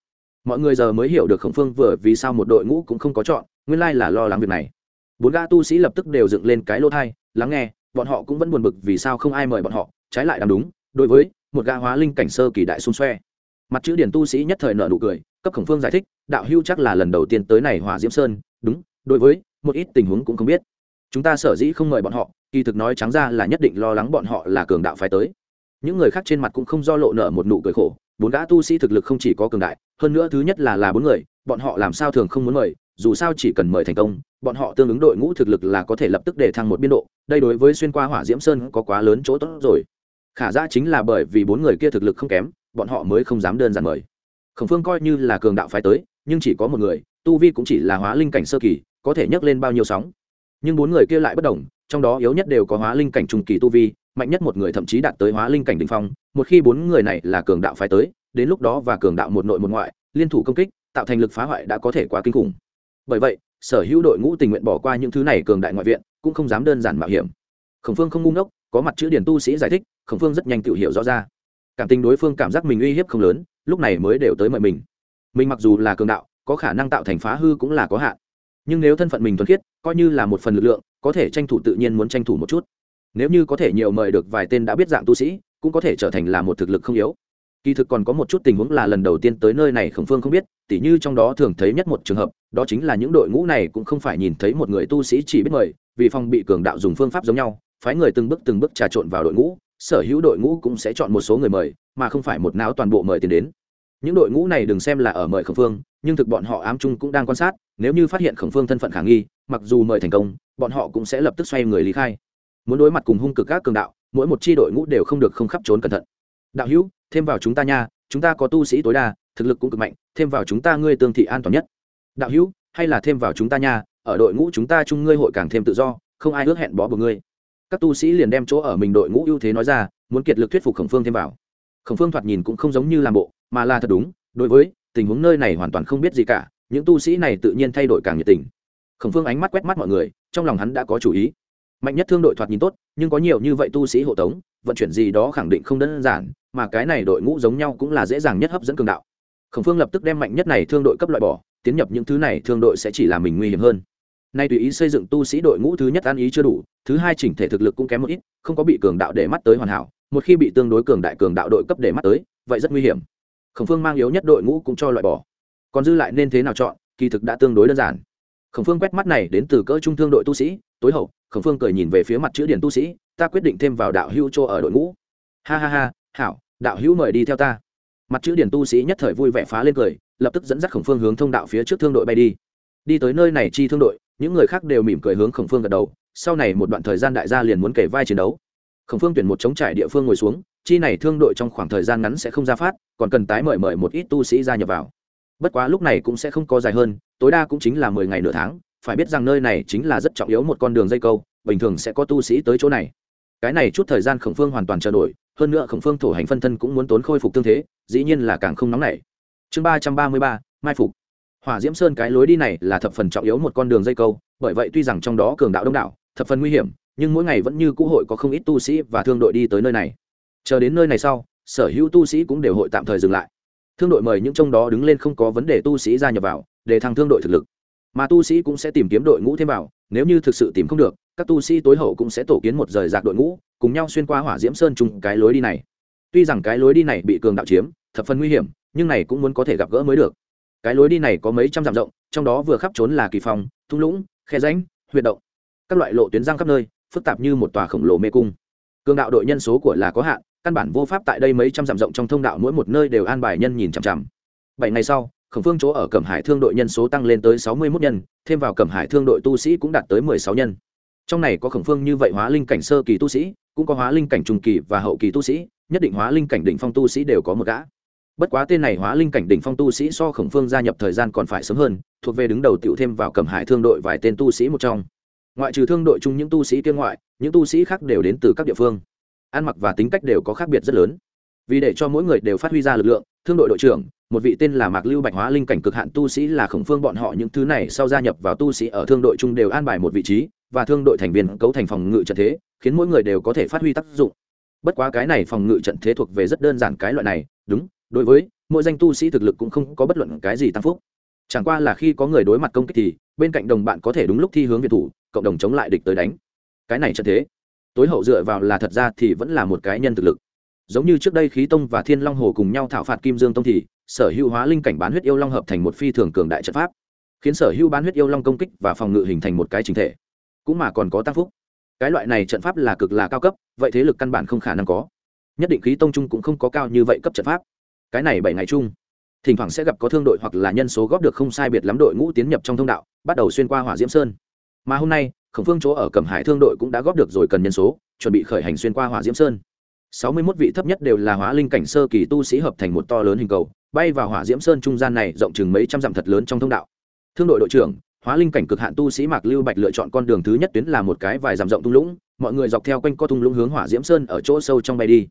Mọi người giờ mới hiểu được khổng phương vừa vì sao một đội ngũ cũng không có chọn, nguyên lai là lo lắng việc này. Bốn gã tu sĩ lập tức đều dựng lên cái lỗ thai lắng nghe, bọn họ cũng vẫn buồn bực vì sao không ai mời bọn họ, trái lại làm đúng, đối với một gã hóa linh cảnh sơ kỳ đại xung xoe. Mặt chữ điển tu sĩ nhất thời nợ nụ cười, cấp khổng phương giải thích, đạo hưu chắc là lần đầu tiên tới này hỏa diễm sơn, đúng, đối với, một ít tình huống cũng không biết. Chúng ta sở dĩ không mời bọn họ, kỳ thực nói trắng ra là nhất định lo lắng bọn họ là cường đạo phải tới. Những người khác trên mặt cũng không do lộ nợ một nụ cười khổ, bốn gã tu sĩ thực lực không chỉ có cường đại, hơn nữa thứ nhất là là bốn người, bọn họ làm sao thường không muốn mời, dù sao chỉ cần mời thành công, bọn họ tương ứng đội ngũ thực lực là có thể lập tức để thăng một biên độ, đây đối với xuyên qua hỏa diễm sơn có quá lớn chỗ tốt rồi khả ra chính là bởi vì bốn người kia thực lực không kém, bọn họ mới không dám đơn giản mời. Khổng phương coi như là cường đạo phái tới, nhưng chỉ có một người, tu vi cũng chỉ là hóa linh cảnh sơ kỳ, có thể nhấc lên bao nhiêu sóng. Nhưng bốn người kia lại bất đồng, trong đó yếu nhất đều có hóa linh cảnh trung kỳ tu vi, mạnh nhất một người thậm chí đạt tới hóa linh cảnh đ ỉ n h phong, một khi bốn người này là cường đạo phái tới, đến lúc đó và cường đạo một nội một ngoại, liên thủ công kích, tạo thành lực phá hoại đã có thể quá kinh khủng. Bởi vậy, sở hữu đội ngũ tình nguyện bỏ qua những thứ này cường đại ngoại viện, cũng không dám đơn giản mạo hiểm. Khổng phương không ngu ngốc có mặt chữ điển tu sĩ giải thích, khổng phương rất nhanh tự hiểu rõ ra. Cảm tình đối phương cảm giác mình uy hiếp không lớn, lúc này mới đều tới mời mình. Mình mặc dù là cường đạo, có khả năng tạo thành phá hư cũng là có hạn. Nhưng nếu thân phận mình thuần khiết, coi như là một phần lực lượng, có thể tranh thủ tự nhiên muốn tranh thủ một chút. Nếu như có thể nhiều mời được vài tên đã biết dạng tu sĩ, cũng có thể trở thành là một thực lực không yếu. Kỳ thực còn có một chút tình huống là lần đầu tiên tới nơi này khổng phương không biết, tỉ như trong đó thường thấy nhất một trường hợp, đó chính là những đội ngũ này cũng không phải nhìn thấy một người tu sĩ chỉ biết mời, vì phòng bị cường đạo dùng phương pháp giống nhau phái người từng bước từng bước trà trộn vào đội ngũ, sở hữu đội ngũ cũng sẽ chọn một số người mời, mà không phải một não toàn bộ mời tiền đến. Những đội ngũ này đừng xem là ở mời khổng phương, nhưng thực bọn họ ám chung cũng đang quan sát, nếu như phát hiện khổng phương thân phận khả nghi, mặc dù mời thành công, bọn họ cũng sẽ lập tức xoay người lý khai. Muốn đối mặt cùng hung cực các cường đạo, mỗi một chi đội ngũ đều không được không khắp trốn cẩn thận. Đạo hữu, thêm vào chúng ta nha, chúng ta có tu sĩ tối đa, thực lực cũng cực mạnh, thêm vào chúng ta ngươi tương thị an toàn nhất. Đạo hữu, hay là thêm vào chúng ta nha, ở đội ngũ chúng ta chung ngươi hội càng thêm tự do, không ai ước hẹn bó buộc ngươi các tu sĩ liền đem chỗ ở mình đội ngũ ưu thế nói ra, muốn kiệt lực thuyết phục khổng phương thêm vào. Khổng phương thoạt nhìn cũng không giống như làm bộ, mà là thật đúng, đối với tình huống nơi này hoàn toàn không biết gì cả, những tu sĩ này tự nhiên thay đổi càng nhiệt tình. Khổng phương ánh mắt quét mắt mọi người, trong lòng hắn đã có chủ ý. Mạnh nhất thương đội thoạt nhìn tốt, nhưng có nhiều như vậy tu sĩ hộ tống, vận chuyển gì đó khẳng định không đơn giản, mà cái này đội ngũ giống nhau cũng là dễ dàng nhất hấp dẫn cường đạo. Khổng phương lập tức đem mạnh nhất này thương đội cấp loại bỏ, tiến nhập những thứ này thương đội sẽ chỉ làm mình nguy hiểm hơn nay tùy ý xây dựng tu sĩ đội ngũ thứ nhất ăn ý chưa đủ, thứ hai chỉnh thể thực lực cũng kém một ít, không có bị cường đạo để mắt tới hoàn hảo, một khi bị tương đối cường đại cường đạo đội cấp để mắt tới, vậy rất nguy hiểm. Khổng phương mang yếu nhất đội ngũ cũng cho loại bỏ. Còn dư lại nên thế nào chọn, kỳ thực đã tương đối đơn giản. Khổng phương quét mắt này đến từ cỡ trung thương đội tu sĩ, tối hậu, khổng phương cười nhìn về phía mặt chữ điển tu sĩ, ta quyết định thêm vào đạo hữu cho ở đội ngũ. Ha ha ha, hảo, đạo hữu mời đi theo ta. Mặt chữ điển tu sĩ nhất thời vui vẻ phá lên cười, lập tức dẫn dắt khổng phương hướng thông đạo phía trước thương đội bay đi đi tới nơi này chi thương đội, những người khác đều mỉm cười hướng khổng phương gật đầu, sau này một đoạn thời gian đại gia liền muốn kể vai chiến đấu. Khổng phương tuyển một chống trải địa phương ngồi xuống, chi này thương đội trong khoảng thời gian ngắn sẽ không ra phát, còn cần tái mời mời một ít tu sĩ gia nhập vào. Bất quá lúc này cũng sẽ không có dài hơn, tối đa cũng chính là mười ngày nửa tháng, phải biết rằng nơi này chính là rất trọng yếu một con đường dây câu, bình thường sẽ có tu sĩ tới chỗ này. Cái này chút thời gian khổng phương hoàn toàn chờ đổi, hơn nữa khổng phương thổ hành phân thân cũng muốn tốn khôi phục tương thế, dĩ nhiên là càng không nóng nảy. Chương ba trăm ba mươi ba, mai phục hỏa diễm sơn cái lối đi này là thập phần trọng yếu một con đường dây câu, bởi vậy tuy rằng trong đó cường đạo đông đảo, thập phần nguy hiểm, nhưng mỗi ngày vẫn như cũ hội có không ít tu sĩ và thương đội đi tới nơi này. Chờ đến nơi này sau, sở hữu tu sĩ cũng đều hội tạm thời dừng lại. Thương đội mời những trong đó đứng lên không có vấn đề tu sĩ gia nhập vào, để thăng thương đội thực lực. Mà tu sĩ cũng sẽ tìm kiếm đội ngũ thêm vào, nếu như thực sự tìm không được, các tu sĩ tối hậu cũng sẽ tổ kiến một rời rạc đội ngũ, cùng nhau xuyên qua hỏa diễm sơn chung cái lối đi này. Tuy rằng cái lối đi này bị cường đạo chiếm, thập phần nguy hiểm, nhưng này cũng muốn có thể gặp gỡ mới được cái lối đi này có mấy trăm dặm rộng, trong đó vừa khắp trốn là kỳ phong, thung lũng, khe ránh huyệt động. Các loại lộ tuyến giang khắp nơi, phức tạp như một tòa khổng lồ mê cung. Cường đạo đội nhân số của là có hạn, căn bản vô pháp tại đây mấy trăm dặm rộng trong thông đạo mỗi một nơi đều an bài nhân nhìn chằm chằm. Bảy ngày sau, khổng phương chỗ ở cẩm hải thương đội nhân số tăng lên tới sáu mươi mốt nhân, thêm vào cẩm hải thương đội tu sĩ cũng đạt tới mười sáu nhân. Trong này có khổng phương như vậy hóa linh cảnh sơ kỳ tu sĩ, cũng có hóa linh cảnh trung kỳ và hậu kỳ tu sĩ, nhất định hóa linh cảnh đỉnh phong tu sĩ đều có một gã bất quá tên này hóa linh cảnh đỉnh phong tu sĩ so khổng phương gia nhập thời gian còn phải sớm hơn, thuộc về đứng đầu tiểu thêm vào cẩm hải thương đội vài tên tu sĩ một trong. Ngoại trừ thương đội chung những tu sĩ kia ngoại, những tu sĩ khác đều đến từ các địa phương. Ăn mặc và tính cách đều có khác biệt rất lớn. Vì để cho mỗi người đều phát huy ra lực lượng, thương đội đội trưởng, một vị tên là mạc lưu bạch hóa linh cảnh cực hạn tu sĩ là khổng phương bọn họ những thứ này sau gia nhập vào tu sĩ ở thương đội chung đều an bài một vị trí, và thương đội thành viên cấu thành phòng ngự trận thế, khiến mỗi người đều có thể phát huy tác dụng. Bất quá cái này phòng ngự trận thế thuộc về rất đơn giản cái loại này, đúng đối với mỗi danh tu sĩ thực lực cũng không có bất luận cái gì tăng phúc. Chẳng qua là khi có người đối mặt công kích thì, bên cạnh đồng bạn có thể đúng lúc thi hướng việt thủ, cộng đồng chống lại địch tới đánh. Cái này trận thế, tối hậu dựa vào là thật ra thì vẫn là một cái nhân thực lực. Giống như trước đây khí tông và thiên long hồ cùng nhau thảo phạt kim dương tông thì, sở hữu hóa linh cảnh bán huyết yêu long hợp thành một phi thường cường đại trận pháp, khiến sở hữu bán huyết yêu long công kích và phòng ngự hình thành một cái chính thể. Cũng mà còn có tăng phúc. Cái loại này trận pháp là cực là cao cấp, vậy thế lực căn bản không khả năng có. Nhất định khí tông trung cũng không có cao như vậy cấp trận pháp cái này bảy ngày chung, thỉnh thoảng sẽ gặp có thương đội hoặc là nhân số góp được không sai biệt lắm đội ngũ tiến nhập trong thông đạo, bắt đầu xuyên qua hỏa diễm sơn. Mà hôm nay, khổng phương chỗ ở cẩm hải thương đội cũng đã góp được rồi cần nhân số, chuẩn bị khởi hành xuyên qua hỏa diễm sơn. Sáu mươi 61 vị thấp nhất đều là hóa linh cảnh sơ kỳ tu sĩ hợp thành một to lớn hình cầu, bay vào hỏa diễm sơn trung gian này rộng chừng mấy trăm dặm thật lớn trong thông đạo. Thương đội đội trưởng, hóa linh cảnh cực hạn tu sĩ mạc lưu bạch lựa chọn con đường thứ nhất tuyến là một cái vài dặm rộng thung lũng, mọi người dọc theo quanh co thung lũng hướng hỏa diễm sơn ở chỗ sâu trong bay đi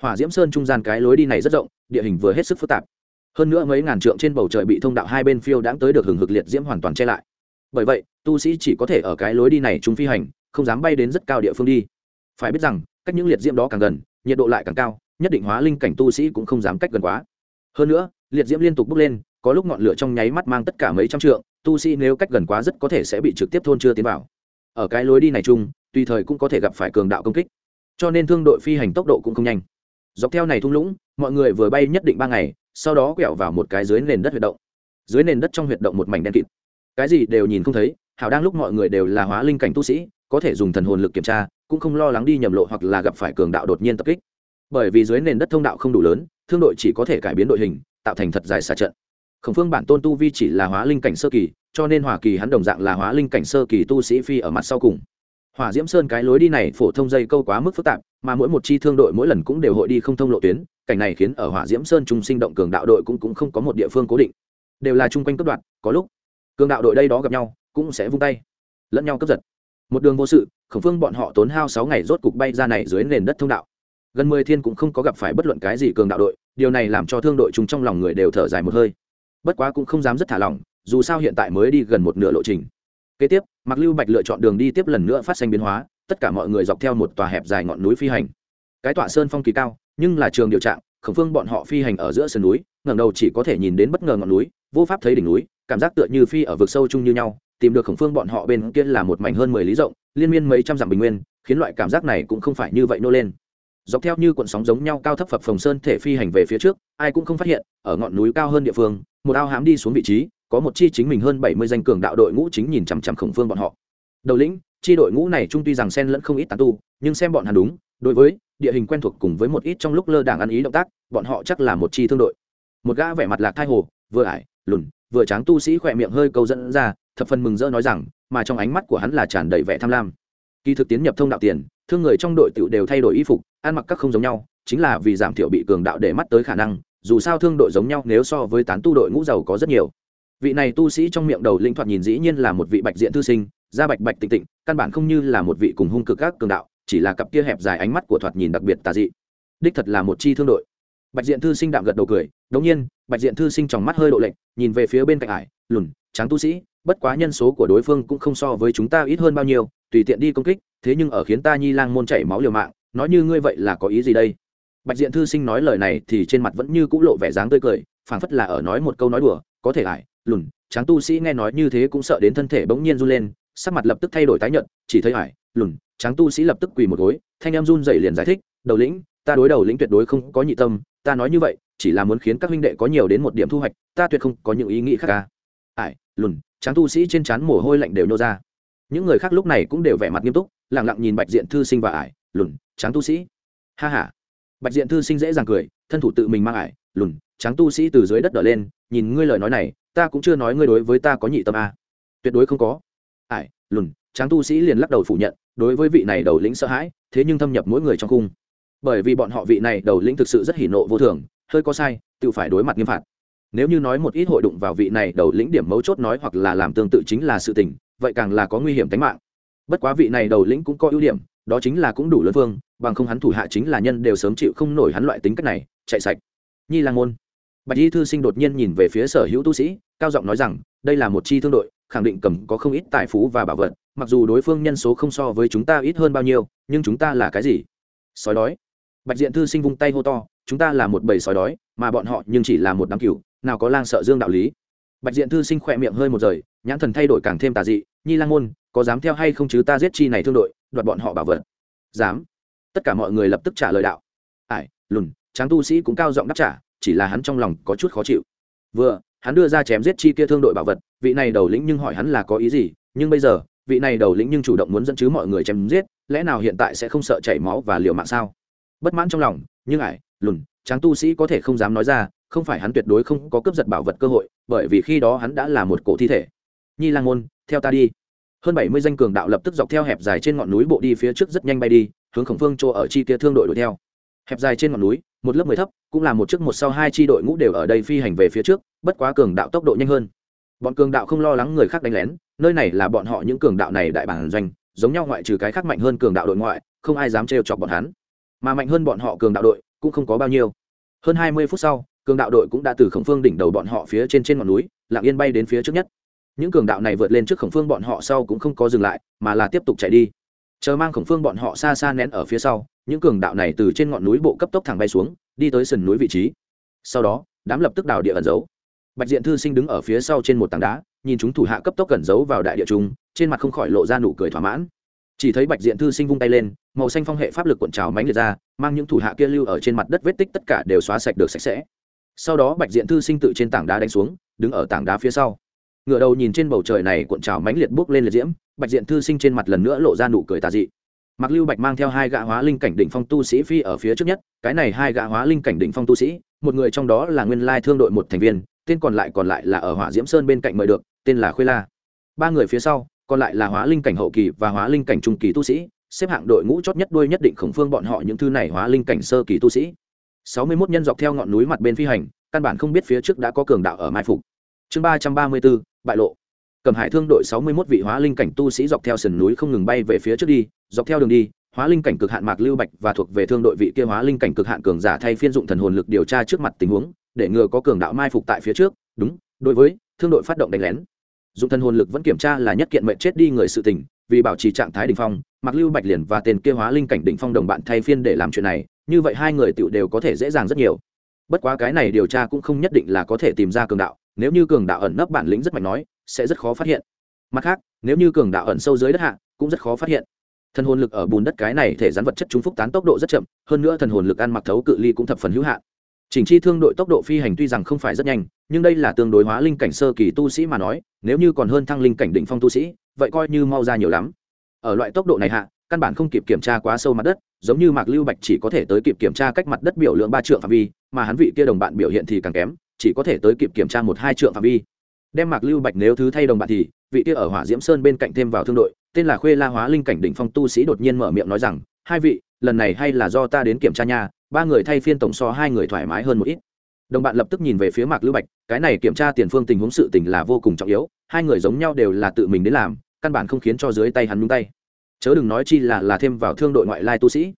hỏa diễm sơn trung gian cái lối đi này rất rộng, địa hình vừa hết sức phức tạp. Hơn nữa mấy ngàn trượng trên bầu trời bị thông đạo hai bên phiêu đãng tới được hừng hực liệt diễm hoàn toàn che lại. Bởi vậy, tu sĩ chỉ có thể ở cái lối đi này trung phi hành, không dám bay đến rất cao địa phương đi. Phải biết rằng, cách những liệt diễm đó càng gần, nhiệt độ lại càng cao, nhất định hóa linh cảnh tu sĩ cũng không dám cách gần quá. Hơn nữa, liệt diễm liên tục bốc lên, có lúc ngọn lửa trong nháy mắt mang tất cả mấy trăm trượng, tu sĩ nếu cách gần quá rất có thể sẽ bị trực tiếp thôn chưa tiến vào. Ở cái lối đi này chung, tùy thời cũng có thể gặp phải cường đạo công kích. Cho nên thương đội phi hành tốc độ cũng không nhanh dọc theo này thung lũng, mọi người vừa bay nhất định ba ngày, sau đó quẹo vào một cái dưới nền đất huyệt động. Dưới nền đất trong huyệt động một mảnh đen kịt. Cái gì đều nhìn không thấy, hảo đang lúc mọi người đều là hóa linh cảnh tu sĩ, có thể dùng thần hồn lực kiểm tra, cũng không lo lắng đi nhầm lộ hoặc là gặp phải cường đạo đột nhiên tập kích. Bởi vì dưới nền đất thông đạo không đủ lớn, thương đội chỉ có thể cải biến đội hình, tạo thành thật dài xả trận. Khổng phương bản tôn tu vi chỉ là hóa linh cảnh sơ kỳ, cho nên hỏa kỳ hắn đồng dạng là hóa linh cảnh sơ kỳ tu sĩ phi ở mặt sau cùng. Hỏa diễm sơn cái lối đi này phổ thông dây câu quá mức phức tạp mà mỗi một chi thương đội mỗi lần cũng đều hội đi không thông lộ tuyến cảnh này khiến ở hỏa diễm sơn trung sinh động cường đạo đội cũng, cũng không có một địa phương cố định. Đều là chung quanh cấp đoạn có lúc cường đạo đội đây đó gặp nhau cũng sẽ vung tay lẫn nhau cướp giật. Một đường vô sự khổng phương bọn họ tốn hao sáu ngày rốt cục bay ra này dưới nền đất thông đạo. Gần mười thiên cũng không có gặp phải bất luận cái gì cường đạo đội điều này làm cho thương đội chúng trong lòng người đều thở dài một hơi. Bất quá cũng không dám rất thả lỏng dù sao hiện tại mới đi gần một nửa lộ trình. Kế tiếp mặc lưu bạch lựa chọn đường đi tiếp lần nữa phát sinh biến hóa tất cả mọi người dọc theo một tòa hẹp dài ngọn núi phi hành. Cái tọa sơn phong kỳ cao, nhưng là trường điều trạng, khổng phương bọn họ phi hành ở giữa sườn núi, ngẩng đầu chỉ có thể nhìn đến bất ngờ ngọn núi, vô pháp thấy đỉnh núi, cảm giác tựa như phi ở vực sâu chung như nhau, tìm được khổng phương bọn họ bên kia là một mảnh hơn mười lý rộng, liên miên mấy trăm dặm bình nguyên, khiến loại cảm giác này cũng không phải như vậy nô lên. Dọc theo như cuộn sóng giống nhau cao thấp phập phồng sơn thể phi hành về phía trước, ai cũng không phát hiện, ở ngọn núi cao hơn địa phương, một ao hám đi xuống vị trí, có một chi chính mình hơn bảy mươi danh cường đạo đội ngũ chính nhìn chằm chằm khổng phương bọn họ. Đầu lĩnh chi đội ngũ này trung tuy rằng xen lẫn không ít tán tu, nhưng xem bọn hắn đúng, đối với địa hình quen thuộc cùng với một ít trong lúc lơ đảng ăn ý động tác, bọn họ chắc là một chi thương đội. Một gã vẻ mặt lạc thai hồ, vừa ải, lùn, vừa tráng tu sĩ khỏe miệng hơi câu dẫn ra, thập phần mừng rỡ nói rằng, mà trong ánh mắt của hắn là tràn đầy vẻ tham lam. Kỳ thực tiến nhập thông đạo tiền, thương người trong đội tựu đều thay đổi y phục, ăn mặc các không giống nhau, chính là vì giảm thiểu bị cường đạo để mắt tới khả năng, dù sao thương đội giống nhau nếu so với tán tu đội ngũ giàu có rất nhiều. Vị này tu sĩ trong miệng đầu linh thoạt nhìn dĩ nhiên là một vị bạch diện thư sinh da bạch bạch tịnh tịnh, căn bản không như là một vị cùng hung cực các cường đạo, chỉ là cặp kia hẹp dài ánh mắt của thoạt nhìn đặc biệt tà dị. Đích thật là một chi thương đội. Bạch diện thư sinh đạm gật đầu cười, đống nhiên, bạch diện thư sinh tròng mắt hơi độ lệnh nhìn về phía bên cạnh ải lùn, tráng tu sĩ, bất quá nhân số của đối phương cũng không so với chúng ta ít hơn bao nhiêu, tùy tiện đi công kích, thế nhưng ở khiến ta nhi lang môn chảy máu liều mạng, nói như ngươi vậy là có ý gì đây? Bạch diện thư sinh nói lời này thì trên mặt vẫn như c ũ lộ vẻ dáng tươi cười, phảng phất là ở nói một câu nói đùa, có thể ải lùn, tráng tu sĩ nghe nói như thế cũng sợ đến thân thể bỗng nhiên run lên sắc mặt lập tức thay đổi tái nhợt chỉ thấy hải lùn tráng tu sĩ lập tức quỳ một gối thanh em run dậy liền giải thích đầu lĩnh ta đối đầu lĩnh tuyệt đối không có nhị tâm ta nói như vậy chỉ là muốn khiến các huynh đệ có nhiều đến một điểm thu hoạch ta tuyệt không có những ý nghĩ khác ca ải lùn tráng tu sĩ trên trán mồ hôi lạnh đều nô ra. Những người khác lúc này cũng đều vẻ mặt nghiêm túc lẳng lặng nhìn bạch diện thư sinh và ải lùn tráng tu sĩ. Ha ha, bạch diện thư sinh dễ dàng cười thân thủ tự mình mang ải lùn tráng tu sĩ từ dưới đất đỡ lên nhìn ngươi lời nói này ta cũng chưa nói ngươi đối với ta có nhị tâm a tuyệt đối không có ải, lùn, tráng tu sĩ liền lắc đầu phủ nhận, đối với vị này đầu lĩnh sợ hãi, thế nhưng thâm nhập mỗi người trong cung bởi vì bọn họ vị này đầu lĩnh thực sự rất hỉ nộ vô thường, hơi có sai, tự phải đối mặt nghiêm phạt. Nếu như nói một ít hội đụng vào vị này đầu lĩnh điểm mấu chốt nói hoặc là làm tương tự chính là sự tình, vậy càng là có nguy hiểm tính mạng. Bất quá vị này đầu lĩnh cũng có ưu điểm, đó chính là cũng đủ lớn phương bằng không hắn thủ hạ chính là nhân đều sớm chịu không nổi hắn loại tính cách này, chạy sạch. Nhi lang môn. Bạch y thư sinh đột nhiên nhìn về phía sở hữu tu sĩ, cao giọng nói rằng, đây là một chi thương đội khẳng định cầm có không ít tài phú và bảo vật, mặc dù đối phương nhân số không so với chúng ta ít hơn bao nhiêu, nhưng chúng ta là cái gì? Sói đói. Bạch diện thư sinh vung tay hô to, chúng ta là một bầy sói đói, mà bọn họ nhưng chỉ là một đám cừu, nào có lang sợ dương đạo lý. Bạch diện thư sinh khỏe miệng hơi một rời, nhãn thần thay đổi càng thêm tà dị, nhi lang môn, có dám theo hay không chứ ta giết chi này thương đội, đoạt bọn họ bảo vật? Dám. Tất cả mọi người lập tức trả lời đạo. Ải lùn, tráng tu sĩ cũng cao giọng đáp trả, chỉ là hắn trong lòng có chút khó chịu. Vừa hắn đưa ra chém giết chi kia thương đội bảo vật, vị này đầu lĩnh nhưng hỏi hắn là có ý gì, nhưng bây giờ, vị này đầu lĩnh nhưng chủ động muốn dẫn chứ mọi người chém giết, lẽ nào hiện tại sẽ không sợ chảy máu và liều mạng sao? Bất mãn trong lòng, nhưng ải, lùn, tráng tu sĩ có thể không dám nói ra, không phải hắn tuyệt đối không có cướp giật bảo vật cơ hội, bởi vì khi đó hắn đã là một cổ thi thể. Nhi lang môn, theo ta đi. Hơn bảy mươi danh cường đạo lập tức dọc theo hẹp dài trên ngọn núi bộ đi phía trước rất nhanh bay đi, hướng khổng phương chỗ ở chi kia thương đội đuổi theo. Hẹp dài trên ngọn núi, một lớp mười thấp, cũng là một chiếc một sau hai chi đội ngũ đều ở đây phi hành về phía trước bất quá cường đạo tốc độ nhanh hơn. Bọn cường đạo không lo lắng người khác đánh lén, nơi này là bọn họ những cường đạo này đại bản doanh, giống nhau ngoại trừ cái khác mạnh hơn cường đạo đội ngoại, không ai dám trêu chọc bọn hắn. Mà mạnh hơn bọn họ cường đạo đội cũng không có bao nhiêu. Hơn hai mươi phút sau, cường đạo đội cũng đã từ khổng phương đỉnh đầu bọn họ phía trên trên ngọn núi, lặng yên bay đến phía trước nhất. Những cường đạo này vượt lên trước khổng phương bọn họ sau cũng không có dừng lại, mà là tiếp tục chạy đi. Chờ mang khổng phương bọn họ xa xa nén ở phía sau, những cường đạo này từ trên ngọn núi bộ cấp tốc thẳng bay xuống, đi tới sườn núi vị trí. Sau đó, đám lập tức đào địa ẩn giấu bạch diện thư sinh đứng ở phía sau trên một tảng đá, nhìn chúng thủ hạ cấp tốc cẩn giấu vào đại địa trung, trên mặt không khỏi lộ ra nụ cười thỏa mãn. Chỉ thấy bạch diện thư sinh vung tay lên, màu xanh phong hệ pháp lực cuộn trào mánh liệt ra, mang những thủ hạ kia lưu ở trên mặt đất vết tích tất cả đều xóa sạch được sạch sẽ. Sau đó bạch diện thư sinh tự trên tảng đá đánh xuống, đứng ở tảng đá phía sau. Ngựa đầu nhìn trên bầu trời này cuộn trào mánh liệt bước lên liệt diễm, bạch diện thư sinh trên mặt lần nữa lộ ra nụ cười tà dị. Mặc lưu bạch mang theo hai gã hóa linh cảnh đỉnh phong tu sĩ phi ở phía trước nhất, cái này hai gã hóa linh cảnh đỉnh phong tu sĩ, một người trong đó là nguyên lai thương đội một thành viên tên còn lại còn lại là ở hỏa diễm sơn bên cạnh mời được, tên là khuê la. Ba người phía sau, còn lại là hóa linh cảnh hậu kỳ và hóa linh cảnh trung kỳ tu sĩ, xếp hạng đội ngũ chót nhất đuôi nhất định khổng phương bọn họ những thư này hóa linh cảnh sơ kỳ tu sĩ. Sáu mươi 61 nhân dọc theo ngọn núi mặt bên phi hành, căn bản không biết phía trước đã có cường đạo ở mai phục. Chương ba trăm ba mươi bốn bại lộ. Cầm hải thương đội sáu mươi 61 vị hóa linh cảnh tu sĩ dọc theo sườn núi không ngừng bay về phía trước đi, dọc theo đường đi, hóa linh cảnh cực hạn mạc lưu bạch và thuộc về thương đội vị kia hóa linh cảnh cực hạn cường giả thay phiên dụng thần hồn lực điều tra trước mặt tình huống để ngừa có cường đạo mai phục tại phía trước, đúng, đối với thương đội phát động đánh lén. Dùng thân hồn lực vẫn kiểm tra là nhất kiện mệnh chết đi người sự tình, vì bảo trì trạng thái đỉnh phong mặc lưu bạch liền và tên kia hóa linh cảnh đỉnh phong đồng bạn thay phiên để làm chuyện này, như vậy hai người tựu đều có thể dễ dàng rất nhiều. Bất quá cái này điều tra cũng không nhất định là có thể tìm ra cường đạo, nếu như cường đạo ẩn nấp bản lĩnh rất mạnh nói, sẽ rất khó phát hiện. Mặt khác, nếu như cường đạo ẩn sâu dưới đất hạ, cũng rất khó phát hiện. Thần hồn lực ở bùn đất cái này thể rắn vật chất chúng phúc tán tốc độ rất chậm, hơn nữa thần hồn lực ăn mặc thấu cự ly cũng thập phần hữu hạn chỉnh chi thương đội tốc độ phi hành tuy rằng không phải rất nhanh, nhưng đây là tương đối hóa linh cảnh sơ kỳ tu sĩ mà nói, nếu như còn hơn thăng linh cảnh đỉnh phong tu sĩ, vậy coi như mau ra nhiều lắm. Ở loại tốc độ này hạ, căn bản không kịp kiểm tra quá sâu mặt đất, giống như mạc lưu bạch chỉ có thể tới kịp kiểm tra cách mặt đất biểu lượng ba trượng phạm vi, mà hắn vị kia đồng bạn biểu hiện thì càng kém, chỉ có thể tới kịp kiểm tra một hai trượng phạm vi. Đem mạc lưu bạch nếu thứ thay đồng bạn thì, vị kia ở hỏa diễm sơn bên cạnh thêm vào thương đội, tên là khuê la hóa linh cảnh đỉnh phong tu sĩ đột nhiên mở miệng nói rằng, hai vị lần này hay là do ta đến kiểm tra nha, ba người thay phiên tổng so hai người thoải mái hơn một ít. Đồng bạn lập tức nhìn về phía mạc lưu bạch, cái này kiểm tra tiền phương tình huống sự tình là vô cùng trọng yếu, hai người giống nhau đều là tự mình đến làm, căn bản không khiến cho dưới tay hắn nhúng tay. Chớ đừng nói chi là là thêm vào thương đội ngoại lai tu sĩ.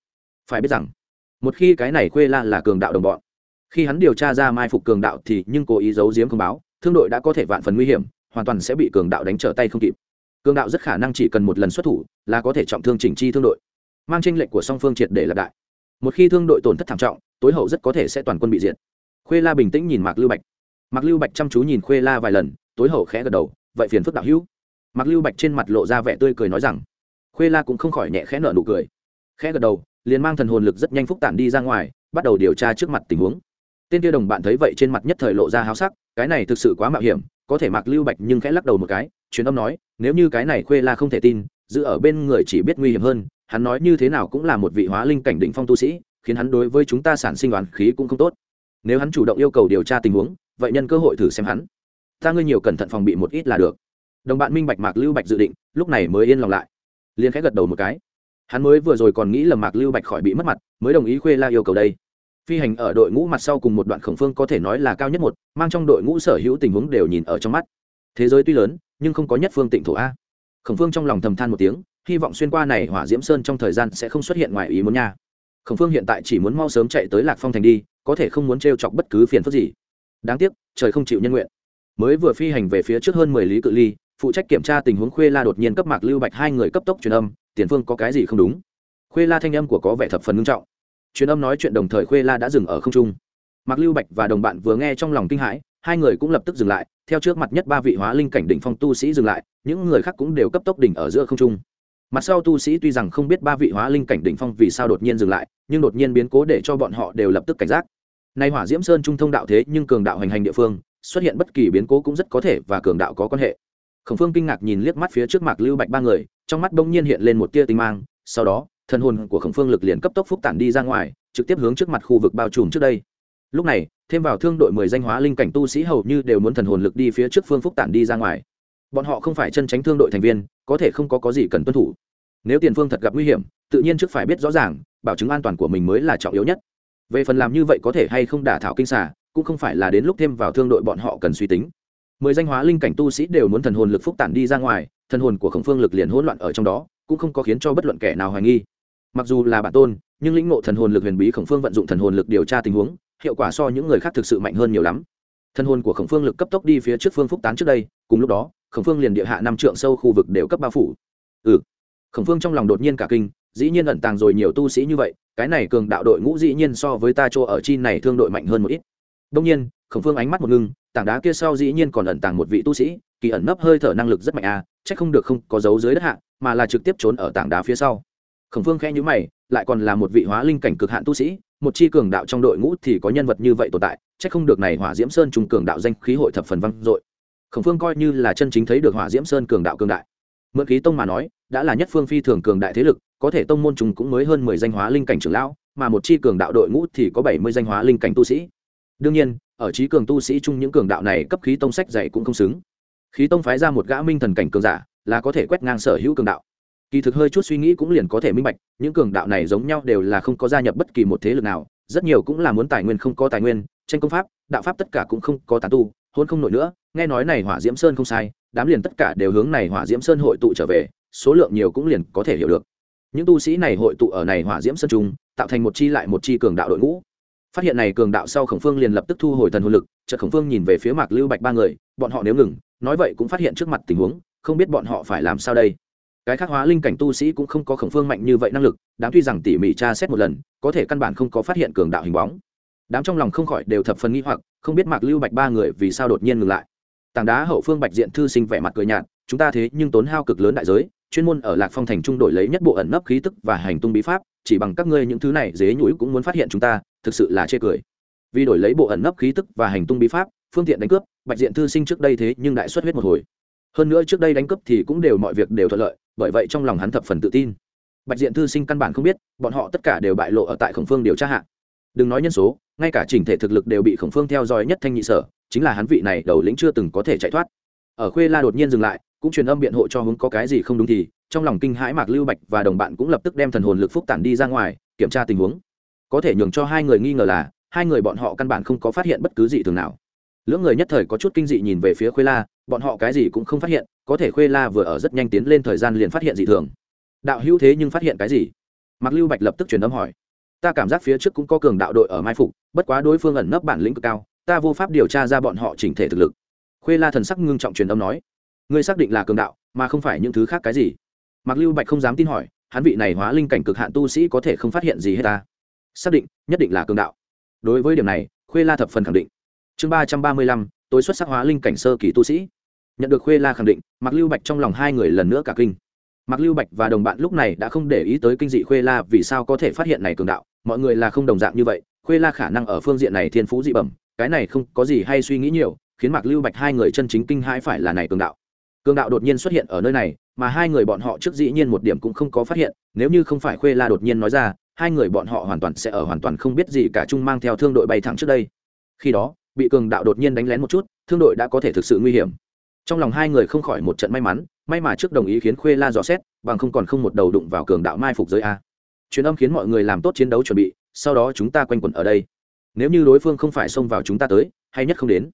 Phải biết rằng, một khi cái này khuê la là cường đạo đồng bọn, khi hắn điều tra ra mai phục cường đạo thì nhưng cố ý giấu giếm không báo, thương đội đã có thể vạn phần nguy hiểm, hoàn toàn sẽ bị cường đạo đánh trở tay không kịp. Cường đạo rất khả năng chỉ cần một lần xuất thủ là có thể trọng thương chỉnh chi thương đội mang tranh lệnh của song phương triệt để lập đại. Một khi thương đội tổn thất thảm trọng, tối hậu rất có thể sẽ toàn quân bị diệt. Khuê la bình tĩnh nhìn mạc lưu bạch. Mạc lưu bạch chăm chú nhìn khuê la vài lần, tối hậu khẽ gật đầu, vậy phiền phức đạo hữu. Mạc lưu bạch trên mặt lộ ra vẻ tươi cười nói rằng, khuê la cũng không khỏi nhẹ khẽ nở nụ cười. Khẽ gật đầu, liền mang thần hồn lực rất nhanh phúc tản đi ra ngoài, bắt đầu điều tra trước mặt tình huống. Tên kia đồng bạn thấy vậy trên mặt nhất thời lộ ra háo sắc, cái này thực sự quá mạo hiểm, có thể mạc lưu bạch nhưng khẽ lắc đầu một cái, truyền âm nói, nếu như cái này khuê la không thể tin, giữ ở bên người chỉ biết nguy hiểm hơn hắn nói như thế nào cũng là một vị hóa linh cảnh định phong tu sĩ, khiến hắn đối với chúng ta sản sinh đoàn khí cũng không tốt. Nếu hắn chủ động yêu cầu điều tra tình huống, vậy nhân cơ hội thử xem hắn. Ta ngươi nhiều cẩn thận phòng bị một ít là được. Đồng bạn minh bạch mạc lưu bạch dự định, lúc này mới yên lòng lại. Liền khẽ gật đầu một cái. Hắn mới vừa rồi còn nghĩ là mạc lưu bạch khỏi bị mất mặt, mới đồng ý khuê la yêu cầu đây. Phi hành ở đội ngũ mặt sau cùng một đoạn khổng phương có thể nói là cao nhất một, mang trong đội ngũ sở hữu tình huống đều nhìn ở trong mắt. Thế giới tuy lớn, nhưng không có nhất phương tịnh thổ a. Khổng phương trong lòng thầm than một tiếng hy vọng xuyên qua này hỏa diễm sơn trong thời gian sẽ không xuất hiện ngoài ý muốn nha. Khổng phương hiện tại chỉ muốn mau sớm chạy tới lạc phong thành đi, có thể không muốn t r e o chọc bất cứ phiền phức gì. Đáng tiếc, trời không chịu nhân nguyện. Mới vừa phi hành về phía trước hơn mười lý cự ly, phụ trách kiểm tra tình huống khuê la đột nhiên cấp mạc lưu bạch hai người cấp tốc truyền âm, tiền phương có cái gì không đúng? Khuê la thanh âm của có vẻ thập phần ngưng trọng. Truyền âm nói chuyện đồng thời khuê la đã dừng ở không trung. Mạc lưu bạch và đồng bạn vừa nghe trong lòng kinh hãi, hai người cũng lập tức dừng lại, theo trước mặt nhất ba vị hóa linh cảnh đỉnh phong tu sĩ dừng lại, những người khác cũng đều cấp tốc đỉnh ở giữa không trung mặt sau tu sĩ tuy rằng không biết ba vị hóa linh cảnh đỉnh phong vì sao đột nhiên dừng lại, nhưng đột nhiên biến cố để cho bọn họ đều lập tức cảnh giác. Nay hỏa diễm sơn trung thông đạo thế nhưng cường đạo hành hành địa phương, xuất hiện bất kỳ biến cố cũng rất có thể và cường đạo có quan hệ. Khổng phương kinh ngạc nhìn liếc mắt phía trước mặt lưu bạch ba người, trong mắt bỗng nhiên hiện lên một tia tinh mang, sau đó, thần hồn của khổng phương lực liền cấp tốc phúc tản đi ra ngoài, trực tiếp hướng trước mặt khu vực bao trùm trước đây. Lúc này, thêm vào thương đội mười danh hóa linh cảnh tu sĩ hầu như đều muốn thần hồn lực đi phía trước phương phúc tản đi ra ngoài bọn họ không phải chân tránh thương đội thành viên, có thể không có có gì cần tuân thủ. Nếu tiền phương thật gặp nguy hiểm, tự nhiên trước phải biết rõ ràng, bảo chứng an toàn của mình mới là trọng yếu nhất. Về phần làm như vậy có thể hay không đả thảo kinh xà, cũng không phải là đến lúc thêm vào thương đội bọn họ cần suy tính. Mười danh hóa linh cảnh tu sĩ đều muốn thần hồn lực phúc tản đi ra ngoài, thần hồn của khổng phương lực liền hỗn loạn ở trong đó, cũng không có khiến cho bất luận kẻ nào hoài nghi. Mặc dù là bản tôn, nhưng lĩnh ngộ thần hồn lực huyền bí khổng phương vận dụng thần hồn lực điều tra tình huống, hiệu quả so những người khác thực sự mạnh hơn nhiều lắm. Thần hồn của khổng phương lực cấp tốc đi phía trước phương phúc tán trước đây, cùng lúc đó khổng phương liền địa hạ năm trượng sâu khu vực đều cấp bao phủ. Ừ. Khổng phương trong lòng đột nhiên cả kinh, dĩ nhiên ẩn tàng rồi nhiều tu sĩ như vậy, cái này cường đạo đội ngũ dĩ nhiên so với ta chỗ ở chi này thương đội mạnh hơn một ít. Đông nhiên, khổng phương ánh mắt một ngưng, tảng đá kia sau dĩ nhiên còn ẩn tàng một vị tu sĩ, kỳ ẩn nấp hơi thở năng lực rất mạnh à trách không được không có dấu dưới đất hạ, mà là trực tiếp trốn ở tảng đá phía sau. Khổng phương khẽ nhữ mày, lại còn là một vị hóa linh cảnh cực hạn tu sĩ, một chi cường đạo trong đội ngũ thì có nhân vật như vậy tồn tại trách không được này hỏa diễm sơn trùng cường đạo danh khí hội thập phần văng dội khổng phương coi như là chân chính thấy được hỏa diễm sơn cường đạo cường đại. Mượn khí tông mà nói, đã là nhất phương phi thường cường đại thế lực, có thể tông môn chúng cũng mới hơn mười danh hóa linh cảnh trưởng lão, mà một chi cường đạo đội ngũ thì có bảy mươi danh hóa linh cảnh tu sĩ. Đương nhiên, ở trí cường tu sĩ chung những cường đạo này cấp khí tông sách dạy cũng không xứng. Khí tông phái ra một gã minh thần cảnh cường giả, là có thể quét ngang sở hữu cường đạo. Kỳ thực hơi chút suy nghĩ cũng liền có thể minh bạch, những cường đạo này giống nhau đều là không có gia nhập bất kỳ một thế lực nào, rất nhiều cũng là muốn tài nguyên không có tài nguyên, tranh công pháp, đạo pháp tất cả cũng không có tán tu hôn không nổi nữa, nghe nói này hỏa diễm sơn không sai, đám liền tất cả đều hướng này hỏa diễm sơn hội tụ trở về, số lượng nhiều cũng liền có thể hiểu được. Những tu sĩ này hội tụ ở này hỏa diễm sơn trung tạo thành một chi lại một chi cường đạo đội ngũ. Phát hiện này cường đạo sau khổng phương liền lập tức thu hồi thần hồn lực, chợt khổng phương nhìn về phía mạc lưu bạch ba người, bọn họ nếu ngừng, nói vậy cũng phát hiện trước mặt tình huống, không biết bọn họ phải làm sao đây. Cái khác hóa linh cảnh tu sĩ cũng không có khổng phương mạnh như vậy năng lực đám tuy rằng tỉ mỉ tra xét một lần, có thể căn bản không có phát hiện cường đạo hình bóng đám trong lòng không khỏi đều thập phần nghi hoặc, không biết mạc lưu bạch ba người vì sao đột nhiên ngừng lại. Tảng đá hậu phương bạch diện thư sinh vẻ mặt cười nhạt, chúng ta thế nhưng tốn hao cực lớn đại giới, chuyên môn ở lạc phong thành trung đổi lấy nhất bộ ẩn nấp khí tức và hành tung bí pháp, chỉ bằng các ngươi những thứ này dế nhũi cũng muốn phát hiện chúng ta, thực sự là chê cười. Vì đổi lấy bộ ẩn nấp khí tức và hành tung bí pháp, phương tiện đánh cướp, bạch diện thư sinh trước đây thế nhưng đại xuất huyết một hồi. Hơn nữa trước đây đánh cướp thì cũng đều mọi việc đều thuận lợi, bởi vậy trong lòng hắn thập phần tự tin. Bạch diện thư sinh căn bản không biết, bọn họ tất cả đều bại lộ ở tại khổng phương điều tra hạ đừng nói nhân số, ngay cả chỉnh thể thực lực đều bị khổng phương theo dõi nhất thanh nhị sở, chính là hắn vị này đầu lĩnh chưa từng có thể chạy thoát. Ở khuê la đột nhiên dừng lại, cũng truyền âm biện hộ cho hướng có cái gì không đúng thì, trong lòng kinh hãi mạc lưu bạch và đồng bạn cũng lập tức đem thần hồn lực phúc tản đi ra ngoài, kiểm tra tình huống. Có thể nhường cho hai người nghi ngờ là, hai người bọn họ căn bản không có phát hiện bất cứ gì thường nào. Lưỡng người nhất thời có chút kinh dị nhìn về phía khuê la, bọn họ cái gì cũng không phát hiện, có thể khuê la vừa ở rất nhanh tiến lên thời gian liền phát hiện dị thường. Đạo hữu thế nhưng phát hiện cái gì? Mạc lưu bạch lập tức truyền âm hỏi ta cảm giác phía trước cũng có cường đạo đội ở mai phục, bất quá đối phương ẩn nấp bản lĩnh cực cao, ta vô pháp điều tra ra bọn họ chỉnh thể thực lực. Khuê la thần sắc ngưng trọng truyền âm nói. Ngươi xác định là cường đạo, mà không phải những thứ khác cái gì? Mặc lưu bạch không dám tin hỏi, hắn vị này hóa linh cảnh cực hạn tu sĩ có thể không phát hiện gì hết ta? Xác định, nhất định là cường đạo. Đối với điểm này, khuê la thập phần khẳng định. Chương ba trăm ba mươi lăm, tối xuất sắc hóa linh cảnh sơ kỳ tu sĩ. Nhận được khuê la khẳng định Mặc lưu bạch trong lòng hai người lần nữa cả kinh. Mặc lưu bạch và đồng bạn lúc này đã không để ý tới kinh dị khuê la vì sao có thể phát hiện này cường đạo mọi người là không đồng dạng như vậy, khuê la khả năng ở phương diện này thiên phú dị bẩm, cái này không có gì hay suy nghĩ nhiều, khiến mạc lưu bạch hai người chân chính kinh hãi phải là này cường đạo. Cường đạo đột nhiên xuất hiện ở nơi này, mà hai người bọn họ trước dĩ nhiên một điểm cũng không có phát hiện, nếu như không phải khuê la đột nhiên nói ra, hai người bọn họ hoàn toàn sẽ ở hoàn toàn không biết gì cả chung mang theo thương đội bay thẳng trước đây. Khi đó, bị cường đạo đột nhiên đánh lén một chút, thương đội đã có thể thực sự nguy hiểm. Trong lòng hai người không khỏi một trận may mắn, may mà trước đồng ý khiến khuê la dò xét, bằng không còn không một đầu đụng vào cường đạo mai phục giới a truyền âm khiến mọi người làm tốt chiến đấu chuẩn bị, sau đó chúng ta quanh quẩn ở đây. Nếu như đối phương không phải xông vào chúng ta tới, hay nhất không đến.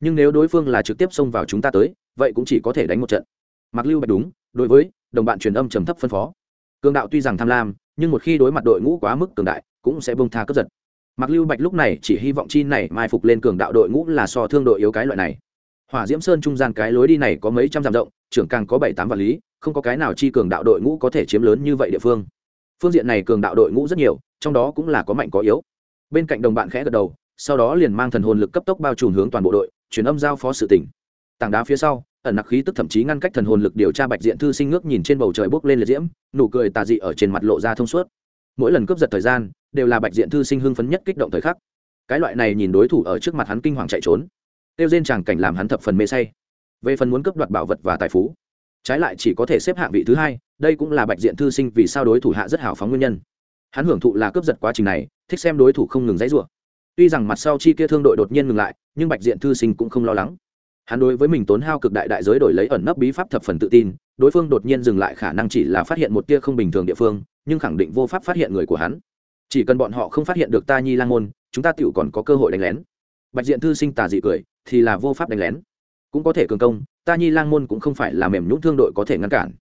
Nhưng nếu đối phương là trực tiếp xông vào chúng ta tới, vậy cũng chỉ có thể đánh một trận. Mặc lưu bạch đúng, đối với đồng bạn truyền âm trầm thấp phân phó. Cường đạo tuy rằng tham lam, nhưng một khi đối mặt đội ngũ quá mức cường đại, cũng sẽ bông tha cướp giật. Mặc lưu bạch lúc này chỉ hy vọng chi này mai phục lên cường đạo đội ngũ là so thương đội yếu cái loại này. Hỏa diễm sơn trung gian cái lối đi này có mấy trăm dặm rộng, trưởng càng có bảy tám vạn lý, không có cái nào chi cường đạo đội ngũ có thể chiếm lớn như vậy địa phương phương diện này cường đạo đội ngũ rất nhiều, trong đó cũng là có mạnh có yếu. Bên cạnh đồng bạn khẽ gật đầu, sau đó liền mang thần hồn lực cấp tốc bao trùm hướng toàn bộ đội, truyền âm giao phó sự tỉnh tảng đá phía sau, ẩn nặc khí tức thậm chí ngăn cách thần hồn lực điều tra bạch diện thư sinh ngước nhìn trên bầu trời bốc lên liệt diễm, nụ cười tà dị ở trên mặt lộ ra thông suốt. Mỗi lần cướp giật thời gian, đều là bạch diện thư sinh hưng phấn nhất kích động thời khắc. Cái loại này nhìn đối thủ ở trước mặt hắn kinh hoàng chạy trốn. Tiêu trên tràng cảnh làm hắn thập phần mê say. Về phần muốn cướp đoạt bảo vật và tài phú trái lại chỉ có thể xếp hạng vị thứ hai, đây cũng là bạch diện thư sinh vì sao đối thủ hạ rất hào phóng nguyên nhân. Hắn hưởng thụ là cướp giật quá trình này, thích xem đối thủ không ngừng dãy rủa. Tuy rằng mặt sau chi kia thương đội đột nhiên ngừng lại, nhưng bạch diện thư sinh cũng không lo lắng. Hắn đối với mình tốn hao cực đại đại giới đổi lấy ẩn nấp bí pháp thập phần tự tin, đối phương đột nhiên dừng lại khả năng chỉ là phát hiện một tia không bình thường địa phương, nhưng khẳng định vô pháp phát hiện người của hắn. Chỉ cần bọn họ không phát hiện được ta nhi lang môn, chúng ta tựu còn có cơ hội đánh lén. Bạch diện thư sinh tà dị cười, thì là vô pháp đánh lén cũng có thể cường công ta nhi lang môn cũng không phải là mềm nhũng thương đội có thể ngăn cản.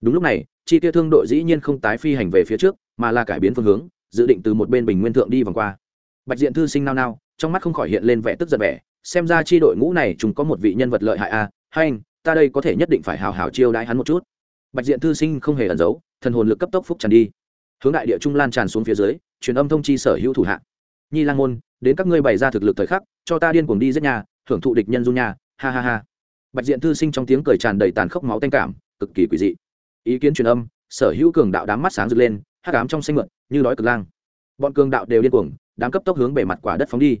Đúng lúc này chi tiêu thương đội dĩ nhiên không tái phi hành về phía trước mà là cải biến phương hướng dự định từ một bên bình nguyên thượng đi vòng qua. Bạch diện thư sinh nao nao trong mắt không khỏi hiện lên vẻ tức giận vẻ xem ra chi đội ngũ này chúng có một vị nhân vật lợi hại a à, hay anh ta đây có thể nhất định phải hào hào chiêu đãi hắn một chút. Bạch diện thư sinh không hề ẩn giấu thần hồn lực cấp tốc phúc tràn đi. Hướng đại địa trung lan tràn xuống phía dưới truyền âm thông chi sở hữu thủ hạ. Nhi lang môn đến các ngươi bày ra thực lực thời khắc cho ta điên cuồng đi giết nhà hưởng thụ địch nhân dung nhà ha ha ha. Bạch diện thư sinh trong tiếng cười tràn đầy tàn khốc máu tanh cảm, cực kỳ quỷ dị. Ý kiến truyền âm, sở hữu cường đạo đám mắt sáng rực lên hát cám trong xanh mượn như đói cực lang. Bọn cường đạo đều điên cuồng, đám cấp tốc hướng bề mặt quả đất phóng đi.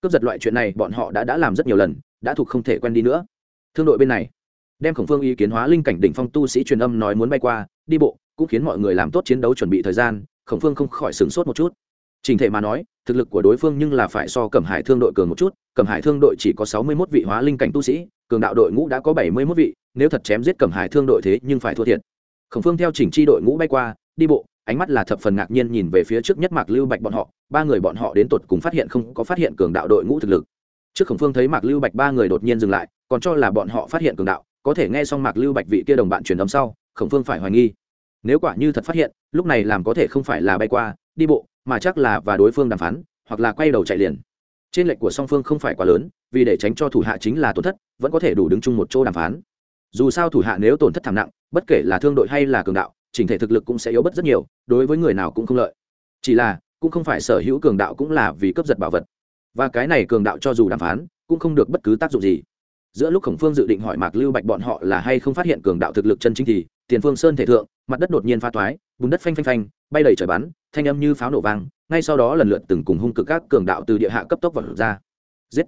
Cướp giật loại chuyện này, bọn họ đã đã làm rất nhiều lần, đã thuộc không thể quen đi nữa. Thương đội bên này, đem khổng phương ý kiến hóa linh cảnh đỉnh phong tu sĩ truyền âm nói muốn bay qua, đi bộ, cũng khiến mọi người làm tốt chiến đấu chuẩn bị thời gian, khổng phương không khỏi sửng sốt một chút trình thể mà nói, thực lực của đối phương nhưng là phải so cẩm hải thương đội cường một chút, cẩm hải thương đội chỉ có sáu mươi mốt vị hóa linh cảnh tu sĩ, cường đạo đội ngũ đã có bảy mươi mốt vị, nếu thật chém giết cẩm hải thương đội thế nhưng phải thua thiệt. Khổng phương theo chỉnh chi đội ngũ bay qua, đi bộ, ánh mắt là thập phần ngạc nhiên nhìn về phía trước nhất mạc lưu bạch bọn họ, ba người bọn họ đến tột cùng phát hiện không có phát hiện cường đạo đội ngũ thực lực. Trước khổng phương thấy mạc lưu bạch ba người đột nhiên dừng lại, còn cho là bọn họ phát hiện cường đạo, có thể nghe xong mạc lưu bạch vị kia đồng bạn truyền âm sau, khổng phương phải hoài nghi. Nếu quả như thật phát hiện, lúc này làm có thể không phải là bay qua, đi bộ mà chắc là và đối phương đàm phán, hoặc là quay đầu chạy liền. Trên lệnh của song phương không phải quá lớn, vì để tránh cho thủ hạ chính là tổn thất, vẫn có thể đủ đứng chung một chỗ đàm phán. Dù sao thủ hạ nếu tổn thất thảm nặng, bất kể là thương đội hay là cường đạo, chỉnh thể thực lực cũng sẽ yếu bất rất nhiều, đối với người nào cũng không lợi. Chỉ là, cũng không phải sở hữu cường đạo cũng là vì cướp giật bảo vật. Và cái này cường đạo cho dù đàm phán, cũng không được bất cứ tác dụng gì. Giữa lúc khổng phương dự định hỏi mạc lưu bạch bọn họ là hay không phát hiện cường đạo thực lực chân chính thì, tiền phương sơn thể thượng, mặt đất đột nhiên pha toái, bùn đất phanh phanh phanh, bay đầy trời bắn thanh âm như pháo nổ vang, ngay sau đó lần lượt từng cùng hung cực các cường đạo từ địa hạ cấp tốc vật ra. Giết!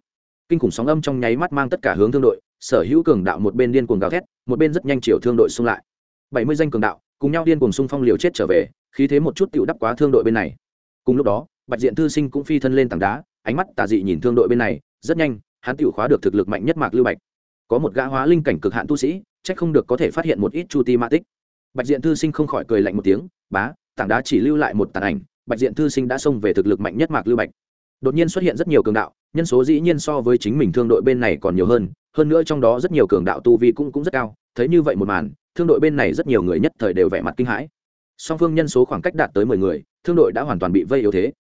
Kinh khủng sóng âm trong nháy mắt mang tất cả hướng thương đội, sở hữu cường đạo một bên điên cuồng gào thét, một bên rất nhanh chiều thương đội xung lại. Bảy mươi danh cường đạo cùng nhau điên cuồng xung phong liều chết trở về, khí thế một chút tựu đắp quá thương đội bên này. Cùng lúc đó, bạch diện thư sinh cũng phi thân lên tảng đá, ánh mắt tà dị nhìn thương đội bên này, rất nhanh, hắn tựu khóa được thực lực mạnh nhất mạc lưu bạch. Có một gã hóa linh cảnh cực hạn tu sĩ, chắc không được có thể phát hiện một ít chu ti ma tích. Bạch diện thư sinh không khỏi cười lạnh một tiếng, bá tảng đá chỉ lưu lại một tàn ảnh, bạch diện thư sinh đã xông về thực lực mạnh nhất mạc lưu bạch. Đột nhiên xuất hiện rất nhiều cường đạo, nhân số dĩ nhiên so với chính mình thương đội bên này còn nhiều hơn hơn nữa trong đó rất nhiều cường đạo tu vi cũng cũng rất cao, thấy như vậy một màn, thương đội bên này rất nhiều người nhất thời đều vẻ mặt kinh hãi. Song phương nhân số khoảng cách đạt tới mười người, thương đội đã hoàn toàn bị vây yếu thế.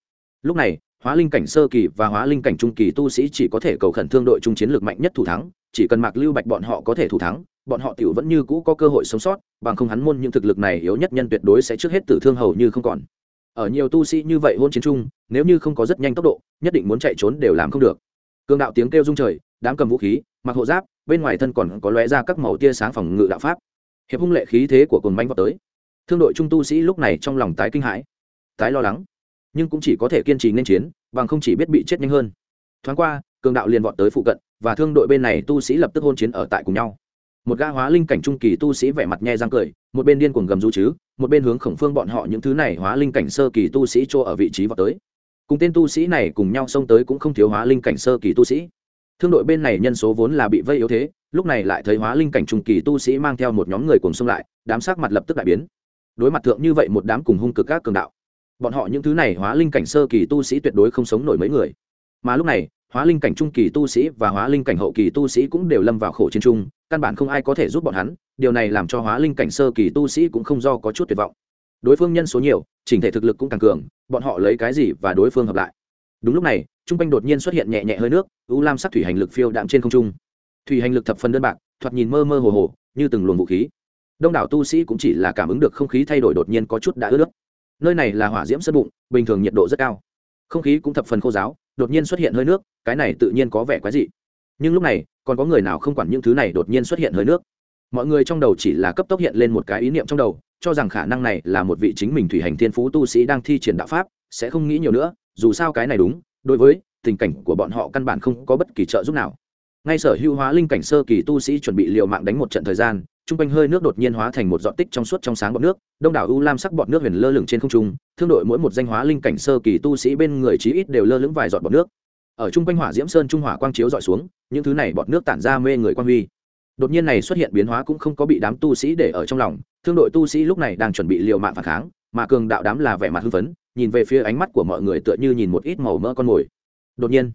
Lúc này hóa linh cảnh sơ kỳ và hóa linh cảnh trung kỳ tu sĩ chỉ có thể cầu khẩn thương đội trung chiến lược mạnh nhất thủ thắng, chỉ cần mạc lưu bạch bọn họ có thể thủ thắng, bọn họ tiểu vẫn như cũ có cơ hội sống sót, bằng không hắn môn những thực lực này yếu nhất nhân tuyệt đối sẽ trước hết tử thương hầu như không còn. Ở nhiều tu sĩ như vậy hôn chiến chung, nếu như không có rất nhanh tốc độ, nhất định muốn chạy trốn đều làm không được. Cương đạo tiếng kêu rung trời, đám cầm vũ khí, mặc hộ giáp, bên ngoài thân còn có lóe ra các màu tia sáng phòng ngự đạo pháp. Hiệp hung lệ khí thế của cồn bánh vào tới. Thương đội trung tu sĩ lúc này trong lòng tái kinh hãi, tái lo lắng nhưng cũng chỉ có thể kiên trì nên chiến, bằng không chỉ biết bị chết nhanh hơn. Thoáng qua, cường đạo liền vọt tới phụ cận, và thương đội bên này tu sĩ lập tức hôn chiến ở tại cùng nhau. Một ga hóa linh cảnh trung kỳ tu sĩ vẻ mặt nhe răng cười, một bên điên cuồng gầm rú chứ, một bên hướng khổng phương bọn họ những thứ này hóa linh cảnh sơ kỳ tu sĩ chỗ ở vị trí vào tới. Cùng tên tu sĩ này cùng nhau xông tới cũng không thiếu hóa linh cảnh sơ kỳ tu sĩ. Thương đội bên này nhân số vốn là bị vây yếu thế, lúc này lại thấy hóa linh cảnh trung kỳ tu sĩ mang theo một nhóm người cùng xông lại, đám sắc mặt lập tức đại biến. Đối mặt thượng như vậy một đám cùng hung cực các cường đạo bọn họ những thứ này hóa linh cảnh sơ kỳ tu sĩ tuyệt đối không sống nổi mấy người. Mà lúc này, hóa linh cảnh trung kỳ tu sĩ và hóa linh cảnh hậu kỳ tu sĩ cũng đều lâm vào khổ chiến trung căn bản không ai có thể giúp bọn hắn, điều này làm cho hóa linh cảnh sơ kỳ tu sĩ cũng không do có chút tuyệt vọng. Đối phương nhân số nhiều, chỉnh thể thực lực cũng càng cường, bọn họ lấy cái gì và đối phương hợp lại. Đúng lúc này t r u n g quanh đột nhiên xuất hiện nhẹ nhẹ hơi nước, u lam sắc thủy hành lực phiêu đạm trên không trung. Thủy hành lực thập phần đơn bạc, thoạt nhìn mơ mơ hồ hồ, như từng luồng vũ khí. Đông đảo tu sĩ cũng chỉ là cảm ứng được không khí thay đổi đột nhiên có chút đã ướt nước nơi này là hỏa diễm sân bụng, bình thường nhiệt độ rất cao. Không khí cũng thập phần khô giáo, đột nhiên xuất hiện hơi nước, cái này tự nhiên có vẻ quái dị. Nhưng lúc này, còn có người nào không quản những thứ này đột nhiên xuất hiện hơi nước? Mọi người trong đầu chỉ là cấp tốc hiện lên một cái ý niệm trong đầu, cho rằng khả năng này là một vị chính mình thủy hành thiên phú tu sĩ đang thi triển đạo pháp, sẽ không nghĩ nhiều nữa, dù sao cái này đúng, đối với tình cảnh của bọn họ căn bản không có bất kỳ trợ giúp nào. Ngay sở hữu hóa linh cảnh sơ kỳ tu sĩ chuẩn bị liều mạng đánh một trận thời gian t r u n g quanh hơi nước đột nhiên hóa thành một dọn tích trong suốt trong sáng bọt nước, đông đảo u lam sắc bọt nước huyền lơ lửng trên không trung, thương đội mỗi một danh hóa linh cảnh sơ kỳ tu sĩ bên người chí ít đều lơ lửng vài giọt bọt nước. Ở chung quanh hỏa diễm sơn trung hỏa quang chiếu dọi xuống, những thứ này bọt nước tản ra mê người quan huy. Đột nhiên này xuất hiện biến hóa cũng không có bị đám tu sĩ để ở trong lòng, thương đội tu sĩ lúc này đang chuẩn bị liều mạng phản kháng, mà cường đạo đám là vẻ mặt hưng phấn, nhìn về phía ánh mắt của mọi người tựa như nhìn một ít màu mỡ con mồi. Đột nhiên,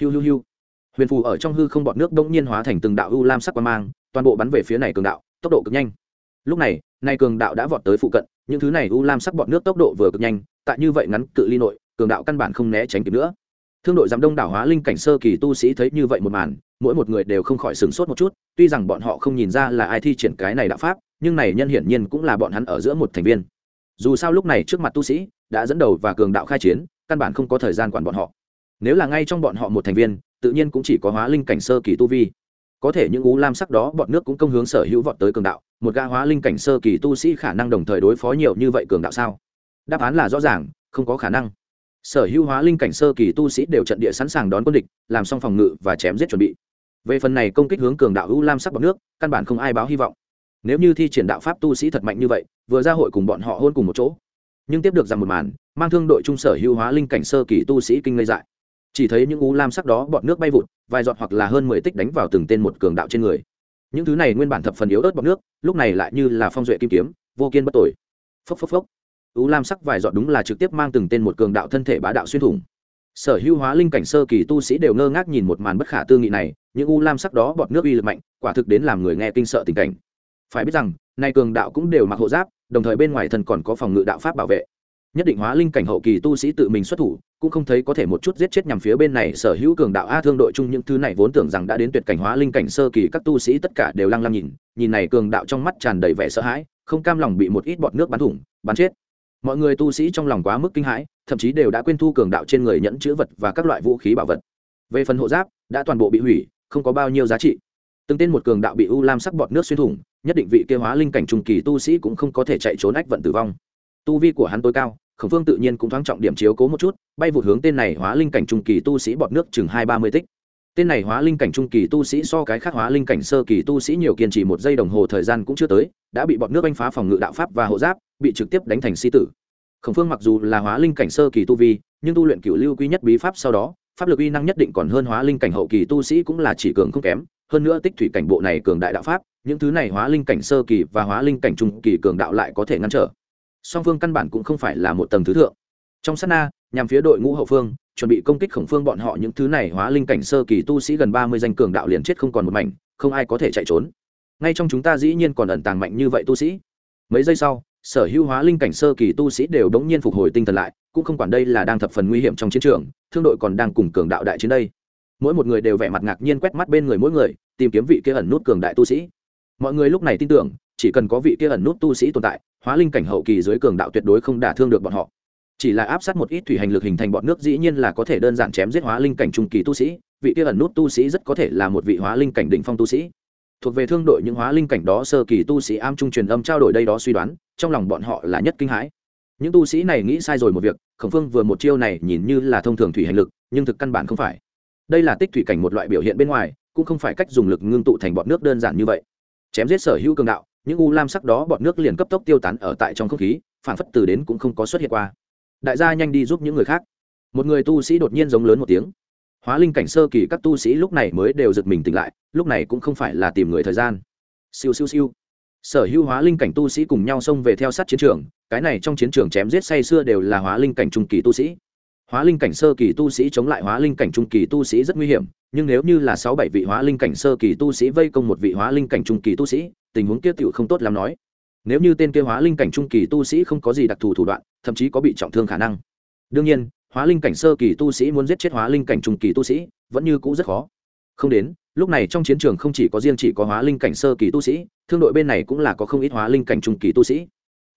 hiu hiu hiu, huyền phù ở trong hư không bọt nước đông nhiên hóa thành từng đạo u lam sắc quang mang, toàn bộ bắn về phía này cường đạo tốc độ cực nhanh. Lúc này, nay cường đạo đã vọt tới phụ cận, những thứ này u lam sắc bọt nước tốc độ vừa cực nhanh, tại như vậy ngắn cự ly nội, cường đạo căn bản không né tránh kịp nữa. Thương đội giám đông đảo hóa linh cảnh sơ kỳ tu sĩ thấy như vậy một màn, mỗi một người đều không khỏi sửng sốt một chút, tuy rằng bọn họ không nhìn ra là ai thi triển cái này đạo pháp, nhưng này nhân hiển nhiên cũng là bọn hắn ở giữa một thành viên. Dù sao lúc này trước mặt tu sĩ đã dẫn đầu và cường đạo khai chiến, căn bản không có thời gian quản bọn họ. Nếu là ngay trong bọn họ một thành viên, tự nhiên cũng chỉ có hóa linh cảnh sơ kỳ tu vi có thể những ú lam sắc đó bọn nước cũng công hướng sở hữu vọt tới cường đạo, một ga hóa linh cảnh sơ kỳ tu sĩ khả năng đồng thời đối phó nhiều như vậy cường đạo sao? Đáp án là rõ ràng, không có khả năng. Sở hữu hóa linh cảnh sơ kỳ tu sĩ đều trận địa sẵn sàng đón quân địch, làm xong phòng ngự và chém giết chuẩn bị. Về phần này công kích hướng cường đạo u lam sắc bọc nước, căn bản không ai báo hy vọng. Nếu như thi triển đạo pháp tu sĩ thật mạnh như vậy, vừa ra hội cùng bọn họ hôn cùng một chỗ. Nhưng tiếp được rằng một màn, mang thương đội trung sở hữu hóa linh cảnh sơ kỳ tu sĩ kinh ngây dại. Chỉ thấy những u lam sắc đó bọn nước bay vụt vài giọt hoặc là hơn mười tích đánh vào từng tên một cường đạo trên người. Những thứ này nguyên bản thập phần yếu ớt bọt nước, lúc này lại như là phong duệ kim kiếm, vô kiên bất tội phốc phốc phốc. U lam sắc vài giọt đúng là trực tiếp mang từng tên một cường đạo thân thể bá đạo xuyên thủng. Sở hữu hóa linh cảnh sơ kỳ tu sĩ đều ngơ ngác nhìn một màn bất khả tư nghị này, những u lam sắc đó bọt nước uy lực mạnh, quả thực đến làm người nghe kinh sợ tình cảnh. Phải biết rằng, nay cường đạo cũng đều mặc hộ giáp, đồng thời bên ngoài thần còn có phòng ngự đạo pháp bảo vệ nhất định hóa linh cảnh hậu kỳ tu sĩ tự mình xuất thủ, cũng không thấy có thể một chút giết chết nhằm phía bên này sở hữu cường đạo a thương đội chung những thứ này vốn tưởng rằng đã đến tuyệt cảnh hóa linh cảnh sơ kỳ, các tu sĩ tất cả đều lăng lăng nhìn nhìn này cường đạo trong mắt tràn đầy vẻ sợ hãi, không cam lòng bị một ít bọt nước bắn thủng, bắn chết. Mọi người tu sĩ trong lòng quá mức kinh hãi, thậm chí đều đã quên thu cường đạo trên người nhẫn chữ vật và các loại vũ khí bảo vật. Về phần hộ giáp, đã toàn bộ bị hủy, không có bao nhiêu giá trị. Từng tên một cường đạo bị u lam sắc bọt nước xuyên thủng, nhất định vị kêu hóa linh cảnh trung kỳ tu sĩ cũng không có thể chạy trốn ách vận tử vong. Tu vi của hắn tối cao khổng phương tự nhiên cũng thoáng trọng điểm chiếu cố một chút, bay vụt hướng tên này hóa linh cảnh trung kỳ tu sĩ bọt nước chừng hai ba mươi tích. Tên này hóa linh cảnh trung kỳ tu sĩ so cái khác hóa linh cảnh sơ kỳ tu sĩ nhiều kiên trì một giây đồng hồ thời gian cũng chưa tới, đã bị bọt nước đánh phá phòng ngự đạo pháp và hộ giáp, bị trực tiếp đánh thành si tử. Khổng phương mặc dù là hóa linh cảnh sơ kỳ tu vi, nhưng tu luyện cựu lưu quy nhất bí pháp sau đó, pháp lực uy năng nhất định còn hơn hóa linh cảnh hậu kỳ tu sĩ cũng là chỉ cường không kém. Hơn nữa tích thủy cảnh bộ này cường đại đạo pháp, những thứ này hóa linh cảnh sơ kỳ và hóa linh cảnh trung kỳ cường đạo lại có thể ngăn trở song phương căn bản cũng không phải là một tầng thứ thượng. Trong sát na, nhằm phía đội ngũ hậu phương, chuẩn bị công kích khổng phương bọn họ những thứ này hóa linh cảnh sơ kỳ tu sĩ gần ba mươi danh cường đạo liền chết không còn một mảnh, không ai có thể chạy trốn. Ngay trong chúng ta dĩ nhiên còn ẩn tàng mạnh như vậy tu sĩ. Mấy giây sau, sở hữu hóa linh cảnh sơ kỳ tu sĩ đều đống nhiên phục hồi tinh thần lại, cũng không quản đây là đang thập phần nguy hiểm trong chiến trường, thương đội còn đang cùng cường đạo đại chiến đây. Mỗi một người đều vẻ mặt ngạc nhiên quét mắt bên người mỗi người, tìm kiếm vị kia ẩn nút cường đại tu sĩ. Mọi người lúc này tin tưởng chỉ cần có vị kia ẩn nút tu sĩ tồn tại, hóa linh cảnh hậu kỳ dưới cường đạo tuyệt đối không đả thương được bọn họ. Chỉ là áp sát một ít thủy hành lực hình thành bọn nước dĩ nhiên là có thể đơn giản chém giết hóa linh cảnh trung kỳ tu sĩ, vị kia ẩn nút tu sĩ rất có thể là một vị hóa linh cảnh đỉnh phong tu sĩ. Thuộc về thương đội những hóa linh cảnh đó sơ kỳ tu sĩ am trung truyền âm trao đổi đây đó suy đoán, trong lòng bọn họ là nhất kinh hãi. Những tu sĩ này nghĩ sai rồi một việc, khổng phương vừa một chiêu này nhìn như là thông thường thủy hành lực, nhưng thực căn bản không phải. Đây là tích thủy cảnh một loại biểu hiện bên ngoài, cũng không phải cách dùng lực ngưng tụ thành bọn nước đơn giản như vậy. Chém giết sở hữu cường đạo những u lam sắc đó bọn nước liền cấp tốc tiêu tán ở tại trong không khí phản phất từ đến cũng không có xuất hiện qua. Đại gia nhanh đi giúp những người khác. Một người tu sĩ đột nhiên giống lớn một tiếng. Hóa linh cảnh sơ kỳ các tu sĩ lúc này mới đều giật mình tỉnh lại, lúc này cũng không phải là tìm người thời gian. Siêu siêu siêu. Sở hữu hóa linh cảnh tu sĩ cùng nhau xông về theo sát chiến trường, cái này trong chiến trường chém giết say xưa đều là hóa linh cảnh trung kỳ tu sĩ hóa linh cảnh sơ kỳ tu sĩ chống lại hóa linh cảnh trung kỳ tu sĩ rất nguy hiểm, nhưng nếu như là sáu bảy vị hóa linh cảnh sơ kỳ tu sĩ vây công một vị hóa linh cảnh trung kỳ tu sĩ, tình huống kia tựu không tốt lắm nói. Nếu như tên kia hóa linh cảnh trung kỳ tu sĩ không có gì đặc thù thủ đoạn, thậm chí có bị trọng thương khả năng. Đương nhiên, hóa linh cảnh sơ kỳ tu sĩ muốn giết chết hóa linh cảnh trung kỳ tu sĩ, vẫn như cũ rất khó. Không đến, lúc này trong chiến trường không chỉ có riêng chỉ có hóa linh cảnh sơ kỳ tu sĩ, thương đội bên này cũng là có không ít hóa linh cảnh trung kỳ tu sĩ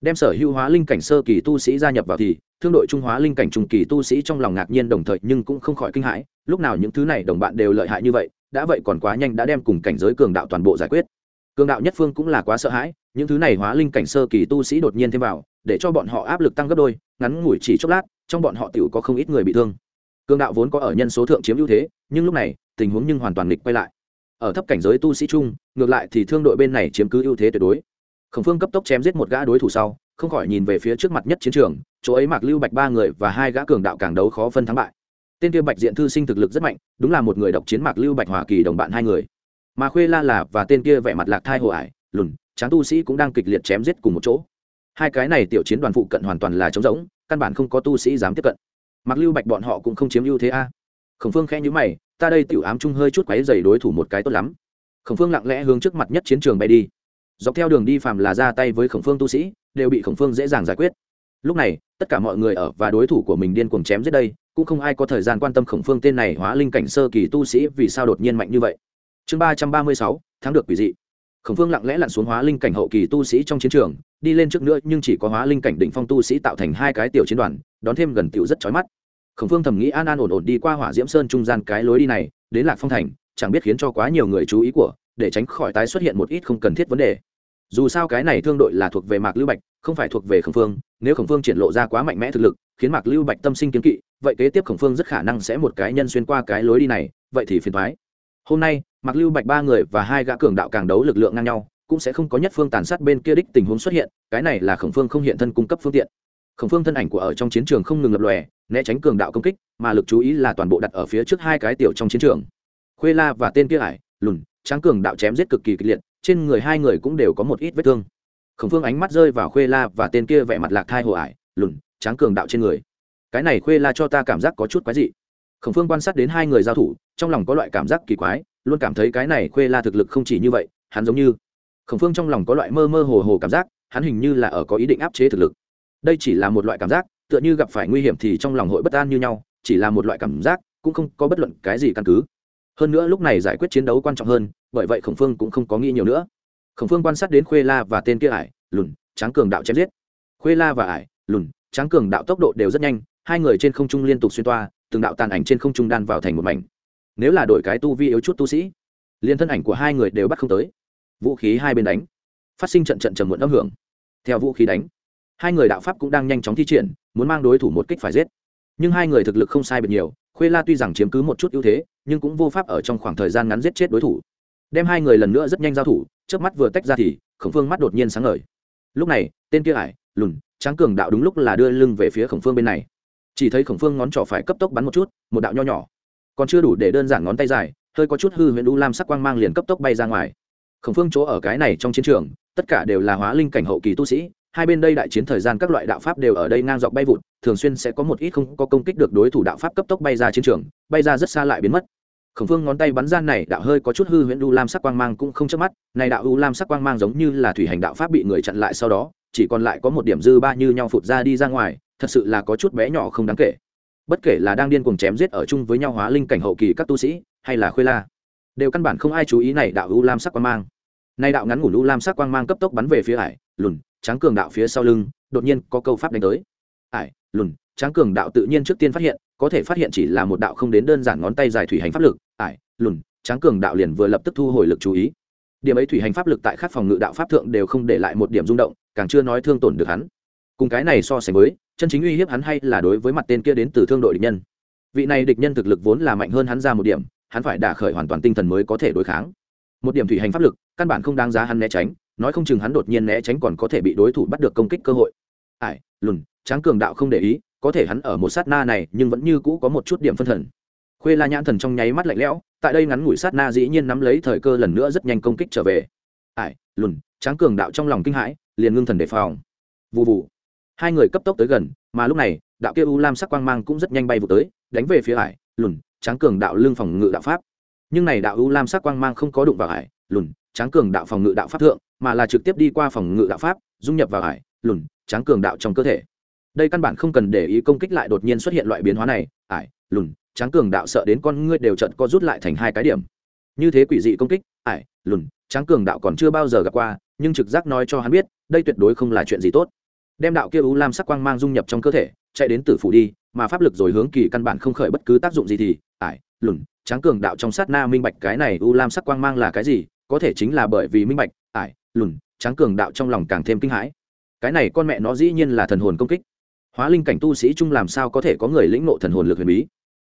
đem sở hữu hóa linh cảnh sơ kỳ tu sĩ gia nhập vào thì, thương đội trung hóa linh cảnh trung kỳ tu sĩ trong lòng ngạc nhiên đồng thời nhưng cũng không khỏi kinh hãi, lúc nào những thứ này đồng bạn đều lợi hại như vậy, đã vậy còn quá nhanh đã đem cùng cảnh giới cường đạo toàn bộ giải quyết. Cường đạo nhất phương cũng là quá sợ hãi, những thứ này hóa linh cảnh sơ kỳ tu sĩ đột nhiên thêm vào, để cho bọn họ áp lực tăng gấp đôi, ngắn ngủi chỉ chốc lát, trong bọn họ tiểu có không ít người bị thương. Cường đạo vốn có ở nhân số thượng chiếm ưu thế, nhưng lúc này, tình huống nhưng hoàn toàn nghịch quay lại. Ở thấp cảnh giới tu sĩ chung, ngược lại thì thương đội bên này chiếm cứ ưu thế tuyệt đối khổng phương cấp tốc chém giết một gã đối thủ sau, không khỏi nhìn về phía trước mặt nhất chiến trường, chỗ ấy mạc lưu bạch ba người và hai gã cường đạo càng đấu khó phân thắng bại. Tên kia bạch diện thư sinh thực lực rất mạnh, đúng là một người độc chiến mạc lưu bạch hòa kỳ đồng bạn hai người. Mà khuê la là và tên kia vẻ mặt lạc thai hồ ải, lùn, tráng tu sĩ cũng đang kịch liệt chém giết cùng một chỗ. Hai cái này tiểu chiến đoàn phụ cận hoàn toàn là trống rỗng, căn bản không có tu sĩ dám tiếp cận. Mặc lưu bạch bọn họ cũng không chiếm ưu thế a. Khổng phương khẽ nhữ mày, ta đây tiểu ám chung hơi chút quáy dày đối thủ một cái tốt lắm. Khổng phương lặng lẽ hướng trước mặt nhất chiến trường bay đi dọc theo đường đi phàm là ra tay với khổng phương tu sĩ, đều bị khổng phương dễ dàng giải quyết. Lúc này, tất cả mọi người ở và đối thủ của mình điên cuồng chém giết đây, cũng không ai có thời gian quan tâm khổng phương tên này hóa linh cảnh sơ kỳ tu sĩ vì sao đột nhiên mạnh như vậy. Chương ba trăm ba mươi sáu, thắng được quỷ dị. Khổng phương lặng lẽ lặn xuống hóa linh cảnh hậu kỳ tu sĩ trong chiến trường, đi lên trước nữa nhưng chỉ có hóa linh cảnh đỉnh phong tu sĩ tạo thành hai cái tiểu chiến đoàn, đón thêm gần tiểu rất chói mắt. Khổng phương thầm nghĩ an an ổn ổn đi qua hỏa diễm sơn trung gian cái lối đi này, đến lạc phong thành, chẳng biết khiến cho quá nhiều người chú ý của để tránh khỏi tái xuất hiện một ít không cần thiết vấn đề. Dù sao cái này thương đội là thuộc về mạc lưu bạch, không phải thuộc về khổng phương, nếu khổng phương triển lộ ra quá mạnh mẽ thực lực, khiến mạc lưu bạch tâm sinh kiến kỵ, vậy kế tiếp khổng phương rất khả năng sẽ một cái nhân xuyên qua cái lối đi này, vậy thì phiền thoái hôm nay, mạc lưu bạch ba người và hai gã cường đạo càng đấu lực lượng ngang nhau, cũng sẽ không có nhất phương tàn sát bên kia đích tình huống xuất hiện, cái này là khổng phương không hiện thân cung cấp phương tiện. Khổng phương thân ảnh của ở trong chiến trường không ngừng lập lòe, né tránh cường đạo công kích, mà lực chú ý là toàn bộ đặt ở phía trước hai cái tiểu trong chiến trường. Khuê la và tên kia ải lùn tráng cường đạo chém giết cực kỳ kịch liệt, trên người hai người cũng đều có một ít vết thương. Khổng phương ánh mắt rơi vào khuê la và tên kia vẻ mặt lạc thai hồ ải, lùn, tráng cường đạo trên người. Cái này khuê la cho ta cảm giác có chút quái dị. Khổng phương quan sát đến hai người giao thủ, trong lòng có loại cảm giác kỳ quái, luôn cảm thấy cái này khuê la thực lực không chỉ như vậy, hắn giống như khổng phương trong lòng có loại mơ mơ hồ hồ cảm giác, hắn hình như là ở có ý định áp chế thực lực. Đây chỉ là một loại cảm giác, tựa như gặp phải nguy hiểm thì trong lòng hội bất an như nhau, chỉ là một loại cảm giác, cũng không có bất luận cái gì căn cứ hơn nữa lúc này giải quyết chiến đấu quan trọng hơn, bởi vậy khổng phương cũng không có nghĩ nhiều nữa. Khổng phương quan sát đến khuê la và tên kia ải, lùn, tráng cường đạo chém giết. Khuê la và ải, lùn, tráng cường đạo tốc độ đều rất nhanh, hai người trên không trung liên tục xuyên toa, từng đạo tàn ảnh trên không trung đan vào thành một mảnh. Nếu là đổi cái tu vi yếu chút tu sĩ liên thân ảnh của hai người đều bắt không tới. Vũ khí hai bên đánh, phát sinh trận trận trầm muộn âm hưởng. Theo vũ khí đánh, hai người đạo pháp cũng đang nhanh chóng thi triển, muốn mang đối thủ một kích phải giết. Nhưng hai người thực lực không sai biệt nhiều khuê la tuy rằng chiếm cứ một chút ưu thế, nhưng cũng vô pháp ở trong khoảng thời gian ngắn giết chết đối thủ. Đem hai người lần nữa rất nhanh giao thủ trước mắt vừa tách ra thì, khổng phương mắt đột nhiên sáng ngời. Lúc này, tên kia ải, lùn, tráng cường đạo đúng lúc là đưa lưng về phía khổng phương bên này. Chỉ thấy khổng phương ngón trỏ phải cấp tốc bắn một chút, một đạo nho nhỏ. Còn chưa đủ để đơn giản ngón tay dài, hơi có chút hư huyện u lam sắc quang mang liền cấp tốc bay ra ngoài. Khổng phương chỗ ở cái này trong chiến trường, tất cả đều là hóa linh cảnh hậu kỳ tu sĩ hai bên đây đại chiến thời gian các loại đạo pháp đều ở đây ngang dọc bay vụt, thường xuyên sẽ có một ít không có công kích được đối thủ đạo pháp cấp tốc bay ra chiến trường, bay ra rất xa lại biến mất. Khổng phương ngón tay bắn ra này, đạo hơi có chút hư huyễn u lam sắc quang mang cũng không chớp mắt, này đạo u lam sắc quang mang giống như là thủy hành đạo pháp bị người chặn lại sau đó, chỉ còn lại có một điểm dư ba như nhau phụt ra đi ra ngoài, thật sự là có chút bé nhỏ không đáng kể. Bất kể là đang điên cuồng chém giết ở chung với nhau hóa linh cảnh hậu kỳ các tu sĩ, hay là khuê la, đều căn bản không ai chú ý này đạo u lam sắc quang mang. Nay đạo ngắn ngủn u lam sắc quang mang cấp tốc bắn về phía hải lùn, tráng cường đạo phía sau lưng, đột nhiên có câu pháp đánh tới. Ải, lùn, tráng cường đạo tự nhiên trước tiên phát hiện, có thể phát hiện chỉ là một đạo không đến đơn giản ngón tay dài thủy hành pháp lực. Ải, lùn, tráng cường đạo liền vừa lập tức thu hồi lực chú ý. Điểm ấy thủy hành pháp lực tại các phòng ngự đạo pháp thượng đều không để lại một điểm rung động, càng chưa nói thương tổn được hắn. Cùng cái này so sánh với, chân chính uy hiếp hắn hay là đối với mặt tên kia đến từ thương đội địch nhân. Vị này địch nhân thực lực vốn là mạnh hơn hắn ra một điểm, hắn phải đả khởi hoàn toàn tinh thần mới có thể đối kháng. Một điểm thủy hành pháp lực, căn bản không đáng giá hắn né tránh nói không chừng hắn đột nhiên né tránh còn có thể bị đối thủ bắt được công kích cơ hội. Ải lùn, tráng cường đạo không để ý, có thể hắn ở một sát na này nhưng vẫn như cũ có một chút điểm phân thần. Khuê la nhãn thần trong nháy mắt lạnh lẽo, tại đây ngắn ngủi sát na dĩ nhiên nắm lấy thời cơ lần nữa rất nhanh công kích trở về. Ải lùn, tráng cường đạo trong lòng kinh hãi, liền ngưng thần đề phòng. Vụ vụ hai người cấp tốc tới gần, mà lúc này, đạo kia u lam sắc quang mang cũng rất nhanh bay vụ tới, đánh về phía ải lùn, tráng cường đạo lương phòng ngự đạo pháp. Nhưng này đạo u lam sắc quang mang không có đụng vào ải lùn, tráng cường đạo phòng ngự đạo pháp thượng mà là trực tiếp đi qua phòng ngự đạo pháp, dung nhập vào ải, lùn, tráng cường đạo trong cơ thể. Đây căn bản không cần để ý công kích lại đột nhiên xuất hiện loại biến hóa này, ải, lùn, tráng cường đạo sợ đến con ngươi đều trận co rút lại thành hai cái điểm. Như thế quỷ dị công kích, ải, lùn, tráng cường đạo còn chưa bao giờ gặp qua, nhưng trực giác nói cho hắn biết, đây tuyệt đối không là chuyện gì tốt. Đem đạo kia u lam sắc quang mang dung nhập trong cơ thể, chạy đến tử phủ đi, mà pháp lực rồi hướng kỳ căn bản không khởi bất cứ tác dụng gì thì, ải, lùn, tráng cường đạo trong sát na minh bạch cái này u lam sắc quang mang là cái gì, có thể chính là bởi vì minh bạch, ải lùn, tráng cường đạo trong lòng càng thêm kinh hãi. Cái này con mẹ nó dĩ nhiên là thần hồn công kích. Hóa linh cảnh tu sĩ chung làm sao có thể có người lĩnh nộ thần hồn lực huyền bí?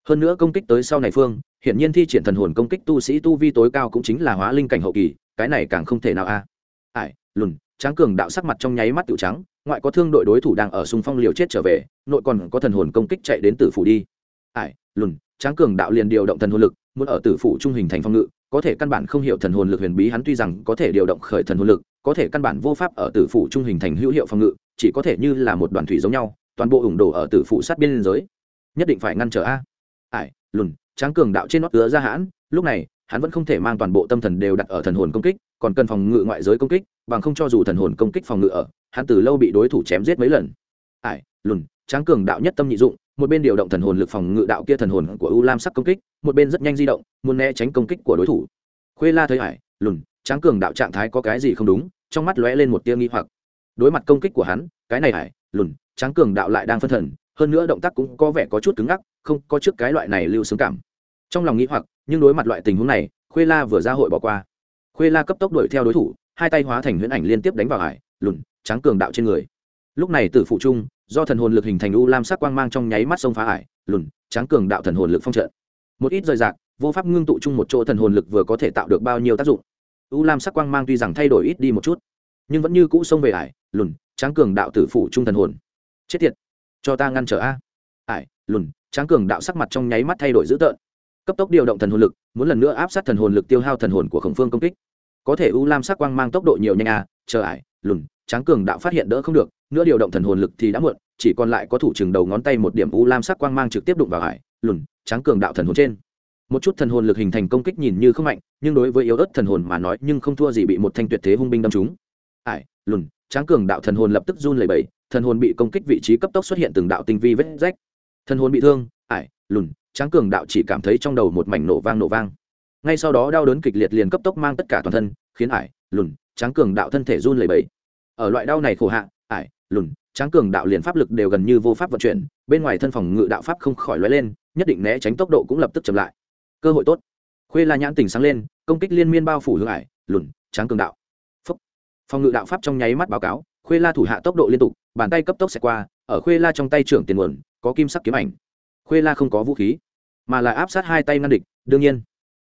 Hơn nữa công kích tới sau này phương hiện nhiên thi triển thần hồn công kích tu sĩ tu vi tối cao cũng chính là hóa linh cảnh hậu kỳ, cái này càng không thể nào a. Ải lùn, tráng cường đạo sắc mặt trong nháy mắt tự trắng, ngoại có thương đội đối thủ đang ở xung phong liều chết trở về, nội còn có thần hồn công kích chạy đến tử phủ đi. Ải lùn, tráng cường đạo liền điều động thần hồn lực, muốn ở tử phủ trung hình thành phong ngự có thể căn bản không hiểu thần hồn lực huyền bí, hắn tuy rằng có thể điều động khởi thần hồn lực, có thể căn bản vô pháp ở tử phủ trung hình thành hữu hiệu phòng ngự, chỉ có thể như là một đoàn thủy giống nhau, toàn bộ ủng đổ ở tử phủ sát biên giới. Nhất định phải ngăn trở a. Ải lùn, tráng cường đạo trên nót ứa ra hãn, lúc này, hắn vẫn không thể mang toàn bộ tâm thần đều đặt ở thần hồn công kích, còn cần phòng ngự ngoại giới công kích, bằng không cho dù thần hồn công kích phòng ngự ở, hắn từ lâu bị đối thủ chém giết mấy lần. Ải lùn, tráng cường đạo nhất tâm nhị dụng một bên điều động thần hồn lực phòng ngự đạo kia thần hồn của u lam sắc công kích, một bên rất nhanh di động, muốn né tránh công kích của đối thủ. Khuê la thấy hải, lùn, tráng cường đạo trạng thái có cái gì không đúng, trong mắt lóe lên một tia nghi hoặc. Đối mặt công kích của hắn, cái này hải, lùn, tráng cường đạo lại đang phân thần, hơn nữa động tác cũng có vẻ có chút cứng ngắc, không có trước cái loại này lưu xứng cảm. Trong lòng nghĩ hoặc, nhưng đối mặt loại tình huống này, khuê la vừa ra hội bỏ qua. Khuê la cấp tốc đuổi theo đối thủ, hai tay hóa thành huyễn ảnh liên tiếp đánh vào hải, lùn, Tráng cường đạo trên người. Lúc này tử phụ trung do thần hồn lực hình thành u lam sắc quang mang trong nháy mắt sông phá hải lùn, tráng cường đạo thần hồn lực phong trợ. Một ít rời rạc, vô pháp ngưng tụ chung một chỗ thần hồn lực vừa có thể tạo được bao nhiêu tác dụng. U lam sắc quang mang tuy rằng thay đổi ít đi một chút, nhưng vẫn như cũ xông về ải, lùn, tráng cường đạo tử phủ trung thần hồn. Chết tiệt! Cho ta ngăn trở a. Ải, lùn, tráng cường đạo sắc mặt trong nháy mắt thay đổi dữ tợn. Cấp tốc điều động thần hồn lực, muốn lần nữa áp sát thần hồn lực tiêu hao thần hồn của khổng phương công kích. Có thể u lam sắc quang mang tốc độ nhiều nhanh a, chờ ải, lùn tráng cường đạo phát hiện đỡ không được nữa điều động thần hồn lực thì đã muộn, chỉ còn lại có thủ chừng đầu ngón tay một điểm u lam sắc quang mang trực tiếp đụng vào hải lùn, tráng cường đạo thần hồn trên. Một chút thần hồn lực hình thành công kích nhìn như không mạnh, nhưng đối với yếu ớt thần hồn mà nói, nhưng không thua gì bị một thanh tuyệt thế hung binh đâm trúng. Ải, lùn, tráng cường đạo thần hồn lập tức run lẩy bẩy, thần hồn bị công kích vị trí cấp tốc xuất hiện từng đạo tinh vi vết rách. Thần hồn bị thương, ải, lùn, tráng cường đạo chỉ cảm thấy trong đầu một mảnh nổ vang nổ vang. Ngay sau đó đau đớn kịch liệt liền cấp tốc mang tất cả toàn thân, khiến ải, lùn, tráng cường đạo thân thể run lẩy bẩy ở loại đau này khổ hạ, ải, lùn, tráng cường đạo liền pháp lực đều gần như vô pháp vận chuyển, bên ngoài thân phòng ngự đạo pháp không khỏi lóe lên, nhất định né tránh tốc độ cũng lập tức chậm lại. Cơ hội tốt. Khuê la nhãn tỉnh sáng lên, công kích liên miên bao phủ hướng ải, lùn, tráng cường đạo. Phúc. phòng ngự đạo pháp trong nháy mắt báo cáo, khuê la thủ hạ tốc độ liên tục, bàn tay cấp tốc xẹt qua, ở khuê la trong tay trưởng tiền nguồn, có kim sắc kiếm ảnh. Khuê la không có vũ khí, mà là áp sát hai tay ngăn địch, đương nhiên.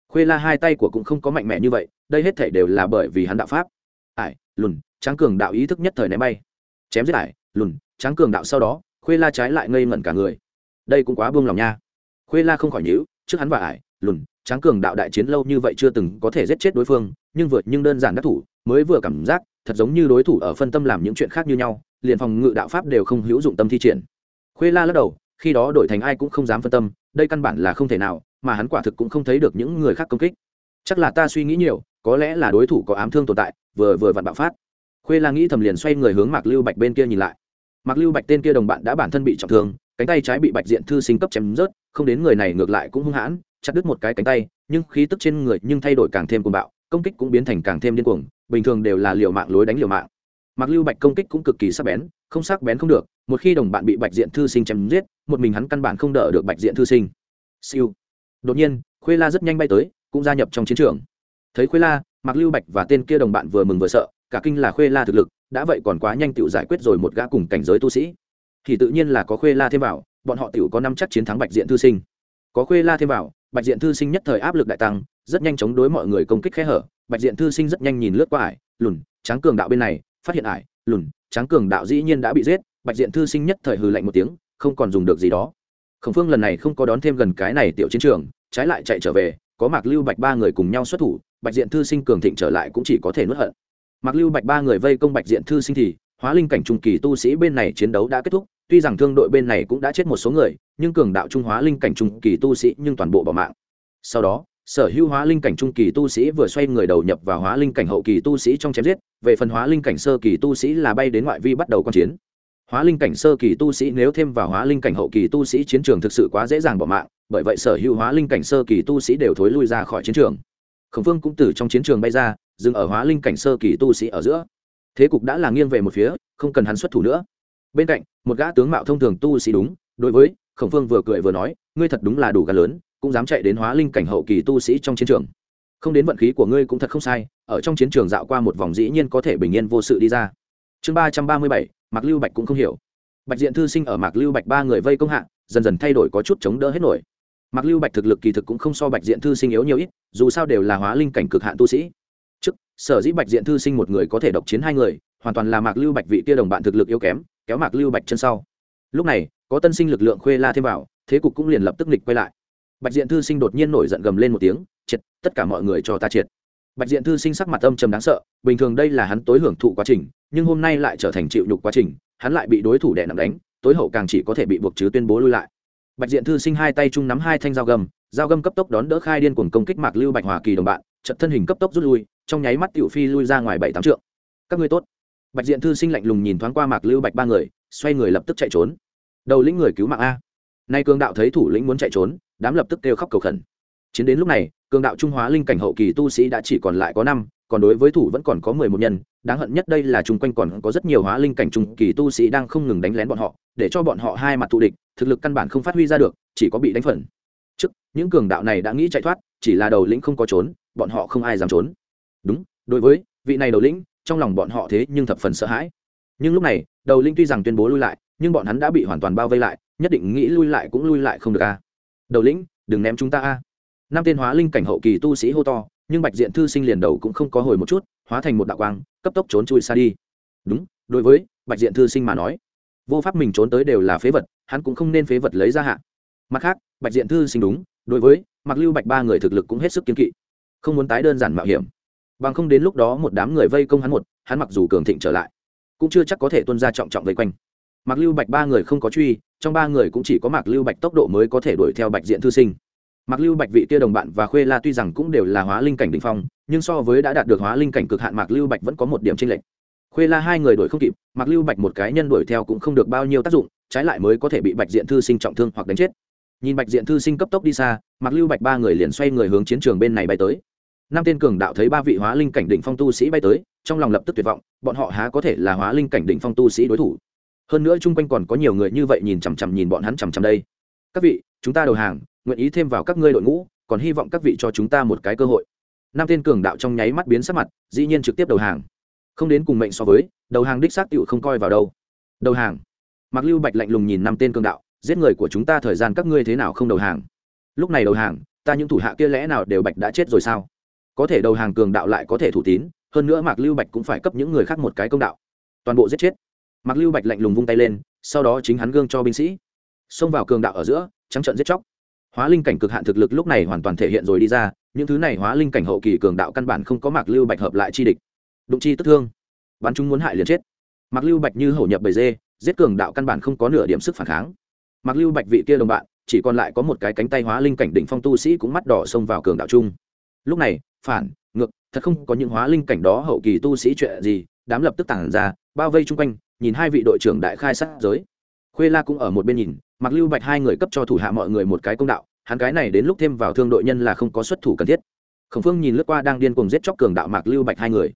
Khuê la hai tay của cũng không có mạnh mẽ như vậy, đây hết thể đều là bởi vì hắn đạo pháp. Ải, lùn tráng cường đạo ý thức nhất thời ném bay. Chém giết ải lùn, tráng cường đạo sau đó, khuê la trái lại ngây ngẩn cả người. Đây cũng quá buông lòng nha. Khuê la không khỏi nhữ trước hắn và ải, lùn, tráng cường đạo đại chiến lâu như vậy chưa từng có thể giết chết đối phương, nhưng vượt nhưng đơn giản đắc thủ, mới vừa cảm giác, thật giống như đối thủ ở phân tâm làm những chuyện khác như nhau, liền phòng ngự đạo pháp đều không hữu dụng tâm thi triển. Khuê la lắc đầu, khi đó đổi thành ai cũng không dám phân tâm, đây căn bản là không thể nào, mà hắn quả thực cũng không thấy được những người khác công kích. Chắc là ta suy nghĩ nhiều, có lẽ là đối thủ có ám thương tồn tại, vừa vừa vặn bạo phát khuê la nghĩ thầm liền xoay người hướng mạc lưu bạch bên kia nhìn lại. Mạc lưu bạch tên kia đồng bạn đã bản thân bị trọng thương, cánh tay trái bị bạch diện thư sinh cấp chém rớt, không đến người này ngược lại cũng hung hãn, chặt đứt một cái cánh tay, nhưng khí tức trên người nhưng thay đổi càng thêm cuồng bạo, công kích cũng biến thành càng thêm điên cuồng, bình thường đều là liều mạng lối đánh liều mạng. Mặc lưu bạch công kích cũng cực kỳ sắc bén, không sắc bén không được, một khi đồng bạn bị bạch diện thư sinh chém giết, một mình hắn căn bản không đỡ được bạch diện thư sinh. Siêu. Đột nhiên, khuê la rất nhanh bay tới, cũng gia nhập trong chiến trường. Thấy khuê la mặc lưu bạch và tên kia đồng bạn vừa mừng vừa sợ cả kinh là khuê la thực lực, đã vậy còn quá nhanh tự giải quyết rồi một gã cùng cảnh giới tu sĩ. Thì tự nhiên là có khuê la thêm vào, bọn họ tiểu có năm chắc chiến thắng bạch diện thư sinh. Có khuê la thêm vào, bạch diện thư sinh nhất thời áp lực đại tăng, rất nhanh chống đối mọi người công kích khẽ hở. Bạch diện thư sinh rất nhanh nhìn lướt qua ải, lùn, tráng cường đạo bên này, phát hiện ải, lùn, tráng cường đạo dĩ nhiên đã bị giết. Bạch diện thư sinh nhất thời hừ lạnh một tiếng, không còn dùng được gì đó. Khổng phương lần này không có đón thêm gần cái này tiểu chiến trường, trái lại chạy trở về, có mạc lưu bạch ba người cùng nhau xuất thủ, bạch diện thư sinh cường thịnh trở lại cũng chỉ có thể nuốt hận. Mặc lưu bạch ba người vây công bạch diện thư sinh thì, hóa linh cảnh trung kỳ tu sĩ bên này chiến đấu đã kết thúc, tuy rằng thương đội bên này cũng đã chết một số người, nhưng cường đạo trung hóa linh cảnh trung kỳ tu sĩ nhưng toàn bộ bỏ mạng. Sau đó, sở hữu hóa linh cảnh trung kỳ tu sĩ vừa xoay người đầu nhập vào hóa linh cảnh hậu kỳ tu sĩ trong chém giết, về phần hóa linh cảnh sơ kỳ tu sĩ là bay đến ngoại vi bắt đầu q chiến. Hóa linh cảnh sơ kỳ tu sĩ nếu thêm vào hóa linh cảnh hậu kỳ tu sĩ chiến trường thực sự quá dễ dàng bỏ mạng, bởi vậy sở hữu hóa linh cảnh sơ kỳ tu sĩ đều thối lui ra khỏi chiến trường. Khổng phương cũng từ trong chiến trường bay ra dừng ở hóa linh cảnh sơ kỳ tu sĩ ở giữa. Thế cục đã là nghiêng về một phía, không cần hắn xuất thủ nữa. Bên cạnh, một gã tướng mạo thông thường tu sĩ đúng, đối với khổng phương vừa cười vừa nói, ngươi thật đúng là đủ gan lớn, cũng dám chạy đến hóa linh cảnh hậu kỳ tu sĩ trong chiến trường. Không đến vận khí của ngươi cũng thật không sai, ở trong chiến trường dạo qua một vòng dĩ nhiên có thể bình yên vô sự đi ra. Chương ba trăm ba mươi bảy, mạc lưu bạch cũng không hiểu. Bạch diện thư sinh ở mạc lưu bạch ba người vây công hạ, dần dần thay đổi có chút chống đỡ hết nổi. Mạc lưu bạch thực lực kỳ thực cũng không so bạch diện thư sinh yếu nhiều ít, dù sao đều là hóa linh cảnh cực hạn tu sĩ sở dĩ bạch diện thư sinh một người có thể độc chiến hai người, hoàn toàn là mạc lưu bạch vị kia đồng bạn thực lực yếu kém, kéo mạc lưu bạch chân sau. Lúc này, có tân sinh lực lượng khuê la thêm vào, thế cục cũng liền lập tức nghịch quay lại. Bạch diện thư sinh đột nhiên nổi giận gầm lên một tiếng, triệt, tất cả mọi người cho ta triệt. Bạch diện thư sinh sắc mặt âm trầm đáng sợ, bình thường đây là hắn tối hưởng thụ quá trình, nhưng hôm nay lại trở thành chịu nhục quá trình, hắn lại bị đối thủ đè nặng đánh, tối hậu càng chỉ có thể bị buộc chứ tuyên bố lui lại. Bạch diện thư sinh hai tay chung nắm hai thanh dao gầm dao gầm cấp tốc đón đỡ khai điên cuồng công kích mạc lưu bạch hòa kỳ đồng bạn chật thân hình cấp tốc rút lui, trong nháy mắt tiểu phi lui ra ngoài bảy tám trượng. Các ngươi tốt. Bạch diện thư sinh lạnh lùng nhìn thoáng qua mạc lưu bạch ba người, xoay người lập tức chạy trốn. Đầu lĩnh người cứu mạng a. Nay cường đạo thấy thủ lĩnh muốn chạy trốn, đám lập tức kêu khóc cầu khẩn. Chiến đến lúc này, cường đạo trung hóa linh cảnh hậu kỳ tu sĩ đã chỉ còn lại có năm, còn đối với thủ vẫn còn có mười một nhân, đáng hận nhất đây là chung quanh còn có rất nhiều hóa linh cảnh trung kỳ tu sĩ đang không ngừng đánh lén bọn họ, để cho bọn họ hai mặt thù địch, thực lực căn bản không phát huy ra được, chỉ có bị đánh phần trước, những cường đạo này đã nghĩ chạy thoát, chỉ là đầu lĩnh không có trốn, bọn họ không ai dám trốn. Đúng, đối với vị này đầu lĩnh, trong lòng bọn họ thế nhưng thập phần sợ hãi. Nhưng lúc này, đầu lĩnh tuy rằng tuyên bố lui lại, nhưng bọn hắn đã bị hoàn toàn bao vây lại, nhất định nghĩ lui lại cũng lui lại không được a. Đầu lĩnh, đừng ném chúng ta a. Năm tên hóa linh cảnh hậu kỳ tu sĩ hô to, nhưng bạch diện thư sinh liền đầu cũng không có hồi một chút, hóa thành một đạo quang, cấp tốc trốn chui xa đi. Đúng, đối với bạch diện thư sinh mà nói, vô pháp mình trốn tới đều là phế vật, hắn cũng không nên phế vật lấy ra hạ mặt khác, bạch diện thư sinh đúng, đối với mặc lưu bạch ba người thực lực cũng hết sức kiên kỵ, không muốn tái đơn giản mạo hiểm. Bằng không đến lúc đó một đám người vây công hắn một, hắn mặc dù cường thịnh trở lại, cũng chưa chắc có thể tuân ra trọng trọng vây quanh. Mặc lưu bạch ba người không có truy, trong ba người cũng chỉ có mặc lưu bạch tốc độ mới có thể đuổi theo bạch diện thư sinh. Mặc lưu bạch vị kia đồng bạn và khuê la tuy rằng cũng đều là hóa linh cảnh đ ỉ n h phong, nhưng so với đã đạt được hóa linh cảnh cực hạn mặc lưu bạch vẫn có một điểm tranh lệch. Khuê la hai người đuổi không kịp mặc lưu bạch một cái nhân đuổi theo cũng không được bao nhiêu tác dụng, trái lại mới có thể bị bạch diện thư sinh trọng thương hoặc đánh chết nhìn bạch diện thư sinh cấp tốc đi xa mặc lưu bạch ba người liền xoay người hướng chiến trường bên này bay tới. Năm tên cường đạo thấy ba vị hóa linh cảnh đỉnh phong tu sĩ bay tới, trong lòng lập tức tuyệt vọng, bọn họ há có thể là hóa linh cảnh đỉnh phong tu sĩ đối thủ? Hơn nữa chung quanh còn có nhiều người như vậy nhìn chằm chằm nhìn bọn hắn chằm chằm đây. Các vị, chúng ta đầu hàng, nguyện ý thêm vào các ngươi đội ngũ, còn hy vọng các vị cho chúng ta một cái cơ hội. Năm tên cường đạo trong nháy mắt biến sắc mặt, dĩ nhiên trực tiếp đầu hàng. Không đến cùng mệnh so với, đầu hàng đích xác tựu không coi vào đâu. Đầu hàng. Mặc lưu bạch lạnh lùng nhìn năm tên cường đạo giết người của chúng ta thời gian các ngươi thế nào không đầu hàng? Lúc này đầu hàng, ta những thủ hạ kia lẽ nào đều bạch đã chết rồi sao? Có thể đầu hàng cường đạo lại có thể thủ tín, hơn nữa mạc lưu bạch cũng phải cấp những người khác một cái công đạo. Toàn bộ giết chết. Mạc lưu bạch lạnh lùng vung tay lên, sau đó chính hắn gương cho binh sĩ. Xông vào cường đạo ở giữa, trắng trận giết chóc. Hóa linh cảnh cực hạn thực lực lúc này hoàn toàn thể hiện rồi đi ra, những thứ này hóa linh cảnh hậu kỳ cường đạo căn bản không có mạc lưu bạch hợp lại chi địch. Đụng chi tức thương. Bắn chúng muốn hại liền chết. Mạc lưu bạch như hổ nhập bầy dê, giết cường đạo căn bản không có nửa điểm sức phản kháng mạc lưu bạch vị kia đồng bạn, chỉ còn lại có một cái cánh tay hóa linh cảnh đỉnh phong tu sĩ cũng mắt đỏ xông vào cường đạo trung. lúc này, phản, ngược, thật không có những hóa linh cảnh đó hậu kỳ tu sĩ chuyện gì, đám lập tức tản ra, bao vây chung quanh, nhìn hai vị đội trưởng đại khai sát giới. Khuê la cũng ở một bên nhìn, mặc lưu bạch hai người cấp cho thủ hạ mọi người một cái công đạo, hắn cái này đến lúc thêm vào thương đội nhân là không có xuất thủ cần thiết. Khổng phương nhìn lướt qua đang điên cùng giết chóc cường đạo mạc lưu bạch hai người.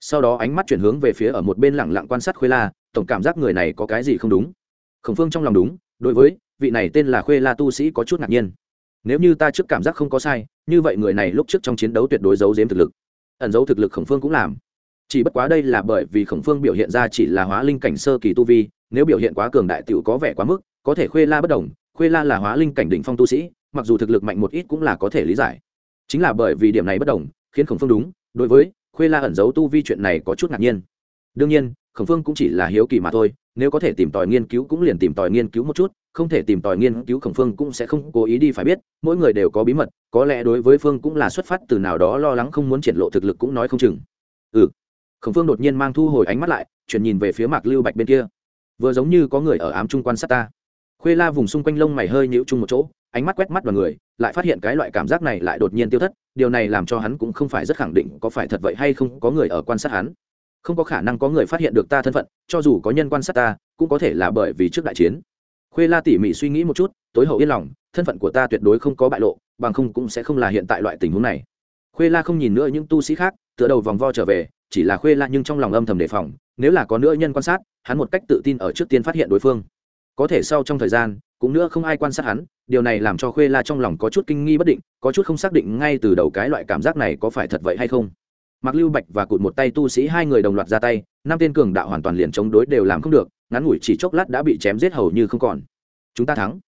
Sau đó ánh mắt chuyển hướng về phía ở một bên lẳng lặng quan sát khuê la, tổng cảm giác người này có cái gì không đúng. Khổng phương trong lòng đúng đối với vị này tên là khuê la tu sĩ có chút ngạc nhiên nếu như ta trước cảm giác không có sai như vậy người này lúc trước trong chiến đấu tuyệt đối giấu giếm thực lực ẩn giấu thực lực khổng phương cũng làm chỉ bất quá đây là bởi vì khổng phương biểu hiện ra chỉ là hóa linh cảnh sơ kỳ tu vi nếu biểu hiện quá cường đại t i ể u có vẻ quá mức có thể khuê la bất đồng khuê la là hóa linh cảnh đỉnh phong tu sĩ mặc dù thực lực mạnh một ít cũng là có thể lý giải chính là bởi vì điểm này bất đồng khiến khổng phương đúng đối với khuê la ẩn giấu tu vi chuyện này có chút ngạc nhiên đương nhiên khổng phương cũng chỉ là hiếu kỳ mà thôi, nếu có thể tìm tòi nghiên cứu cũng liền tìm tòi nghiên cứu một chút, không thể tìm tòi nghiên cứu khổng phương cũng sẽ không cố ý đi phải biết, mỗi người đều có bí mật, có lẽ đối với phương cũng là xuất phát từ nào đó lo lắng không muốn triển lộ thực lực cũng nói không chừng. Ừ. Khổng phương đột nhiên mang thu hồi ánh mắt lại, chuyển nhìn về phía mạc lưu bạch bên kia. Vừa giống như có người ở ám trung quan sát ta. Khuê la vùng xung quanh lông mày hơi nhũ chung một chỗ, ánh mắt quét mắt vào người, lại phát hiện cái loại cảm giác này lại đột nhiên tiêu thất, điều này làm cho hắn cũng không phải rất khẳng định có phải thật vậy hay không, có người ở quan sát hắn không có khả năng có người phát hiện được ta thân phận, cho dù có nhân quan sát ta, cũng có thể là bởi vì trước đại chiến. Khuê la tỉ mỉ suy nghĩ một chút, tối hậu yên lòng, thân phận của ta tuyệt đối không có bại lộ, bằng không cũng sẽ không là hiện tại loại tình huống này. Khuê la không nhìn nữa những tu sĩ khác, tựa đầu vòng vo trở về, chỉ là khuê la nhưng trong lòng âm thầm đề phòng, nếu là có nữa nhân quan sát, hắn một cách tự tin ở trước tiên phát hiện đối phương. Có thể sau trong thời gian, cũng nữa không ai quan sát hắn, điều này làm cho khuê la trong lòng có chút kinh nghi bất định, có chút không xác định ngay từ đầu cái loại cảm giác này có phải thật vậy hay không mặc lưu bạch và cụt một tay tu sĩ hai người đồng loạt ra tay, năm tên cường đạo hoàn toàn liền chống đối đều làm không được, ngắn ngủi chỉ chốc lát đã bị chém giết hầu như không còn. Chúng ta thắng.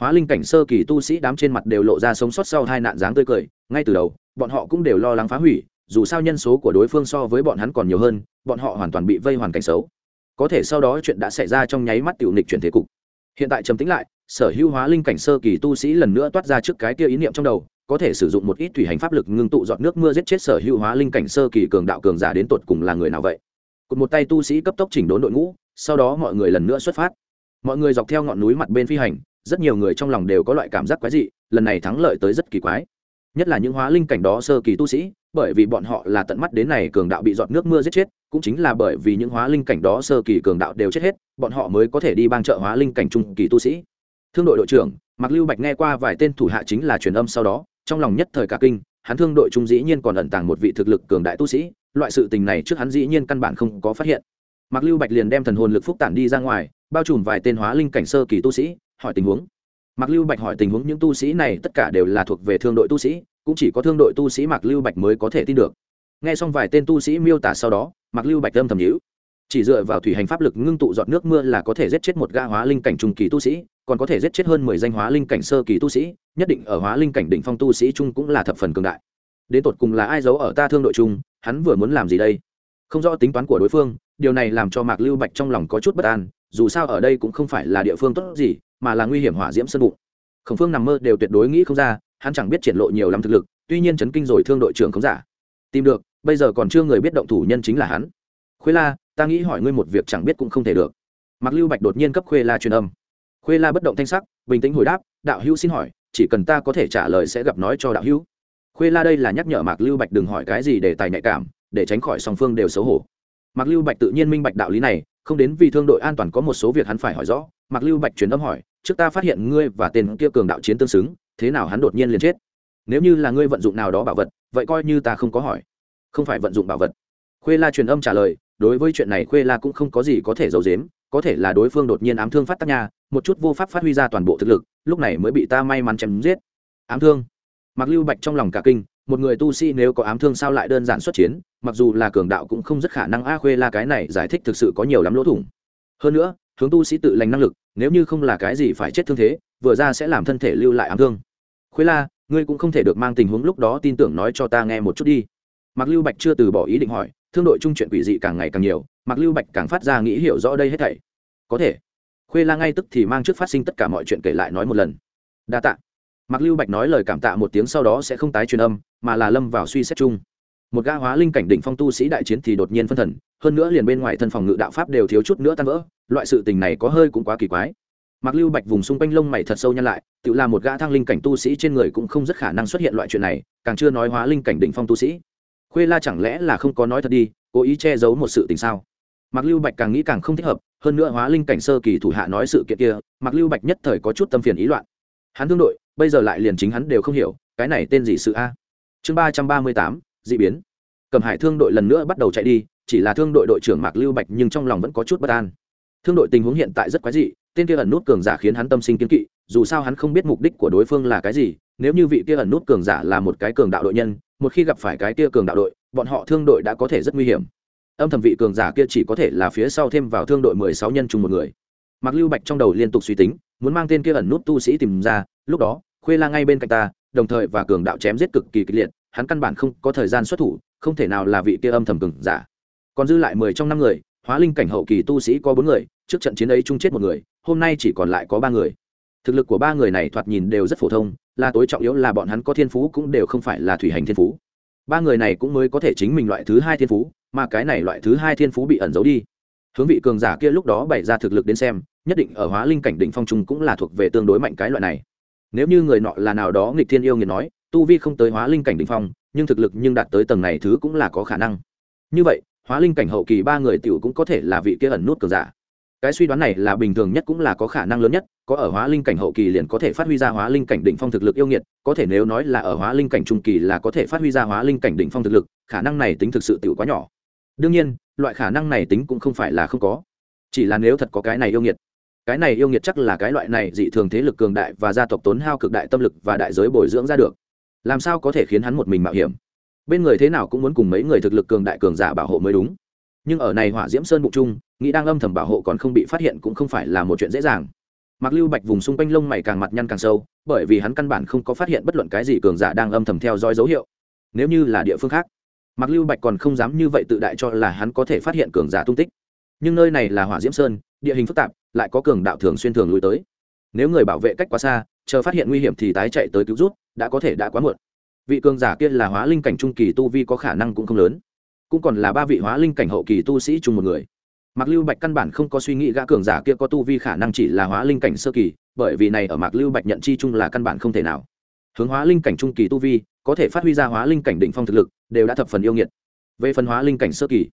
Hóa linh cảnh sơ kỳ tu sĩ đám trên mặt đều lộ ra sống sót sau hai nạn dáng tươi cười, ngay từ đầu, bọn họ cũng đều lo lắng phá hủy, dù sao nhân số của đối phương so với bọn hắn còn nhiều hơn, bọn họ hoàn toàn bị vây hoàn cảnh xấu. Có thể sau đó chuyện đã xảy ra trong nháy mắt tiểu nịch chuyển thế cục. Hiện tại trầm tính lại, sở hữu hóa linh cảnh sơ kỳ tu sĩ lần nữa toát ra trước cái kia ý niệm trong đầu có thể sử dụng một ít thủy hành pháp lực ngưng tụ giọt nước mưa giết chết sở hữu hóa linh cảnh sơ kỳ cường đạo cường giả đến tột cùng là người nào vậy? Cụt một tay tu sĩ cấp tốc chỉnh đốn đội ngũ, sau đó mọi người lần nữa xuất phát. Mọi người dọc theo ngọn núi mặt bên phi hành, rất nhiều người trong lòng đều có loại cảm giác quái dị, lần này thắng lợi tới rất kỳ quái. Nhất là những hóa linh cảnh đó sơ kỳ tu sĩ, bởi vì bọn họ là tận mắt đến này cường đạo bị giọt nước mưa giết chết, cũng chính là bởi vì những hóa linh cảnh đó sơ kỳ cường đạo đều chết hết, bọn họ mới có thể đi bang trợ hóa linh cảnh trung kỳ tu sĩ. Thương đội đội trưởng mặc lưu bạch nghe qua vài tên thủ hạ chính là truyền âm sau đó trong lòng nhất thời cả kinh, hắn thương đội trung dĩ nhiên còn ẩn tàng một vị thực lực cường đại tu sĩ, loại sự tình này trước hắn dĩ nhiên căn bản không có phát hiện. Mặc lưu bạch liền đem thần hồn lực phúc tản đi ra ngoài, bao trùm vài tên hóa linh cảnh sơ kỳ tu sĩ, hỏi tình huống. Mạc lưu bạch hỏi tình huống, những tu sĩ này tất cả đều là thuộc về thương đội tu sĩ, cũng chỉ có thương đội tu sĩ mạc lưu bạch mới có thể tin được. Nghe xong vài tên tu sĩ miêu tả sau đó, mạc lưu bạch âm thầm nhữ chỉ dựa vào thủy hành pháp lực ngưng tụ giọt nước mưa là có thể giết chết một gã hóa linh cảnh trung kỳ tu sĩ còn có thể giết chết hơn mười danh hóa linh cảnh sơ kỳ tu sĩ, nhất định ở hóa linh cảnh đỉnh phong tu sĩ trung cũng là thập phần cường đại. Đến tột cùng là ai giấu ở ta thương đội chung, hắn vừa muốn làm gì đây? Không rõ tính toán của đối phương, điều này làm cho mạc lưu bạch trong lòng có chút bất an, dù sao ở đây cũng không phải là địa phương tốt gì, mà là nguy hiểm hỏa diễm sân bụng. Khổng phương nằm mơ đều tuyệt đối nghĩ không ra, hắn chẳng biết triển lộ nhiều lắm thực lực, tuy nhiên chấn kinh rồi thương đội trưởng không giả. Tìm được, bây giờ còn chưa người biết động thủ nhân chính là hắn. Khuê la, ta nghĩ hỏi ngươi một việc chẳng biết cũng không thể được. Mạc lưu bạch đột nhiên cấp khuê la truyền âm khuê la bất động thanh sắc, bình tĩnh hồi đáp, đạo hữu xin hỏi, chỉ cần ta có thể trả lời sẽ gặp nói cho đạo hữu. Khuê la đây là nhắc nhở mạc lưu bạch đừng hỏi cái gì để tài nhạy cảm, để tránh khỏi song phương đều xấu hổ. Mạc lưu bạch tự nhiên minh bạch đạo lý này, không đến vì thương đội an toàn có một số việc hắn phải hỏi rõ. Mạc lưu bạch truyền âm hỏi, trước ta phát hiện ngươi và tên kia cường đạo chiến tương xứng, thế nào hắn đột nhiên liền chết? Nếu như là ngươi vận dụng nào đó bảo vật, vậy coi như ta không có hỏi. Không phải vận dụng bảo vật. Khuê la truyền âm trả lời, đối với chuyện này khuê la cũng không có gì có thể giấu giếm, có thể là đối phương đột nhiên ám thương phát tác nha một chút vô pháp phát huy ra toàn bộ thực lực, lúc này mới bị ta may mắn chém giết. Ám thương. Mặc lưu bạch trong lòng cả kinh, một người tu sĩ nếu có ám thương sao lại đơn giản xuất chiến, mặc dù là cường đạo cũng không rất khả năng a khuê la cái này giải thích thực sự có nhiều lắm lỗ thủng. Hơn nữa, hướng tu sĩ tự lành năng lực, nếu như không là cái gì phải chết thương thế, vừa ra sẽ làm thân thể lưu lại ám thương. Khuê la, ngươi cũng không thể được mang tình huống lúc đó tin tưởng nói cho ta nghe một chút đi. Mặc lưu bạch chưa từ bỏ ý định hỏi, thương đội trung chuyện quỷ dị càng ngày càng nhiều mặc lưu bạch càng phát ra nghĩ hiểu rõ đây hết thảy. Có thể khuê la ngay tức thì mang trước phát sinh tất cả mọi chuyện kể lại nói một lần. Đa tạ. Mặc lưu bạch nói lời cảm tạ một tiếng sau đó sẽ không tái truyền âm, mà là lâm vào suy xét chung. Một gã hóa linh cảnh đỉnh phong tu sĩ đại chiến thì đột nhiên phân thần, hơn nữa liền bên ngoài thân phòng ngự đạo pháp đều thiếu chút nữa tan vỡ, loại sự tình này có hơi cũng quá kỳ quái. Mặc lưu bạch vùng xung quanh lông mày thật sâu nhăn lại, tự là một gã thang linh cảnh tu sĩ trên người cũng không rất khả năng xuất hiện loại chuyện này, càng chưa nói hóa linh cảnh đỉnh phong tu sĩ. Khuê la chẳng lẽ là không có nói thật đi, cố ý che giấu một sự tình sao? Mạc lưu bạch càng nghĩ càng không thích hợp, hơn nữa hóa linh cảnh sơ kỳ thủ hạ nói sự kiện kia, Mạc lưu bạch nhất thời có chút tâm phiền ý loạn. Hắn thương đội, bây giờ lại liền chính hắn đều không hiểu, cái này tên gì sự a? Chương ba trăm ba mươi tám, dị biến. Cầm hải thương đội lần nữa bắt đầu chạy đi, chỉ là thương đội đội trưởng mạc lưu bạch nhưng trong lòng vẫn có chút bất an. Thương đội tình huống hiện tại rất quái dị, tên kia ẩn nút cường giả khiến hắn tâm sinh kiên kỵ, dù sao hắn không biết mục đích của đối phương là cái gì, nếu như vị kia ẩn nút cường giả là một cái cường đạo đội nhân, một khi gặp phải cái kia cường đạo đội, bọn họ thương đội đã có thể rất nguy hiểm âm thầm vị cường giả kia chỉ có thể là phía sau thêm vào thương đội mười sáu nhân chung một người. Mặc lưu bạch trong đầu liên tục suy tính, muốn mang tên kia ẩn nút tu sĩ tìm ra, lúc đó, khuê la ngay bên cạnh ta, đồng thời và cường đạo chém giết cực kỳ kịch liệt, hắn căn bản không có thời gian xuất thủ, không thể nào là vị kia âm thầm cường giả. Còn dư lại mười trong năm người, hóa linh cảnh hậu kỳ tu sĩ có bốn người, trước trận chiến ấy chung chết một người, hôm nay chỉ còn lại có ba người. Thực lực của ba người này thoạt nhìn đều rất phổ thông, là tối trọng yếu là bọn hắn có thiên phú cũng đều không phải là thủy hành thiên phú. Ba người này cũng mới có thể chính mình loại thứ hai thiên phú mà cái này loại thứ hai thiên phú bị ẩn giấu đi. Hướng vị cường giả kia lúc đó bày ra thực lực đến xem, nhất định ở hóa linh cảnh đỉnh phong trung cũng là thuộc về tương đối mạnh cái loại này. Nếu như người nọ là nào đó nghịch thiên yêu nghiệt nói, tu vi không tới hóa linh cảnh đỉnh phong, nhưng thực lực nhưng đạt tới tầng này thứ cũng là có khả năng. Như vậy, hóa linh cảnh hậu kỳ ba người tiểu cũng có thể là vị kia ẩn nút cường giả. Cái suy đoán này là bình thường nhất cũng là có khả năng lớn nhất, có ở hóa linh cảnh hậu kỳ liền có thể phát huy ra hóa linh cảnh đỉnh phong thực lực yêu nghiệt, có thể nếu nói là ở hóa linh cảnh trung kỳ là có thể phát huy ra hóa linh cảnh đỉnh phong thực lực, khả năng này tính thực sự tiểu quá nhỏ đương nhiên, loại khả năng này tính cũng không phải là không có. Chỉ là nếu thật có cái này yêu nghiệt, cái này yêu nghiệt chắc là cái loại này dị thường thế lực cường đại và gia tộc tốn hao cực đại tâm lực và đại giới bồi dưỡng ra được. Làm sao có thể khiến hắn một mình mạo hiểm? Bên người thế nào cũng muốn cùng mấy người thực lực cường đại cường giả bảo hộ mới đúng. Nhưng ở này hỏa diễm sơn bụng chung, nghĩ đang âm thầm bảo hộ còn không bị phát hiện cũng không phải là một chuyện dễ dàng. Mặc lưu bạch vùng xung quanh lông mày càng mặt nhăn càng sâu, bởi vì hắn căn bản không có phát hiện bất luận cái gì cường giả đang âm thầm theo dõi dấu hiệu, nếu như là địa phương khác mặc lưu bạch còn không dám như vậy tự đại cho là hắn có thể phát hiện cường giả tung tích. Nhưng nơi này là hỏa diễm sơn, địa hình phức tạp, lại có cường đạo thường xuyên thường lui tới. Nếu người bảo vệ cách quá xa, chờ phát hiện nguy hiểm thì tái chạy tới cứu rút đã có thể đã quá muộn. Vị cường giả kia là hóa linh cảnh trung kỳ tu vi có khả năng cũng không lớn. Cũng còn là ba vị hóa linh cảnh hậu kỳ tu sĩ chung một người. Mạc lưu bạch căn bản không có suy nghĩ gã cường giả kia có tu vi khả năng chỉ là hóa linh cảnh sơ kỳ, bởi vì này ở mạc lưu bạch nhận chi chung là căn bản không thể nào hướng hóa linh cảnh trung kỳ tu vi, có thể phát huy ra hóa linh cảnh định phong thực lực, đều đã thập phần yêu nghiệt. Về phần hóa linh cảnh sơ kỳ,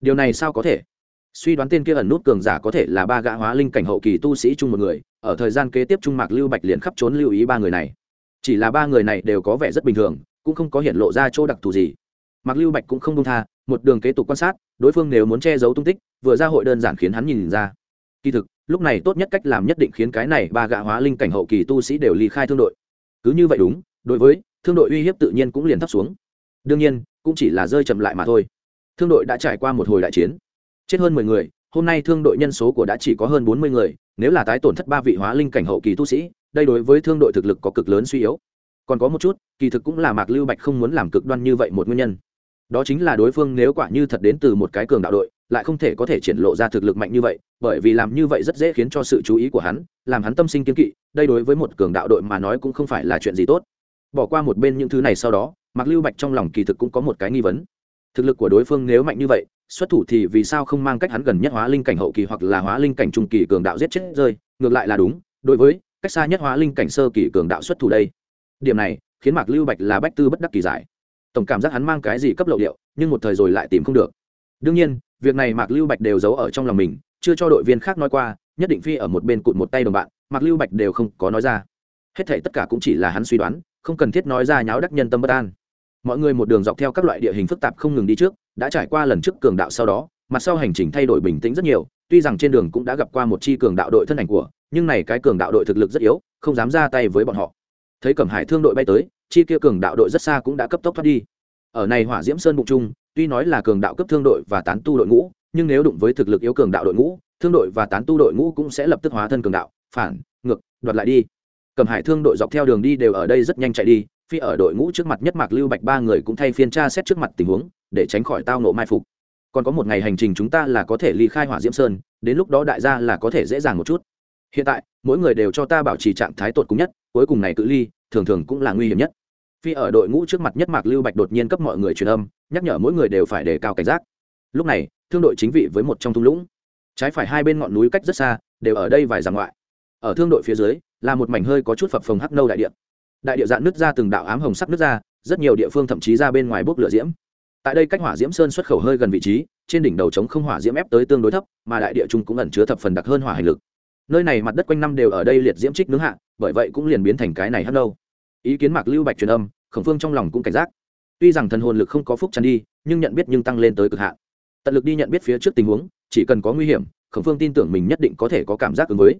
điều này sao có thể? Suy đoán tên kia ẩn nút cường giả có thể là ba gã hóa linh cảnh hậu kỳ tu sĩ chung một người, ở thời gian kế tiếp trung mạc lưu bạch liền khắp trốn lưu ý ba người này. Chỉ là ba người này đều có vẻ rất bình thường, cũng không có hiện lộ ra chỗ đặc thù gì. Mạc lưu bạch cũng không công tha, một đường kế tục quan sát, đối phương nếu muốn che giấu tung tích, vừa ra hội đơn giản khiến hắn nhìn ra. Kỳ thực, lúc này tốt nhất cách làm nhất định khiến cái này ba gã hóa linh cảnh hậu kỳ tu sĩ đều ly khai thương đội cứ như vậy đúng, đối với, thương đội uy hiếp tự nhiên cũng liền thấp xuống. Đương nhiên, cũng chỉ là rơi chậm lại mà thôi. Thương đội đã trải qua một hồi đại chiến. Chết hơn mười người, hôm nay thương đội nhân số của đã chỉ có hơn bốn mươi người, nếu là tái tổn thất ba vị hóa linh cảnh hậu kỳ tu sĩ, đây đối với thương đội thực lực có cực lớn suy yếu. Còn có một chút, kỳ thực cũng là mạc lưu bạch không muốn làm cực đoan như vậy một nguyên nhân. Đó chính là đối phương nếu quả như thật đến từ một cái cường đạo đội lại không thể có thể triển lộ ra thực lực mạnh như vậy, bởi vì làm như vậy rất dễ khiến cho sự chú ý của hắn, làm hắn tâm sinh kiên kỵ, đây đối với một cường đạo đội mà nói cũng không phải là chuyện gì tốt. Bỏ qua một bên những thứ này sau đó, mạc lưu bạch trong lòng kỳ thực cũng có một cái nghi vấn. Thực lực của đối phương nếu mạnh như vậy, xuất thủ thì vì sao không mang cách hắn gần nhất hóa linh cảnh hậu kỳ hoặc là hóa linh cảnh trung kỳ cường đạo giết chết rơi, ngược lại là đúng, đối với cách xa nhất hóa linh cảnh sơ kỳ cường đạo xuất thủ đây. Điểm này khiến mạc lưu bạch là bách tư bất đắc kỳ giải. Tổng cảm giác hắn mang cái gì cấp lậu điệu, nhưng một thời rồi lại tìm không được đương nhiên, việc này mạc lưu bạch đều giấu ở trong lòng mình, chưa cho đội viên khác nói qua, nhất định phi ở một bên cụt một tay đồng bạn, mạc lưu bạch đều không có nói ra. Hết thể tất cả cũng chỉ là hắn suy đoán, không cần thiết nói ra nháo đắc nhân tâm bất an. Mọi người một đường dọc theo các loại địa hình phức tạp không ngừng đi trước, đã trải qua lần trước cường đạo sau đó, mặt sau hành trình thay đổi bình tĩnh rất nhiều, tuy rằng trên đường cũng đã gặp qua một chi cường đạo đội thân ảnh của, nhưng này cái cường đạo đội thực lực rất yếu, không dám ra tay với bọn họ. Thấy cẩm hải thương đội bay tới, chi kia cường đạo đội rất xa cũng đã cấp tốc thoát đi. Ở này hỏa diễm sơn bụng trung tuy nói là cường đạo cấp thương đội và tán tu đội ngũ, nhưng nếu đụng với thực lực yếu cường đạo đội ngũ, thương đội và tán tu đội ngũ cũng sẽ lập tức hóa thân cường đạo. Phản, ngược, đoạt lại đi. Cẩm hải thương đội dọc theo đường đi đều ở đây rất nhanh chạy đi, phi ở đội ngũ trước mặt nhất mạc lưu bạch ba người cũng thay phiên tra xét trước mặt tình huống, để tránh khỏi tao nộ mai phục. Còn có một ngày hành trình chúng ta là có thể ly khai hỏa diễm sơn, đến lúc đó đại gia là có thể dễ dàng một chút. Hiện tại, mỗi người đều cho ta bảo trì trạng thái tột cùng nhất, cuối cùng này cự ly, thường thường cũng là nguy hiểm nhất. Phi ở đội ngũ trước mặt nhất mạc lưu bạch đột nhiên cấp mọi người truyền âm nhắc nhở mỗi người đều phải đề cao cảnh giác. Lúc này, thương đội chính vị với một trong thung lũng. Trái phải hai bên ngọn núi cách rất xa, đều ở đây vài dặm ngoại. Ở thương đội phía dưới, là một mảnh hơi có chút phập phồng hắc nâu đại địa. Đại địa dạn nứt ra từng đạo ám hồng sắc nứt ra, rất nhiều địa phương thậm chí ra bên ngoài bốc lửa diễm. Tại đây cách hỏa diễm sơn xuất khẩu hơi gần vị trí, trên đỉnh đầu trống không hỏa diễm ép tới tương đối thấp, mà đại địa trung cũng ẩn chứa thập phần đặc hơn hỏa hành lực. Nơi này mặt đất quanh năm đều ở đây liệt diễm trích nướng hạ, bởi vậy cũng liền biến thành cái này hắc nâu. Ý kiến mạc lưu bạch truyền âm, khổng phương trong lòng cũng cảnh giác tuy rằng thần hồn lực không có phúc chắn đi, nhưng nhận biết nhưng tăng lên tới cực hạn. Tận lực đi nhận biết phía trước tình huống, chỉ cần có nguy hiểm, khổng phương tin tưởng mình nhất định có thể có cảm giác ứng với.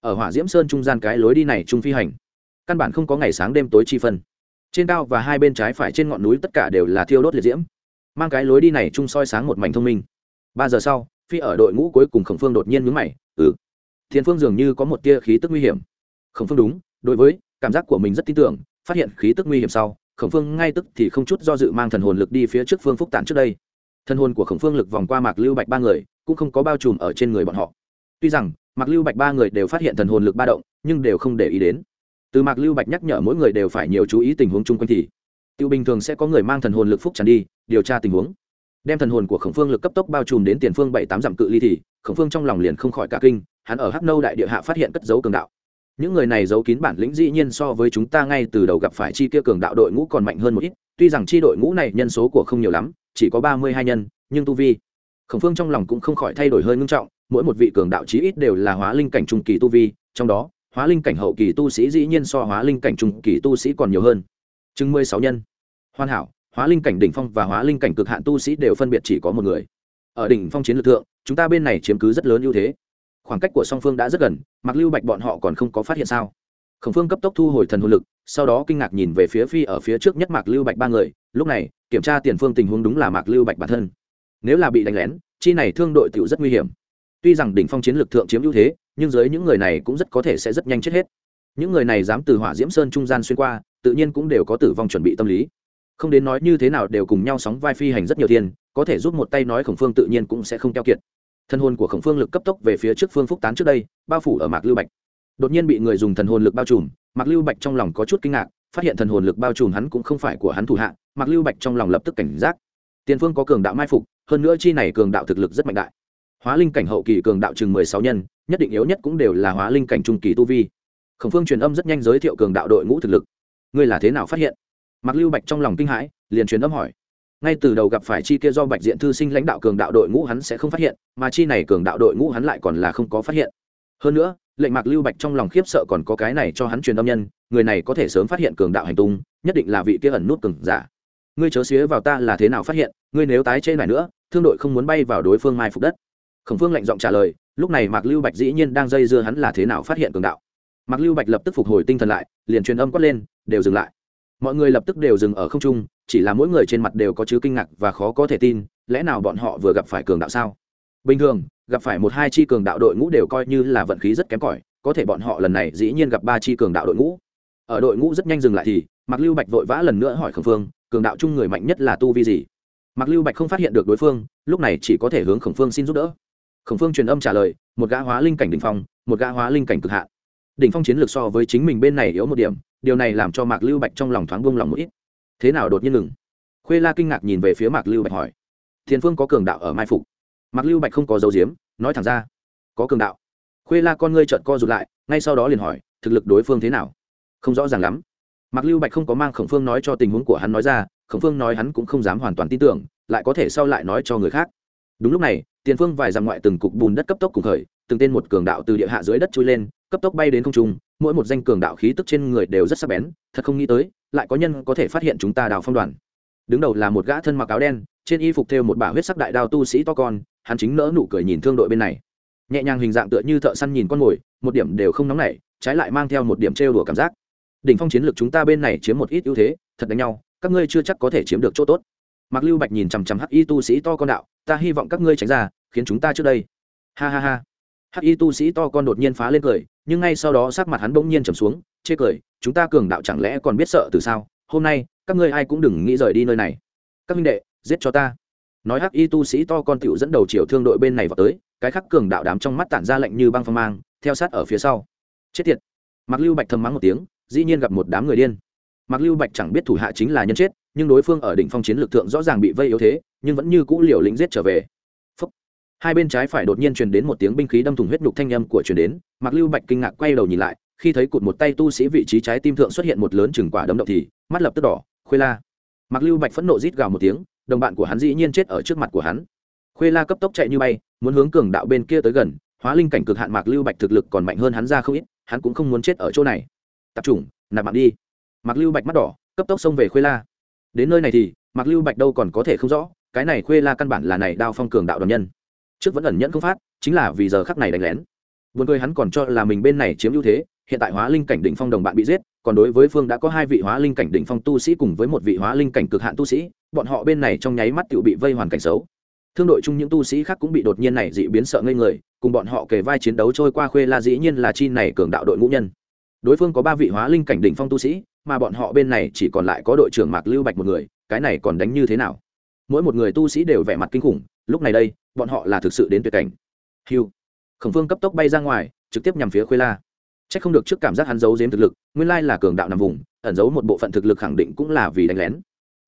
Ở hỏa diễm sơn trung gian cái lối đi này trung phi hành, căn bản không có ngày sáng đêm tối chi phân. Trên cao và hai bên trái phải trên ngọn núi tất cả đều là thiêu đốt liệt diễm, mang cái lối đi này chung soi sáng một mảnh thông minh. Ba giờ sau, phi ở đội ngũ cuối cùng khổng phương đột nhiên nhướng mày ừ thiên phương dường như có một tia khí tức nguy hiểm. Khổng phương đúng, đối với, cảm giác của mình rất tin tưởng, phát hiện khí tức nguy hiểm sau khổng phương ngay tức thì không chút do dự mang thần hồn lực đi phía trước phương phúc tản trước đây. Thần hồn của khổng phương lực vòng qua mạc lưu bạch ba người, cũng không có bao trùm ở trên người bọn họ. Tuy rằng, mạc lưu bạch ba người đều phát hiện thần hồn lực ba động, nhưng đều không để ý đến. Từ mạc lưu bạch nhắc nhở mỗi người đều phải nhiều chú ý tình huống chung quanh thì, tiêu bình thường sẽ có người mang thần hồn lực phúc tràn đi, điều tra tình huống. Đem thần hồn của khổng phương lực cấp tốc bao trùm đến tiền phương bảy tám dặm cự ly thì, khổng phương trong lòng liền không khỏi cả kinh, hắn ở hắc nâu đại địa hạ phát hiện cất dấu cường đạo những người này giấu kín bản lĩnh dĩ nhiên so với chúng ta ngay từ đầu gặp phải chi kia cường đạo đội ngũ còn mạnh hơn một ít, tuy rằng chi đội ngũ này nhân số của không nhiều lắm, chỉ có ba mươi hai nhân, nhưng tu vi, khổng phương trong lòng cũng không khỏi thay đổi hơi ngưng trọng, mỗi một vị cường đạo chí ít đều là hóa linh cảnh trung kỳ tu vi, trong đó, hóa linh cảnh hậu kỳ tu sĩ dĩ nhiên so hóa linh cảnh trung kỳ tu sĩ còn nhiều hơn. Chừng mười sáu nhân. Hoàn hảo, hóa linh cảnh đỉnh phong và hóa linh cảnh cực hạn tu sĩ đều phân biệt chỉ có một người. Ở đỉnh phong chiến lược thượng, chúng ta bên này chiếm cứ rất lớn ưu thế khoảng cách của song phương đã rất gần mặc lưu bạch bọn họ còn không có phát hiện sao? Khổng phương cấp tốc thu hồi thần hồn lực, sau đó kinh ngạc nhìn về phía phi ở phía trước nhất mạc lưu bạch ba người, lúc này, kiểm tra tiền phương tình huống đúng là mạc lưu bạch bản thân. Nếu là bị đánh lén, chi này thương đội tựu rất nguy hiểm. Tuy rằng đỉnh phong chiến lược thượng chiếm ưu thế, nhưng dưới những người này cũng rất có thể sẽ rất nhanh chết hết. Những người này dám từ hỏa diễm sơn trung gian xuyên qua, tự nhiên cũng đều có tử vong chuẩn bị tâm lý. Không đến nói như thế nào đều cùng nhau sóng vai phi hành rất nhiều tiền, có thể giúp một tay nói khổng phương tự nhiên cũng sẽ không keo kiệt thân hồn của khổng phương lực cấp tốc về phía trước phương phúc tán trước đây, bao phủ ở mạc lưu bạch. Đột nhiên bị người dùng thần hồn lực bao trùm, mạc lưu bạch trong lòng có chút kinh ngạc, phát hiện thần hồn lực bao trùm hắn cũng không phải của hắn thủ hạ, mạc lưu bạch trong lòng lập tức cảnh giác. Tiền phương có cường đạo mai phục, hơn nữa chi này cường đạo thực lực rất mạnh đại. Hóa linh cảnh hậu kỳ cường đạo chừng mười sáu nhân, nhất định yếu nhất cũng đều là hóa linh cảnh trung kỳ tu vi. Khổng phương truyền âm rất nhanh giới thiệu cường đạo đội ngũ thực lực. Ngươi là thế nào phát hiện? Mạc lưu bạch trong lòng kinh hãi, liền truyền âm hỏi ngay từ đầu gặp phải chi kia do bạch diện thư sinh lãnh đạo cường đạo đội ngũ hắn sẽ không phát hiện, mà chi này cường đạo đội ngũ hắn lại còn là không có phát hiện. Hơn nữa, lệnh mạc lưu bạch trong lòng khiếp sợ còn có cái này cho hắn truyền âm nhân, người này có thể sớm phát hiện cường đạo hành tung, nhất định là vị kia ẩn nút cường giả. Ngươi chớ xía vào ta là thế nào phát hiện, ngươi nếu tái chê này nữa, thương đội không muốn bay vào đối phương mai phục đất. Khổng phương lạnh giọng trả lời, lúc này mạc lưu bạch dĩ nhiên đang dây dưa hắn là thế nào phát hiện cường đạo. Mạc lưu bạch lập tức phục hồi tinh thần lại, liền truyền âm quát lên, đều dừng lại mọi người lập tức đều dừng ở không trung, chỉ là mỗi người trên mặt đều có chứa kinh ngạc và khó có thể tin, lẽ nào bọn họ vừa gặp phải cường đạo sao? Bình thường, gặp phải một hai chi cường đạo đội ngũ đều coi như là vận khí rất kém cỏi, có thể bọn họ lần này dĩ nhiên gặp ba chi cường đạo đội ngũ. Ở đội ngũ rất nhanh dừng lại thì, mạc lưu bạch vội vã lần nữa hỏi khổng phương, cường đạo chung người mạnh nhất là tu vi gì? Mạc lưu bạch không phát hiện được đối phương, lúc này chỉ có thể hướng khổng phương xin giúp đỡ. Khổng phương truyền âm trả lời, một gã hóa linh cảnh đỉnh phong, một gã hóa linh cảnh cực hạ. đỉnh phong chiến lược so với chính mình bên này yếu một điểm điều này làm cho mạc lưu bạch trong lòng thoáng buông lòng một ít. Thế nào đột nhiên ngừng? Khuê la kinh ngạc nhìn về phía mạc lưu bạch hỏi. Thiền phương có cường đạo ở mai phục. Mạc lưu bạch không có dấu diếm, nói thẳng ra. Có cường đạo. Khuê la con ngươi trợn co rụt lại, ngay sau đó liền hỏi, thực lực đối phương thế nào? Không rõ ràng lắm. Mạc lưu bạch không có mang khổng phương nói cho tình huống của hắn nói ra, khổng phương nói hắn cũng không dám hoàn toàn tin tưởng, lại có thể sau lại nói cho người khác. Đúng lúc này, tiền phương vài dặm ngoại từng cục bùn đất cấp tốc cùng khởi, từng tên một cường đạo từ địa hạ dưới đất trôi lên, cấp tốc bay đến không trung mỗi một danh cường đạo khí tức trên người đều rất sắc bén, thật không nghĩ tới, lại có nhân có thể phát hiện chúng ta đào phong đoàn. Đứng đầu là một gã thân mặc áo đen, trên y phục thêu một bả huyết sắc đại đao tu sĩ to con, hắn chính nỡ nụ cười nhìn thương đội bên này. Nhẹ nhàng hình dạng tựa như thợ săn nhìn con mồi, một điểm đều không nóng nảy, trái lại mang theo một điểm trêu đùa cảm giác. Đỉnh phong chiến lược chúng ta bên này chiếm một ít ưu thế, thật đánh nhau, các ngươi chưa chắc có thể chiếm được chỗ tốt. Mặc lưu bạch nhìn chằm chằm hắc y tu sĩ to con đạo, ta hy vọng các ngươi tránh ra, khiến chúng ta trước đây. Ha ha ha. Hắc y tu sĩ to con đột nhiên phá lên cười nhưng ngay sau đó sắc mặt hắn bỗng nhiên trầm xuống, chê cười, chúng ta cường đạo chẳng lẽ còn biết sợ từ sao? Hôm nay, các ngươi ai cũng đừng nghĩ rời đi nơi này. Các minh đệ, giết cho ta. Nói hắc y tu sĩ to con tiểu dẫn đầu chiều thương đội bên này vào tới, cái khắc cường đạo đám trong mắt tản ra lệnh như băng phong mang, theo sát ở phía sau. Chết tiệt. Mặc lưu bạch thầm mắng một tiếng, dĩ nhiên gặp một đám người điên. Mặc lưu bạch chẳng biết thủ hạ chính là nhân chết, nhưng đối phương ở đỉnh phong chiến lược thượng rõ ràng bị vây yếu thế, nhưng vẫn như cũ liều lĩnh giết trở về. Phúc. hai bên trái phải đột nhiên truyền đến một tiếng binh khí đâm thủng huyết nhục thanh âm của truyền đến mặc lưu bạch kinh ngạc quay đầu nhìn lại, khi thấy cụt một tay tu sĩ vị trí trái tim thượng xuất hiện một lớn chừng quả đấm động thì mắt lập tức đỏ, khuê la. Mặc lưu bạch phẫn nộ rít gào một tiếng, đồng bạn của hắn dĩ nhiên chết ở trước mặt của hắn. Khuê la cấp tốc chạy như bay, muốn hướng cường đạo bên kia tới gần, hóa linh cảnh cực hạn mạc lưu bạch thực lực còn mạnh hơn hắn ra không ít, hắn cũng không muốn chết ở chỗ này. Tập trung, nạp mạng đi. Mạc lưu bạch mắt đỏ, cấp tốc xông về khuê la. Đến nơi này thì, mạc lưu bạch đâu còn có thể không rõ, cái này khuê la căn bản là này đao phong cường đạo đoàn nhân. Trước vẫn ẩn nhẫn không phát, chính là vì giờ khắc này đánh lén buồn cười hắn còn cho là mình bên này chiếm ưu thế, hiện tại hóa linh cảnh đỉnh phong đồng bạn bị giết, còn đối với phương đã có hai vị hóa linh cảnh đỉnh phong tu sĩ cùng với một vị hóa linh cảnh cực hạn tu sĩ, bọn họ bên này trong nháy mắt tiểu bị vây hoàn cảnh xấu. Thương đội chung những tu sĩ khác cũng bị đột nhiên này dị biến sợ ngây người, cùng bọn họ kề vai chiến đấu trôi qua khuê la dĩ nhiên là chi này cường đạo đội ngũ nhân. Đối phương có ba vị hóa linh cảnh đỉnh phong tu sĩ, mà bọn họ bên này chỉ còn lại có đội trưởng mạc lưu bạch một người, cái này còn đánh như thế nào? Mỗi một người tu sĩ đều vẻ mặt kinh khủng, lúc này đây, bọn họ là thực sự đến tuyệt cảnh. Hiu khổng phương cấp tốc bay ra ngoài, trực tiếp nhằm phía khuê la. C h ắ c không được trước cảm giác hắn giấu giếm thực lực, nguyên lai là cường đạo nằm vùng, ẩn giấu một bộ phận thực lực khẳng định cũng là vì đánh lén.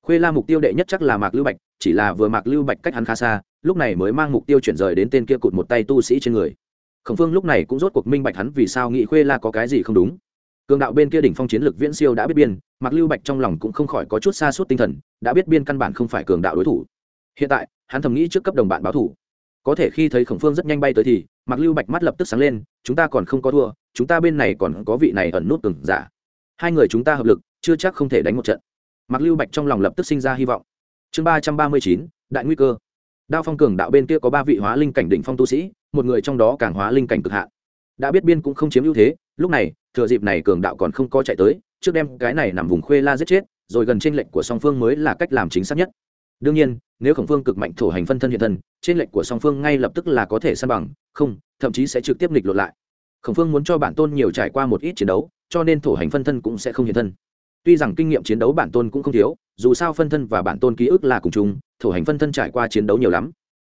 Khuê la mục tiêu đệ nhất chắc là mạc lưu bạch, chỉ là vừa mạc lưu bạch cách hắn khá xa, lúc này mới mang mục tiêu chuyển rời đến tên kia cụt một tay tu sĩ trên người. Khổng phương lúc này cũng rốt cuộc minh bạch hắn vì sao nghĩ khuê la có cái gì không đúng. Cường đạo bên kia đỉnh phong chiến lực viễn siêu đã biết biên mặc lưu bạch trong lòng cũng không khỏi có chút xa suốt tinh thần, đã biết biên căn bản không phải cường đạo đối thủ. Hiện tại, hắn thầm nghĩ trước cấp đồng bạn báo thủ. Có thể khi thấy khổng phương rất nhanh bay tới thì mặc lưu bạch mắt lập tức sáng lên, chúng ta còn không có thua, chúng ta bên này còn có vị này ẩn nút từng giả. Hai người chúng ta hợp lực, chưa chắc không thể đánh một trận. Mặc lưu bạch trong lòng lập tức sinh ra hy vọng. Chương ba trăm ba mươi chín, đại nguy cơ. Đao phong cường đạo bên kia có ba vị hóa linh cảnh đỉnh phong tu sĩ, một người trong đó càng hóa linh cảnh cực hạn. Đã biết biên cũng không chiếm ưu thế, lúc này, thừa dịp này cường đạo còn không có chạy tới, trước đem cái này nằm vùng khuê la giết chết, rồi gần trên lệnh của song phương mới là cách làm chính xác nhất đương nhiên, nếu khổng phương cực mạnh thổ hành phân thân hiện thân, trên lệnh của song phương ngay lập tức là có thể san bằng, không, thậm chí sẽ trực tiếp nghịch lột lại. Khổng phương muốn cho bản tôn nhiều trải qua một ít chiến đấu, cho nên thổ hành phân thân cũng sẽ không hiện thân. Tuy rằng kinh nghiệm chiến đấu bản tôn cũng không thiếu, dù sao phân thân và bản tôn ký ức là cùng chung, thổ hành phân thân trải qua chiến đấu nhiều lắm.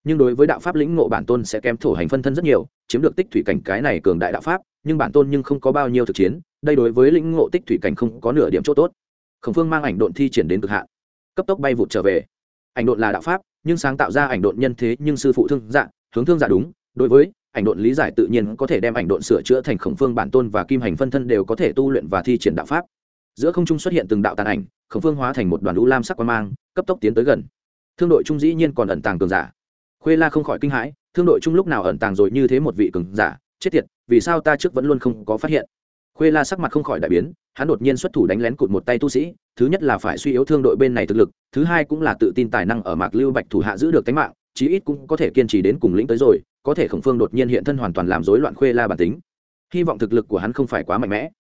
Nhưng đối với đạo pháp lĩnh ngộ bản tôn sẽ kém thổ hành phân thân rất nhiều, chiếm được tích thủy cảnh cái này cường đại đạo pháp, nhưng bản tôn nhưng không có bao nhiêu thực chiến, đây đối với lĩnh ngộ tích thủy cảnh không có nửa điểm chỗ tốt. Khổng phương mang ảnh độn thi triển đến cực hạn. Cấp tốc bay vụt trở về ảnh độn là đạo pháp, nhưng sáng tạo ra ảnh độn nhân thế nhưng sư phụ thương dạ hướng thương dạ đúng. Đối với ảnh độn lý giải tự nhiên có thể đem ảnh độn sửa chữa thành khổng phương bản tôn và kim hành phân thân đều có thể tu luyện và thi triển đạo pháp. Giữa không trung xuất hiện từng đạo tàn ảnh, khổng phương hóa thành một đoàn lũ lam sắc quan mang, cấp tốc tiến tới gần. Thương đội trung dĩ nhiên còn ẩn tàng cường giả. Khuê la không khỏi kinh hãi, thương đội trung lúc nào ẩn tàng rồi như thế một vị cường giả, chết tiệt, vì sao ta trước vẫn luôn không có phát hiện? Khuê la sắc mặt không khỏi đại biến, hắn đột nhiên xuất thủ đánh lén cụt một tay tu sĩ, thứ nhất là phải suy yếu thương đội bên này thực lực, thứ hai cũng là tự tin tài năng ở mạc lưu bạch thủ hạ giữ được tính mạng, chí ít cũng có thể kiên trì đến cùng lĩnh tới rồi, có thể khổng phương đột nhiên hiện thân hoàn toàn làm rối loạn khuê la bản tính. Hy vọng thực lực của hắn không phải quá mạnh mẽ.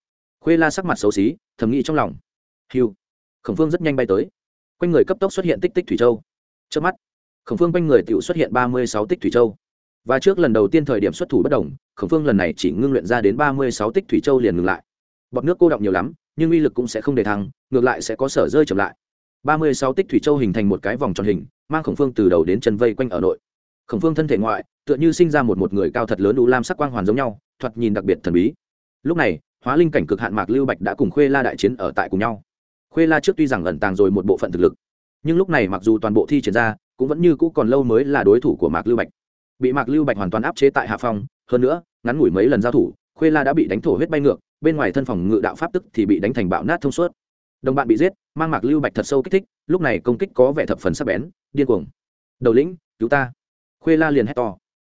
Khuê la sắc mặt xấu xí, thầm nghĩ trong lòng. Hiu khổng phương rất nhanh bay tới. Quanh người cấp tốc xuất hiện tích tích thủy châu. Trước mắt, khổng phương quanh người tự xuất hiện ba mươi sáu tích thủy châu. Và trước lần đầu tiên thời điểm xuất thủ bất đồng khổng phương lần này chỉ ngưng luyện ra đến ba mươi sáu tích thủy châu liền ngừng lại. Bọt nước cô động nhiều lắm, nhưng uy lực cũng sẽ không để thăng, ngược lại sẽ có sở rơi chậm lại. Ba mươi sáu tích thủy châu hình thành một cái vòng tròn hình, mang khổng phương từ đầu đến chân vây quanh ở nội. Khổng phương thân thể ngoại, tựa như sinh ra một một người cao thật lớn đủ lam sắc quang hoàn giống nhau, thoạt nhìn đặc biệt thần bí. Lúc này, hóa linh cảnh cực hạn mạc lưu bạch đã cùng khuê la đại chiến ở tại cùng nhau. Khuê la trước tuy rằng ẩn tàng rồi một bộ phận thực lực, nhưng lúc này mặc dù toàn bộ thi triển ra, cũng vẫn như cũ còn lâu mới là đối thủ của mạc lưu bạch. Bị mạc lưu bạch hoàn toàn áp chế tại hạ phong hơn nữa, ngắn ngủi mấy lần giao thủ, khuê la đã bị đánh thổ huyết bay ngược, bên ngoài thân phòng ngự đạo pháp tức thì bị đánh thành bạo nát thông suốt. Đồng bạn bị giết, mang mạc lưu bạch thật sâu kích thích, lúc này công kích có vẻ thập phần sắc bén, điên cuồng. Đầu lĩnh, cứu ta. Khuê la liền hét to.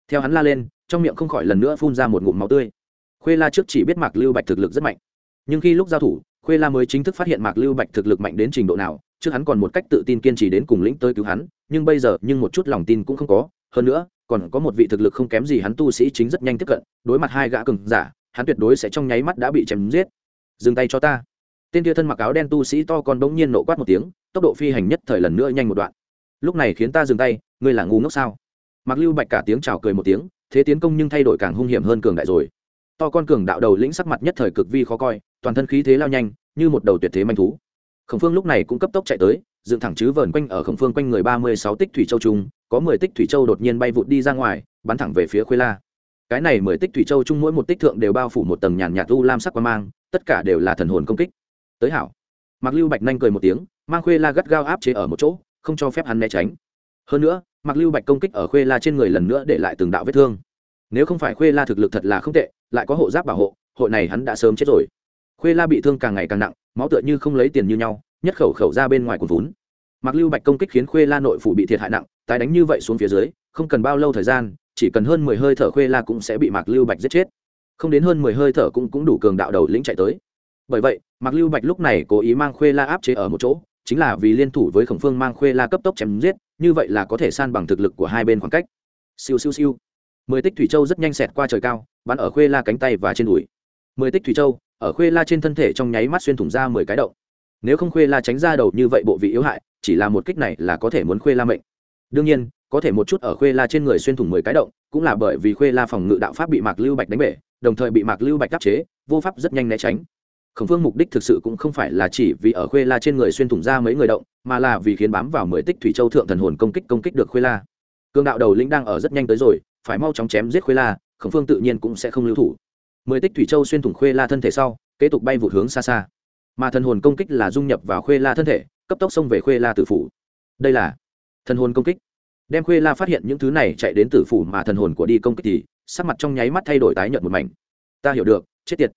Theo hắn la lên, trong miệng không khỏi lần nữa phun ra một ngụm máu tươi. Khuê la trước chỉ biết mạc lưu bạch thực lực rất mạnh. Nhưng khi lúc giao thủ, khuê la mới chính thức phát hiện mạc lưu bạch thực lực mạnh đến trình độ nào, trước hắn còn một cách tự tin kiên trì đến cùng lĩnh tới cứu hắn, nhưng bây giờ nhưng một chút lòng tin cũng không có hơn nữa, còn có một vị thực lực không kém gì hắn tu sĩ chính rất nhanh tiếp cận, đối mặt hai gã cường giả, hắn tuyệt đối sẽ trong nháy mắt đã bị chém giết. Dừng tay cho ta. Tên kia thân mặc áo đen tu sĩ to còn bỗng nhiên nộ quát một tiếng, tốc độ phi hành nhất thời lần nữa nhanh một đoạn. Lúc này khiến ta dừng tay, ngươi là ngu ngốc sao? Mặc lưu bạch cả tiếng chào cười một tiếng, thế tiến công nhưng thay đổi càng hung hiểm hơn cường đại rồi. To con cường đạo đầu lĩnh sắc mặt nhất thời cực vi khó coi, toàn thân khí thế lao nhanh, như một đầu tuyệt thế manh thú. Khổng phương lúc này cũng cấp tốc chạy tới dựng thẳng chứ vờn quanh ở khổng phương quanh người ba mươi sáu tích thủy châu trung, có mười tích thủy châu đột nhiên bay vụt đi ra ngoài, bắn thẳng về phía khuê la. Cái này mười tích thủy châu chung mỗi một tích thượng đều bao phủ một tầng nhàn nhạt u lam sắc quang mang, tất cả đều là thần hồn công kích. Tới hảo. Mặc lưu bạch nhanh cười một tiếng, mang khuê la gắt gao áp chế ở một chỗ, không cho phép hắn né tránh. Hơn nữa mặc lưu bạch công kích ở khuê la trên người lần nữa để lại từng đạo vết thương. Nếu không phải khuê la thực lực thật là không tệ, lại có hộ giáp bảo hộ, hội này hắn đã sớm chết rồi. Khuê la bị thương càng ngày càng nặng, máu tựa như không lấy tiền như nhau nhất khẩu khẩu ra bên ngoài cồn vốn mặc lưu bạch công kích khiến khuê la nội phủ bị thiệt hại nặng, tái đánh như vậy xuống phía dưới, không cần bao lâu thời gian, chỉ cần hơn mười hơi thở khuê la cũng sẽ bị mạc lưu bạch giết chết. Không đến hơn mười hơi thở cũng cũng đủ cường đạo đầu lĩnh chạy tới. Bởi vậy, mạc lưu bạch lúc này cố ý mang khuê la áp chế ở một chỗ, chính là vì liên thủ với khổng phương mang khuê la cấp tốc chém giết, như vậy là có thể san bằng thực lực của hai bên khoảng cách. Siêu siêu siêu. Mười tích thủy châu rất nhanh xẹt qua trời cao, bắn ở khuê la cánh tay và trên đùi. Mười tích thủy châu, ở khuê la trên thân thể trong nháy mắt xuyên thủng ra mười cái động nếu không khuê la tránh ra đầu như vậy bộ vị yếu hại, chỉ là một kích này là có thể muốn khuê la mệnh. Đương nhiên, có thể một chút ở khuê la trên người xuyên thủng mười cái động, cũng là bởi vì khuê la phòng ngự đạo pháp bị mạc lưu bạch đánh bể, đồng thời bị mạc lưu bạch đắc chế, vô pháp rất nhanh né tránh. Khổng phương mục đích thực sự cũng không phải là chỉ vì ở khuê la trên người xuyên thủng ra mấy người động, mà là vì khiến bám vào mười tích thủy châu thượng thần hồn công kích công kích được khuê la. Cương đạo đầu lĩnh đang ở rất nhanh tới rồi, phải mau chóng chém giết khuê la, khổng phương tự nhiên cũng sẽ không lưu thủ. Mười tích thủy châu xuyên thủng khuê la thân thể sau, kế tục bay vụt hướng xa xa mà thần hồn công kích là dung nhập vào khuê la thân thể, cấp tốc xông về khuê la tử phủ. Đây là thần hồn công kích. Đem khuê la phát hiện những thứ này chạy đến tử phủ mà thần hồn của đi công kích thì, sắc mặt trong nháy mắt thay đổi tái nhợt một mảnh. Ta hiểu được, chết tiệt.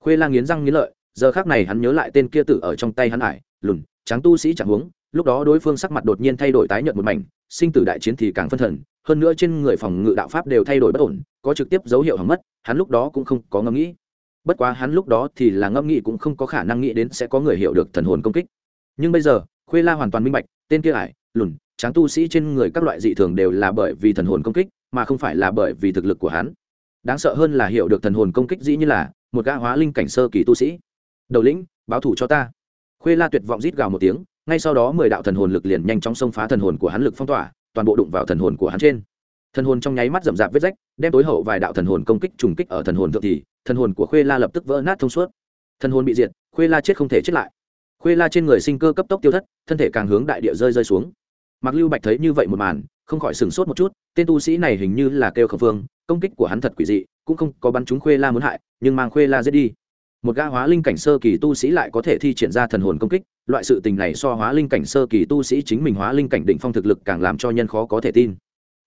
Khuê la nghiến răng nghiến lợi, giờ khác này hắn nhớ lại tên kia tử ở trong tay hắn ải, lùn, tráng tu sĩ chẳng huống, lúc đó đối phương sắc mặt đột nhiên thay đổi tái nhợt một mảnh, sinh tử đại chiến thì càng phân thần, hơn nữa trên người phòng ngự đạo pháp đều thay đổi bất ổn, có trực tiếp dấu hiệu hỏng mất, hắn lúc đó cũng không có ngẫm nghĩ bất quá hắn lúc đó thì là ngẫm nghĩ cũng không có khả năng nghĩ đến sẽ có người hiểu được thần hồn công kích. Nhưng bây giờ, khuê la hoàn toàn minh bạch, tên kia ải, lùn, tráng tu sĩ trên người các loại dị thường đều là bởi vì thần hồn công kích, mà không phải là bởi vì thực lực của hắn. Đáng sợ hơn là hiểu được thần hồn công kích dĩ như là một gã hóa linh cảnh sơ kỳ tu sĩ. Đầu lĩnh, báo thủ cho ta. Khuê la tuyệt vọng rít gào một tiếng, ngay sau đó mười đạo thần hồn lực liền nhanh chóng xông phá thần hồn của hắn lực phong tỏa, toàn bộ đụng vào thần hồn của hắn trên. Thần hồn trong nháy mắt rậm rạp vết rách, đem tối hậu vài đạo thần hồn công kích trùng kích ở thần hồn thượng thì thần hồn của khuê la lập tức vỡ nát thông suốt. Thần hồn bị diệt, khuê la chết không thể chết lại. Khuê la trên người sinh cơ cấp tốc tiêu thất, thân thể càng hướng đại địa rơi rơi xuống. Mặc lưu bạch thấy như vậy một màn, không khỏi sửng sốt một chút, tên tu sĩ này hình như là kêu khẩu phương công kích của hắn thật quỷ dị, cũng không có bắn trúng khuê la muốn hại, nhưng mang khuê la giết đi. Một gã hóa linh cảnh sơ kỳ tu sĩ lại có thể thi triển ra thần hồn công kích, loại sự tình này so hóa linh cảnh sơ kỳ tu sĩ chính mình hóa linh cảnh định phong thực lực càng làm cho nhân khó có thể tin.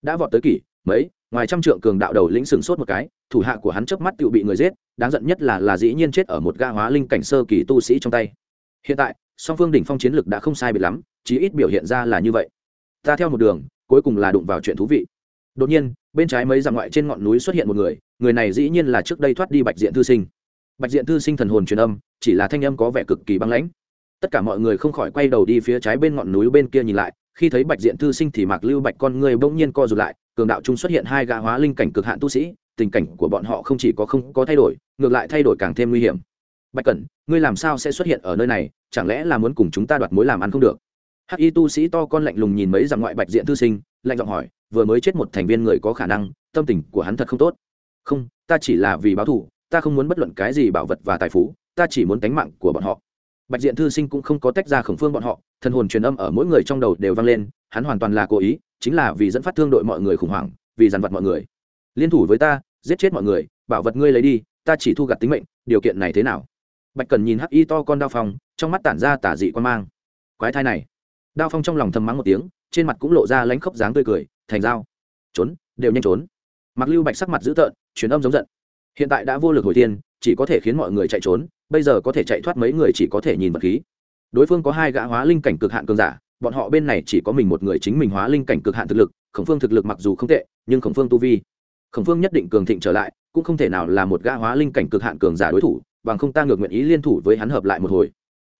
Đã vọt tới kỷ, mấy? Ngoài trăm trượng cường đạo đầu lĩnh sừng sốt một cái, thủ hạ của hắn chớp mắt tự bị người giết, đáng giận nhất là là dĩ nhiên chết ở một ga hóa linh cảnh sơ kỳ tu sĩ trong tay. Hiện tại, song phương đỉnh phong chiến lực đã không sai biệt lắm, chí ít biểu hiện ra là như vậy. Ta theo một đường, cuối cùng là đụng vào chuyện thú vị. Đột nhiên, bên trái mấy dặm ngoại trên ngọn núi xuất hiện một người người này dĩ nhiên là trước đây thoát đi bạch diện thư sinh. Bạch diện thư sinh thần hồn truyền âm, chỉ là thanh âm có vẻ cực kỳ băng lãnh. Tất cả mọi người không khỏi quay đầu đi phía trái bên ngọn núi bên kia nhìn lại, khi thấy bạch diện thư sinh thì mạc lưu bạch con người bỗng nhiên co rụt lại cường đạo trung xuất hiện hai gã hóa linh cảnh cực hạn tu sĩ, tình cảnh của bọn họ không chỉ có không có thay đổi, ngược lại thay đổi càng thêm nguy hiểm. Bạch cẩn, ngươi làm sao sẽ xuất hiện ở nơi này? Chẳng lẽ là muốn cùng chúng ta đoạt mối làm ăn không được? Hắc y tu sĩ to con lạnh lùng nhìn mấy dặm ngoại bạch diện thư sinh, lạnh giọng hỏi, vừa mới chết một thành viên người có khả năng, tâm tình của hắn thật không tốt. Không, ta chỉ là vì báo thù, ta không muốn bất luận cái gì bảo vật và tài phú, ta chỉ muốn tánh mạng của bọn họ. Bạch diện thư sinh cũng không có tách ra khổng phương bọn họ, thần hồn truyền âm ở mỗi người trong đầu đều vang lên, hắn hoàn toàn là cố ý chính là vì dẫn phát thương đội mọi người khủng hoảng, vì dằn vặt mọi người. Liên thủ với ta, giết chết mọi người, bảo vật ngươi lấy đi, ta chỉ thu gặt tính mệnh, điều kiện này thế nào? Bạch cần nhìn hắc y to con đao phong, trong mắt tản ra tả dị quan mang. Quái thai này. Đao phong trong lòng thầm mắng một tiếng, trên mặt cũng lộ ra lánh khóc dáng tươi cười, thành dao. Trốn, đều nhanh trốn. Mặc lưu bạch sắc mặt dữ tợn, truyền âm giống giận. Hiện tại đã vô lực hồi thiên, chỉ có thể khiến mọi người chạy trốn, bây giờ có thể chạy thoát mấy người chỉ có thể nhìn vật khí. Đối phương có hai gã hóa linh cảnh cực hạn cường giả bọn họ bên này chỉ có mình một người chính mình hóa linh cảnh cực hạn thực lực, khổng phương thực lực mặc dù không tệ, nhưng khổng phương tu vi, khổng phương nhất định cường thịnh trở lại, cũng không thể nào là một gã hóa linh cảnh cực hạn cường giả đối thủ, bằng không ta ngược nguyện ý liên thủ với hắn hợp lại một hồi.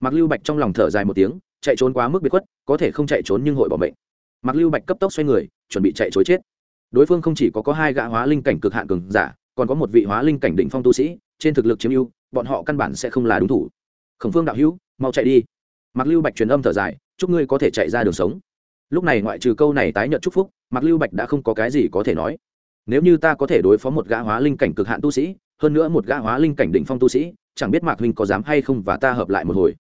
Mặc lưu bạch trong lòng thở dài một tiếng, chạy trốn quá mức biệt khuất, có thể không chạy trốn nhưng hội bỏ mệnh. Mặc lưu bạch cấp tốc xoay người, chuẩn bị chạy chối chết. Đối phương không chỉ có có hai gã hóa linh cảnh cực hạn cường giả, còn có một vị hóa linh cảnh đỉnh phong tu sĩ, trên thực lực chiếm ưu, bọn họ căn bản sẽ không là đúng thủ. Khổng phương đạo hữu, mau chạy đi. Mặc lưu bạch truyền âm thở dài chúc ngươi có thể chạy ra đường sống. Lúc này ngoại trừ câu này tái nhận chúc phúc mặc lưu bạch đã không có cái gì có thể nói. Nếu như ta có thể đối phó một gã hóa linh cảnh cực hạn tu sĩ, hơn nữa một gã hóa linh cảnh đỉnh phong tu sĩ, chẳng biết mạc huynh có dám hay không và ta hợp lại một hồi.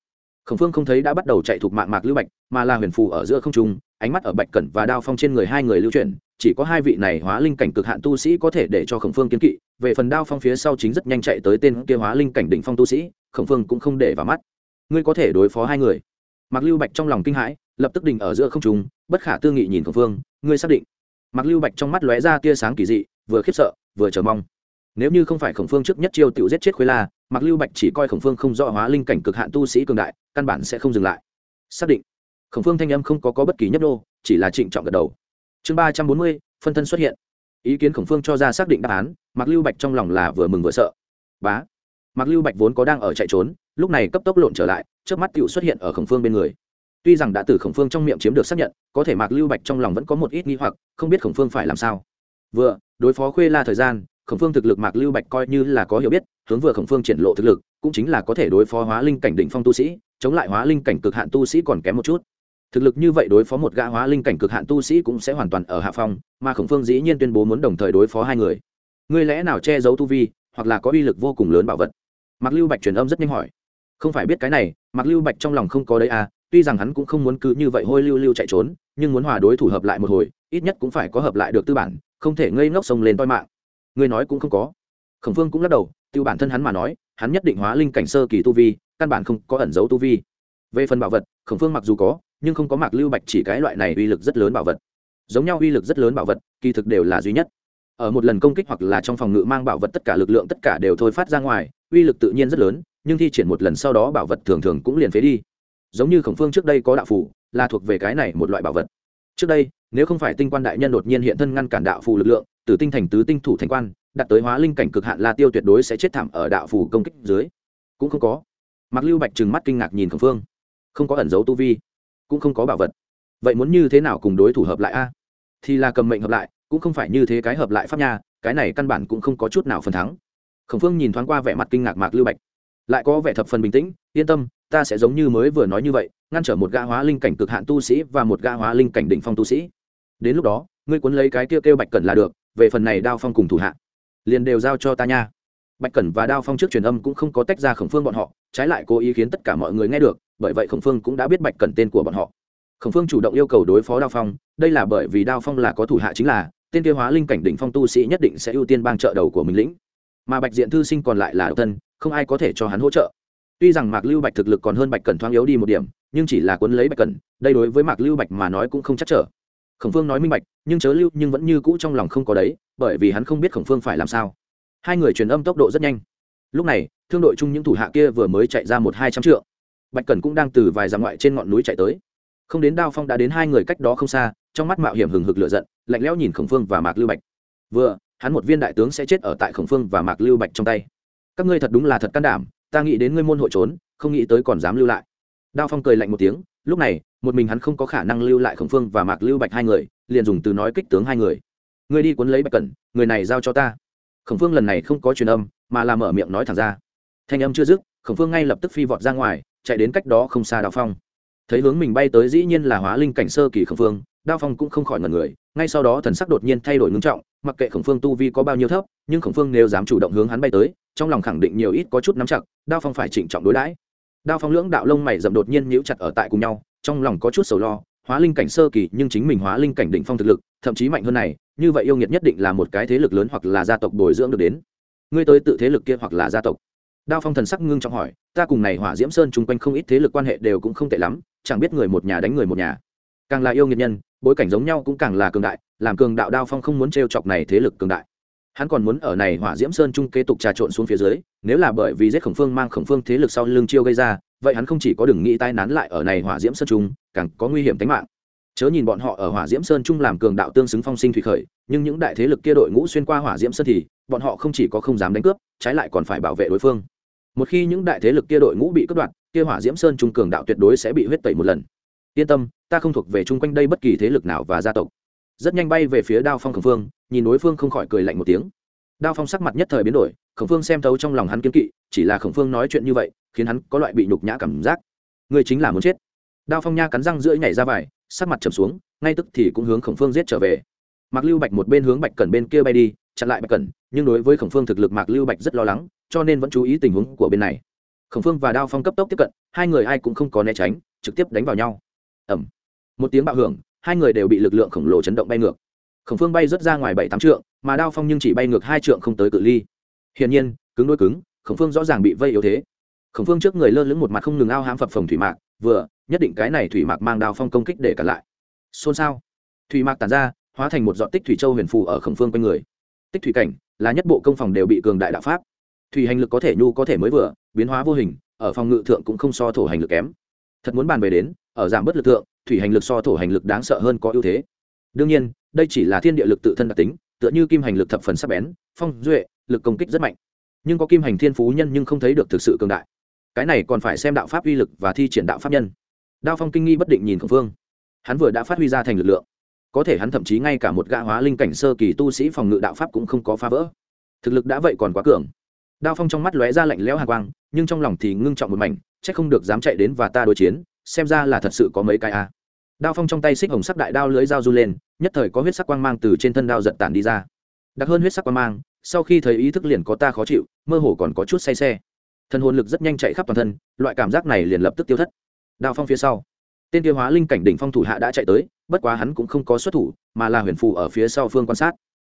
Khổng phương không thấy đã bắt đầu chạy thuộc mạng mạc lưu bạch, mà là huyền phù ở giữa không trung, ánh mắt ở bạch cẩn và đao phong trên người hai người lưu chuyển, chỉ có hai vị này hóa linh cảnh cực hạn tu sĩ có thể để cho khổng phương kiến kỵ. Về phần đao phong phía sau chính rất nhanh chạy tới tên kia hóa linh cảnh đỉnh phong tu sĩ, khổng phương cũng không để vào mắt. Ngươi có thể đối phó hai người mạc lưu bạch trong lòng kinh hãi lập tức đình ở giữa không trung bất khả tư nghị nhìn khổng phương ngươi xác định. Mạc lưu bạch trong mắt lóe ra tia sáng kỳ dị vừa khiếp sợ vừa chờ mong. Nếu như không phải khổng phương trước nhất chiêu tiểu giết chết khuê la mạc lưu bạch chỉ coi khổng phương không rõ hóa linh cảnh cực hạn tu sĩ cường đại căn bản sẽ không dừng lại. Xác định. Khổng phương thanh âm không có, có bất kỳ nhấp đô chỉ là trịnh trọng gật đầu. Chương ba trăm bốn mươi phân thân xuất hiện. Ý kiến khổng phương cho ra xác định đáp án mạc lưu bạch trong lòng là vừa mừng vừa sợ. Bá. Mạc lưu bạch vốn có đang ở chạy trốn lúc này cấp tốc lộn trở lại, trước mắt tựu xuất hiện ở khổng phương bên người. Tuy rằng đã từ khổng phương trong miệng chiếm được xác nhận, có thể mạc lưu bạch trong lòng vẫn có một ít nghi hoặc, không biết khổng phương phải làm sao. Vừa, đối phó khuê la thời gian, khổng phương thực lực mạc lưu bạch coi như là có hiểu biết, hướng vừa khổng phương triển lộ thực lực, cũng chính là có thể đối phó hóa linh cảnh đỉnh phong tu sĩ, chống lại hóa linh cảnh cực hạn tu sĩ còn kém một chút. Thực lực như vậy đối phó một gã hóa linh cảnh cực hạn tu sĩ cũng sẽ hoàn toàn ở hạ phong, mà khổng phương dĩ nhiên tuyên bố muốn đồng thời đối phó hai người. Ngươi lẽ nào che giấu tu vi, hoặc là có uy lực vô cùng lớn bảo vật? Mạc lưu bạch truyền âm rất nhanh hỏi không phải biết cái này mặc lưu bạch trong lòng không có đấy à tuy rằng hắn cũng không muốn cứ như vậy hôi lưu lưu chạy trốn, nhưng muốn hòa đối thủ hợp lại một hồi, ít nhất cũng phải có hợp lại được tư bản, không thể ngây ngốc sông lên toi mạng. Ngươi nói cũng không có. Khổng phương cũng lắc đầu, tiêu bản thân hắn mà nói, hắn nhất định hóa linh cảnh sơ kỳ tu vi, căn bản không có ẩn giấu tu vi. Về phần bảo vật, khổng phương mặc dù có, nhưng không có mạc lưu bạch chỉ cái loại này uy lực rất lớn bảo vật. Giống nhau uy lực rất lớn bảo vật, kỳ thực đều là duy nhất. Ở một lần công kích hoặc là trong phòng ngự mang bảo vật tất cả lực lượng tất cả đều thôi phát ra ngoài, uy lực tự nhiên rất lớn nhưng thi triển một lần sau đó bảo vật thường thường cũng liền phế đi. Giống như khổng phương trước đây có đạo phủ là thuộc về cái này một loại bảo vật. Trước đây, nếu không phải tinh quan đại nhân đột nhiên hiện thân ngăn cản đạo phù lực lượng từ tinh thành tứ tinh thủ thành quan đạt tới hóa linh cảnh cực hạn la tiêu tuyệt đối sẽ chết thảm ở đạo phù công kích dưới. Cũng không có. Mặc lưu bạch trừng mắt kinh ngạc nhìn khổng phương. Không có ẩn dấu tu vi, cũng không có bảo vật. Vậy muốn như thế nào cùng đối thủ hợp lại a? Thì là cầm mệnh hợp lại, cũng không phải như thế cái hợp lại pháp nha, cái này căn bản cũng không có chút nào phần thắng. Khổng phương nhìn thoáng qua vẻ mặt kinh ngạc mạc lưu bạch lại có vẻ thập phần bình tĩnh, yên tâm, ta sẽ giống như mới vừa nói như vậy, ngăn trở một gã hóa linh cảnh cực hạn tu sĩ và một gã hóa linh cảnh đỉnh phong tu sĩ. Đến lúc đó, ngươi cuốn lấy cái kêu kêu bạch cẩn là được, về phần này đao phong cùng thủ hạ, liền đều giao cho ta nha. Bạch cẩn và đao phong trước truyền âm cũng không có tách ra khổng phương bọn họ, trái lại cố ý khiến tất cả mọi người nghe được, bởi vậy khổng phương cũng đã biết bạch cẩn tên của bọn họ. Khổng phương chủ động yêu cầu đối phó đao phong, đây là bởi vì đao phong là có thủ hạ chính là, tên tiêu hóa linh cảnh đỉnh phong tu sĩ nhất định sẽ ưu tiên bang trợ đầu của mình lĩnh mà bạch diện thư sinh còn lại là độc thân, không ai có thể cho hắn hỗ trợ. Tuy rằng mạc lưu bạch thực lực còn hơn bạch cẩn thoáng yếu đi một điểm, nhưng chỉ là cuốn lấy bạch cẩn, đây đối với mạc lưu bạch mà nói cũng không chắc trở. Khổng phương nói minh bạch, nhưng chớ lưu, nhưng vẫn như cũ trong lòng không có đấy, bởi vì hắn không biết khổng phương phải làm sao. Hai người truyền âm tốc độ rất nhanh. Lúc này, thương đội chung những thủ hạ kia vừa mới chạy ra một hai trăm triệu bạch cẩn cũng đang từ vài dặm ngoại trên ngọn núi chạy tới. Không đến đao phong đã đến hai người cách đó không xa, trong mắt mạo hiểm hừng hực lửa giận, lạnh lẽo nhìn khổng phương và mạc lưu bạch. Vừa hắn một viên đại tướng sẽ chết ở tại khổng phương và mạc lưu bạch trong tay. Các ngươi thật đúng là thật can đảm, ta nghĩ đến ngươi môn hội trốn, không nghĩ tới còn dám lưu lại. Đao phong cười lạnh một tiếng, lúc này, một mình hắn không có khả năng lưu lại khổng phương và mạc lưu bạch hai người, liền dùng từ nói kích tướng hai người. Ngươi đi cuốn lấy bạch cẩn, người này giao cho ta. Khổng phương lần này không có truyền âm, mà là mở miệng nói thẳng ra. Thanh âm chưa dứt, khổng phương ngay lập tức phi vọt ra ngoài, chạy đến cách đó không xa Đao phong. Thấy hướng mình bay tới dĩ nhiên là hóa linh cảnh sơ kỳ khổng phương, đao phong cũng không khỏi ngần người, ngay sau đó thần sắc đột nhiên thay đổi ngưng trọng mặc kệ khổng phương tu vi có bao nhiêu thấp, nhưng khổng phương nếu dám chủ động hướng hắn bay tới, trong lòng khẳng định nhiều ít có chút nắm chặt, đao phong phải trịnh trọng đối đãi. Đao phong lưỡng đạo lông mày dậm đột nhiên nhíu chặt ở tại cùng nhau, trong lòng có chút sầu lo, hóa linh cảnh sơ kỳ, nhưng chính mình hóa linh cảnh định phong thực lực, thậm chí mạnh hơn này, như vậy yêu nghiệt nhất định là một cái thế lực lớn hoặc là gia tộc bồi dưỡng được đến. Ngươi tới tự thế lực kia hoặc là gia tộc. Đao phong thần sắc ngưng trọng hỏi, ta cùng này hỏa diễm sơn chung quanh không ít thế lực quan hệ đều cũng không tệ lắm, chẳng biết người một nhà đánh người một nhà. Càng là yêu nghiệt nhân, bối cảnh giống nhau cũng càng là cường đại làm cường đạo đao phong không muốn t chọc này thế lực cường đại. Hắn còn muốn ở này hỏa diễm sơn trung kế tục trà trộn xuống phía dưới, nếu là bởi vì giết khổng phương mang khổng phương thế lực sau lưng chiêu gây ra, vậy hắn không chỉ có đừng nghĩ tai nán lại ở này hỏa diễm sơn trung, càng có nguy hiểm tính mạng. Chớ nhìn bọn họ ở hỏa diễm sơn trung làm cường đạo tương xứng phong sinh thủy khởi, nhưng những đại thế lực kia đội ngũ xuyên qua hỏa diễm sơn thì, bọn họ không chỉ có không dám đánh cướp, trái lại còn phải bảo vệ đối phương. Một khi những đại thế lực kia đội ngũ bị cướp đoạt, kia hỏa diễm sơn trung cường đạo tuyệt đối sẽ bị huyết tẩy một lần. Yên tâm, ta không thuộc về chung quanh đây bất kỳ thế lực nào và gia tộc rất nhanh bay về phía đao phong khổng phương, nhìn đối phương không khỏi cười lạnh một tiếng. Đao phong sắc mặt nhất thời biến đổi, khổng phương xem thấu trong lòng hắn kiên kỵ, chỉ là khổng phương nói chuyện như vậy, khiến hắn có loại bị nhục nhã cảm giác. Người chính là muốn chết. Đao phong nha cắn răng rưỡi nhảy ra vải sắc mặt trầm xuống, ngay tức thì cũng hướng khổng phương giết trở về. Mạc lưu bạch một bên hướng bạch cẩn bên kia bay đi, chặn lại bạch cẩn, nhưng đối với khổng phương thực lực mạc lưu bạch rất lo lắng, cho nên vẫn chú ý tình huống của bên này. Khổng phương và đao phong cấp tốc tiếp cận, hai người ai cũng không có né tránh, trực tiếp đánh vào nhau. Ẩm một tiếng bạo hưởng hai người đều bị lực lượng khổng lồ chấn động bay ngược. Khổng phương bay rớt ra ngoài bảy tám trượng, mà đao phong nhưng chỉ bay ngược hai trượng không tới cự ly. Hiển nhiên, cứng đôi cứng, khổng phương rõ ràng bị vây yếu thế. Khổng phương trước người lơ lửng một mặt không ngừng ao hãm phập phồng thủy mạc, vừa, nhất định cái này thủy mạc mang đao phong công kích để cản lại. Xôn xao. Thủy mạc tàn ra, hóa thành một dọn tích thủy châu huyền phù ở khổng phương quanh người. Tích thủy cảnh là nhất bộ công phòng đều bị cường đại đạo pháp. Thủy hành lực có thể nhu, có thể mới vừa, biến hóa vô hình, ở phòng ngự thượng cũng không so thổ hành lực kém. Thật muốn bàn về đến, ở giảm bất lực thượng thủy hành lực so thổ hành lực đáng sợ hơn có ưu thế. Đương nhiên, đây chỉ là thiên địa lực tự thân đặc tính, tựa như kim hành lực thập phần sắc bén, phong, duệ, lực công kích rất mạnh. Nhưng có kim hành thiên phú nhân nhưng không thấy được thực sự cường đại. Cái này còn phải xem đạo pháp uy lực và thi triển đạo pháp nhân. Đao phong kinh nghi bất định nhìn khổng phương hắn vừa đã phát huy ra thành lực lượng. Có thể hắn thậm chí ngay cả một gã hóa linh cảnh sơ kỳ tu sĩ phòng ngự đạo pháp cũng không có phá vỡ. Thực lực đã vậy còn quá cường. Đao phong trong mắt lóe ra lạnh lẽo hàn quang, nhưng trong lòng thì ngưng trọng một mảnh c h ắ c không được dám chạy đến và ta đối chiến, xem ra là thật sự có mấy cái a. à đao phong trong tay xích hồng sắc đại đao lưới dao run lên, nhất thời có huyết sắc quang mang từ trên thân đao giật tản đi ra. Đặc hơn huyết sắc quang mang, sau khi thấy ý thức liền có ta khó chịu, mơ hồ còn có chút say xe. Thân hồn lực rất nhanh chạy khắp toàn thân, loại cảm giác này liền lập tức tiêu thất. Đao phong phía sau, tên tiêu hóa linh cảnh đỉnh phong thủ hạ đã chạy tới, bất quá hắn cũng không có xuất thủ, mà là huyền phù ở phía sau phương quan sát.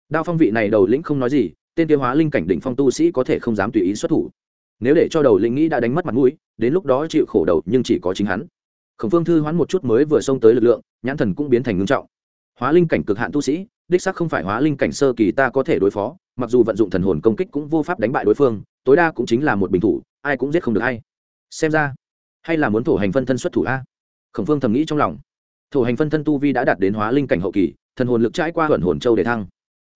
Đao phong vị này đầu lĩnh không nói gì, tên tiêu hóa linh cảnh đỉnh phong tu sĩ có thể không dám tùy ý xuất thủ. Nếu để cho đầu lĩnh nghĩ đã đánh mất mặt mũi, đến lúc đó chịu khổ đầu nhưng chỉ có chính hắn khổng phương thư hoán một chút mới vừa xông tới lực lượng, nhãn thần cũng biến thành ngưng trọng. Hóa linh cảnh cực hạn tu sĩ, đích sắc không phải hóa linh cảnh sơ kỳ ta có thể đối phó, mặc dù vận dụng thần hồn công kích cũng vô pháp đánh bại đối phương, tối đa cũng chính là một bình thủ, ai cũng giết không được hay xem ra, hay là muốn thổ hành phân thân xuất thủ a? Khổng phương thầm nghĩ trong lòng. Thổ hành phân thân tu vi đã đạt đến hóa linh cảnh hậu kỳ, thần hồn lực trải qua hẩn hồn châu để thăng.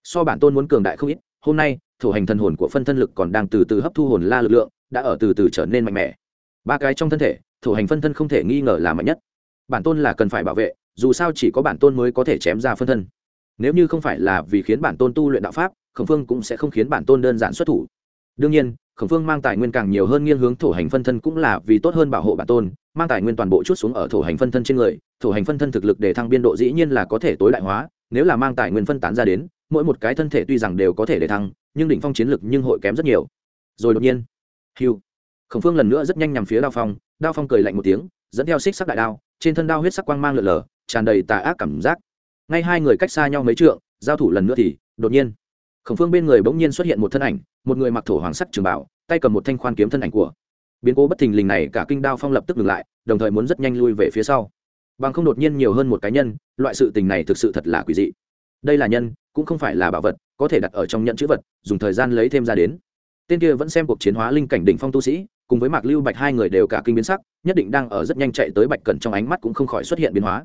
So bản tôn muốn cường đại không ít, hôm nay, thổ hành thần hồn của phân thân lực còn đang từ từ hấp thu hồn la lực lượng, đã ở từ từ trở nên mạnh mẽ. Ba cái trong thân thể thổ hành phân thân không thể nghi ngờ là mạnh nhất. Bản tôn là cần phải bảo vệ, dù sao chỉ có bản tôn mới có thể chém ra phân thân. Nếu như không phải là vì khiến bản tôn tu luyện đạo pháp, khổng phương cũng sẽ không khiến bản tôn đơn giản xuất thủ. Đương nhiên, khổng phương mang tài nguyên càng nhiều hơn nghiêng hướng thổ hành phân thân cũng là vì tốt hơn bảo hộ bản tôn, mang tài nguyên toàn bộ chút xuống ở thổ hành phân thân trên người thổ hành phân thân thực lực để thăng biên độ dĩ nhiên là có thể tối đại hóa, nếu là mang tài nguyên phân tán ra đến, mỗi một cái thân thể tuy rằng đều có thể để thăng, nhưng đỉnh phong chiến lực nhưng hội kém rất nhiều. Rồi đột nhiên, hiu khổng phương lần nữa rất nhanh nhằm phía đao phong đao phong cười lạnh một tiếng, dẫn theo xích sắc đại đao, trên thân đao huyết sắc quang mang lượn lờ, tràn đầy tà ác cảm giác. Ngay hai người cách xa nhau mấy trượng, giao thủ lần nữa thì, đột nhiên, khổng phương bên người bỗng nhiên xuất hiện một thân ảnh, một người mặc thổ hoàng sắc trường bảo, tay cầm một thanh khoan kiếm thân ảnh của. Biến cố bất thình lình này cả kinh đao phong lập tức ngừng lại, đồng thời muốn rất nhanh lui về phía sau. Bằng không đột nhiên nhiều hơn một cá nhân, loại sự tình này thực sự thật là quỷ dị. Đây là nhân, cũng không phải là bảo vật, có thể đặt ở trong nhận chữ vật, dùng thời gian lấy thêm ra đến. Tên kia vẫn xem cuộc chiến hóa linh cảnh đỉnh phong tu sĩ cùng với mạc lưu bạch hai người đều cả kinh biến sắc, nhất định đang ở rất nhanh chạy tới bạch cẩn trong ánh mắt cũng không khỏi xuất hiện biến hóa.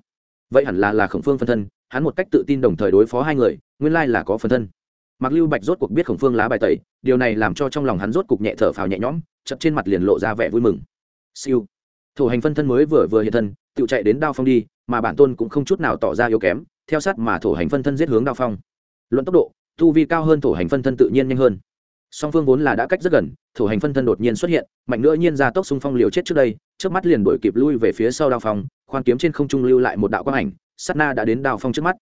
Vậy hẳn là là khổng phương phân thân, hắn một cách tự tin đồng thời đối phó hai người, nguyên lai là có phân thân. Mạc lưu bạch rốt cuộc biết khổng phương lá bài tẩy, điều này làm cho trong lòng hắn rốt cục nhẹ thở phào nhẹ nhõm chậm trên mặt liền lộ ra vẻ vui mừng. Siêu. Thủ hành phân thân mới vừa vừa hiện thân, tự chạy đến đao phong đi, mà bản tôn cũng không chút nào tỏ ra yếu kém, theo sát mà thổ hành phân thân giết hướng đao phong. Luận tốc độ, tu vi cao hơn thổ hành phân thân tự nhiên nhanh hơn. Song phương vốn là đã cách rất gần Thủ hành phân thân đột nhiên xuất hiện, mạnh nữa nhiên ra tốc xung phong liều chết trước đây, trước mắt liền đổi kịp lui về phía sau đao phong, khoan kiếm trên không trung lưu lại một đạo quang ảnh sắt na đã đến đao phong trước mắt.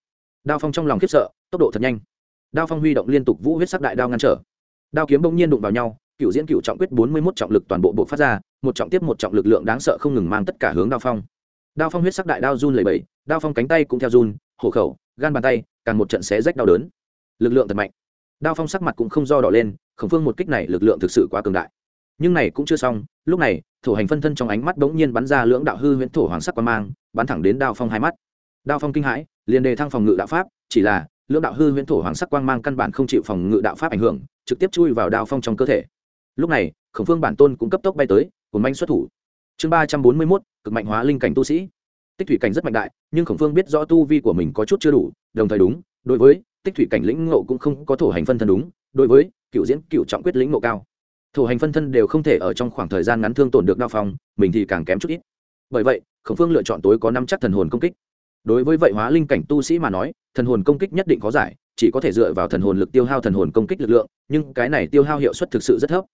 Đao phong trong lòng khiếp sợ, tốc độ thật nhanh. Đao phong huy động liên tục vũ huyết sắc đại đao ngăn trở. Đao kiếm bỗng nhiên đụng vào nhau, cựu diễn cựu trọng quyết bốn mươi một trọng lực toàn bộ bộ phát ra, một trọng tiếp một trọng lực lượng đáng sợ không ngừng mang tất cả hướng đao phong. Đao phong huyết sắc đại đao run lẩy bẩy, đao phong cánh tay cũng theo run, hổ khẩu, gan bàn tay, càng một trận xé rách đau đớn. Lực lượng thật mạnh. Đao phong sắc mặt cũng không do đỏ lên khổng phương một kích này lực lượng thực sự quá cường đại. Nhưng này cũng chưa xong, lúc này, thổ hành phân thân trong ánh mắt bỗng nhiên bắn ra lưỡng đạo hư huyễn thổ hoàng sắc quan mang, bắn thẳng đến đao phong hai mắt. Đao phong kinh hãi, liền đề thăng phòng ngự đạo pháp, chỉ là, lưỡng đạo hư huyễn thổ hoàng sắc quang mang căn bản không chịu phòng ngự đạo pháp ảnh hưởng, trực tiếp chui vào đao phong trong cơ thể. Lúc này, khổng phương bản tôn cũng cấp tốc bay tới cùng manh xuất thủ. Chương ba trăm bốn mươi mốt, cực mạnh hóa linh cảnh tu sĩ. Tích thủy cảnh rất mạnh đại, nhưng khổng phương biết rõ tu vi của mình có chút chưa đủ, đồng thời đúng, đối với tích thủy cảnh lĩnh ngộ cũng không có thổ hành phân thân đúng, đối với cựu diễn cựu trọng quyết lĩnh ngộ cao. Thủ hành phân thân đều không thể ở trong khoảng thời gian ngắn thương tổn được đao phong, mình thì càng kém chút ít. Bởi vậy, khổng phương lựa chọn tối có năm chắc thần hồn công kích. Đối với vậy hóa linh cảnh tu sĩ mà nói, thần hồn công kích nhất định có giải, chỉ có thể dựa vào thần hồn lực tiêu hao thần hồn công kích lực lượng, nhưng cái này tiêu hao hiệu suất thực sự rất thấp.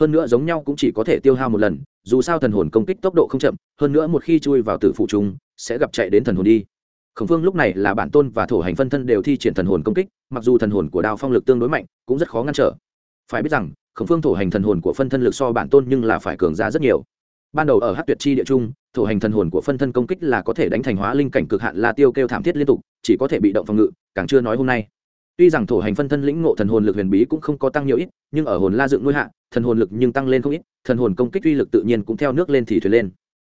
Hơn nữa giống nhau cũng chỉ có thể tiêu hao một lần, dù sao thần hồn công kích tốc độ không chậm, hơn nữa một khi chui vào tử phụ chúng sẽ gặp chạy đến thần hồn đi khổng phương lúc này là bản tôn và thổ hành phân thân đều thi triển thần hồn công kích, mặc dù thần hồn của đao phong lực tương đối mạnh, cũng rất khó ngăn trở. Phải biết rằng, khổng phương thổ hành thần hồn của phân thân lực so bản tôn nhưng là phải cường ra rất nhiều. Ban đầu ở hát tuyệt chi địa trung, thổ hành thần hồn của phân thân công kích là có thể đánh thành hóa linh cảnh cực hạn la tiêu kêu thảm thiết liên tục, chỉ có thể bị động phòng ngự, càng chưa nói hôm nay. Tuy rằng thổ hành phân thân lĩnh ngộ thần hồn lực huyền bí cũng không có tăng nhiều ít, nhưng ở hồn la dựng nuôi hạ, thần hồn lực nhưng tăng lên không ít, thần hồn công kích uy lực tự nhiên cũng theo nước lên thì thuyền lên.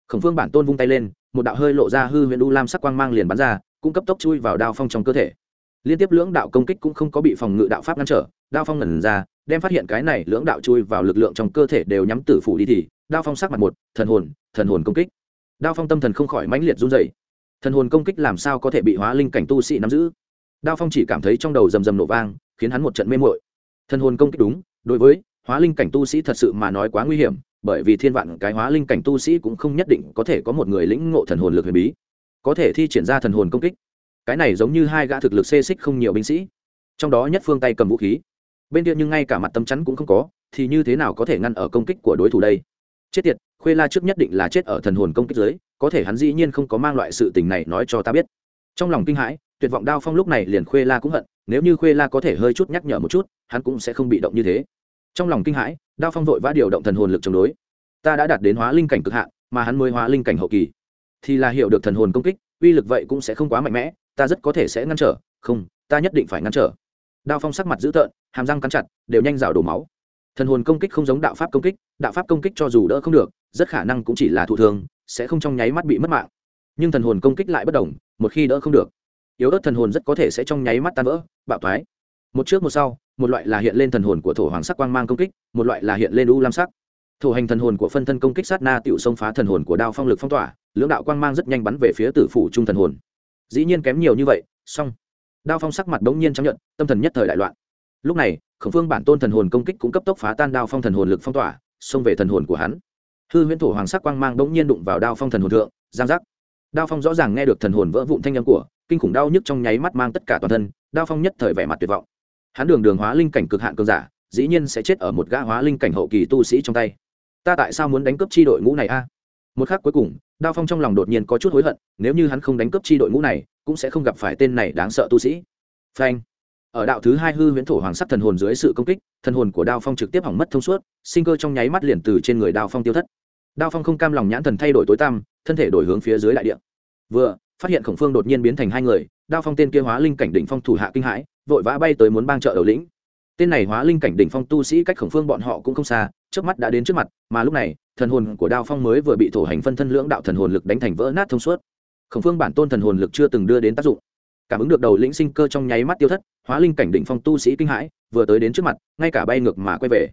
Khổng phương bản tôn vung tay lên một đạo hơi lộ ra hư huyện u lam sắc quang mang liền bắn ra, cũng cấp tốc chui vào đao phong trong cơ thể. Liên tiếp lưỡng đạo công kích cũng không có bị phòng ngự đạo pháp ngăn trở, đao phong ngẩn ra, đem phát hiện cái này lưỡng đạo chui vào lực lượng trong cơ thể đều nhắm tử phủ đi thì, đao phong sắc mặt một, thần hồn thần hồn công kích. Đao phong tâm thần không khỏi mãnh liệt run dày thần hồn công kích làm sao có thể bị hóa linh cảnh tu sĩ nắm giữ? Đao phong chỉ cảm thấy trong đầu rầm rầm nổ vang, khiến hắn một trận mê mội thần hồn công kích đúng, đối với hóa linh cảnh tu sĩ thật sự mà nói quá nguy hiểm bởi vì thiên vạn cái hóa linh cảnh tu sĩ cũng không nhất định có thể có một người lĩnh ngộ thần hồn lực huyền bí có thể thi triển ra thần hồn công kích. Cái này giống như hai gã thực lực xê xích không nhiều binh sĩ. Trong đó nhất phương tay cầm vũ khí bên kia nhưng ngay cả mặt tấm chắn cũng không có thì như thế nào có thể ngăn ở công kích của đối thủ đây? Chết tiệt khuê la trước nhất định là chết ở thần hồn công kích dưới, có thể hắn dĩ nhiên không có mang loại sự tình này nói cho ta biết. Trong lòng kinh hãi tuyệt vọng đao phong lúc này liền khuê la cũng hận nếu như khuê la có thể hơi chút nhắc nhở một chút hắn cũng sẽ không bị động như thế trong lòng kinh hãi, đao phong vội vã điều động thần hồn lực chống đối. Ta đã đạt đến hóa linh cảnh cực hạn, mà hắn mới hóa linh cảnh hậu kỳ. Thì là hiểu được thần hồn công kích, uy lực vậy cũng sẽ không quá mạnh mẽ, ta rất có thể sẽ ngăn trở. Không, ta nhất định phải ngăn trở. Đao phong sắc mặt dữ tợn, hàm răng cắn chặt, đều nhanh rào đổ máu. Thần hồn công kích không giống đạo pháp công kích, đạo pháp công kích cho dù đỡ không được, rất khả năng cũng chỉ là thụ thường sẽ không trong nháy mắt bị mất mạng. Nhưng thần hồn công kích lại bất đồng một khi đỡ không được, yếu ớt thần hồn rất có thể sẽ trong nháy mắt tan vỡ, bạo thoái một trước một sau, một loại là hiện lên thần hồn của thổ hoàng sắc quang mang công kích, một loại là hiện lên u lam sắc. Thổ hành thần hồn của phân thân công kích sát na tựu xông phá thần hồn của đao phong lực phong tỏa, lưỡng đạo quang mang rất nhanh bắn về phía tử phủ trung thần hồn. Dĩ nhiên kém nhiều như vậy song đao phong sắc mặt bỗng nhiên chấp nhận tâm thần nhất thời đại loạn. Lúc này, khổng phương bản tôn thần hồn công kích cũng cấp tốc phá tan đao phong thần hồn lực phong tỏa, xông về thần hồn của hắn. Hư huyễn thổ hoàng sắc quang mang bỗng nhiên đụng vào đao phong thần hồn thượng, giang giác. Đao phong rõ ràng nghe được thần hồn vỡ vụn thanh âm của, kinh khủng đau nhức trong nháy mắt mang tất cả toàn thân, đao phong nhất thời vẻ mặt tuyệt vọng hắn đường đường hóa linh cảnh cực hạn cường giả, dĩ nhiên sẽ chết ở một gã hóa linh cảnh hậu kỳ tu sĩ trong tay. Ta tại sao muốn đánh cướp chi đội ngũ này a? Một khắc cuối cùng, đao phong trong lòng đột nhiên có chút hối hận, nếu như hắn không đánh cướp chi đội ngũ này, cũng sẽ không gặp phải tên này đáng sợ tu sĩ. Phanh! Ở đạo thứ hai hư huyễn thổ hoàng sắc thần hồn dưới sự công kích, thần hồn của đao phong trực tiếp hỏng mất thông suốt, sinh cơ trong nháy mắt liền từ trên người đao phong tiêu thất. Đao phong không cam lòng nhãn thần thay đổi tối tăm, thân thể đổi hướng phía dưới đại địa. Vừa, phát hiện khổng phương đột nhiên biến thành hai người, đao phong tên kia hóa linh cảnh đỉnh phong thủ hạ kinh hãi vội vã bay tới muốn bang trợ đầu lĩnh. Tên này hóa linh cảnh đỉnh phong tu sĩ cách khổng phương bọn họ cũng không xa trước mắt đã đến trước mặt, mà lúc này, thần hồn của đao phong mới vừa bị thổ hành phân thân lưỡng đạo thần hồn lực đánh thành vỡ nát thông suốt. Khổng phương bản tôn thần hồn lực chưa từng đưa đến tác dụng. Cảm ứng được đầu lĩnh sinh cơ trong nháy mắt tiêu thất, hóa linh cảnh đỉnh phong tu sĩ kinh hãi, vừa tới đến trước mặt, ngay cả bay ngược mà quay về.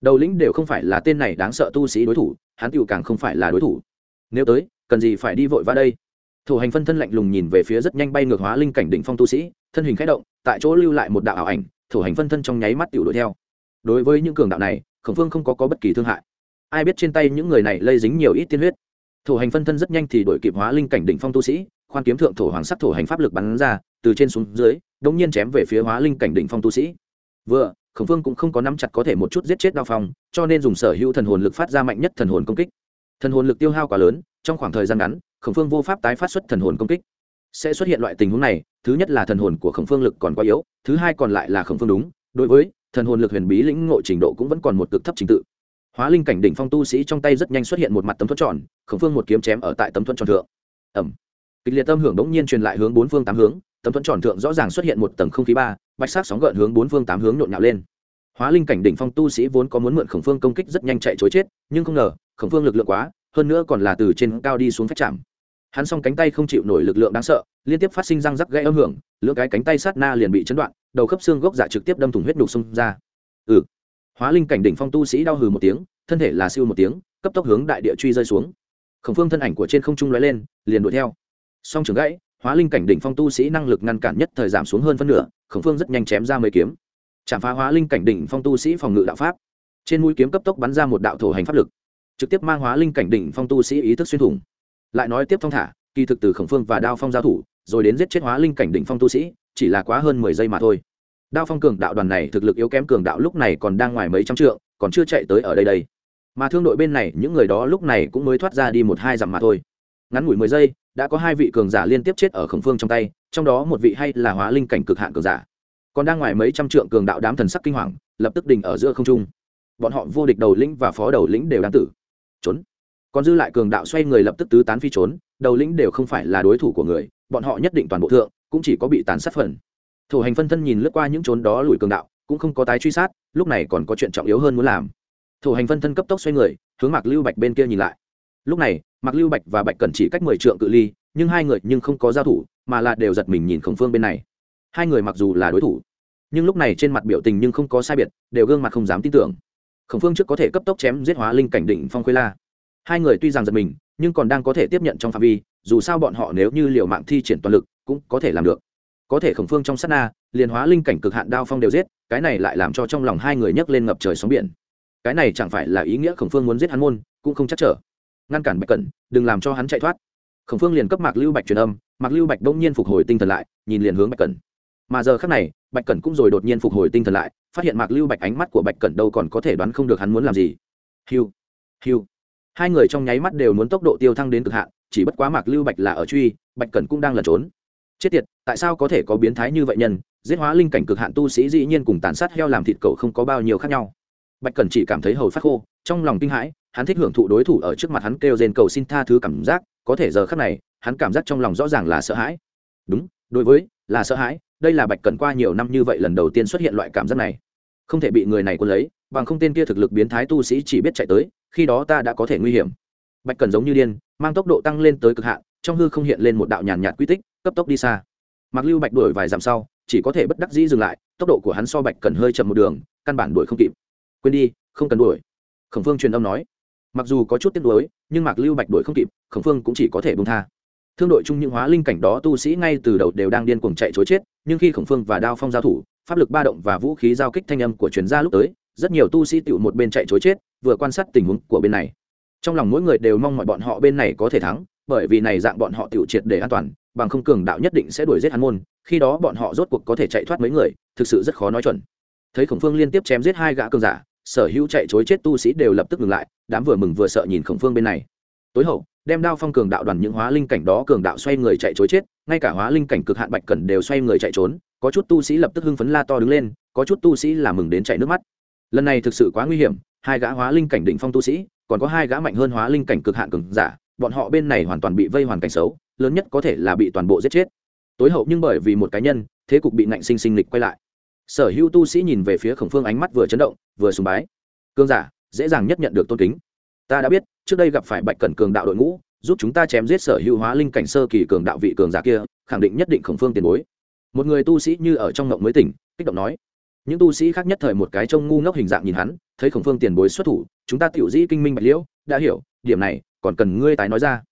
Đầu lĩnh đều không phải là tên này đáng sợ tu sĩ đối thủ, hắn tựu càng không phải là đối thủ. Nếu tới, cần gì phải đi vội vã đây? Thủ hành phân thân lạnh lùng nhìn về phía rất nhanh bay ngược hóa linh cảnh đỉnh phong tu sĩ thân hình khẽ động tại chỗ lưu lại một đạo ảo ảnh Thủ hành phân thân trong nháy mắt tiểu đuổi theo. Đối với những cường đạo này khổng phương không có, có bất kỳ thương hại. Ai biết trên tay những người này lây dính nhiều ít tiên huyết. Thủ hành phân thân rất nhanh thì đổi kịp hóa linh cảnh đỉnh phong tu sĩ khoan kiếm thượng thổ hoàng sắc thổ hành pháp lực bắn ra từ trên xuống dưới đống nhiên chém về phía hóa linh cảnh đỉnh phong tu sĩ. Vừa khổng phương cũng không có nắm chặt có thể một chút giết chết đao phong cho nên dùng sở hữu thần hồn lực phát ra mạnh nhất thần hồn công kích. Thần hồn lực tiêu hao quá lớn trong khoảng thời gian ngắn khổng phương vô pháp tái phát xuất thần hồn công kích sẽ xuất hiện loại tình huống này, thứ nhất là thần hồn của khổng phương lực còn quá yếu, thứ hai còn lại là khổng phương đúng, đối với thần hồn lực huyền bí lĩnh ngộ trình độ cũng vẫn còn một cực thấp trình tự. Hóa linh cảnh đỉnh phong tu sĩ trong tay rất nhanh xuất hiện một mặt tấm thuẫn tròn, khổng phương một kiếm chém ở tại tấm thuẫn tròn thượng. Ẩm kịch liệt tâm hưởng đống nhiên truyền lại hướng bốn phương tám hướng, tấm thuẫn tròn thượng rõ ràng xuất hiện một tầng không khí ba, bạch sắc sóng gợn hướng bốn phương tám hướng nhộn nhạo lên. Hóa linh cảnh đỉnh phong tu sĩ vốn có muốn mượn khổng phương công kích rất nhanh chạy chối chết, nhưng không ngờ, khổng phương lực lượng quá, hơn nữa còn là từ trên cao đi xuống phách chạm hắn s cánh tay không chịu nổi lực lượng đáng sợ, liên tiếp phát sinh răng rắc gãy âm hưởng lưỡng cái cánh tay sát na liền bị chấn đoạn, đầu khớp xương gốc giả trực tiếp đâm thủng huyết đục xông ra. Ừ. Hóa linh cảnh đỉnh phong tu sĩ đau hừ một tiếng, thân thể là siêu một tiếng, cấp tốc hướng đại địa truy rơi xuống. Khổng phương thân ảnh của trên không trung lóe lên, liền đuổi theo. Song trường gãy, hóa linh cảnh đỉnh phong tu sĩ năng lực ngăn cản nhất thời giảm xuống hơn phân nửa, khổng phương rất nhanh chém ra mấy kiếm. Chạm phá hóa linh cảnh đỉnh phong tu sĩ phòng ngự đạo pháp. Trên mũi kiếm cấp tốc bắn ra một đạo thổ hành pháp lực, trực tiếp mang hóa linh cảnh đỉnh phong tu sĩ ý thức xuyên thủng lại nói tiếp thong thả, kỳ thực từ khổng phương và đao phong giao thủ, rồi đến giết chết hóa linh cảnh đỉnh phong tu sĩ, chỉ là quá hơn mười giây mà thôi. Đao phong cường đạo đoàn này thực lực yếu kém cường đạo lúc này còn đang ngoài mấy trăm trượng, còn chưa chạy tới ở đây đây. Mà thương đội bên này, những người đó lúc này cũng mới thoát ra đi một hai dặm mà thôi. Ngắn ngủi mười giây, đã có hai vị cường giả liên tiếp chết ở khổng phương trong tay, trong đó một vị hay là hóa linh cảnh cực hạn cường giả. Còn đang ngoài mấy trăm trượng cường đạo đám thần sắc kinh hoàng, lập tức đình ở giữa không trung. Bọn họ vô địch đầu lĩnh và phó đầu lĩnh đều đang tử. Trốn còn dư lại cường đạo xoay người lập tức tứ tán phi trốn, đầu lĩnh đều không phải là đối thủ của người, bọn họ nhất định toàn bộ thượng, cũng chỉ có bị tàn sát phần. Thủ hành phân thân nhìn lướt qua những trốn đó lùi cường đạo, cũng không có tái truy sát, lúc này còn có chuyện trọng yếu hơn muốn làm. Thủ hành phân thân cấp tốc xoay người, hướng mạc lưu bạch bên kia nhìn lại. Lúc này, mạc lưu bạch và bạch cần chỉ cách mười trượng cự ly, nhưng hai người nhưng không có giao thủ, mà là đều giật mình nhìn khổng phương bên này. Hai người mặc dù là đối thủ, nhưng lúc này trên mặt biểu tình nhưng không có sai biệt, đều gương mặt không dám tin tưởng. Khổng phương trước có thể cấp tốc chém giết hóa linh cảnh định phong khuê la hai người tuy rằng giật mình, nhưng còn đang có thể tiếp nhận trong phạm vi, dù sao bọn họ nếu như liều mạng thi triển toàn lực, cũng có thể làm được. Có thể khổng phương trong sát na, liền hóa linh cảnh cực hạn đao phong đều giết, cái này lại làm cho trong lòng hai người nhấc lên ngập trời sóng biển. Cái này chẳng phải là ý nghĩa khổng phương muốn giết hắn môn, cũng không chắc trở. Ngăn cản bạch cẩn, đừng làm cho hắn chạy thoát. Khổng phương liền cấp mạc lưu bạch truyền âm, mạc lưu bạch bỗng nhiên phục hồi tinh thần lại, nhìn liền hướng bạch cẩn. Mà giờ khác này, bạch cẩn cũng rồi đột nhiên phục hồi tinh thần lại, phát hiện mạc lưu bạch ánh mắt của bạch cẩn đâu còn có thể đoán không được hắn muốn làm gì. Hiu hiu hai người trong nháy mắt đều muốn tốc độ tiêu thăng đến cực hạn, chỉ bất quá mạc lưu bạch là ở truy, bạch cẩn cũng đang lẩn trốn. Chết tiệt, tại sao có thể có biến thái như vậy nhân? Giết hóa linh cảnh cực hạn tu sĩ dĩ nhiên cùng tàn sát heo làm thịt cậu không có bao nhiêu khác nhau. Bạch cẩn chỉ cảm thấy hầu phát khô, trong lòng kinh hãi, hắn thích hưởng thụ đối thủ ở trước mặt hắn kêu rên cầu xin tha thứ cảm giác, có thể giờ khác này, hắn cảm giác trong lòng rõ ràng là sợ hãi. Đúng, đối với, là sợ hãi, đây là bạch cẩn qua nhiều năm như vậy lần đầu tiên xuất hiện loại cảm giác này không thể bị người này quân lấy bằng không tên kia thực lực biến thái tu sĩ chỉ biết chạy tới khi đó ta đã có thể nguy hiểm. Bạch Cần giống như điên mang tốc độ tăng lên tới cực hạn trong hư không hiện lên một đạo nhàn nhạt quy tích cấp tốc đi xa. Mặc lưu bạch đuổi vài dặm sau chỉ có thể bất đắc dĩ dừng lại tốc độ của hắn so bạch Cần hơi chậm một đường căn bản đuổi không kịp. Quên đi không cần đuổi. Khổng phương truyền âm nói. Mặc dù có chút tiếc nuối, nhưng mạc lưu bạch đuổi không kịp khổng phương cũng chỉ có thể bung tha. Thương đội chung những hóa linh cảnh đó tu sĩ ngay từ đầu đều đang điên cuồng chạy chối chết nhưng khi khổng phương và đao phong giao thủ pháp lực ba động và vũ khí giao kích thanh âm của truyền gia lúc tới, rất nhiều tu sĩ tựu một bên chạy chối chết, vừa quan sát tình huống của bên này. Trong lòng mỗi người đều mong mọi bọn họ bên này có thể thắng, bởi vì này dạng bọn họ tựu triệt để an toàn, bằng không cường đạo nhất định sẽ đuổi giết hắn môn, khi đó bọn họ rốt cuộc có thể chạy thoát mấy người, thực sự rất khó nói chuẩn. Thấy khổng phương liên tiếp chém giết hai gã cường giả, sở hữu chạy chối chết tu sĩ đều lập tức ngừng lại, đám vừa mừng vừa sợ nhìn khổng phương bên này. Tối hậu, đem đao phong cường đạo đoàn những hóa linh cảnh đó cường đạo xoay người chạy chối chết, ngay cả hóa linh cảnh cực hạn bạch cẩn đều xoay người chạy trốn có chút tu sĩ lập tức hưng phấn la to đứng lên, có chút tu sĩ là mừng đến chạy nước mắt. Lần này thực sự quá nguy hiểm, hai gã hóa linh cảnh định phong tu sĩ, còn có hai gã mạnh hơn hóa linh cảnh cực hạn cường giả, bọn họ bên này hoàn toàn bị vây hoàn cảnh xấu, lớn nhất có thể là bị toàn bộ giết chết. Tối hậu nhưng bởi vì một cá nhân, thế cục bị nạnh sinh sinh lịch quay lại. Sở hữu tu sĩ nhìn về phía khổng phương ánh mắt vừa chấn động, vừa sùng bái. Cương giả, dễ dàng nhất nhận được tôn kính. Ta đã biết, trước đây gặp phải bạch cẩn cường đạo đội ngũ, giúp chúng ta chém giết sở hữu hóa linh cảnh sơ kỳ cường đạo vị cường giả kia, khẳng định nhất định khổng phương tiền bối một người tu sĩ như ở trong ngộng mới tỉnh, kích động nói. Những tu sĩ khác nhất thời một cái trông ngu ngốc hình dạng nhìn hắn, thấy khổng phương tiền bối xuất thủ, chúng ta tiểu dĩ kinh minh bạch liễu, đã hiểu, điểm này, còn cần ngươi tái nói ra.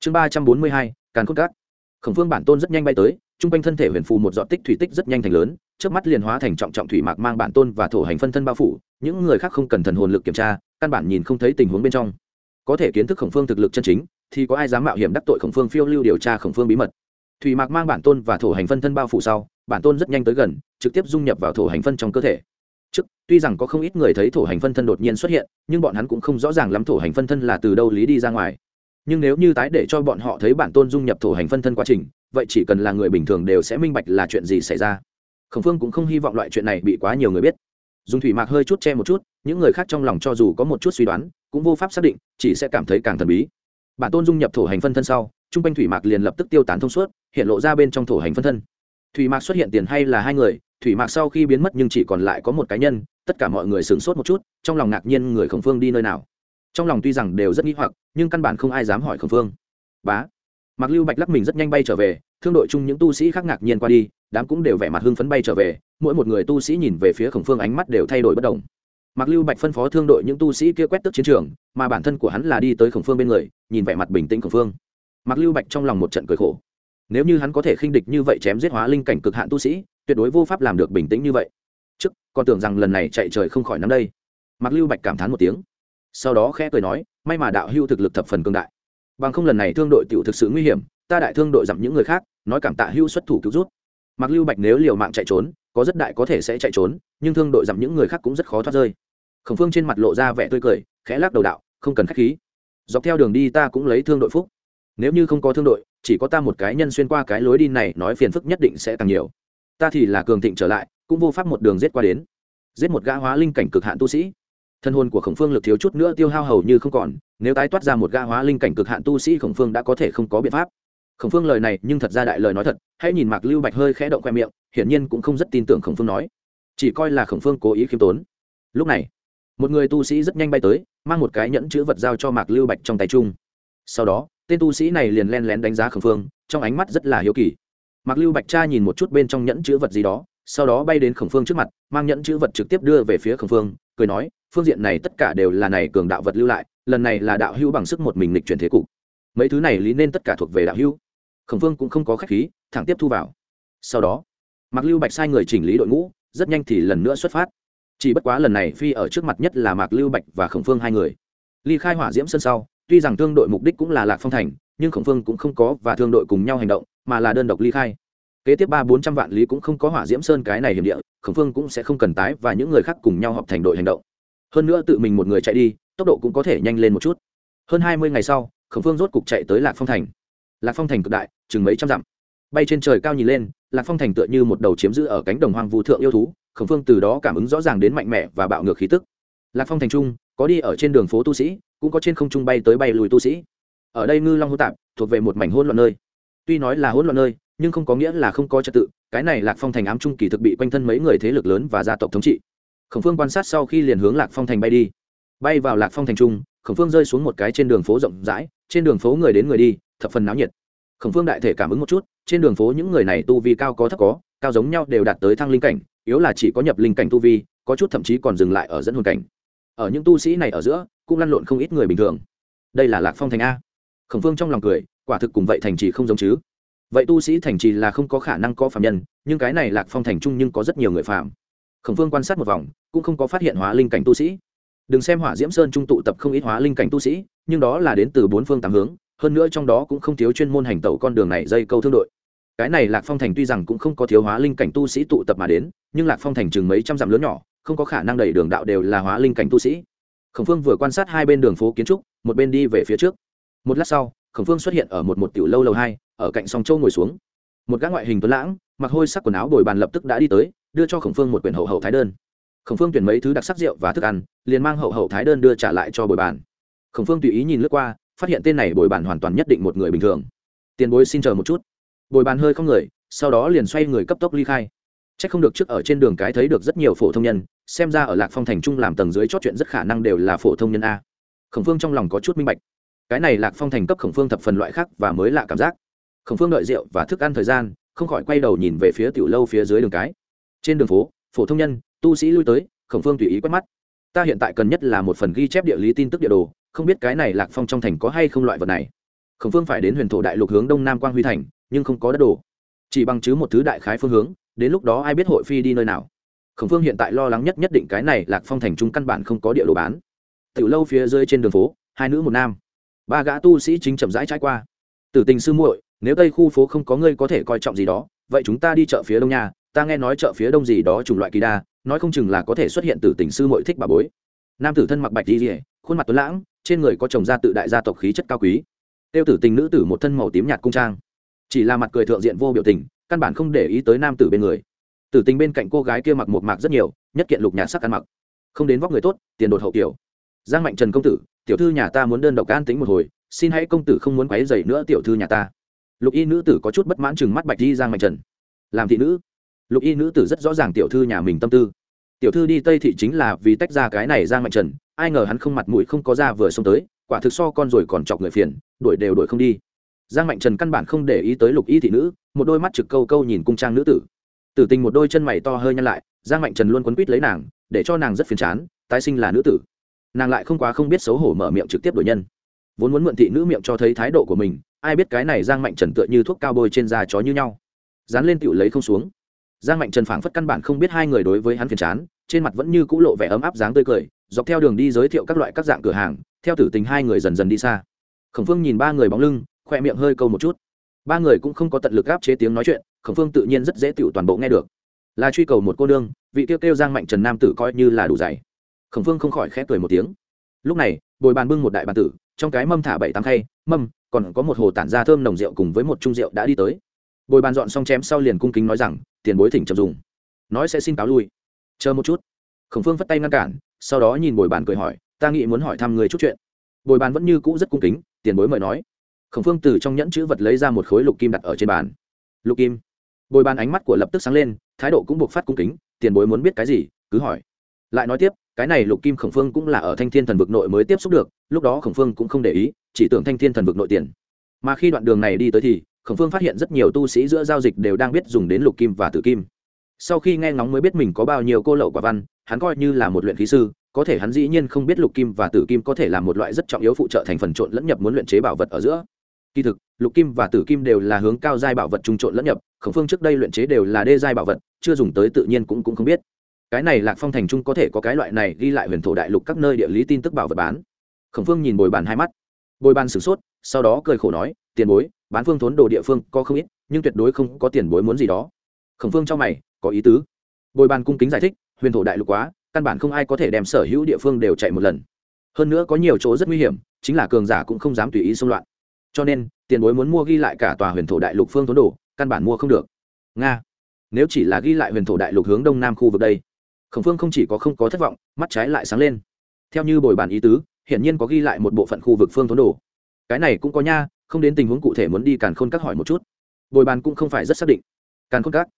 Chương ba trăm bốn mươi hai, càn khôn cát. Khổng phương bản tôn rất nhanh bay tới t r u n g quanh thân thể huyền phù một dọn tích thủy tích rất nhanh thành lớn, trước mắt liền hóa thành trọng trọng thủy mạc mang bản tôn và thổ hành phân thân bao phủ, những người khác không cần thần hồn lực kiểm tra, căn bản nhìn không thấy tình huống bên trong. Có thể kiến thức khổng phương thực lực chân chính, thì có ai dám mạo hiểm đắc tội khổng phương phiêu lưu điều tra khổng phương bí mật? Thủy mạc mang bản tôn và thổ hành phân thân bao phủ sau, bản tôn rất nhanh tới gần, trực tiếp dung nhập vào thổ hành phân trong cơ thể. Trước, tuy rằng có không ít người thấy thổ hành phân thân đột nhiên xuất hiện, nhưng bọn hắn cũng không rõ ràng lắm thổ hành phân thân là từ đâu lý đi ra ngoài. Nhưng nếu như tái để cho bọn họ thấy bản tôn dung nhập thổ hành phân thân quá trình, vậy chỉ cần là người bình thường đều sẽ minh bạch là chuyện gì xảy ra. Khổng phương cũng không hy vọng loại chuyện này bị quá nhiều người biết. Dùng thủy mạc hơi chút che một chút, những người khác trong lòng cho dù có một chút suy đoán, cũng vô pháp xác định, chỉ sẽ cảm thấy càng thần bí bản tôn dung nhập thổ hành phân thân sau t r u n g quanh thủy mạc liền lập tức tiêu tán thông suốt, hiện lộ ra bên trong thổ hành phân thân. Thủy mạc xuất hiện tiền hay là hai người, thủy mạc sau khi biến mất nhưng chỉ còn lại có một cá nhân, tất cả mọi người sửng sốt một chút, trong lòng ngạc nhiên người khổng phương đi nơi nào. Trong lòng tuy rằng đều rất nghĩ hoặc, nhưng căn bản không ai dám hỏi khổng phương. Bá. Mạc lưu bạch lắc mình rất nhanh bay trở về, thương đội chung những tu sĩ khác ngạc nhiên qua đi, đám cũng đều vẻ mặt hưng phấn bay trở về, mỗi một người tu sĩ nhìn về phía khổng phương ánh mắt đều thay đổi bất đồng. Mạc Lưu Bạch phân phó thương đội những tu sĩ kia quét tước chiến trường, mà bản thân của hắn là đi tới Khổng Phương bên người, nhìn vẻ mặt bình tĩnh Khổng Phương. Mạc Lưu Bạch trong lòng một trận cười khổ. Nếu như hắn có thể khinh địch như vậy chém giết hóa linh cảnh cực hạn tu sĩ, tuyệt đối vô pháp làm được bình tĩnh như vậy. Trước, còn tưởng rằng lần này chạy trời không khỏi nắm đây. Mạc Lưu Bạch cảm thán một tiếng. Sau đó khẽ cười nói, may mà đạo hưu thực lực thập phần cường đại. Bằng không lần này thương đội tiểu thực sự nguy hiểm, ta đại thương đội dặm những người khác, nói cảm tạ hưu xuất thủ cứu rút. Mặc Lưu Bạch nếu liều mạng chạy trốn, có rất đại có thể sẽ chạy trốn, nhưng thương đội dặm những người khác cũng rất khó thoát rơi. Khổng phương trên mặt lộ ra vẻ tươi cười khẽ lắc đầu đạo không cần k h á c h khí. Dọc theo đường đi ta cũng lấy thương đội phúc. Nếu như không có thương đội chỉ có ta một cái nhân xuyên qua cái lối đi này nói phiền phức nhất định sẽ càng nhiều. Ta thì là cường thịnh trở lại cũng vô pháp một đường giết qua đến. Giết một gã hóa linh cảnh cực hạn tu sĩ. Thân hồn của khổng phương lực thiếu chút nữa tiêu hao hầu như không còn nếu tái toát ra một gã hóa linh cảnh cực hạn tu sĩ khổng phương đã có thể không có biện pháp khổng phương lời này nhưng thật ra đại lời nói thật, hãy nhìn mạc lưu bạch hơi khẽ động khoe miệng, hiển nhiên cũng không rất tin tưởng khổng phương nói. Chỉ coi là khổng phương cố ý khiêm tốn. Lúc này, một người tu sĩ rất nhanh bay tới, mang một cái nhẫn chữ vật giao cho mạc lưu bạch trong tay chung. Sau đó, tên tu sĩ này liền len lén đánh giá Khổng phương, trong ánh mắt rất là hiếu kỳ. Mạc lưu bạch cha nhìn một chút bên trong nhẫn chữ vật gì đó, sau đó bay đến khổng phương trước mặt, mang nhẫn chữ vật trực tiếp đưa về phía khổng phương, cười nói, phương diện này tất cả đều là này cường đạo vật lưu lại, lần này là đạo hữu bằng sức một mình lịch chuyển thế cục mấy thứ này lý nên tất cả thuộc về đạo hữu. Khổng phương cũng không có khách khí, thẳng tiếp thu vào. Sau đó, mạc lưu bạch sai người chỉnh lý đội ngũ, rất nhanh thì lần nữa xuất phát. Chỉ bất quá lần này phi ở trước mặt nhất là mạc lưu bạch và khổng phương hai người. Ly khai hỏa diễm sân sau, tuy rằng thương đội mục đích cũng là lạc phong thành, nhưng khổng phương cũng không có và thương đội cùng nhau hành động, mà là đơn độc ly khai. Kế tiếp ba bốn trăm vạn lý cũng không có hỏa diễm sơn cái này hiểm địa, khổng phương cũng sẽ không cần tái và những người khác cùng nhau họp thành đội hành động. Hơn nữa tự mình một người chạy đi, tốc độ cũng có thể nhanh lên một chút. Hơn hai mươi ngày sau khổng phương rốt cục chạy tới lạc phong thành. Lạc phong thành cực đại, chừng mấy trăm dặm. Bay trên trời cao nhìn lên, lạc phong thành tựa như một đầu chiếm giữ ở cánh đồng hoang vu thượng yêu thú, khổng phương từ đó cảm ứng rõ ràng đến mạnh mẽ và bạo ngược khí tức. Lạc phong thành trung, có đi ở trên đường phố tu sĩ, cũng có trên không trung bay tới bay lùi tu sĩ. Ở đây ngư long hô tạp, thuộc về một mảnh hỗn loạn nơi. Tuy nói là hỗn loạn nơi, nhưng không có nghĩa là không có trật tự, cái này lạc phong thành ám trung kỳ thực bị quanh thân mấy người thế lực lớn và gia tộc thống trị. Khổng phương quan sát sau khi liền hướng lạc phong thành bay đi. Bay vào lạc phong thành trung, khổng phương rơi xuống một cái trên đường phố rộng rãi trên đường phố người đến người đi, thập phần náo nhiệt. Khổng phương đại thể cảm ứng một chút, trên đường phố những người này tu vi cao có thấp có, cao giống nhau đều đạt tới thăng linh cảnh, yếu là chỉ có nhập linh cảnh tu vi, có chút thậm chí còn dừng lại ở dẫn hồn cảnh. Ở những tu sĩ này ở giữa, cũng lăn lộn không ít người bình thường. Đây là lạc phong thành a. Khổng phương trong lòng cười, quả thực cùng vậy thành trì không giống chứ. Vậy tu sĩ thành trì là không có khả năng có phạm nhân, nhưng cái này lạc phong thành trung nhưng có rất nhiều người phạm khổng phương quan sát một vòng, cũng không có phát hiện hóa linh cảnh tu sĩ đừng xem hỏa diễm sơn trung tụ tập không ít hóa linh cảnh tu sĩ, nhưng đó là đến từ bốn phương tám hướng, hơn nữa trong đó cũng không thiếu chuyên môn hành tẩu con đường này dây câu thương đội. Cái này lạc phong thành tuy rằng cũng không có thiếu hóa linh cảnh tu sĩ tụ tập mà đến, nhưng lạc phong thành chừng mấy trăm dặm lớn nhỏ, không có khả năng đẩy đường đạo đều là hóa linh cảnh tu sĩ. Khổng phương vừa quan sát hai bên đường phố kiến trúc, một bên đi về phía trước. Một lát sau, khổng phương xuất hiện ở một một tiểu lâu lâu hai, ở cạnh song châu ngồi xuống. Một gã ngoại hình tuấn lãng, mặc hôi sắc quần áo bồi bàn lập tức đã đi tới, đưa cho khổng phương một quyển hậu hậu thái đơn khổng phương tuyển mấy thứ đặc sắc rượu và thức ăn, liền mang hậu hậu thái đơn đưa trả lại cho bồi bàn. Khổng phương tùy ý nhìn lướt qua, phát hiện tên này bồi bàn hoàn toàn nhất định một người bình thường. Tiền bối xin chờ một chút. Bồi bàn hơi không người, sau đó liền xoay người cấp tốc ly khai. C h ắ c không được trước ở trên đường cái thấy được rất nhiều phổ thông nhân, xem ra ở lạc phong thành trung làm tầng dưới chót chuyện rất khả năng đều là phổ thông nhân a. Khổng phương trong lòng có chút minh bạch. Cái này lạc phong thành cấp khổng phương thập phần loại khác và mới lạ cảm giác. Khổng phương đợi rượu và thức ăn thời gian, không khỏi quay đầu nhìn về phía tiểu lâu phía dưới đường cái. Trên đường phố, phổ thông nhân tu sĩ lui tới, khổng phương tùy ý quét mắt. Ta hiện tại cần nhất là một phần ghi chép địa lý tin tức địa đồ, không biết cái này lạc phong trong thành có hay không loại vật này. Khổng phương phải đến huyền thổ đại lục hướng đông nam quang huy thành, nhưng không có đất đồ. Chỉ bằng chứ một thứ đại khái phương hướng, đến lúc đó ai biết hội phi đi nơi nào. Khổng phương hiện tại lo lắng nhất nhất định cái này lạc phong thành trung căn bản không có địa đồ bán. Từ lâu phía dưới trên đường phố, hai nữ một nam. Ba gã tu sĩ chính chậm rãi trải qua. Tử tình sư muội, nếu tây khu phố không có ngươi có thể coi trọng gì đó, vậy chúng ta đi chợ phía đông nha ta nghe nói chợ phía đông gì đó chủng loại kỳ đa nói không chừng là có thể xuất hiện từ tình sư mội thích bà bối. Nam tử thân mặc bạch đi rỉa khuôn mặt tuấn lãng, trên người có chồng gia tự đại gia tộc khí chất cao quý. Tiêu tử tình nữ tử một thân màu tím nhạt cung trang, chỉ là mặt cười thượng diện vô biểu tình, căn bản không để ý tới nam tử bên người. Tử tình bên cạnh cô gái kia mặc một mạc rất nhiều, nhất kiện lục nhạt sắc ăn mặc. Không đến vóc người tốt, tiền đột hậu kiểu. Giang mạnh trần công tử, tiểu thư nhà ta muốn đơn độc an tính một hồi, xin hãy công tử không muốn quấy dày nữa tiểu thư nhà ta. Lục y nữ tử có chút bất mãn chừng mắt bạch đi giang mạnh trần. Làm thị nữ? Lục y nữ tử rất rõ ràng tiểu thư nhà mình tâm tư. Tiểu thư đi tây thị chính là vì tách ra cái này giang mạnh trần, ai ngờ hắn không mặt mũi không có ra vừa xông tới, quả thực so con rồi còn chọc người phiền, đuổi đều đuổi không đi. Giang mạnh trần căn bản không để ý tới lục y thị nữ, một đôi mắt trực câu câu nhìn cung trang nữ tử. Tử tình một đôi chân mày to hơi nhăn lại, giang mạnh trần luôn quấn quýt lấy nàng, để cho nàng rất phiền chán, tái sinh là nữ tử. Nàng lại không quá không biết xấu hổ mở miệng trực tiếp đổi nhân. Vốn muốn mượn thị nữ miệng cho thấy thái độ của mình, ai biết cái này giang mạnh trần tựa như thuốc cao bôi trên da chó như nhau. Dán lên tựu lấy không xuống giang mạnh trần phảng phất căn bản không biết hai người đối với hắn phiền chán, trên mặt vẫn như cũ lộ vẻ ấm áp dáng tươi cười, dọc theo đường đi giới thiệu các loại các dạng cửa hàng, theo tử tình hai người dần dần đi xa. Khổng phương nhìn ba người bóng lưng khoe miệng hơi câu một chút. Ba người cũng không có tận lực áp chế tiếng nói chuyện, khổng phương tự nhiên rất dễ tựu toàn bộ nghe được. Là truy cầu một cô đương vị tiêu kêu giang mạnh trần nam tử coi như là đủ dày. Khổng phương không khỏi khép cười một tiếng. Lúc này, bồi bàn bưng một đại bàn tử, trong cái mâm thả bảy tám khay, mâm, còn có một hồ tản ra thơm nồng rượu cùng với một chung rượu đã đi tới bồi bàn dọn xong chém sau liền cung kính nói rằng, tiền bối thỉnh chậm dùng. Nói sẽ xin cáo lui. Chờ một chút. Khổng phương phất tay ngăn cản, sau đó nhìn bồi bàn cười hỏi, ta nghĩ muốn hỏi thăm người chút chuyện. Bồi bàn vẫn như cũ rất cung kính, tiền bối mời nói. Khổng phương từ trong nhẫn chữ vật lấy ra một khối lục kim đặt ở trên bàn. Lục kim? Bồi bàn ánh mắt của lập tức sáng lên, thái độ cũng buộc phát cung kính, tiền bối muốn biết cái gì, cứ hỏi. Lại nói tiếp, cái này lục kim khổng phương cũng là ở thanh thiên thần vực nội mới tiếp xúc được, lúc đó khổng phương cũng không để ý, chỉ tưởng thanh thiên thần vực nội tiền. Mà khi đoạn đường này đi tới thì khổng phương phát hiện rất nhiều tu sĩ giữa giao dịch đều đang biết dùng đến lục kim và tử kim. Sau khi nghe ngóng mới biết mình có bao nhiêu cô lậu quả văn, hắn coi như là một luyện khí sư, có thể hắn dĩ nhiên không biết lục kim và tử kim có thể là một loại rất trọng yếu phụ trợ thành phần trộn lẫn nhập muốn luyện chế bảo vật ở giữa. Kỳ thực, lục kim và tử kim đều là hướng cao giai bảo vật trung trộn lẫn nhập, khổng phương trước đây luyện chế đều là đê giai bảo vật, chưa dùng tới tự nhiên cũng cũng không biết. Cái này lạc phong thành trung có thể có cái loại này ghi lại huyền thổ đại lục các nơi địa lý tin tức bảo vật bán. Khổng phương nhìn bồi bàn hai mắt. Bồi bàn sửng sốt, sau đó cười khổ nói tiền bối, bán phương thốn đồ địa phương có không ít, nhưng tuyệt đối không có tiền bối muốn gì đó. Khổng phương cho mày, có ý tứ. Bồi bàn cung kính giải thích, huyền thổ đại lục quá, căn bản không ai có thể đem sở hữu địa phương đều chạy một lần. Hơn nữa có nhiều chỗ rất nguy hiểm, chính là cường giả cũng không dám tùy ý xung loạn. Cho nên, tiền bối muốn mua ghi lại cả tòa huyền thổ đại lục phương thốn đồ, căn bản mua không được. Nga. Nếu chỉ là ghi lại huyền thổ đại lục hướng đông nam khu vực đây, khổng phương không chỉ có không có thất vọng, mắt trái lại sáng lên. Theo như bồi bàn ý tứ, hiển nhiên có ghi lại một bộ phận khu vực phương thốn đồ. Cái này cũng có nha không đến tình huống cụ thể muốn đi càn khôn các hỏi một chút. Bồi bàn cũng không phải rất xác định. Càn khôn các.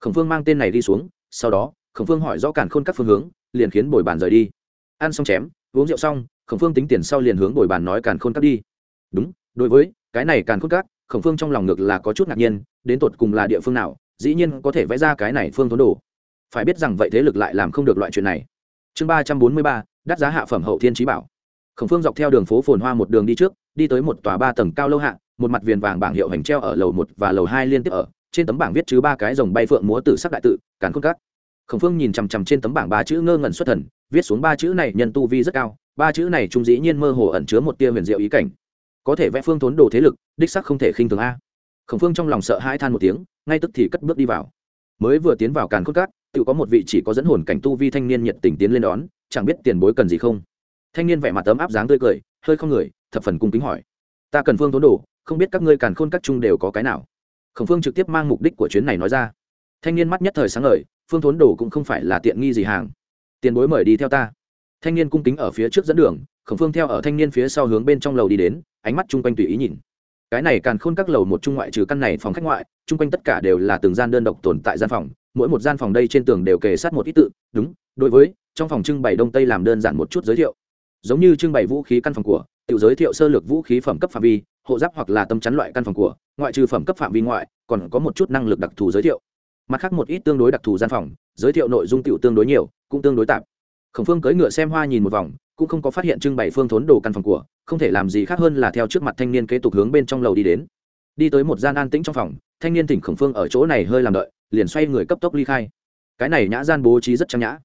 Khổng phương mang tên này đi xuống, sau đó, khổng phương hỏi rõ càn khôn các phương hướng, liền khiến bồi bàn rời đi. Ăn xong chém, uống rượu xong, khổng phương tính tiền sau liền hướng bồi bàn nói càn khôn các đi. Đúng, đối với cái này càn khôn các, khổng phương trong lòng ngược là có chút ngạc nhiên, đến tột cùng là địa phương nào, dĩ nhiên có thể vẽ ra cái này phương thốn đồ. Phải biết rằng vậy thế lực lại làm không được loại chuyện này. Chương ba trăm bốn mươi ba, đắt giá hạ phẩm hậu thiên trí bảo. Khổng phương dọc theo đường phố phồn hoa một đường đi trước đi tới một tòa ba tầng cao lâu hạ, một mặt viền vàng bảng hiệu hành treo ở lầu một và lầu hai liên tiếp ở, trên tấm bảng viết chứ ba cái dòng bay phượng múa tử sắc đại tự, càn khôn cắt khổng phương nhìn chằm chằm trên tấm bảng ba chữ ngơ ngẩn xuất thần, viết xuống ba chữ này nhân tu vi rất cao, ba chữ này trung dĩ nhiên mơ hồ ẩn chứa một tia huyền diệu ý cảnh. Có thể vẽ phương thốn đồ thế lực, đích sắc không thể khinh thường a. Khổng phương trong lòng sợ hãi than một tiếng, ngay tức thì cất bước đi vào. Mới vừa tiến vào càn khôn cắt tự có một vị chỉ có dẫn hồn cảnh tu vi thanh niên nhiệt tình tiến lên đón, chẳng biết tiền bối cần gì không. Thanh niên vẻ mặt tấm áp dáng tươi cười, hơi không người thập phần cung kính hỏi. Ta cần phương tốn đồ, không biết các ngươi càn khôn các trung đều có cái nào? Khổng phương trực tiếp mang mục đích của chuyến này nói ra. Thanh niên mắt nhất thời sáng ngời, phương thốn đồ cũng không phải là tiện nghi gì hàng. Tiền bối mời đi theo ta. Thanh niên cung kính ở phía trước dẫn đường, khổng phương theo ở thanh niên phía sau hướng bên trong lầu đi đến, ánh mắt chung quanh tùy ý nhìn. Cái này càn khôn các lầu một trung ngoại trừ căn này phòng khách ngoại, chung quanh tất cả đều là từng gian đơn độc tồn tại gian phòng, mỗi một gian phòng đây trên tường đều kề sát một ít tự, đúng, đối với, trong phòng trưng bày đông tây làm đơn giản một chút giới thiệu. Giống như trưng bày vũ khí căn phòng của tự giới thiệu sơ lược vũ khí phẩm cấp phạm vi, hộ giáp hoặc là tâm chắn loại căn phòng của, ngoại trừ phẩm cấp phạm vi ngoại, còn có một chút năng lực đặc thù giới thiệu. Mặt khác một ít tương đối đặc thù gian phòng, giới thiệu nội dung tiểu tương đối nhiều, cũng tương đối tạp. Khổng phương cưỡi ngựa xem hoa nhìn một vòng, cũng không có phát hiện trưng bày phương thốn đồ căn phòng của, không thể làm gì khác hơn là theo trước mặt thanh niên kế tục hướng bên trong lầu đi đến. Đi tới một gian an tĩnh trong phòng, thanh niên thỉnh khổng phương ở chỗ này hơi làm đợi, liền xoay người cấp tốc ly khai. Cái này nhã gian bố trí rất trang nhã.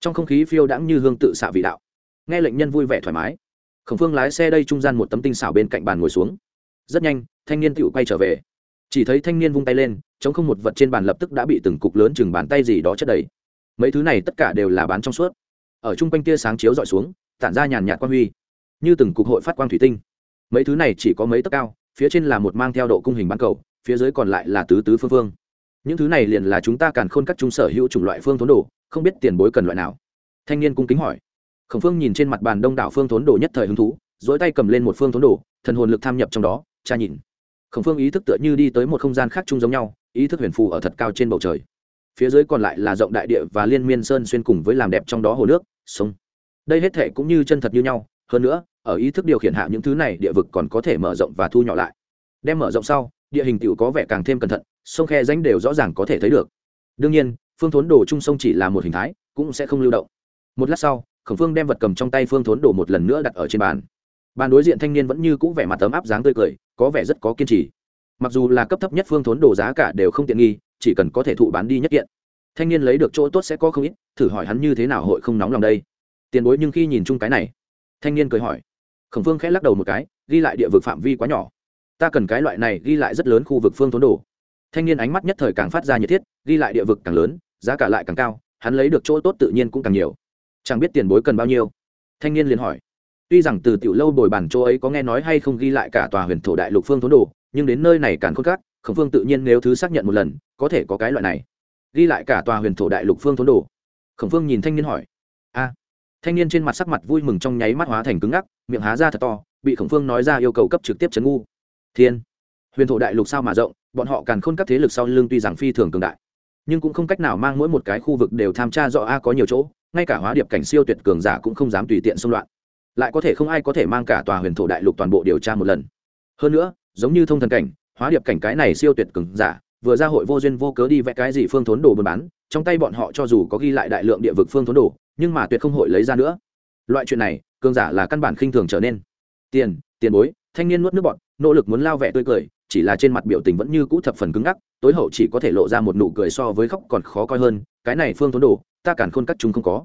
Trong không khí phiêu đãng như hương tự xạ vị đạo. Nghe lệnh nhân vui vẻ thoải mái khổng phương lái xe đây trung gian một tấm tinh xảo bên cạnh bàn ngồi xuống. Rất nhanh, thanh niên tựu quay trở về. Chỉ thấy thanh niên vung tay lên, chống không một vật trên bàn lập tức đã bị từng cục lớn chừng bàn tay gì đó chất đầy. Mấy thứ này tất cả đều là bán trong suốt. Ở chung quanh tia sáng chiếu dọi xuống, tản ra nhàn nhạt quan huy, như từng cục hội phát quang thủy tinh. Mấy thứ này chỉ có mấy tấc cao, phía trên là một mang theo độ cung hình bán cầu, phía dưới còn lại là tứ tứ phương phương. Những thứ này liền là chúng ta càn khôn các trung sở hữu chủng loại phương thốn đồ, không biết tiền bối cần loại nào. Thanh niên cung kính hỏi khổng phương nhìn trên mặt bàn đông đảo phương thốn đồ nhất thời hứng thú dỗi tay cầm lên một phương thốn đồ, thần hồn lực tham nhập trong đó, cha nhìn. Khổng phương ý thức tựa như đi tới một không gian khác chung giống nhau, ý thức huyền phù ở thật cao trên bầu trời. Phía dưới còn lại là rộng đại địa và liên miên sơn xuyên cùng với làm đẹp trong đó hồ nước, sông. Đây hết thể cũng như chân thật như nhau, hơn nữa, ở ý thức điều khiển hạ những thứ này, địa vực còn có thể mở rộng và thu nhỏ lại. Đem mở rộng sau, địa hình tựu có vẻ càng thêm cẩn thận, sông khe danh đều rõ ràng có thể thấy được. Đương nhiên, phương thốn đồ trung sông chỉ là một hình thái, cũng sẽ không lưu động. Một lát sau khổng phương đem vật cầm trong tay phương thốn đồ một lần nữa đặt ở trên bàn. Bàn đối diện thanh niên vẫn như cũ vẻ mặt tấm áp dáng tươi cười, có vẻ rất có kiên trì. Mặc dù là cấp thấp nhất phương thốn đồ giá cả đều không tiện nghi, chỉ cần có thể thụ bán đi nhất kiện. Thanh niên lấy được chỗ tốt sẽ có không ít, thử hỏi hắn như thế nào hội không nóng lòng đây. Tiền bối nhưng khi nhìn chung cái này, thanh niên cười hỏi. Khổng phương khẽ lắc đầu một cái, ghi lại địa vực phạm vi quá nhỏ. Ta cần cái loại này ghi lại rất lớn khu vực phương thốn đồ thanh niên ánh mắt nhất thời càng phát ra nhiệt thiết, ghi lại địa vực càng lớn, giá cả lại càng cao, hắn lấy được chỗ tốt tự nhiên cũng càng nhiều chẳng biết tiền bối cần bao nhiêu. Thanh niên liền hỏi. Tuy rằng từ tiểu lâu bồi bàn chỗ ấy có nghe nói hay không ghi lại cả tòa huyền thổ đại lục phương thốn đồ, nhưng đến nơi này càng khôn khắc khổng phương tự nhiên nếu thứ xác nhận một lần, có thể có cái loại này. Ghi lại cả tòa huyền thổ đại lục phương thốn đồ. Khổng phương nhìn thanh niên hỏi. A. Thanh niên trên mặt sắc mặt vui mừng trong nháy mắt hóa thành cứng ngắc, miệng há ra thật to, bị khổng phương nói ra yêu cầu cấp trực tiếp chấn ngu. Thiên. Huyền thổ đại lục sao mà rộng, bọn họ càng khôn các thế lực sau lưng tuy rằng phi thường cường đại nhưng cũng không cách nào mang mỗi một cái khu vực đều tham tra rõ a có nhiều chỗ, ngay cả hóa điệp cảnh siêu tuyệt cường giả cũng không dám tùy tiện xung loạn. Lại có thể không ai có thể mang cả tòa huyền thổ đại lục toàn bộ điều tra một lần. Hơn nữa, giống như thông thần cảnh, hóa điệp cảnh cái này siêu tuyệt cường giả, vừa ra hội vô duyên vô cớ đi vẽ cái gì phương thốn đồ buôn bán, trong tay bọn họ cho dù có ghi lại đại lượng địa vực phương thốn đồ, nhưng mà tuyệt không hội lấy ra nữa. Loại chuyện này, cường giả là căn bản khinh thường trở nên. Tiền tiền bối, thanh niên nuốt nước bọn nỗ lực muốn lao vẻ tươi cười chỉ là trên mặt biểu tình vẫn như cũ thập phần cứng ngắc, tối hậu chỉ có thể lộ ra một nụ cười so với khóc còn khó coi hơn, cái này phương thốn đồ, ta cản khôn các chúng không có.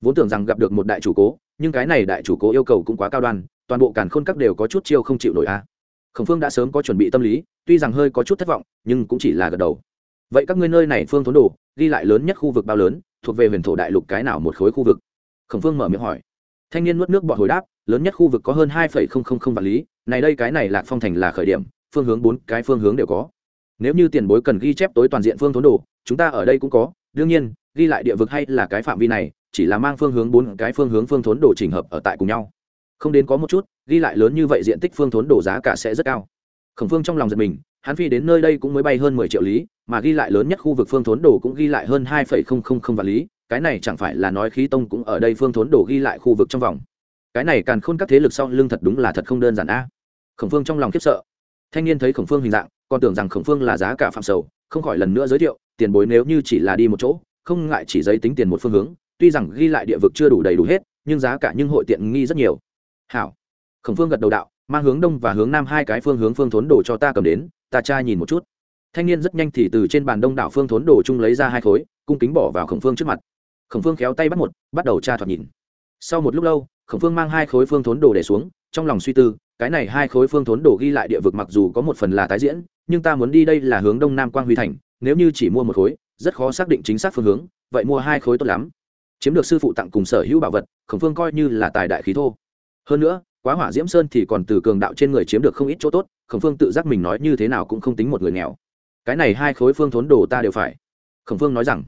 Vốn tưởng rằng gặp được một đại chủ cố, nhưng cái này đại chủ cố yêu cầu cũng quá cao đoan, toàn bộ cản khôn các đều có chút chiêu không chịu nổi a. Khổng phương đã sớm có chuẩn bị tâm lý, tuy rằng hơi có chút thất vọng, nhưng cũng chỉ là gật đầu. Vậy các ngươi nơi này phương thốn đồ, ghi lại lớn nhất khu vực bao lớn, thuộc về huyền thổ đại lục cái nào một khối khu vực? Khổng phương mở miệng hỏi. Thanh niên nuốt nước bọt hồi đáp, lớn nhất khu vực có hơn hai vạn lý, này đây cái này lạc phong thành là khởi điểm phương hướng bốn cái phương hướng đều có. Nếu như tiền bối cần ghi chép tối toàn diện phương thốn đồ, chúng ta ở đây cũng có. Đương nhiên, ghi lại địa vực hay là cái phạm vi này, chỉ là mang phương hướng bốn cái phương hướng phương thốn đồ trình hợp ở tại cùng nhau. Không đến có một chút, ghi lại lớn như vậy diện tích phương thốn đồ giá cả sẽ rất cao. Khổng phương trong lòng giật mình, hắn phi đến nơi đây cũng mới bay hơn mười triệu lý, mà ghi lại lớn nhất khu vực phương thốn đồ cũng ghi lại hơn hai phẩy không không không vạn lý, cái này chẳng phải là nói khí tông cũng ở đây phương thốn đồ ghi lại khu vực trong vòng. Cái này càng khôn các thế lực sau lưng thật đúng là thật không đơn giản a. Khổng phương trong lòng khiếp sợ thanh niên thấy khổng phương hình dạng, còn tưởng rằng khổng phương là giá cả phạm sầu, không khỏi lần nữa giới thiệu, tiền bối nếu như chỉ là đi một chỗ, không ngại chỉ giấy tính tiền một phương hướng, tuy rằng ghi lại địa vực chưa đủ đầy đủ hết, nhưng giá cả nhưng hội tiện nghi rất nhiều. Hảo. Khổng phương gật đầu đạo, mang hướng đông và hướng nam hai cái phương hướng phương thốn đồ cho ta cầm đến, ta tra nhìn một chút. Thanh niên rất nhanh thì từ trên bàn đông đảo phương thốn đồ chung lấy ra hai khối, cung kính bỏ vào khổng phương trước mặt. Khổng phương khéo tay bắt một, bắt đầu tra thoạt nhìn. Sau một lúc lâu, khổng phương mang hai khối phương thốn đồ để xuống, trong lòng suy tư cái này hai khối phương thốn đồ ghi lại địa vực mặc dù có một phần là tái diễn, nhưng ta muốn đi đây là hướng đông nam quang huy thành, nếu như chỉ mua một khối, rất khó xác định chính xác phương hướng, vậy mua hai khối tốt lắm. Chiếm được sư phụ tặng cùng sở hữu bảo vật, khổng phương coi như là tài đại khí thô. Hơn nữa, quá hỏa diễm sơn thì còn từ cường đạo trên người chiếm được không ít chỗ tốt, khổng phương tự giác mình nói như thế nào cũng không tính một người nghèo. Cái này hai khối phương thốn đồ ta đều phải. Khổng phương nói rằng,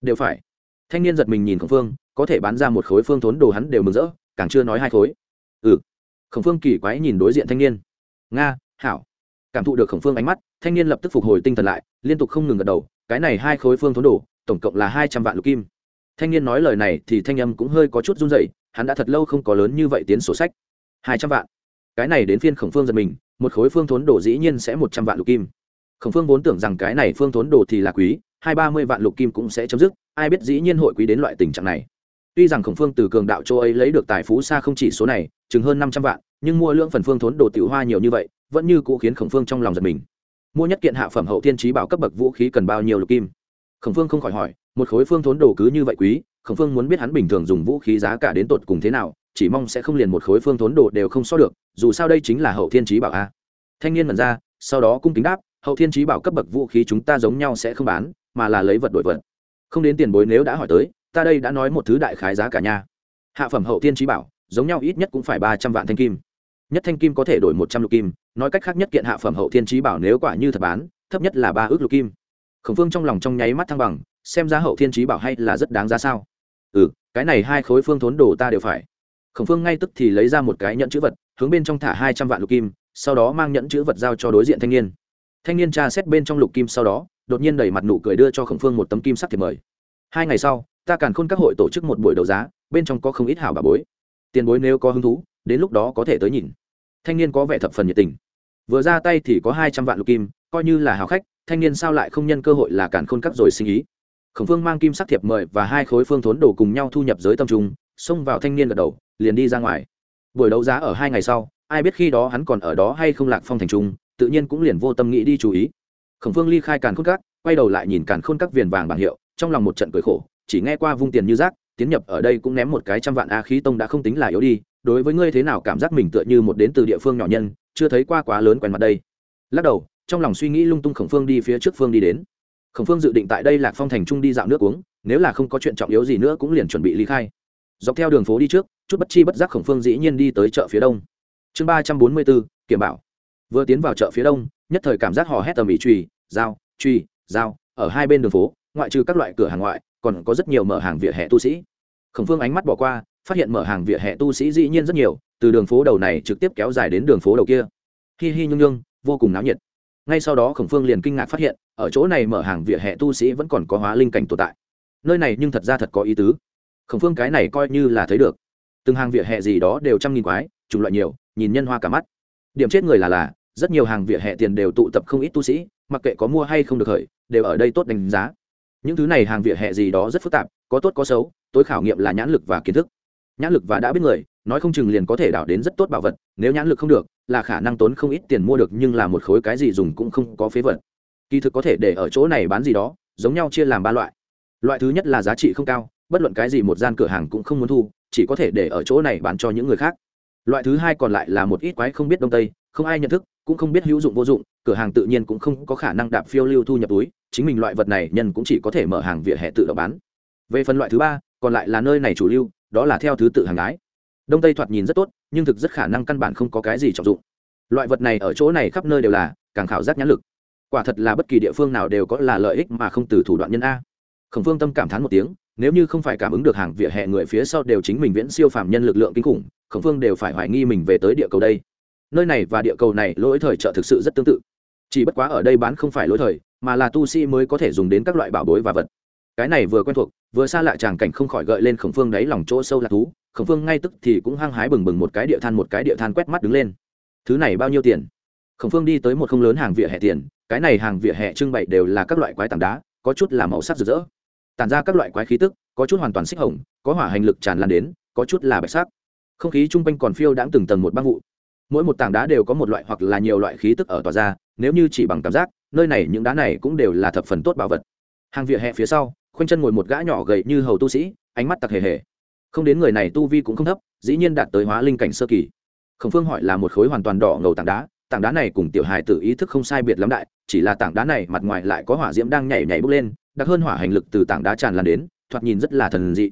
đều phải. Thanh niên giật mình nhìn khổng phương, có thể bán ra một khối phương thốn đồ hắn đều mừng rỡ, càng chưa nói hai khối khổng phương kỳ quái nhìn đối diện thanh niên. Nga, hảo. Cảm thụ được khổng phương ánh mắt, thanh niên lập tức phục hồi tinh thần lại, liên tục không ngừng gật đầu, cái này hai khối phương thốn đồ tổng cộng là hai trăm vạn lục kim. Thanh niên nói lời này thì thanh âm cũng hơi có chút run dậy hắn đã thật lâu không có lớn như vậy tiến sổ sách. Hai trăm vạn. Cái này đến phiên khổng phương giật mình, một khối phương thốn đồ dĩ nhiên sẽ một trăm vạn lục kim. Khổng phương vốn tưởng rằng cái này phương thốn đồ thì là quý, hai ba mươi vạn lục kim cũng sẽ chấm dứt, ai biết dĩ nhiên hội quý đến loại tình trạng này. Tuy rằng khổng phương từ cường đạo châu ấy lấy được tài phú xa không chỉ số này chừng hơn năm trăm vạn, nhưng mua lưỡng phần phương thốn đồ tiểu hoa nhiều như vậy, vẫn như cũ khiến khổng phương trong lòng giật mình. Mua nhất kiện hạ phẩm hậu tiên trí bảo cấp bậc vũ khí cần bao nhiêu lục kim? Khổng phương không khỏi hỏi, một khối phương thốn đồ cứ như vậy quý, khổng phương muốn biết hắn bình thường dùng vũ khí giá cả đến tột cùng thế nào, chỉ mong sẽ không liền một khối phương thốn đồ đều không so được, dù sao đây chính là hậu thiên trí bảo a. Thanh niên mần ra, sau đó cung kính đáp, hậu thiên trí bảo cấp bậc vũ khí chúng ta giống nhau sẽ không bán, mà là lấy vật đổi vật. Không đến tiền bối nếu đã hỏi tới, ta đây đã nói một thứ đại khái giá cả nha. Hạ phẩm hậu thiên trí bảo giống nhau ít nhất cũng phải ba trăm vạn thanh kim. Nhất thanh kim có thể đổi một trăm lục kim, nói cách khác nhất kiện hạ phẩm hậu thiên trí bảo nếu quả như thật bán, thấp nhất là ba ước lục kim. Khổng phương trong lòng trong nháy mắt thăng bằng, xem giá hậu thiên trí bảo hay là rất đáng giá sao? Ừ cái này hai khối phương thốn đồ ta đều phải. Khổng phương ngay tức thì lấy ra một cái nhẫn chữ vật, hướng bên trong thả hai trăm vạn lục kim, sau đó mang nhẫn chữ vật giao cho đối diện thanh niên. Thanh niên tra xét bên trong lục kim sau đó, đột nhiên đẩy mặt nụ cười đưa cho khổng phương một tấm kim sắc thiệp mời. Hai ngày sau, ta càn khôn các hội tổ chức một buổi đấu giá, bên trong có không ít hảo bà bối tiền bối nếu có hứng thú, đến lúc đó có thể tới nhìn. Thanh niên có vẻ thập phần nhiệt tình. Vừa ra tay thì có hai trăm vạn lục kim, coi như là hào khách, thanh niên sao lại không nhân cơ hội là càn khôn cắt rồi sinh ý. Khổng phương mang kim sắc thiệp mời và hai khối phương thốn đồ cùng nhau thu nhập giới tâm trung, xông vào thanh niên gật đầu, liền đi ra ngoài. Buổi đấu giá ở hai ngày sau, ai biết khi đó hắn còn ở đó hay không lạc phong thành trung, tự nhiên cũng liền vô tâm nghĩ đi chú ý. Khổng phương ly khai càn khôn các quay đầu lại nhìn càn khôn các viền vàng bảng hiệu, trong lòng một trận cười khổ, chỉ nghe qua vung tiền như rác tiến nhập ở đây cũng ném một cái trăm vạn a khí tông đã không tính là yếu đi, đối với ngươi thế nào cảm giác mình tựa như một đến từ địa phương nhỏ nhân, chưa thấy qua quá lớn quen mặt đây. Lắc đầu, trong lòng suy nghĩ lung tung khổng phương đi phía trước phương đi đến. Khổng phương dự định tại đây lạc phong thành trung đi dạo nước uống, nếu là không có chuyện trọng yếu gì nữa cũng liền chuẩn bị ly khai. Dọc theo đường phố đi trước, chút bất chi bất giác khổng phương dĩ nhiên đi tới chợ phía đông. Chương ba trăm bốn mươi bốn, kiểm bảo. Vừa tiến vào chợ phía đông, nhất thời cảm giác hò hét tầm ỉ trùy dao truy dao ở hai bên đường phố, ngoại trừ các loại cửa hàng ngoại còn có rất nhiều mở hàng vỉa hè tu sĩ. Khổng phương ánh mắt bỏ qua, phát hiện mở hàng vỉa hè tu sĩ dĩ nhiên rất nhiều, từ đường phố đầu này trực tiếp kéo dài đến đường phố đầu kia. Hi hi nhung nhung, vô cùng náo nhiệt. Ngay sau đó khổng phương liền kinh ngạc phát hiện, ở chỗ này mở hàng vỉa hè tu sĩ vẫn còn có hóa linh cảnh tồn tại. Nơi này nhưng thật ra thật có ý tứ. Khổng phương cái này coi như là thấy được. Từng hàng vỉa hè gì đó đều trăm nghìn quái, chủng loại nhiều, nhìn nhân hoa cả mắt. Điểm chết người là là, rất nhiều hàng vỉa hè tiền đều tụ tập không ít tu sĩ, mặc kệ có mua hay không được khởi, đều ở đây tốt đánh giá những thứ này hàng vỉa hè gì đó rất phức tạp, có tốt có xấu, tối khảo nghiệm là nhãn lực và kiến thức. Nhãn lực và đã biết người, nói không chừng liền có thể đảo đến rất tốt bảo vật, nếu nhãn lực không được, là khả năng tốn không ít tiền mua được nhưng là một khối cái gì dùng cũng không có phế vật. Kỳ thực có thể để ở chỗ này bán gì đó, giống nhau chia làm ba loại. Loại thứ nhất là giá trị không cao, bất luận cái gì một gian cửa hàng cũng không muốn thu, chỉ có thể để ở chỗ này bán cho những người khác loại thứ hai còn lại là một ít quái không biết đông tây, không ai nhận thức, cũng không biết hữu dụng vô dụng, cửa hàng tự nhiên cũng không có khả năng đạp phiêu lưu thu nhập túi, chính mình loại vật này nhân cũng chỉ có thể mở hàng vỉa hè tự động bán. Về phần loại thứ ba, còn lại là nơi này chủ lưu, đó là theo thứ tự hàng gái. Đông tây thoạt nhìn rất tốt, nhưng thực rất khả năng căn bản không có cái gì trọng dụng. Loại vật này ở chỗ này khắp nơi đều là, càng khảo giác nhãn lực. Quả thật là bất kỳ địa phương nào đều có là lợi ích mà không từ thủ đoạn nhân a. Khổng phương tâm cảm thán một tiếng, nếu như không phải cảm ứng được hàng vỉa hè người phía sau đều chính mình viễn siêu phàm nhân lực lượng kinh khủng khổng phương đều phải hoài nghi mình về tới địa cầu đây. Nơi này và địa cầu này lỗi thời trợ thực sự rất tương tự. Chỉ bất quá ở đây bán không phải lỗi thời, mà là tu sĩ mới có thể dùng đến các loại bảo bối và vật. Cái này vừa quen thuộc, vừa xa lạ. tràng cảnh không khỏi gợi lên khổng phương đáy lòng chỗ sâu lạc thú. Khổng phương ngay tức thì cũng hăng hái bừng bừng một cái địa than, một cái địa than quét mắt đứng lên. Thứ này bao nhiêu tiền? Khổng phương đi tới một không lớn hàng vỉa hè tiền, cái này hàng vỉa hè trưng bày đều là các loại quái tảng đá, có chút là màu sắc rực rỡ. Tản ra các loại quái khí tức, có chút hoàn toàn xích hồng, có hỏa hành lực tràn lan đến, có chút là bạch sắc không khí chung quanh còn phiêu đãng từng tầng một băng vụ. Mỗi một tảng đá đều có một loại hoặc là nhiều loại khí tức ở tòa ra, nếu như chỉ bằng cảm giác, nơi này những đá này cũng đều là thập phần tốt bảo vật. Hàng vỉa hè phía sau, khoanh chân ngồi một gã nhỏ gầy như hầu tu sĩ, ánh mắt tặc hề hề. Không đến người này tu vi cũng không thấp, dĩ nhiên đạt tới hóa linh cảnh sơ kỳ. Khổng phương hỏi là một khối hoàn toàn đỏ ngầu tảng đá tảng đá này cùng tiểu hài tự ý thức không sai biệt lắm đại, chỉ là tảng đá này mặt ngoài lại có hỏa diễm đang nhảy nhảy bốc lên, đặc hơn hỏa hành lực từ tảng đá tràn lan đến, thoạt nhìn rất là thần dị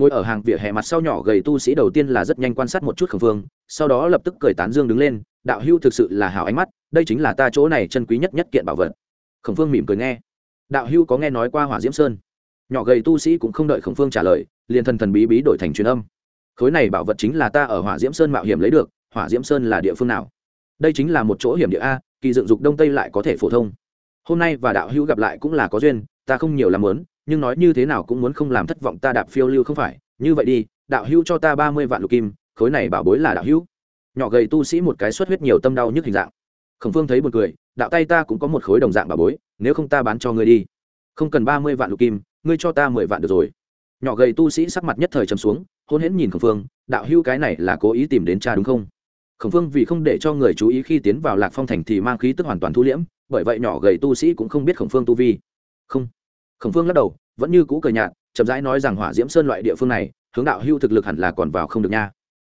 ngồi ở hàng vỉa hè mặt sau nhỏ gầy tu sĩ đầu tiên là rất nhanh quan sát một chút khổng phương sau đó lập tức cười tán dương đứng lên, đạo hưu thực sự là hào ánh mắt, đây chính là ta chỗ này chân quý nhất nhất kiện bảo vật. Khổng phương mỉm cười nghe. Đạo hưu có nghe nói qua hỏa diễm sơn? Nhỏ gầy tu sĩ cũng không đợi khổng phương trả lời, liền thần thần bí bí đổi thành truyền âm. Khối này bảo vật chính là ta ở hỏa diễm sơn mạo hiểm lấy được, hỏa diễm sơn là địa phương nào? Đây chính là một chỗ hiểm địa a, kỳ dựng dục đông tây lại có thể phổ thông. Hôm nay và đạo hữu gặp lại cũng là có duyên, ta không nhiều làm lớn nhưng nói như thế nào cũng muốn không làm thất vọng ta đạp phiêu lưu không phải. Như vậy đi, đạo hữu cho ta ba mươi vạn lục kim, khối này bảo bối là đạo hữu. Nhỏ gầy tu sĩ một cái xuất huyết nhiều tâm đau nhức hình dạng. Khổng phương thấy một cười, đạo tay ta cũng có một khối đồng dạng bảo bối, nếu không ta bán cho ngươi đi. Không cần ba mươi vạn lục kim, ngươi cho ta mười vạn được rồi. Nhỏ gầy tu sĩ sắc mặt nhất thời trầm xuống, hôn hễn nhìn khổng phương, đạo hữu cái này là cố ý tìm đến cha đúng không? Khổng phương vì không để cho người chú ý khi tiến vào lạc phong thành thì mang khí tức hoàn toàn thu liễm, bởi vậy nhỏ gầy tu sĩ cũng không biết khổng phương tu vi. Không. Khổng phương lắc đầu vẫn như cũ cờ nhạt, chậm rãi nói rằng hỏa diễm sơn loại địa phương này, hướng đạo hưu thực lực hẳn là còn vào không được nha.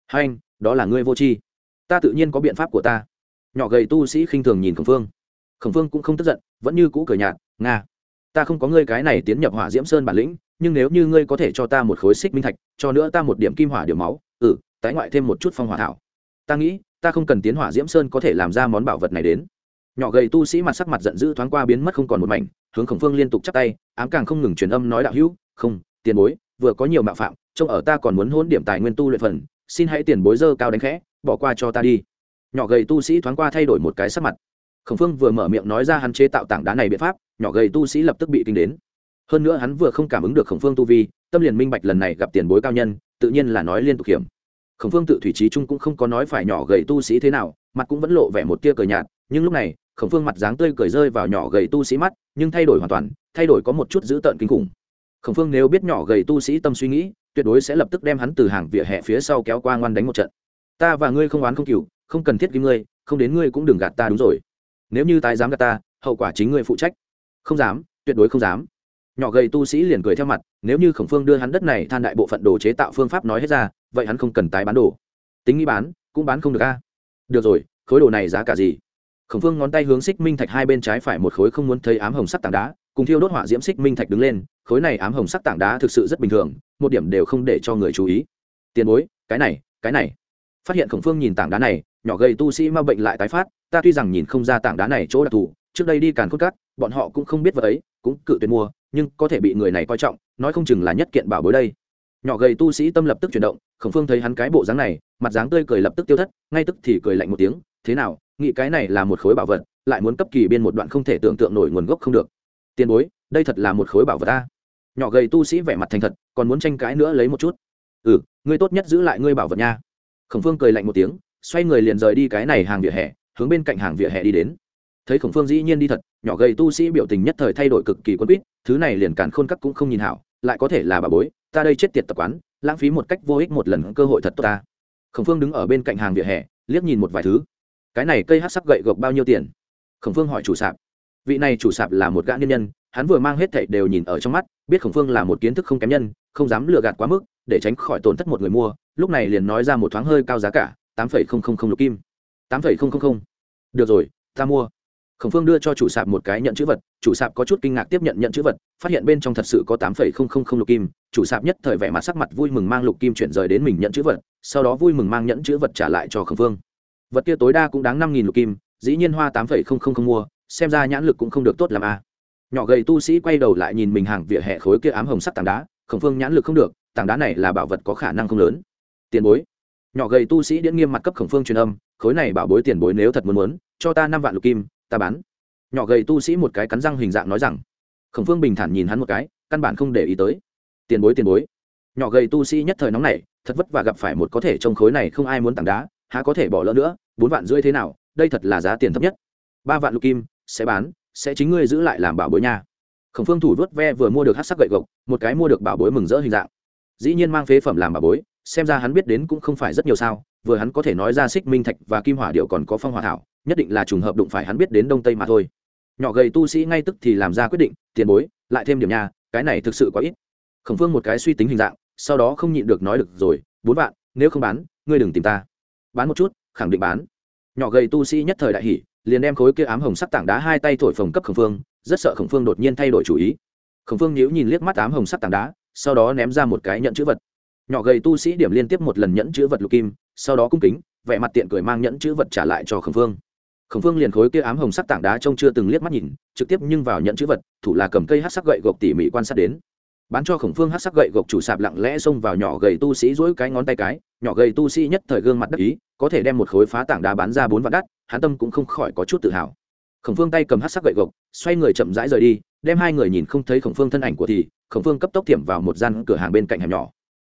Hai anh, đó là ngươi vô tri. Ta tự nhiên có biện pháp của ta. Nhỏ gầy tu sĩ khinh thường nhìn khổng phương. Khổng phương cũng không tức giận, vẫn như cũ cười nhạt, nga, ta không có ngươi cái này tiến nhập hỏa diễm sơn bản lĩnh, nhưng nếu như ngươi có thể cho ta một khối xích minh thạch, cho nữa ta một điểm kim hỏa điểm máu ừ tái ngoại thêm một chút phong hỏa thảo. Ta nghĩ, ta không cần tiến hỏa diễm sơn có thể làm ra món bảo vật này đến. Nhỏ gầy tu sĩ mặt sắc mặt giận dữ thoáng qua biến mất không còn một mảnh hướng khổng phương liên tục chắp tay, ám càng không ngừng truyền âm nói đạo hữu, không, tiền bối, vừa có nhiều mạo phạm, trông ở ta còn muốn hôn điểm tài nguyên tu luyện phần, xin hãy tiền bối dơ cao đánh khẽ, bỏ qua cho ta đi. Nhỏ gầy tu sĩ thoáng qua thay đổi một cái sắc mặt. Khổng phương vừa mở miệng nói ra hắn chế tạo tảng đá này biện pháp, nhỏ gầy tu sĩ lập tức bị kinh đến. Hơn nữa hắn vừa không cảm ứng được khổng phương tu vi, tâm liền minh bạch lần này gặp tiền bối cao nhân, tự nhiên là nói liên tục hiểm. Khổng phương tự thủy trí trung cũng không có nói phải nhỏ gầy tu sĩ thế nào, mặt cũng vẫn lộ vẻ một tia cờ nhạt, nhưng lúc này khổng phương mặt dáng tươi cười rơi vào nhỏ gầy tu sĩ mắt, nhưng thay đổi hoàn toàn, thay đổi có một chút dữ tợn kinh khủng. Khổng phương nếu biết nhỏ gầy tu sĩ tâm suy nghĩ, tuyệt đối sẽ lập tức đem hắn từ hàng vỉa hè phía sau kéo qua ngoan đánh một trận. Ta và ngươi không oán không cừu, không cần thiết kim ngươi, không đến ngươi cũng đừng gạt ta đúng rồi. Nếu như tái dám gạt ta, hậu quả chính ngươi phụ trách. Không dám, tuyệt đối không dám. Nhỏ gầy tu sĩ liền cười theo mặt, nếu như khổng phương đưa hắn đất này than đại bộ phận đồ chế tạo phương pháp nói hết ra, vậy hắn không cần tái bán đồ. Tính nghĩ bán, cũng bán không được a. Được rồi, khối đồ này giá cả gì? Khổng phương ngón tay hướng xích minh thạch hai bên trái phải một khối không muốn thấy ám hồng sắc tảng đá, cùng thiêu đốt hỏa diễm xích minh thạch đứng lên, khối này ám hồng sắc tảng đá thực sự rất bình thường, một điểm đều không để cho người chú ý. Tiền bối, cái này cái này. Phát hiện khổng phương nhìn tảng đá này, nhỏ gầy tu sĩ ma bệnh lại tái phát, ta tuy rằng nhìn không ra tảng đá này chỗ đặc thù, trước đây đi càn khôn cắt bọn họ cũng không biết vợ ấy, cũng cự tuyệt mua, nhưng có thể bị người này coi trọng, nói không chừng là nhất kiện bảo bối đây. Nhỏ gầy tu sĩ tâm lập tức chuyển động, khổng phương thấy hắn cái bộ dáng này, mặt dáng tươi cười lập tức tiêu thất, ngay tức thì cười lạnh một tiếng, thế nào nghĩ cái này là một khối bảo vật, lại muốn cấp kỳ biên một đoạn không thể tưởng tượng nổi nguồn gốc không được. Tiền bối, đây thật là một khối bảo vật ta nhỏ gầy tu sĩ vẻ mặt thành thật, còn muốn tranh cãi nữa lấy một chút. Ừ ngươi tốt nhất giữ lại ngươi bảo vật nha. Khổng phương cười lạnh một tiếng, xoay người liền rời đi cái này hàng vỉa hè, hướng bên cạnh hàng vỉa hè đi đến. Thấy khổng phương dĩ nhiên đi thật, nhỏ gầy tu sĩ biểu tình nhất thời thay đổi cực kỳ quân quýt, thứ này liền càn khôn cắt cũng không nhìn hảo, lại có thể là bà bối, ta đây chết tiệt tập quán, lãng phí một cách vô ích một lần cơ hội thật tốt ta. Khổng phương đứng ở bên cạnh hàng vỉa hè, liếc nhìn một vài thứ cái này cây hát sắc gậy gộc bao nhiêu tiền? Khổng phương hỏi chủ sạp. Vị này chủ sạp là một gã nhân nhân, hắn vừa mang hết thảy đều nhìn ở trong mắt, biết khổng phương là một kiến thức không kém nhân, không dám lừa gạt quá mức, để tránh khỏi tổn thất một người mua, lúc này liền nói ra một thoáng hơi cao giá cả, tám phẩy không không không lục kim. Tám phẩy không không không. Được rồi, ta mua. Khổng phương đưa cho chủ sạp một cái nhận chữ vật, chủ sạp có chút kinh ngạc tiếp nhận nhận chữ vật, phát hiện bên trong thật sự có tám phẩy không không không lục kim. Chủ sạp nhất thời vẻ mặt sắc mặt vui mừng mang lục kim chuyển rời đến mình nhận chữ vật, sau đó vui mừng mang nhẫn chữ vật trả lại cho khổng phương vật kia tối đa cũng đáng năm nghìn lục kim, dĩ nhiên hoa tám phẩy không không không mua, xem ra nhãn lực cũng không được tốt làm a à. nhỏ gầy tu sĩ quay đầu lại nhìn mình hàng vỉa hè khối kia ám hồng sắc tảng đá, khổng phương nhãn lực không được, tảng đá này là bảo vật có khả năng không lớn. Tiền bối. Nhỏ gầy tu sĩ điễn nghiêm mặt cấp khổng phương truyền âm, khối này bảo bối tiền bối nếu thật muốn muốn, cho ta năm vạn lục kim, ta bán. Nhỏ gầy tu sĩ một cái cắn răng hình dạng nói rằng. Khổng phương bình thản nhìn hắn một cái, căn bản không để ý tới. Tiền bối tiền bối. Nhỏ gầy tu sĩ nhất thời nóng này thật vất và gặp phải một có thể trong khối này không ai muốn tảng đá há có thể bỏ lỡ nữa, bốn vạn rưỡi thế nào, đây thật là giá tiền thấp nhất. Ba vạn lục kim, sẽ bán, sẽ chính ngươi giữ lại làm bảo bối nha. Khổng phương thủ vớt ve vừa mua được hát sắc gậy gộc, một cái mua được bảo bối mừng rỡ hình dạng. Dĩ nhiên mang phế phẩm làm bảo bối, xem ra hắn biết đến cũng không phải rất nhiều sao, vừa hắn có thể nói ra xích minh thạch và kim hỏa điệu còn có phong hỏa thảo, nhất định là trùng hợp đụng phải hắn biết đến đông tây mà thôi. Nhỏ gầy tu sĩ ngay tức thì làm ra quyết định, tiền bối, lại thêm điểm nhà cái này thực sự quá ít. Khổng phương một cái suy tính hình dạng, sau đó không nhịn được nói được rồi, bốn vạn, nếu không bán, ngươi đừng tìm ta bán một chút, khẳng định bán. Nhỏ gầy tu sĩ nhất thời đại hỷ liền đem khối kia ám hồng sắc tảng đá hai tay thổi phồng cấp khổng phương, rất sợ khổng phương đột nhiên thay đổi chủ ý. Khổng phương nhíu nhìn liếc mắt ám hồng sắc tảng đá, sau đó ném ra một cái nhận chữ vật. Nhỏ gầy tu sĩ điểm liên tiếp một lần nhẫn chữ vật lục kim, sau đó cung kính, vẻ mặt tiện cười mang nhẫn chữ vật trả lại cho khổng phương. Khổng phương liền khối kia ám hồng sắc tảng đá trông chưa từng liếc mắt nhìn, trực tiếp nhưng vào nhẫn chữ vật, thủ là cầm cây hát sắc gậy gộc tỉ mỉ quan sát đến bán cho khổng phương hát sắc gậy gộc chủ sạp lặng lẽ xông vào nhỏ gầy tu sĩ dỗi cái ngón tay cái, nhỏ gầy tu sĩ nhất thời gương mặt đắc ý, có thể đem một khối phá tảng đá bán ra bốn vạn đắt hán tâm cũng không khỏi có chút tự hào. Khổng phương tay cầm hát sắc gậy gộc, xoay người chậm rãi rời đi, đem hai người nhìn không thấy khổng phương thân ảnh của thì, khổng phương cấp tốc tiệm vào một gian cửa hàng bên cạnh hẻm nhỏ.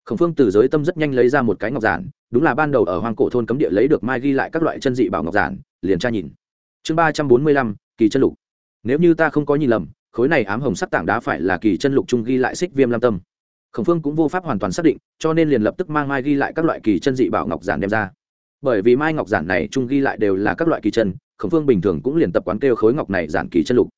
Khổng phương từ giới tâm rất nhanh lấy ra một cái ngọc giản, đúng là ban đầu ở hoang cổ thôn cấm địa lấy được mai ghi lại các loại chân dị bảo ngọc giản, liền tra nhìn. Chương ba trăm bốn mươi lăm, kỳ chân lục. Nếu như ta không có nhìn lầm khối này ám hồng sắc tảng đá phải là kỳ chân lục trung ghi lại xích viêm lam tâm. Khổng phương cũng vô pháp hoàn toàn xác định, cho nên liền lập tức mang mai ghi lại các loại kỳ chân dị bảo ngọc giản đem ra. Bởi vì mai ngọc giản này trung ghi lại đều là các loại kỳ chân, khổng phương bình thường cũng liền tập quán kêu khối ngọc này giản kỳ chân lục.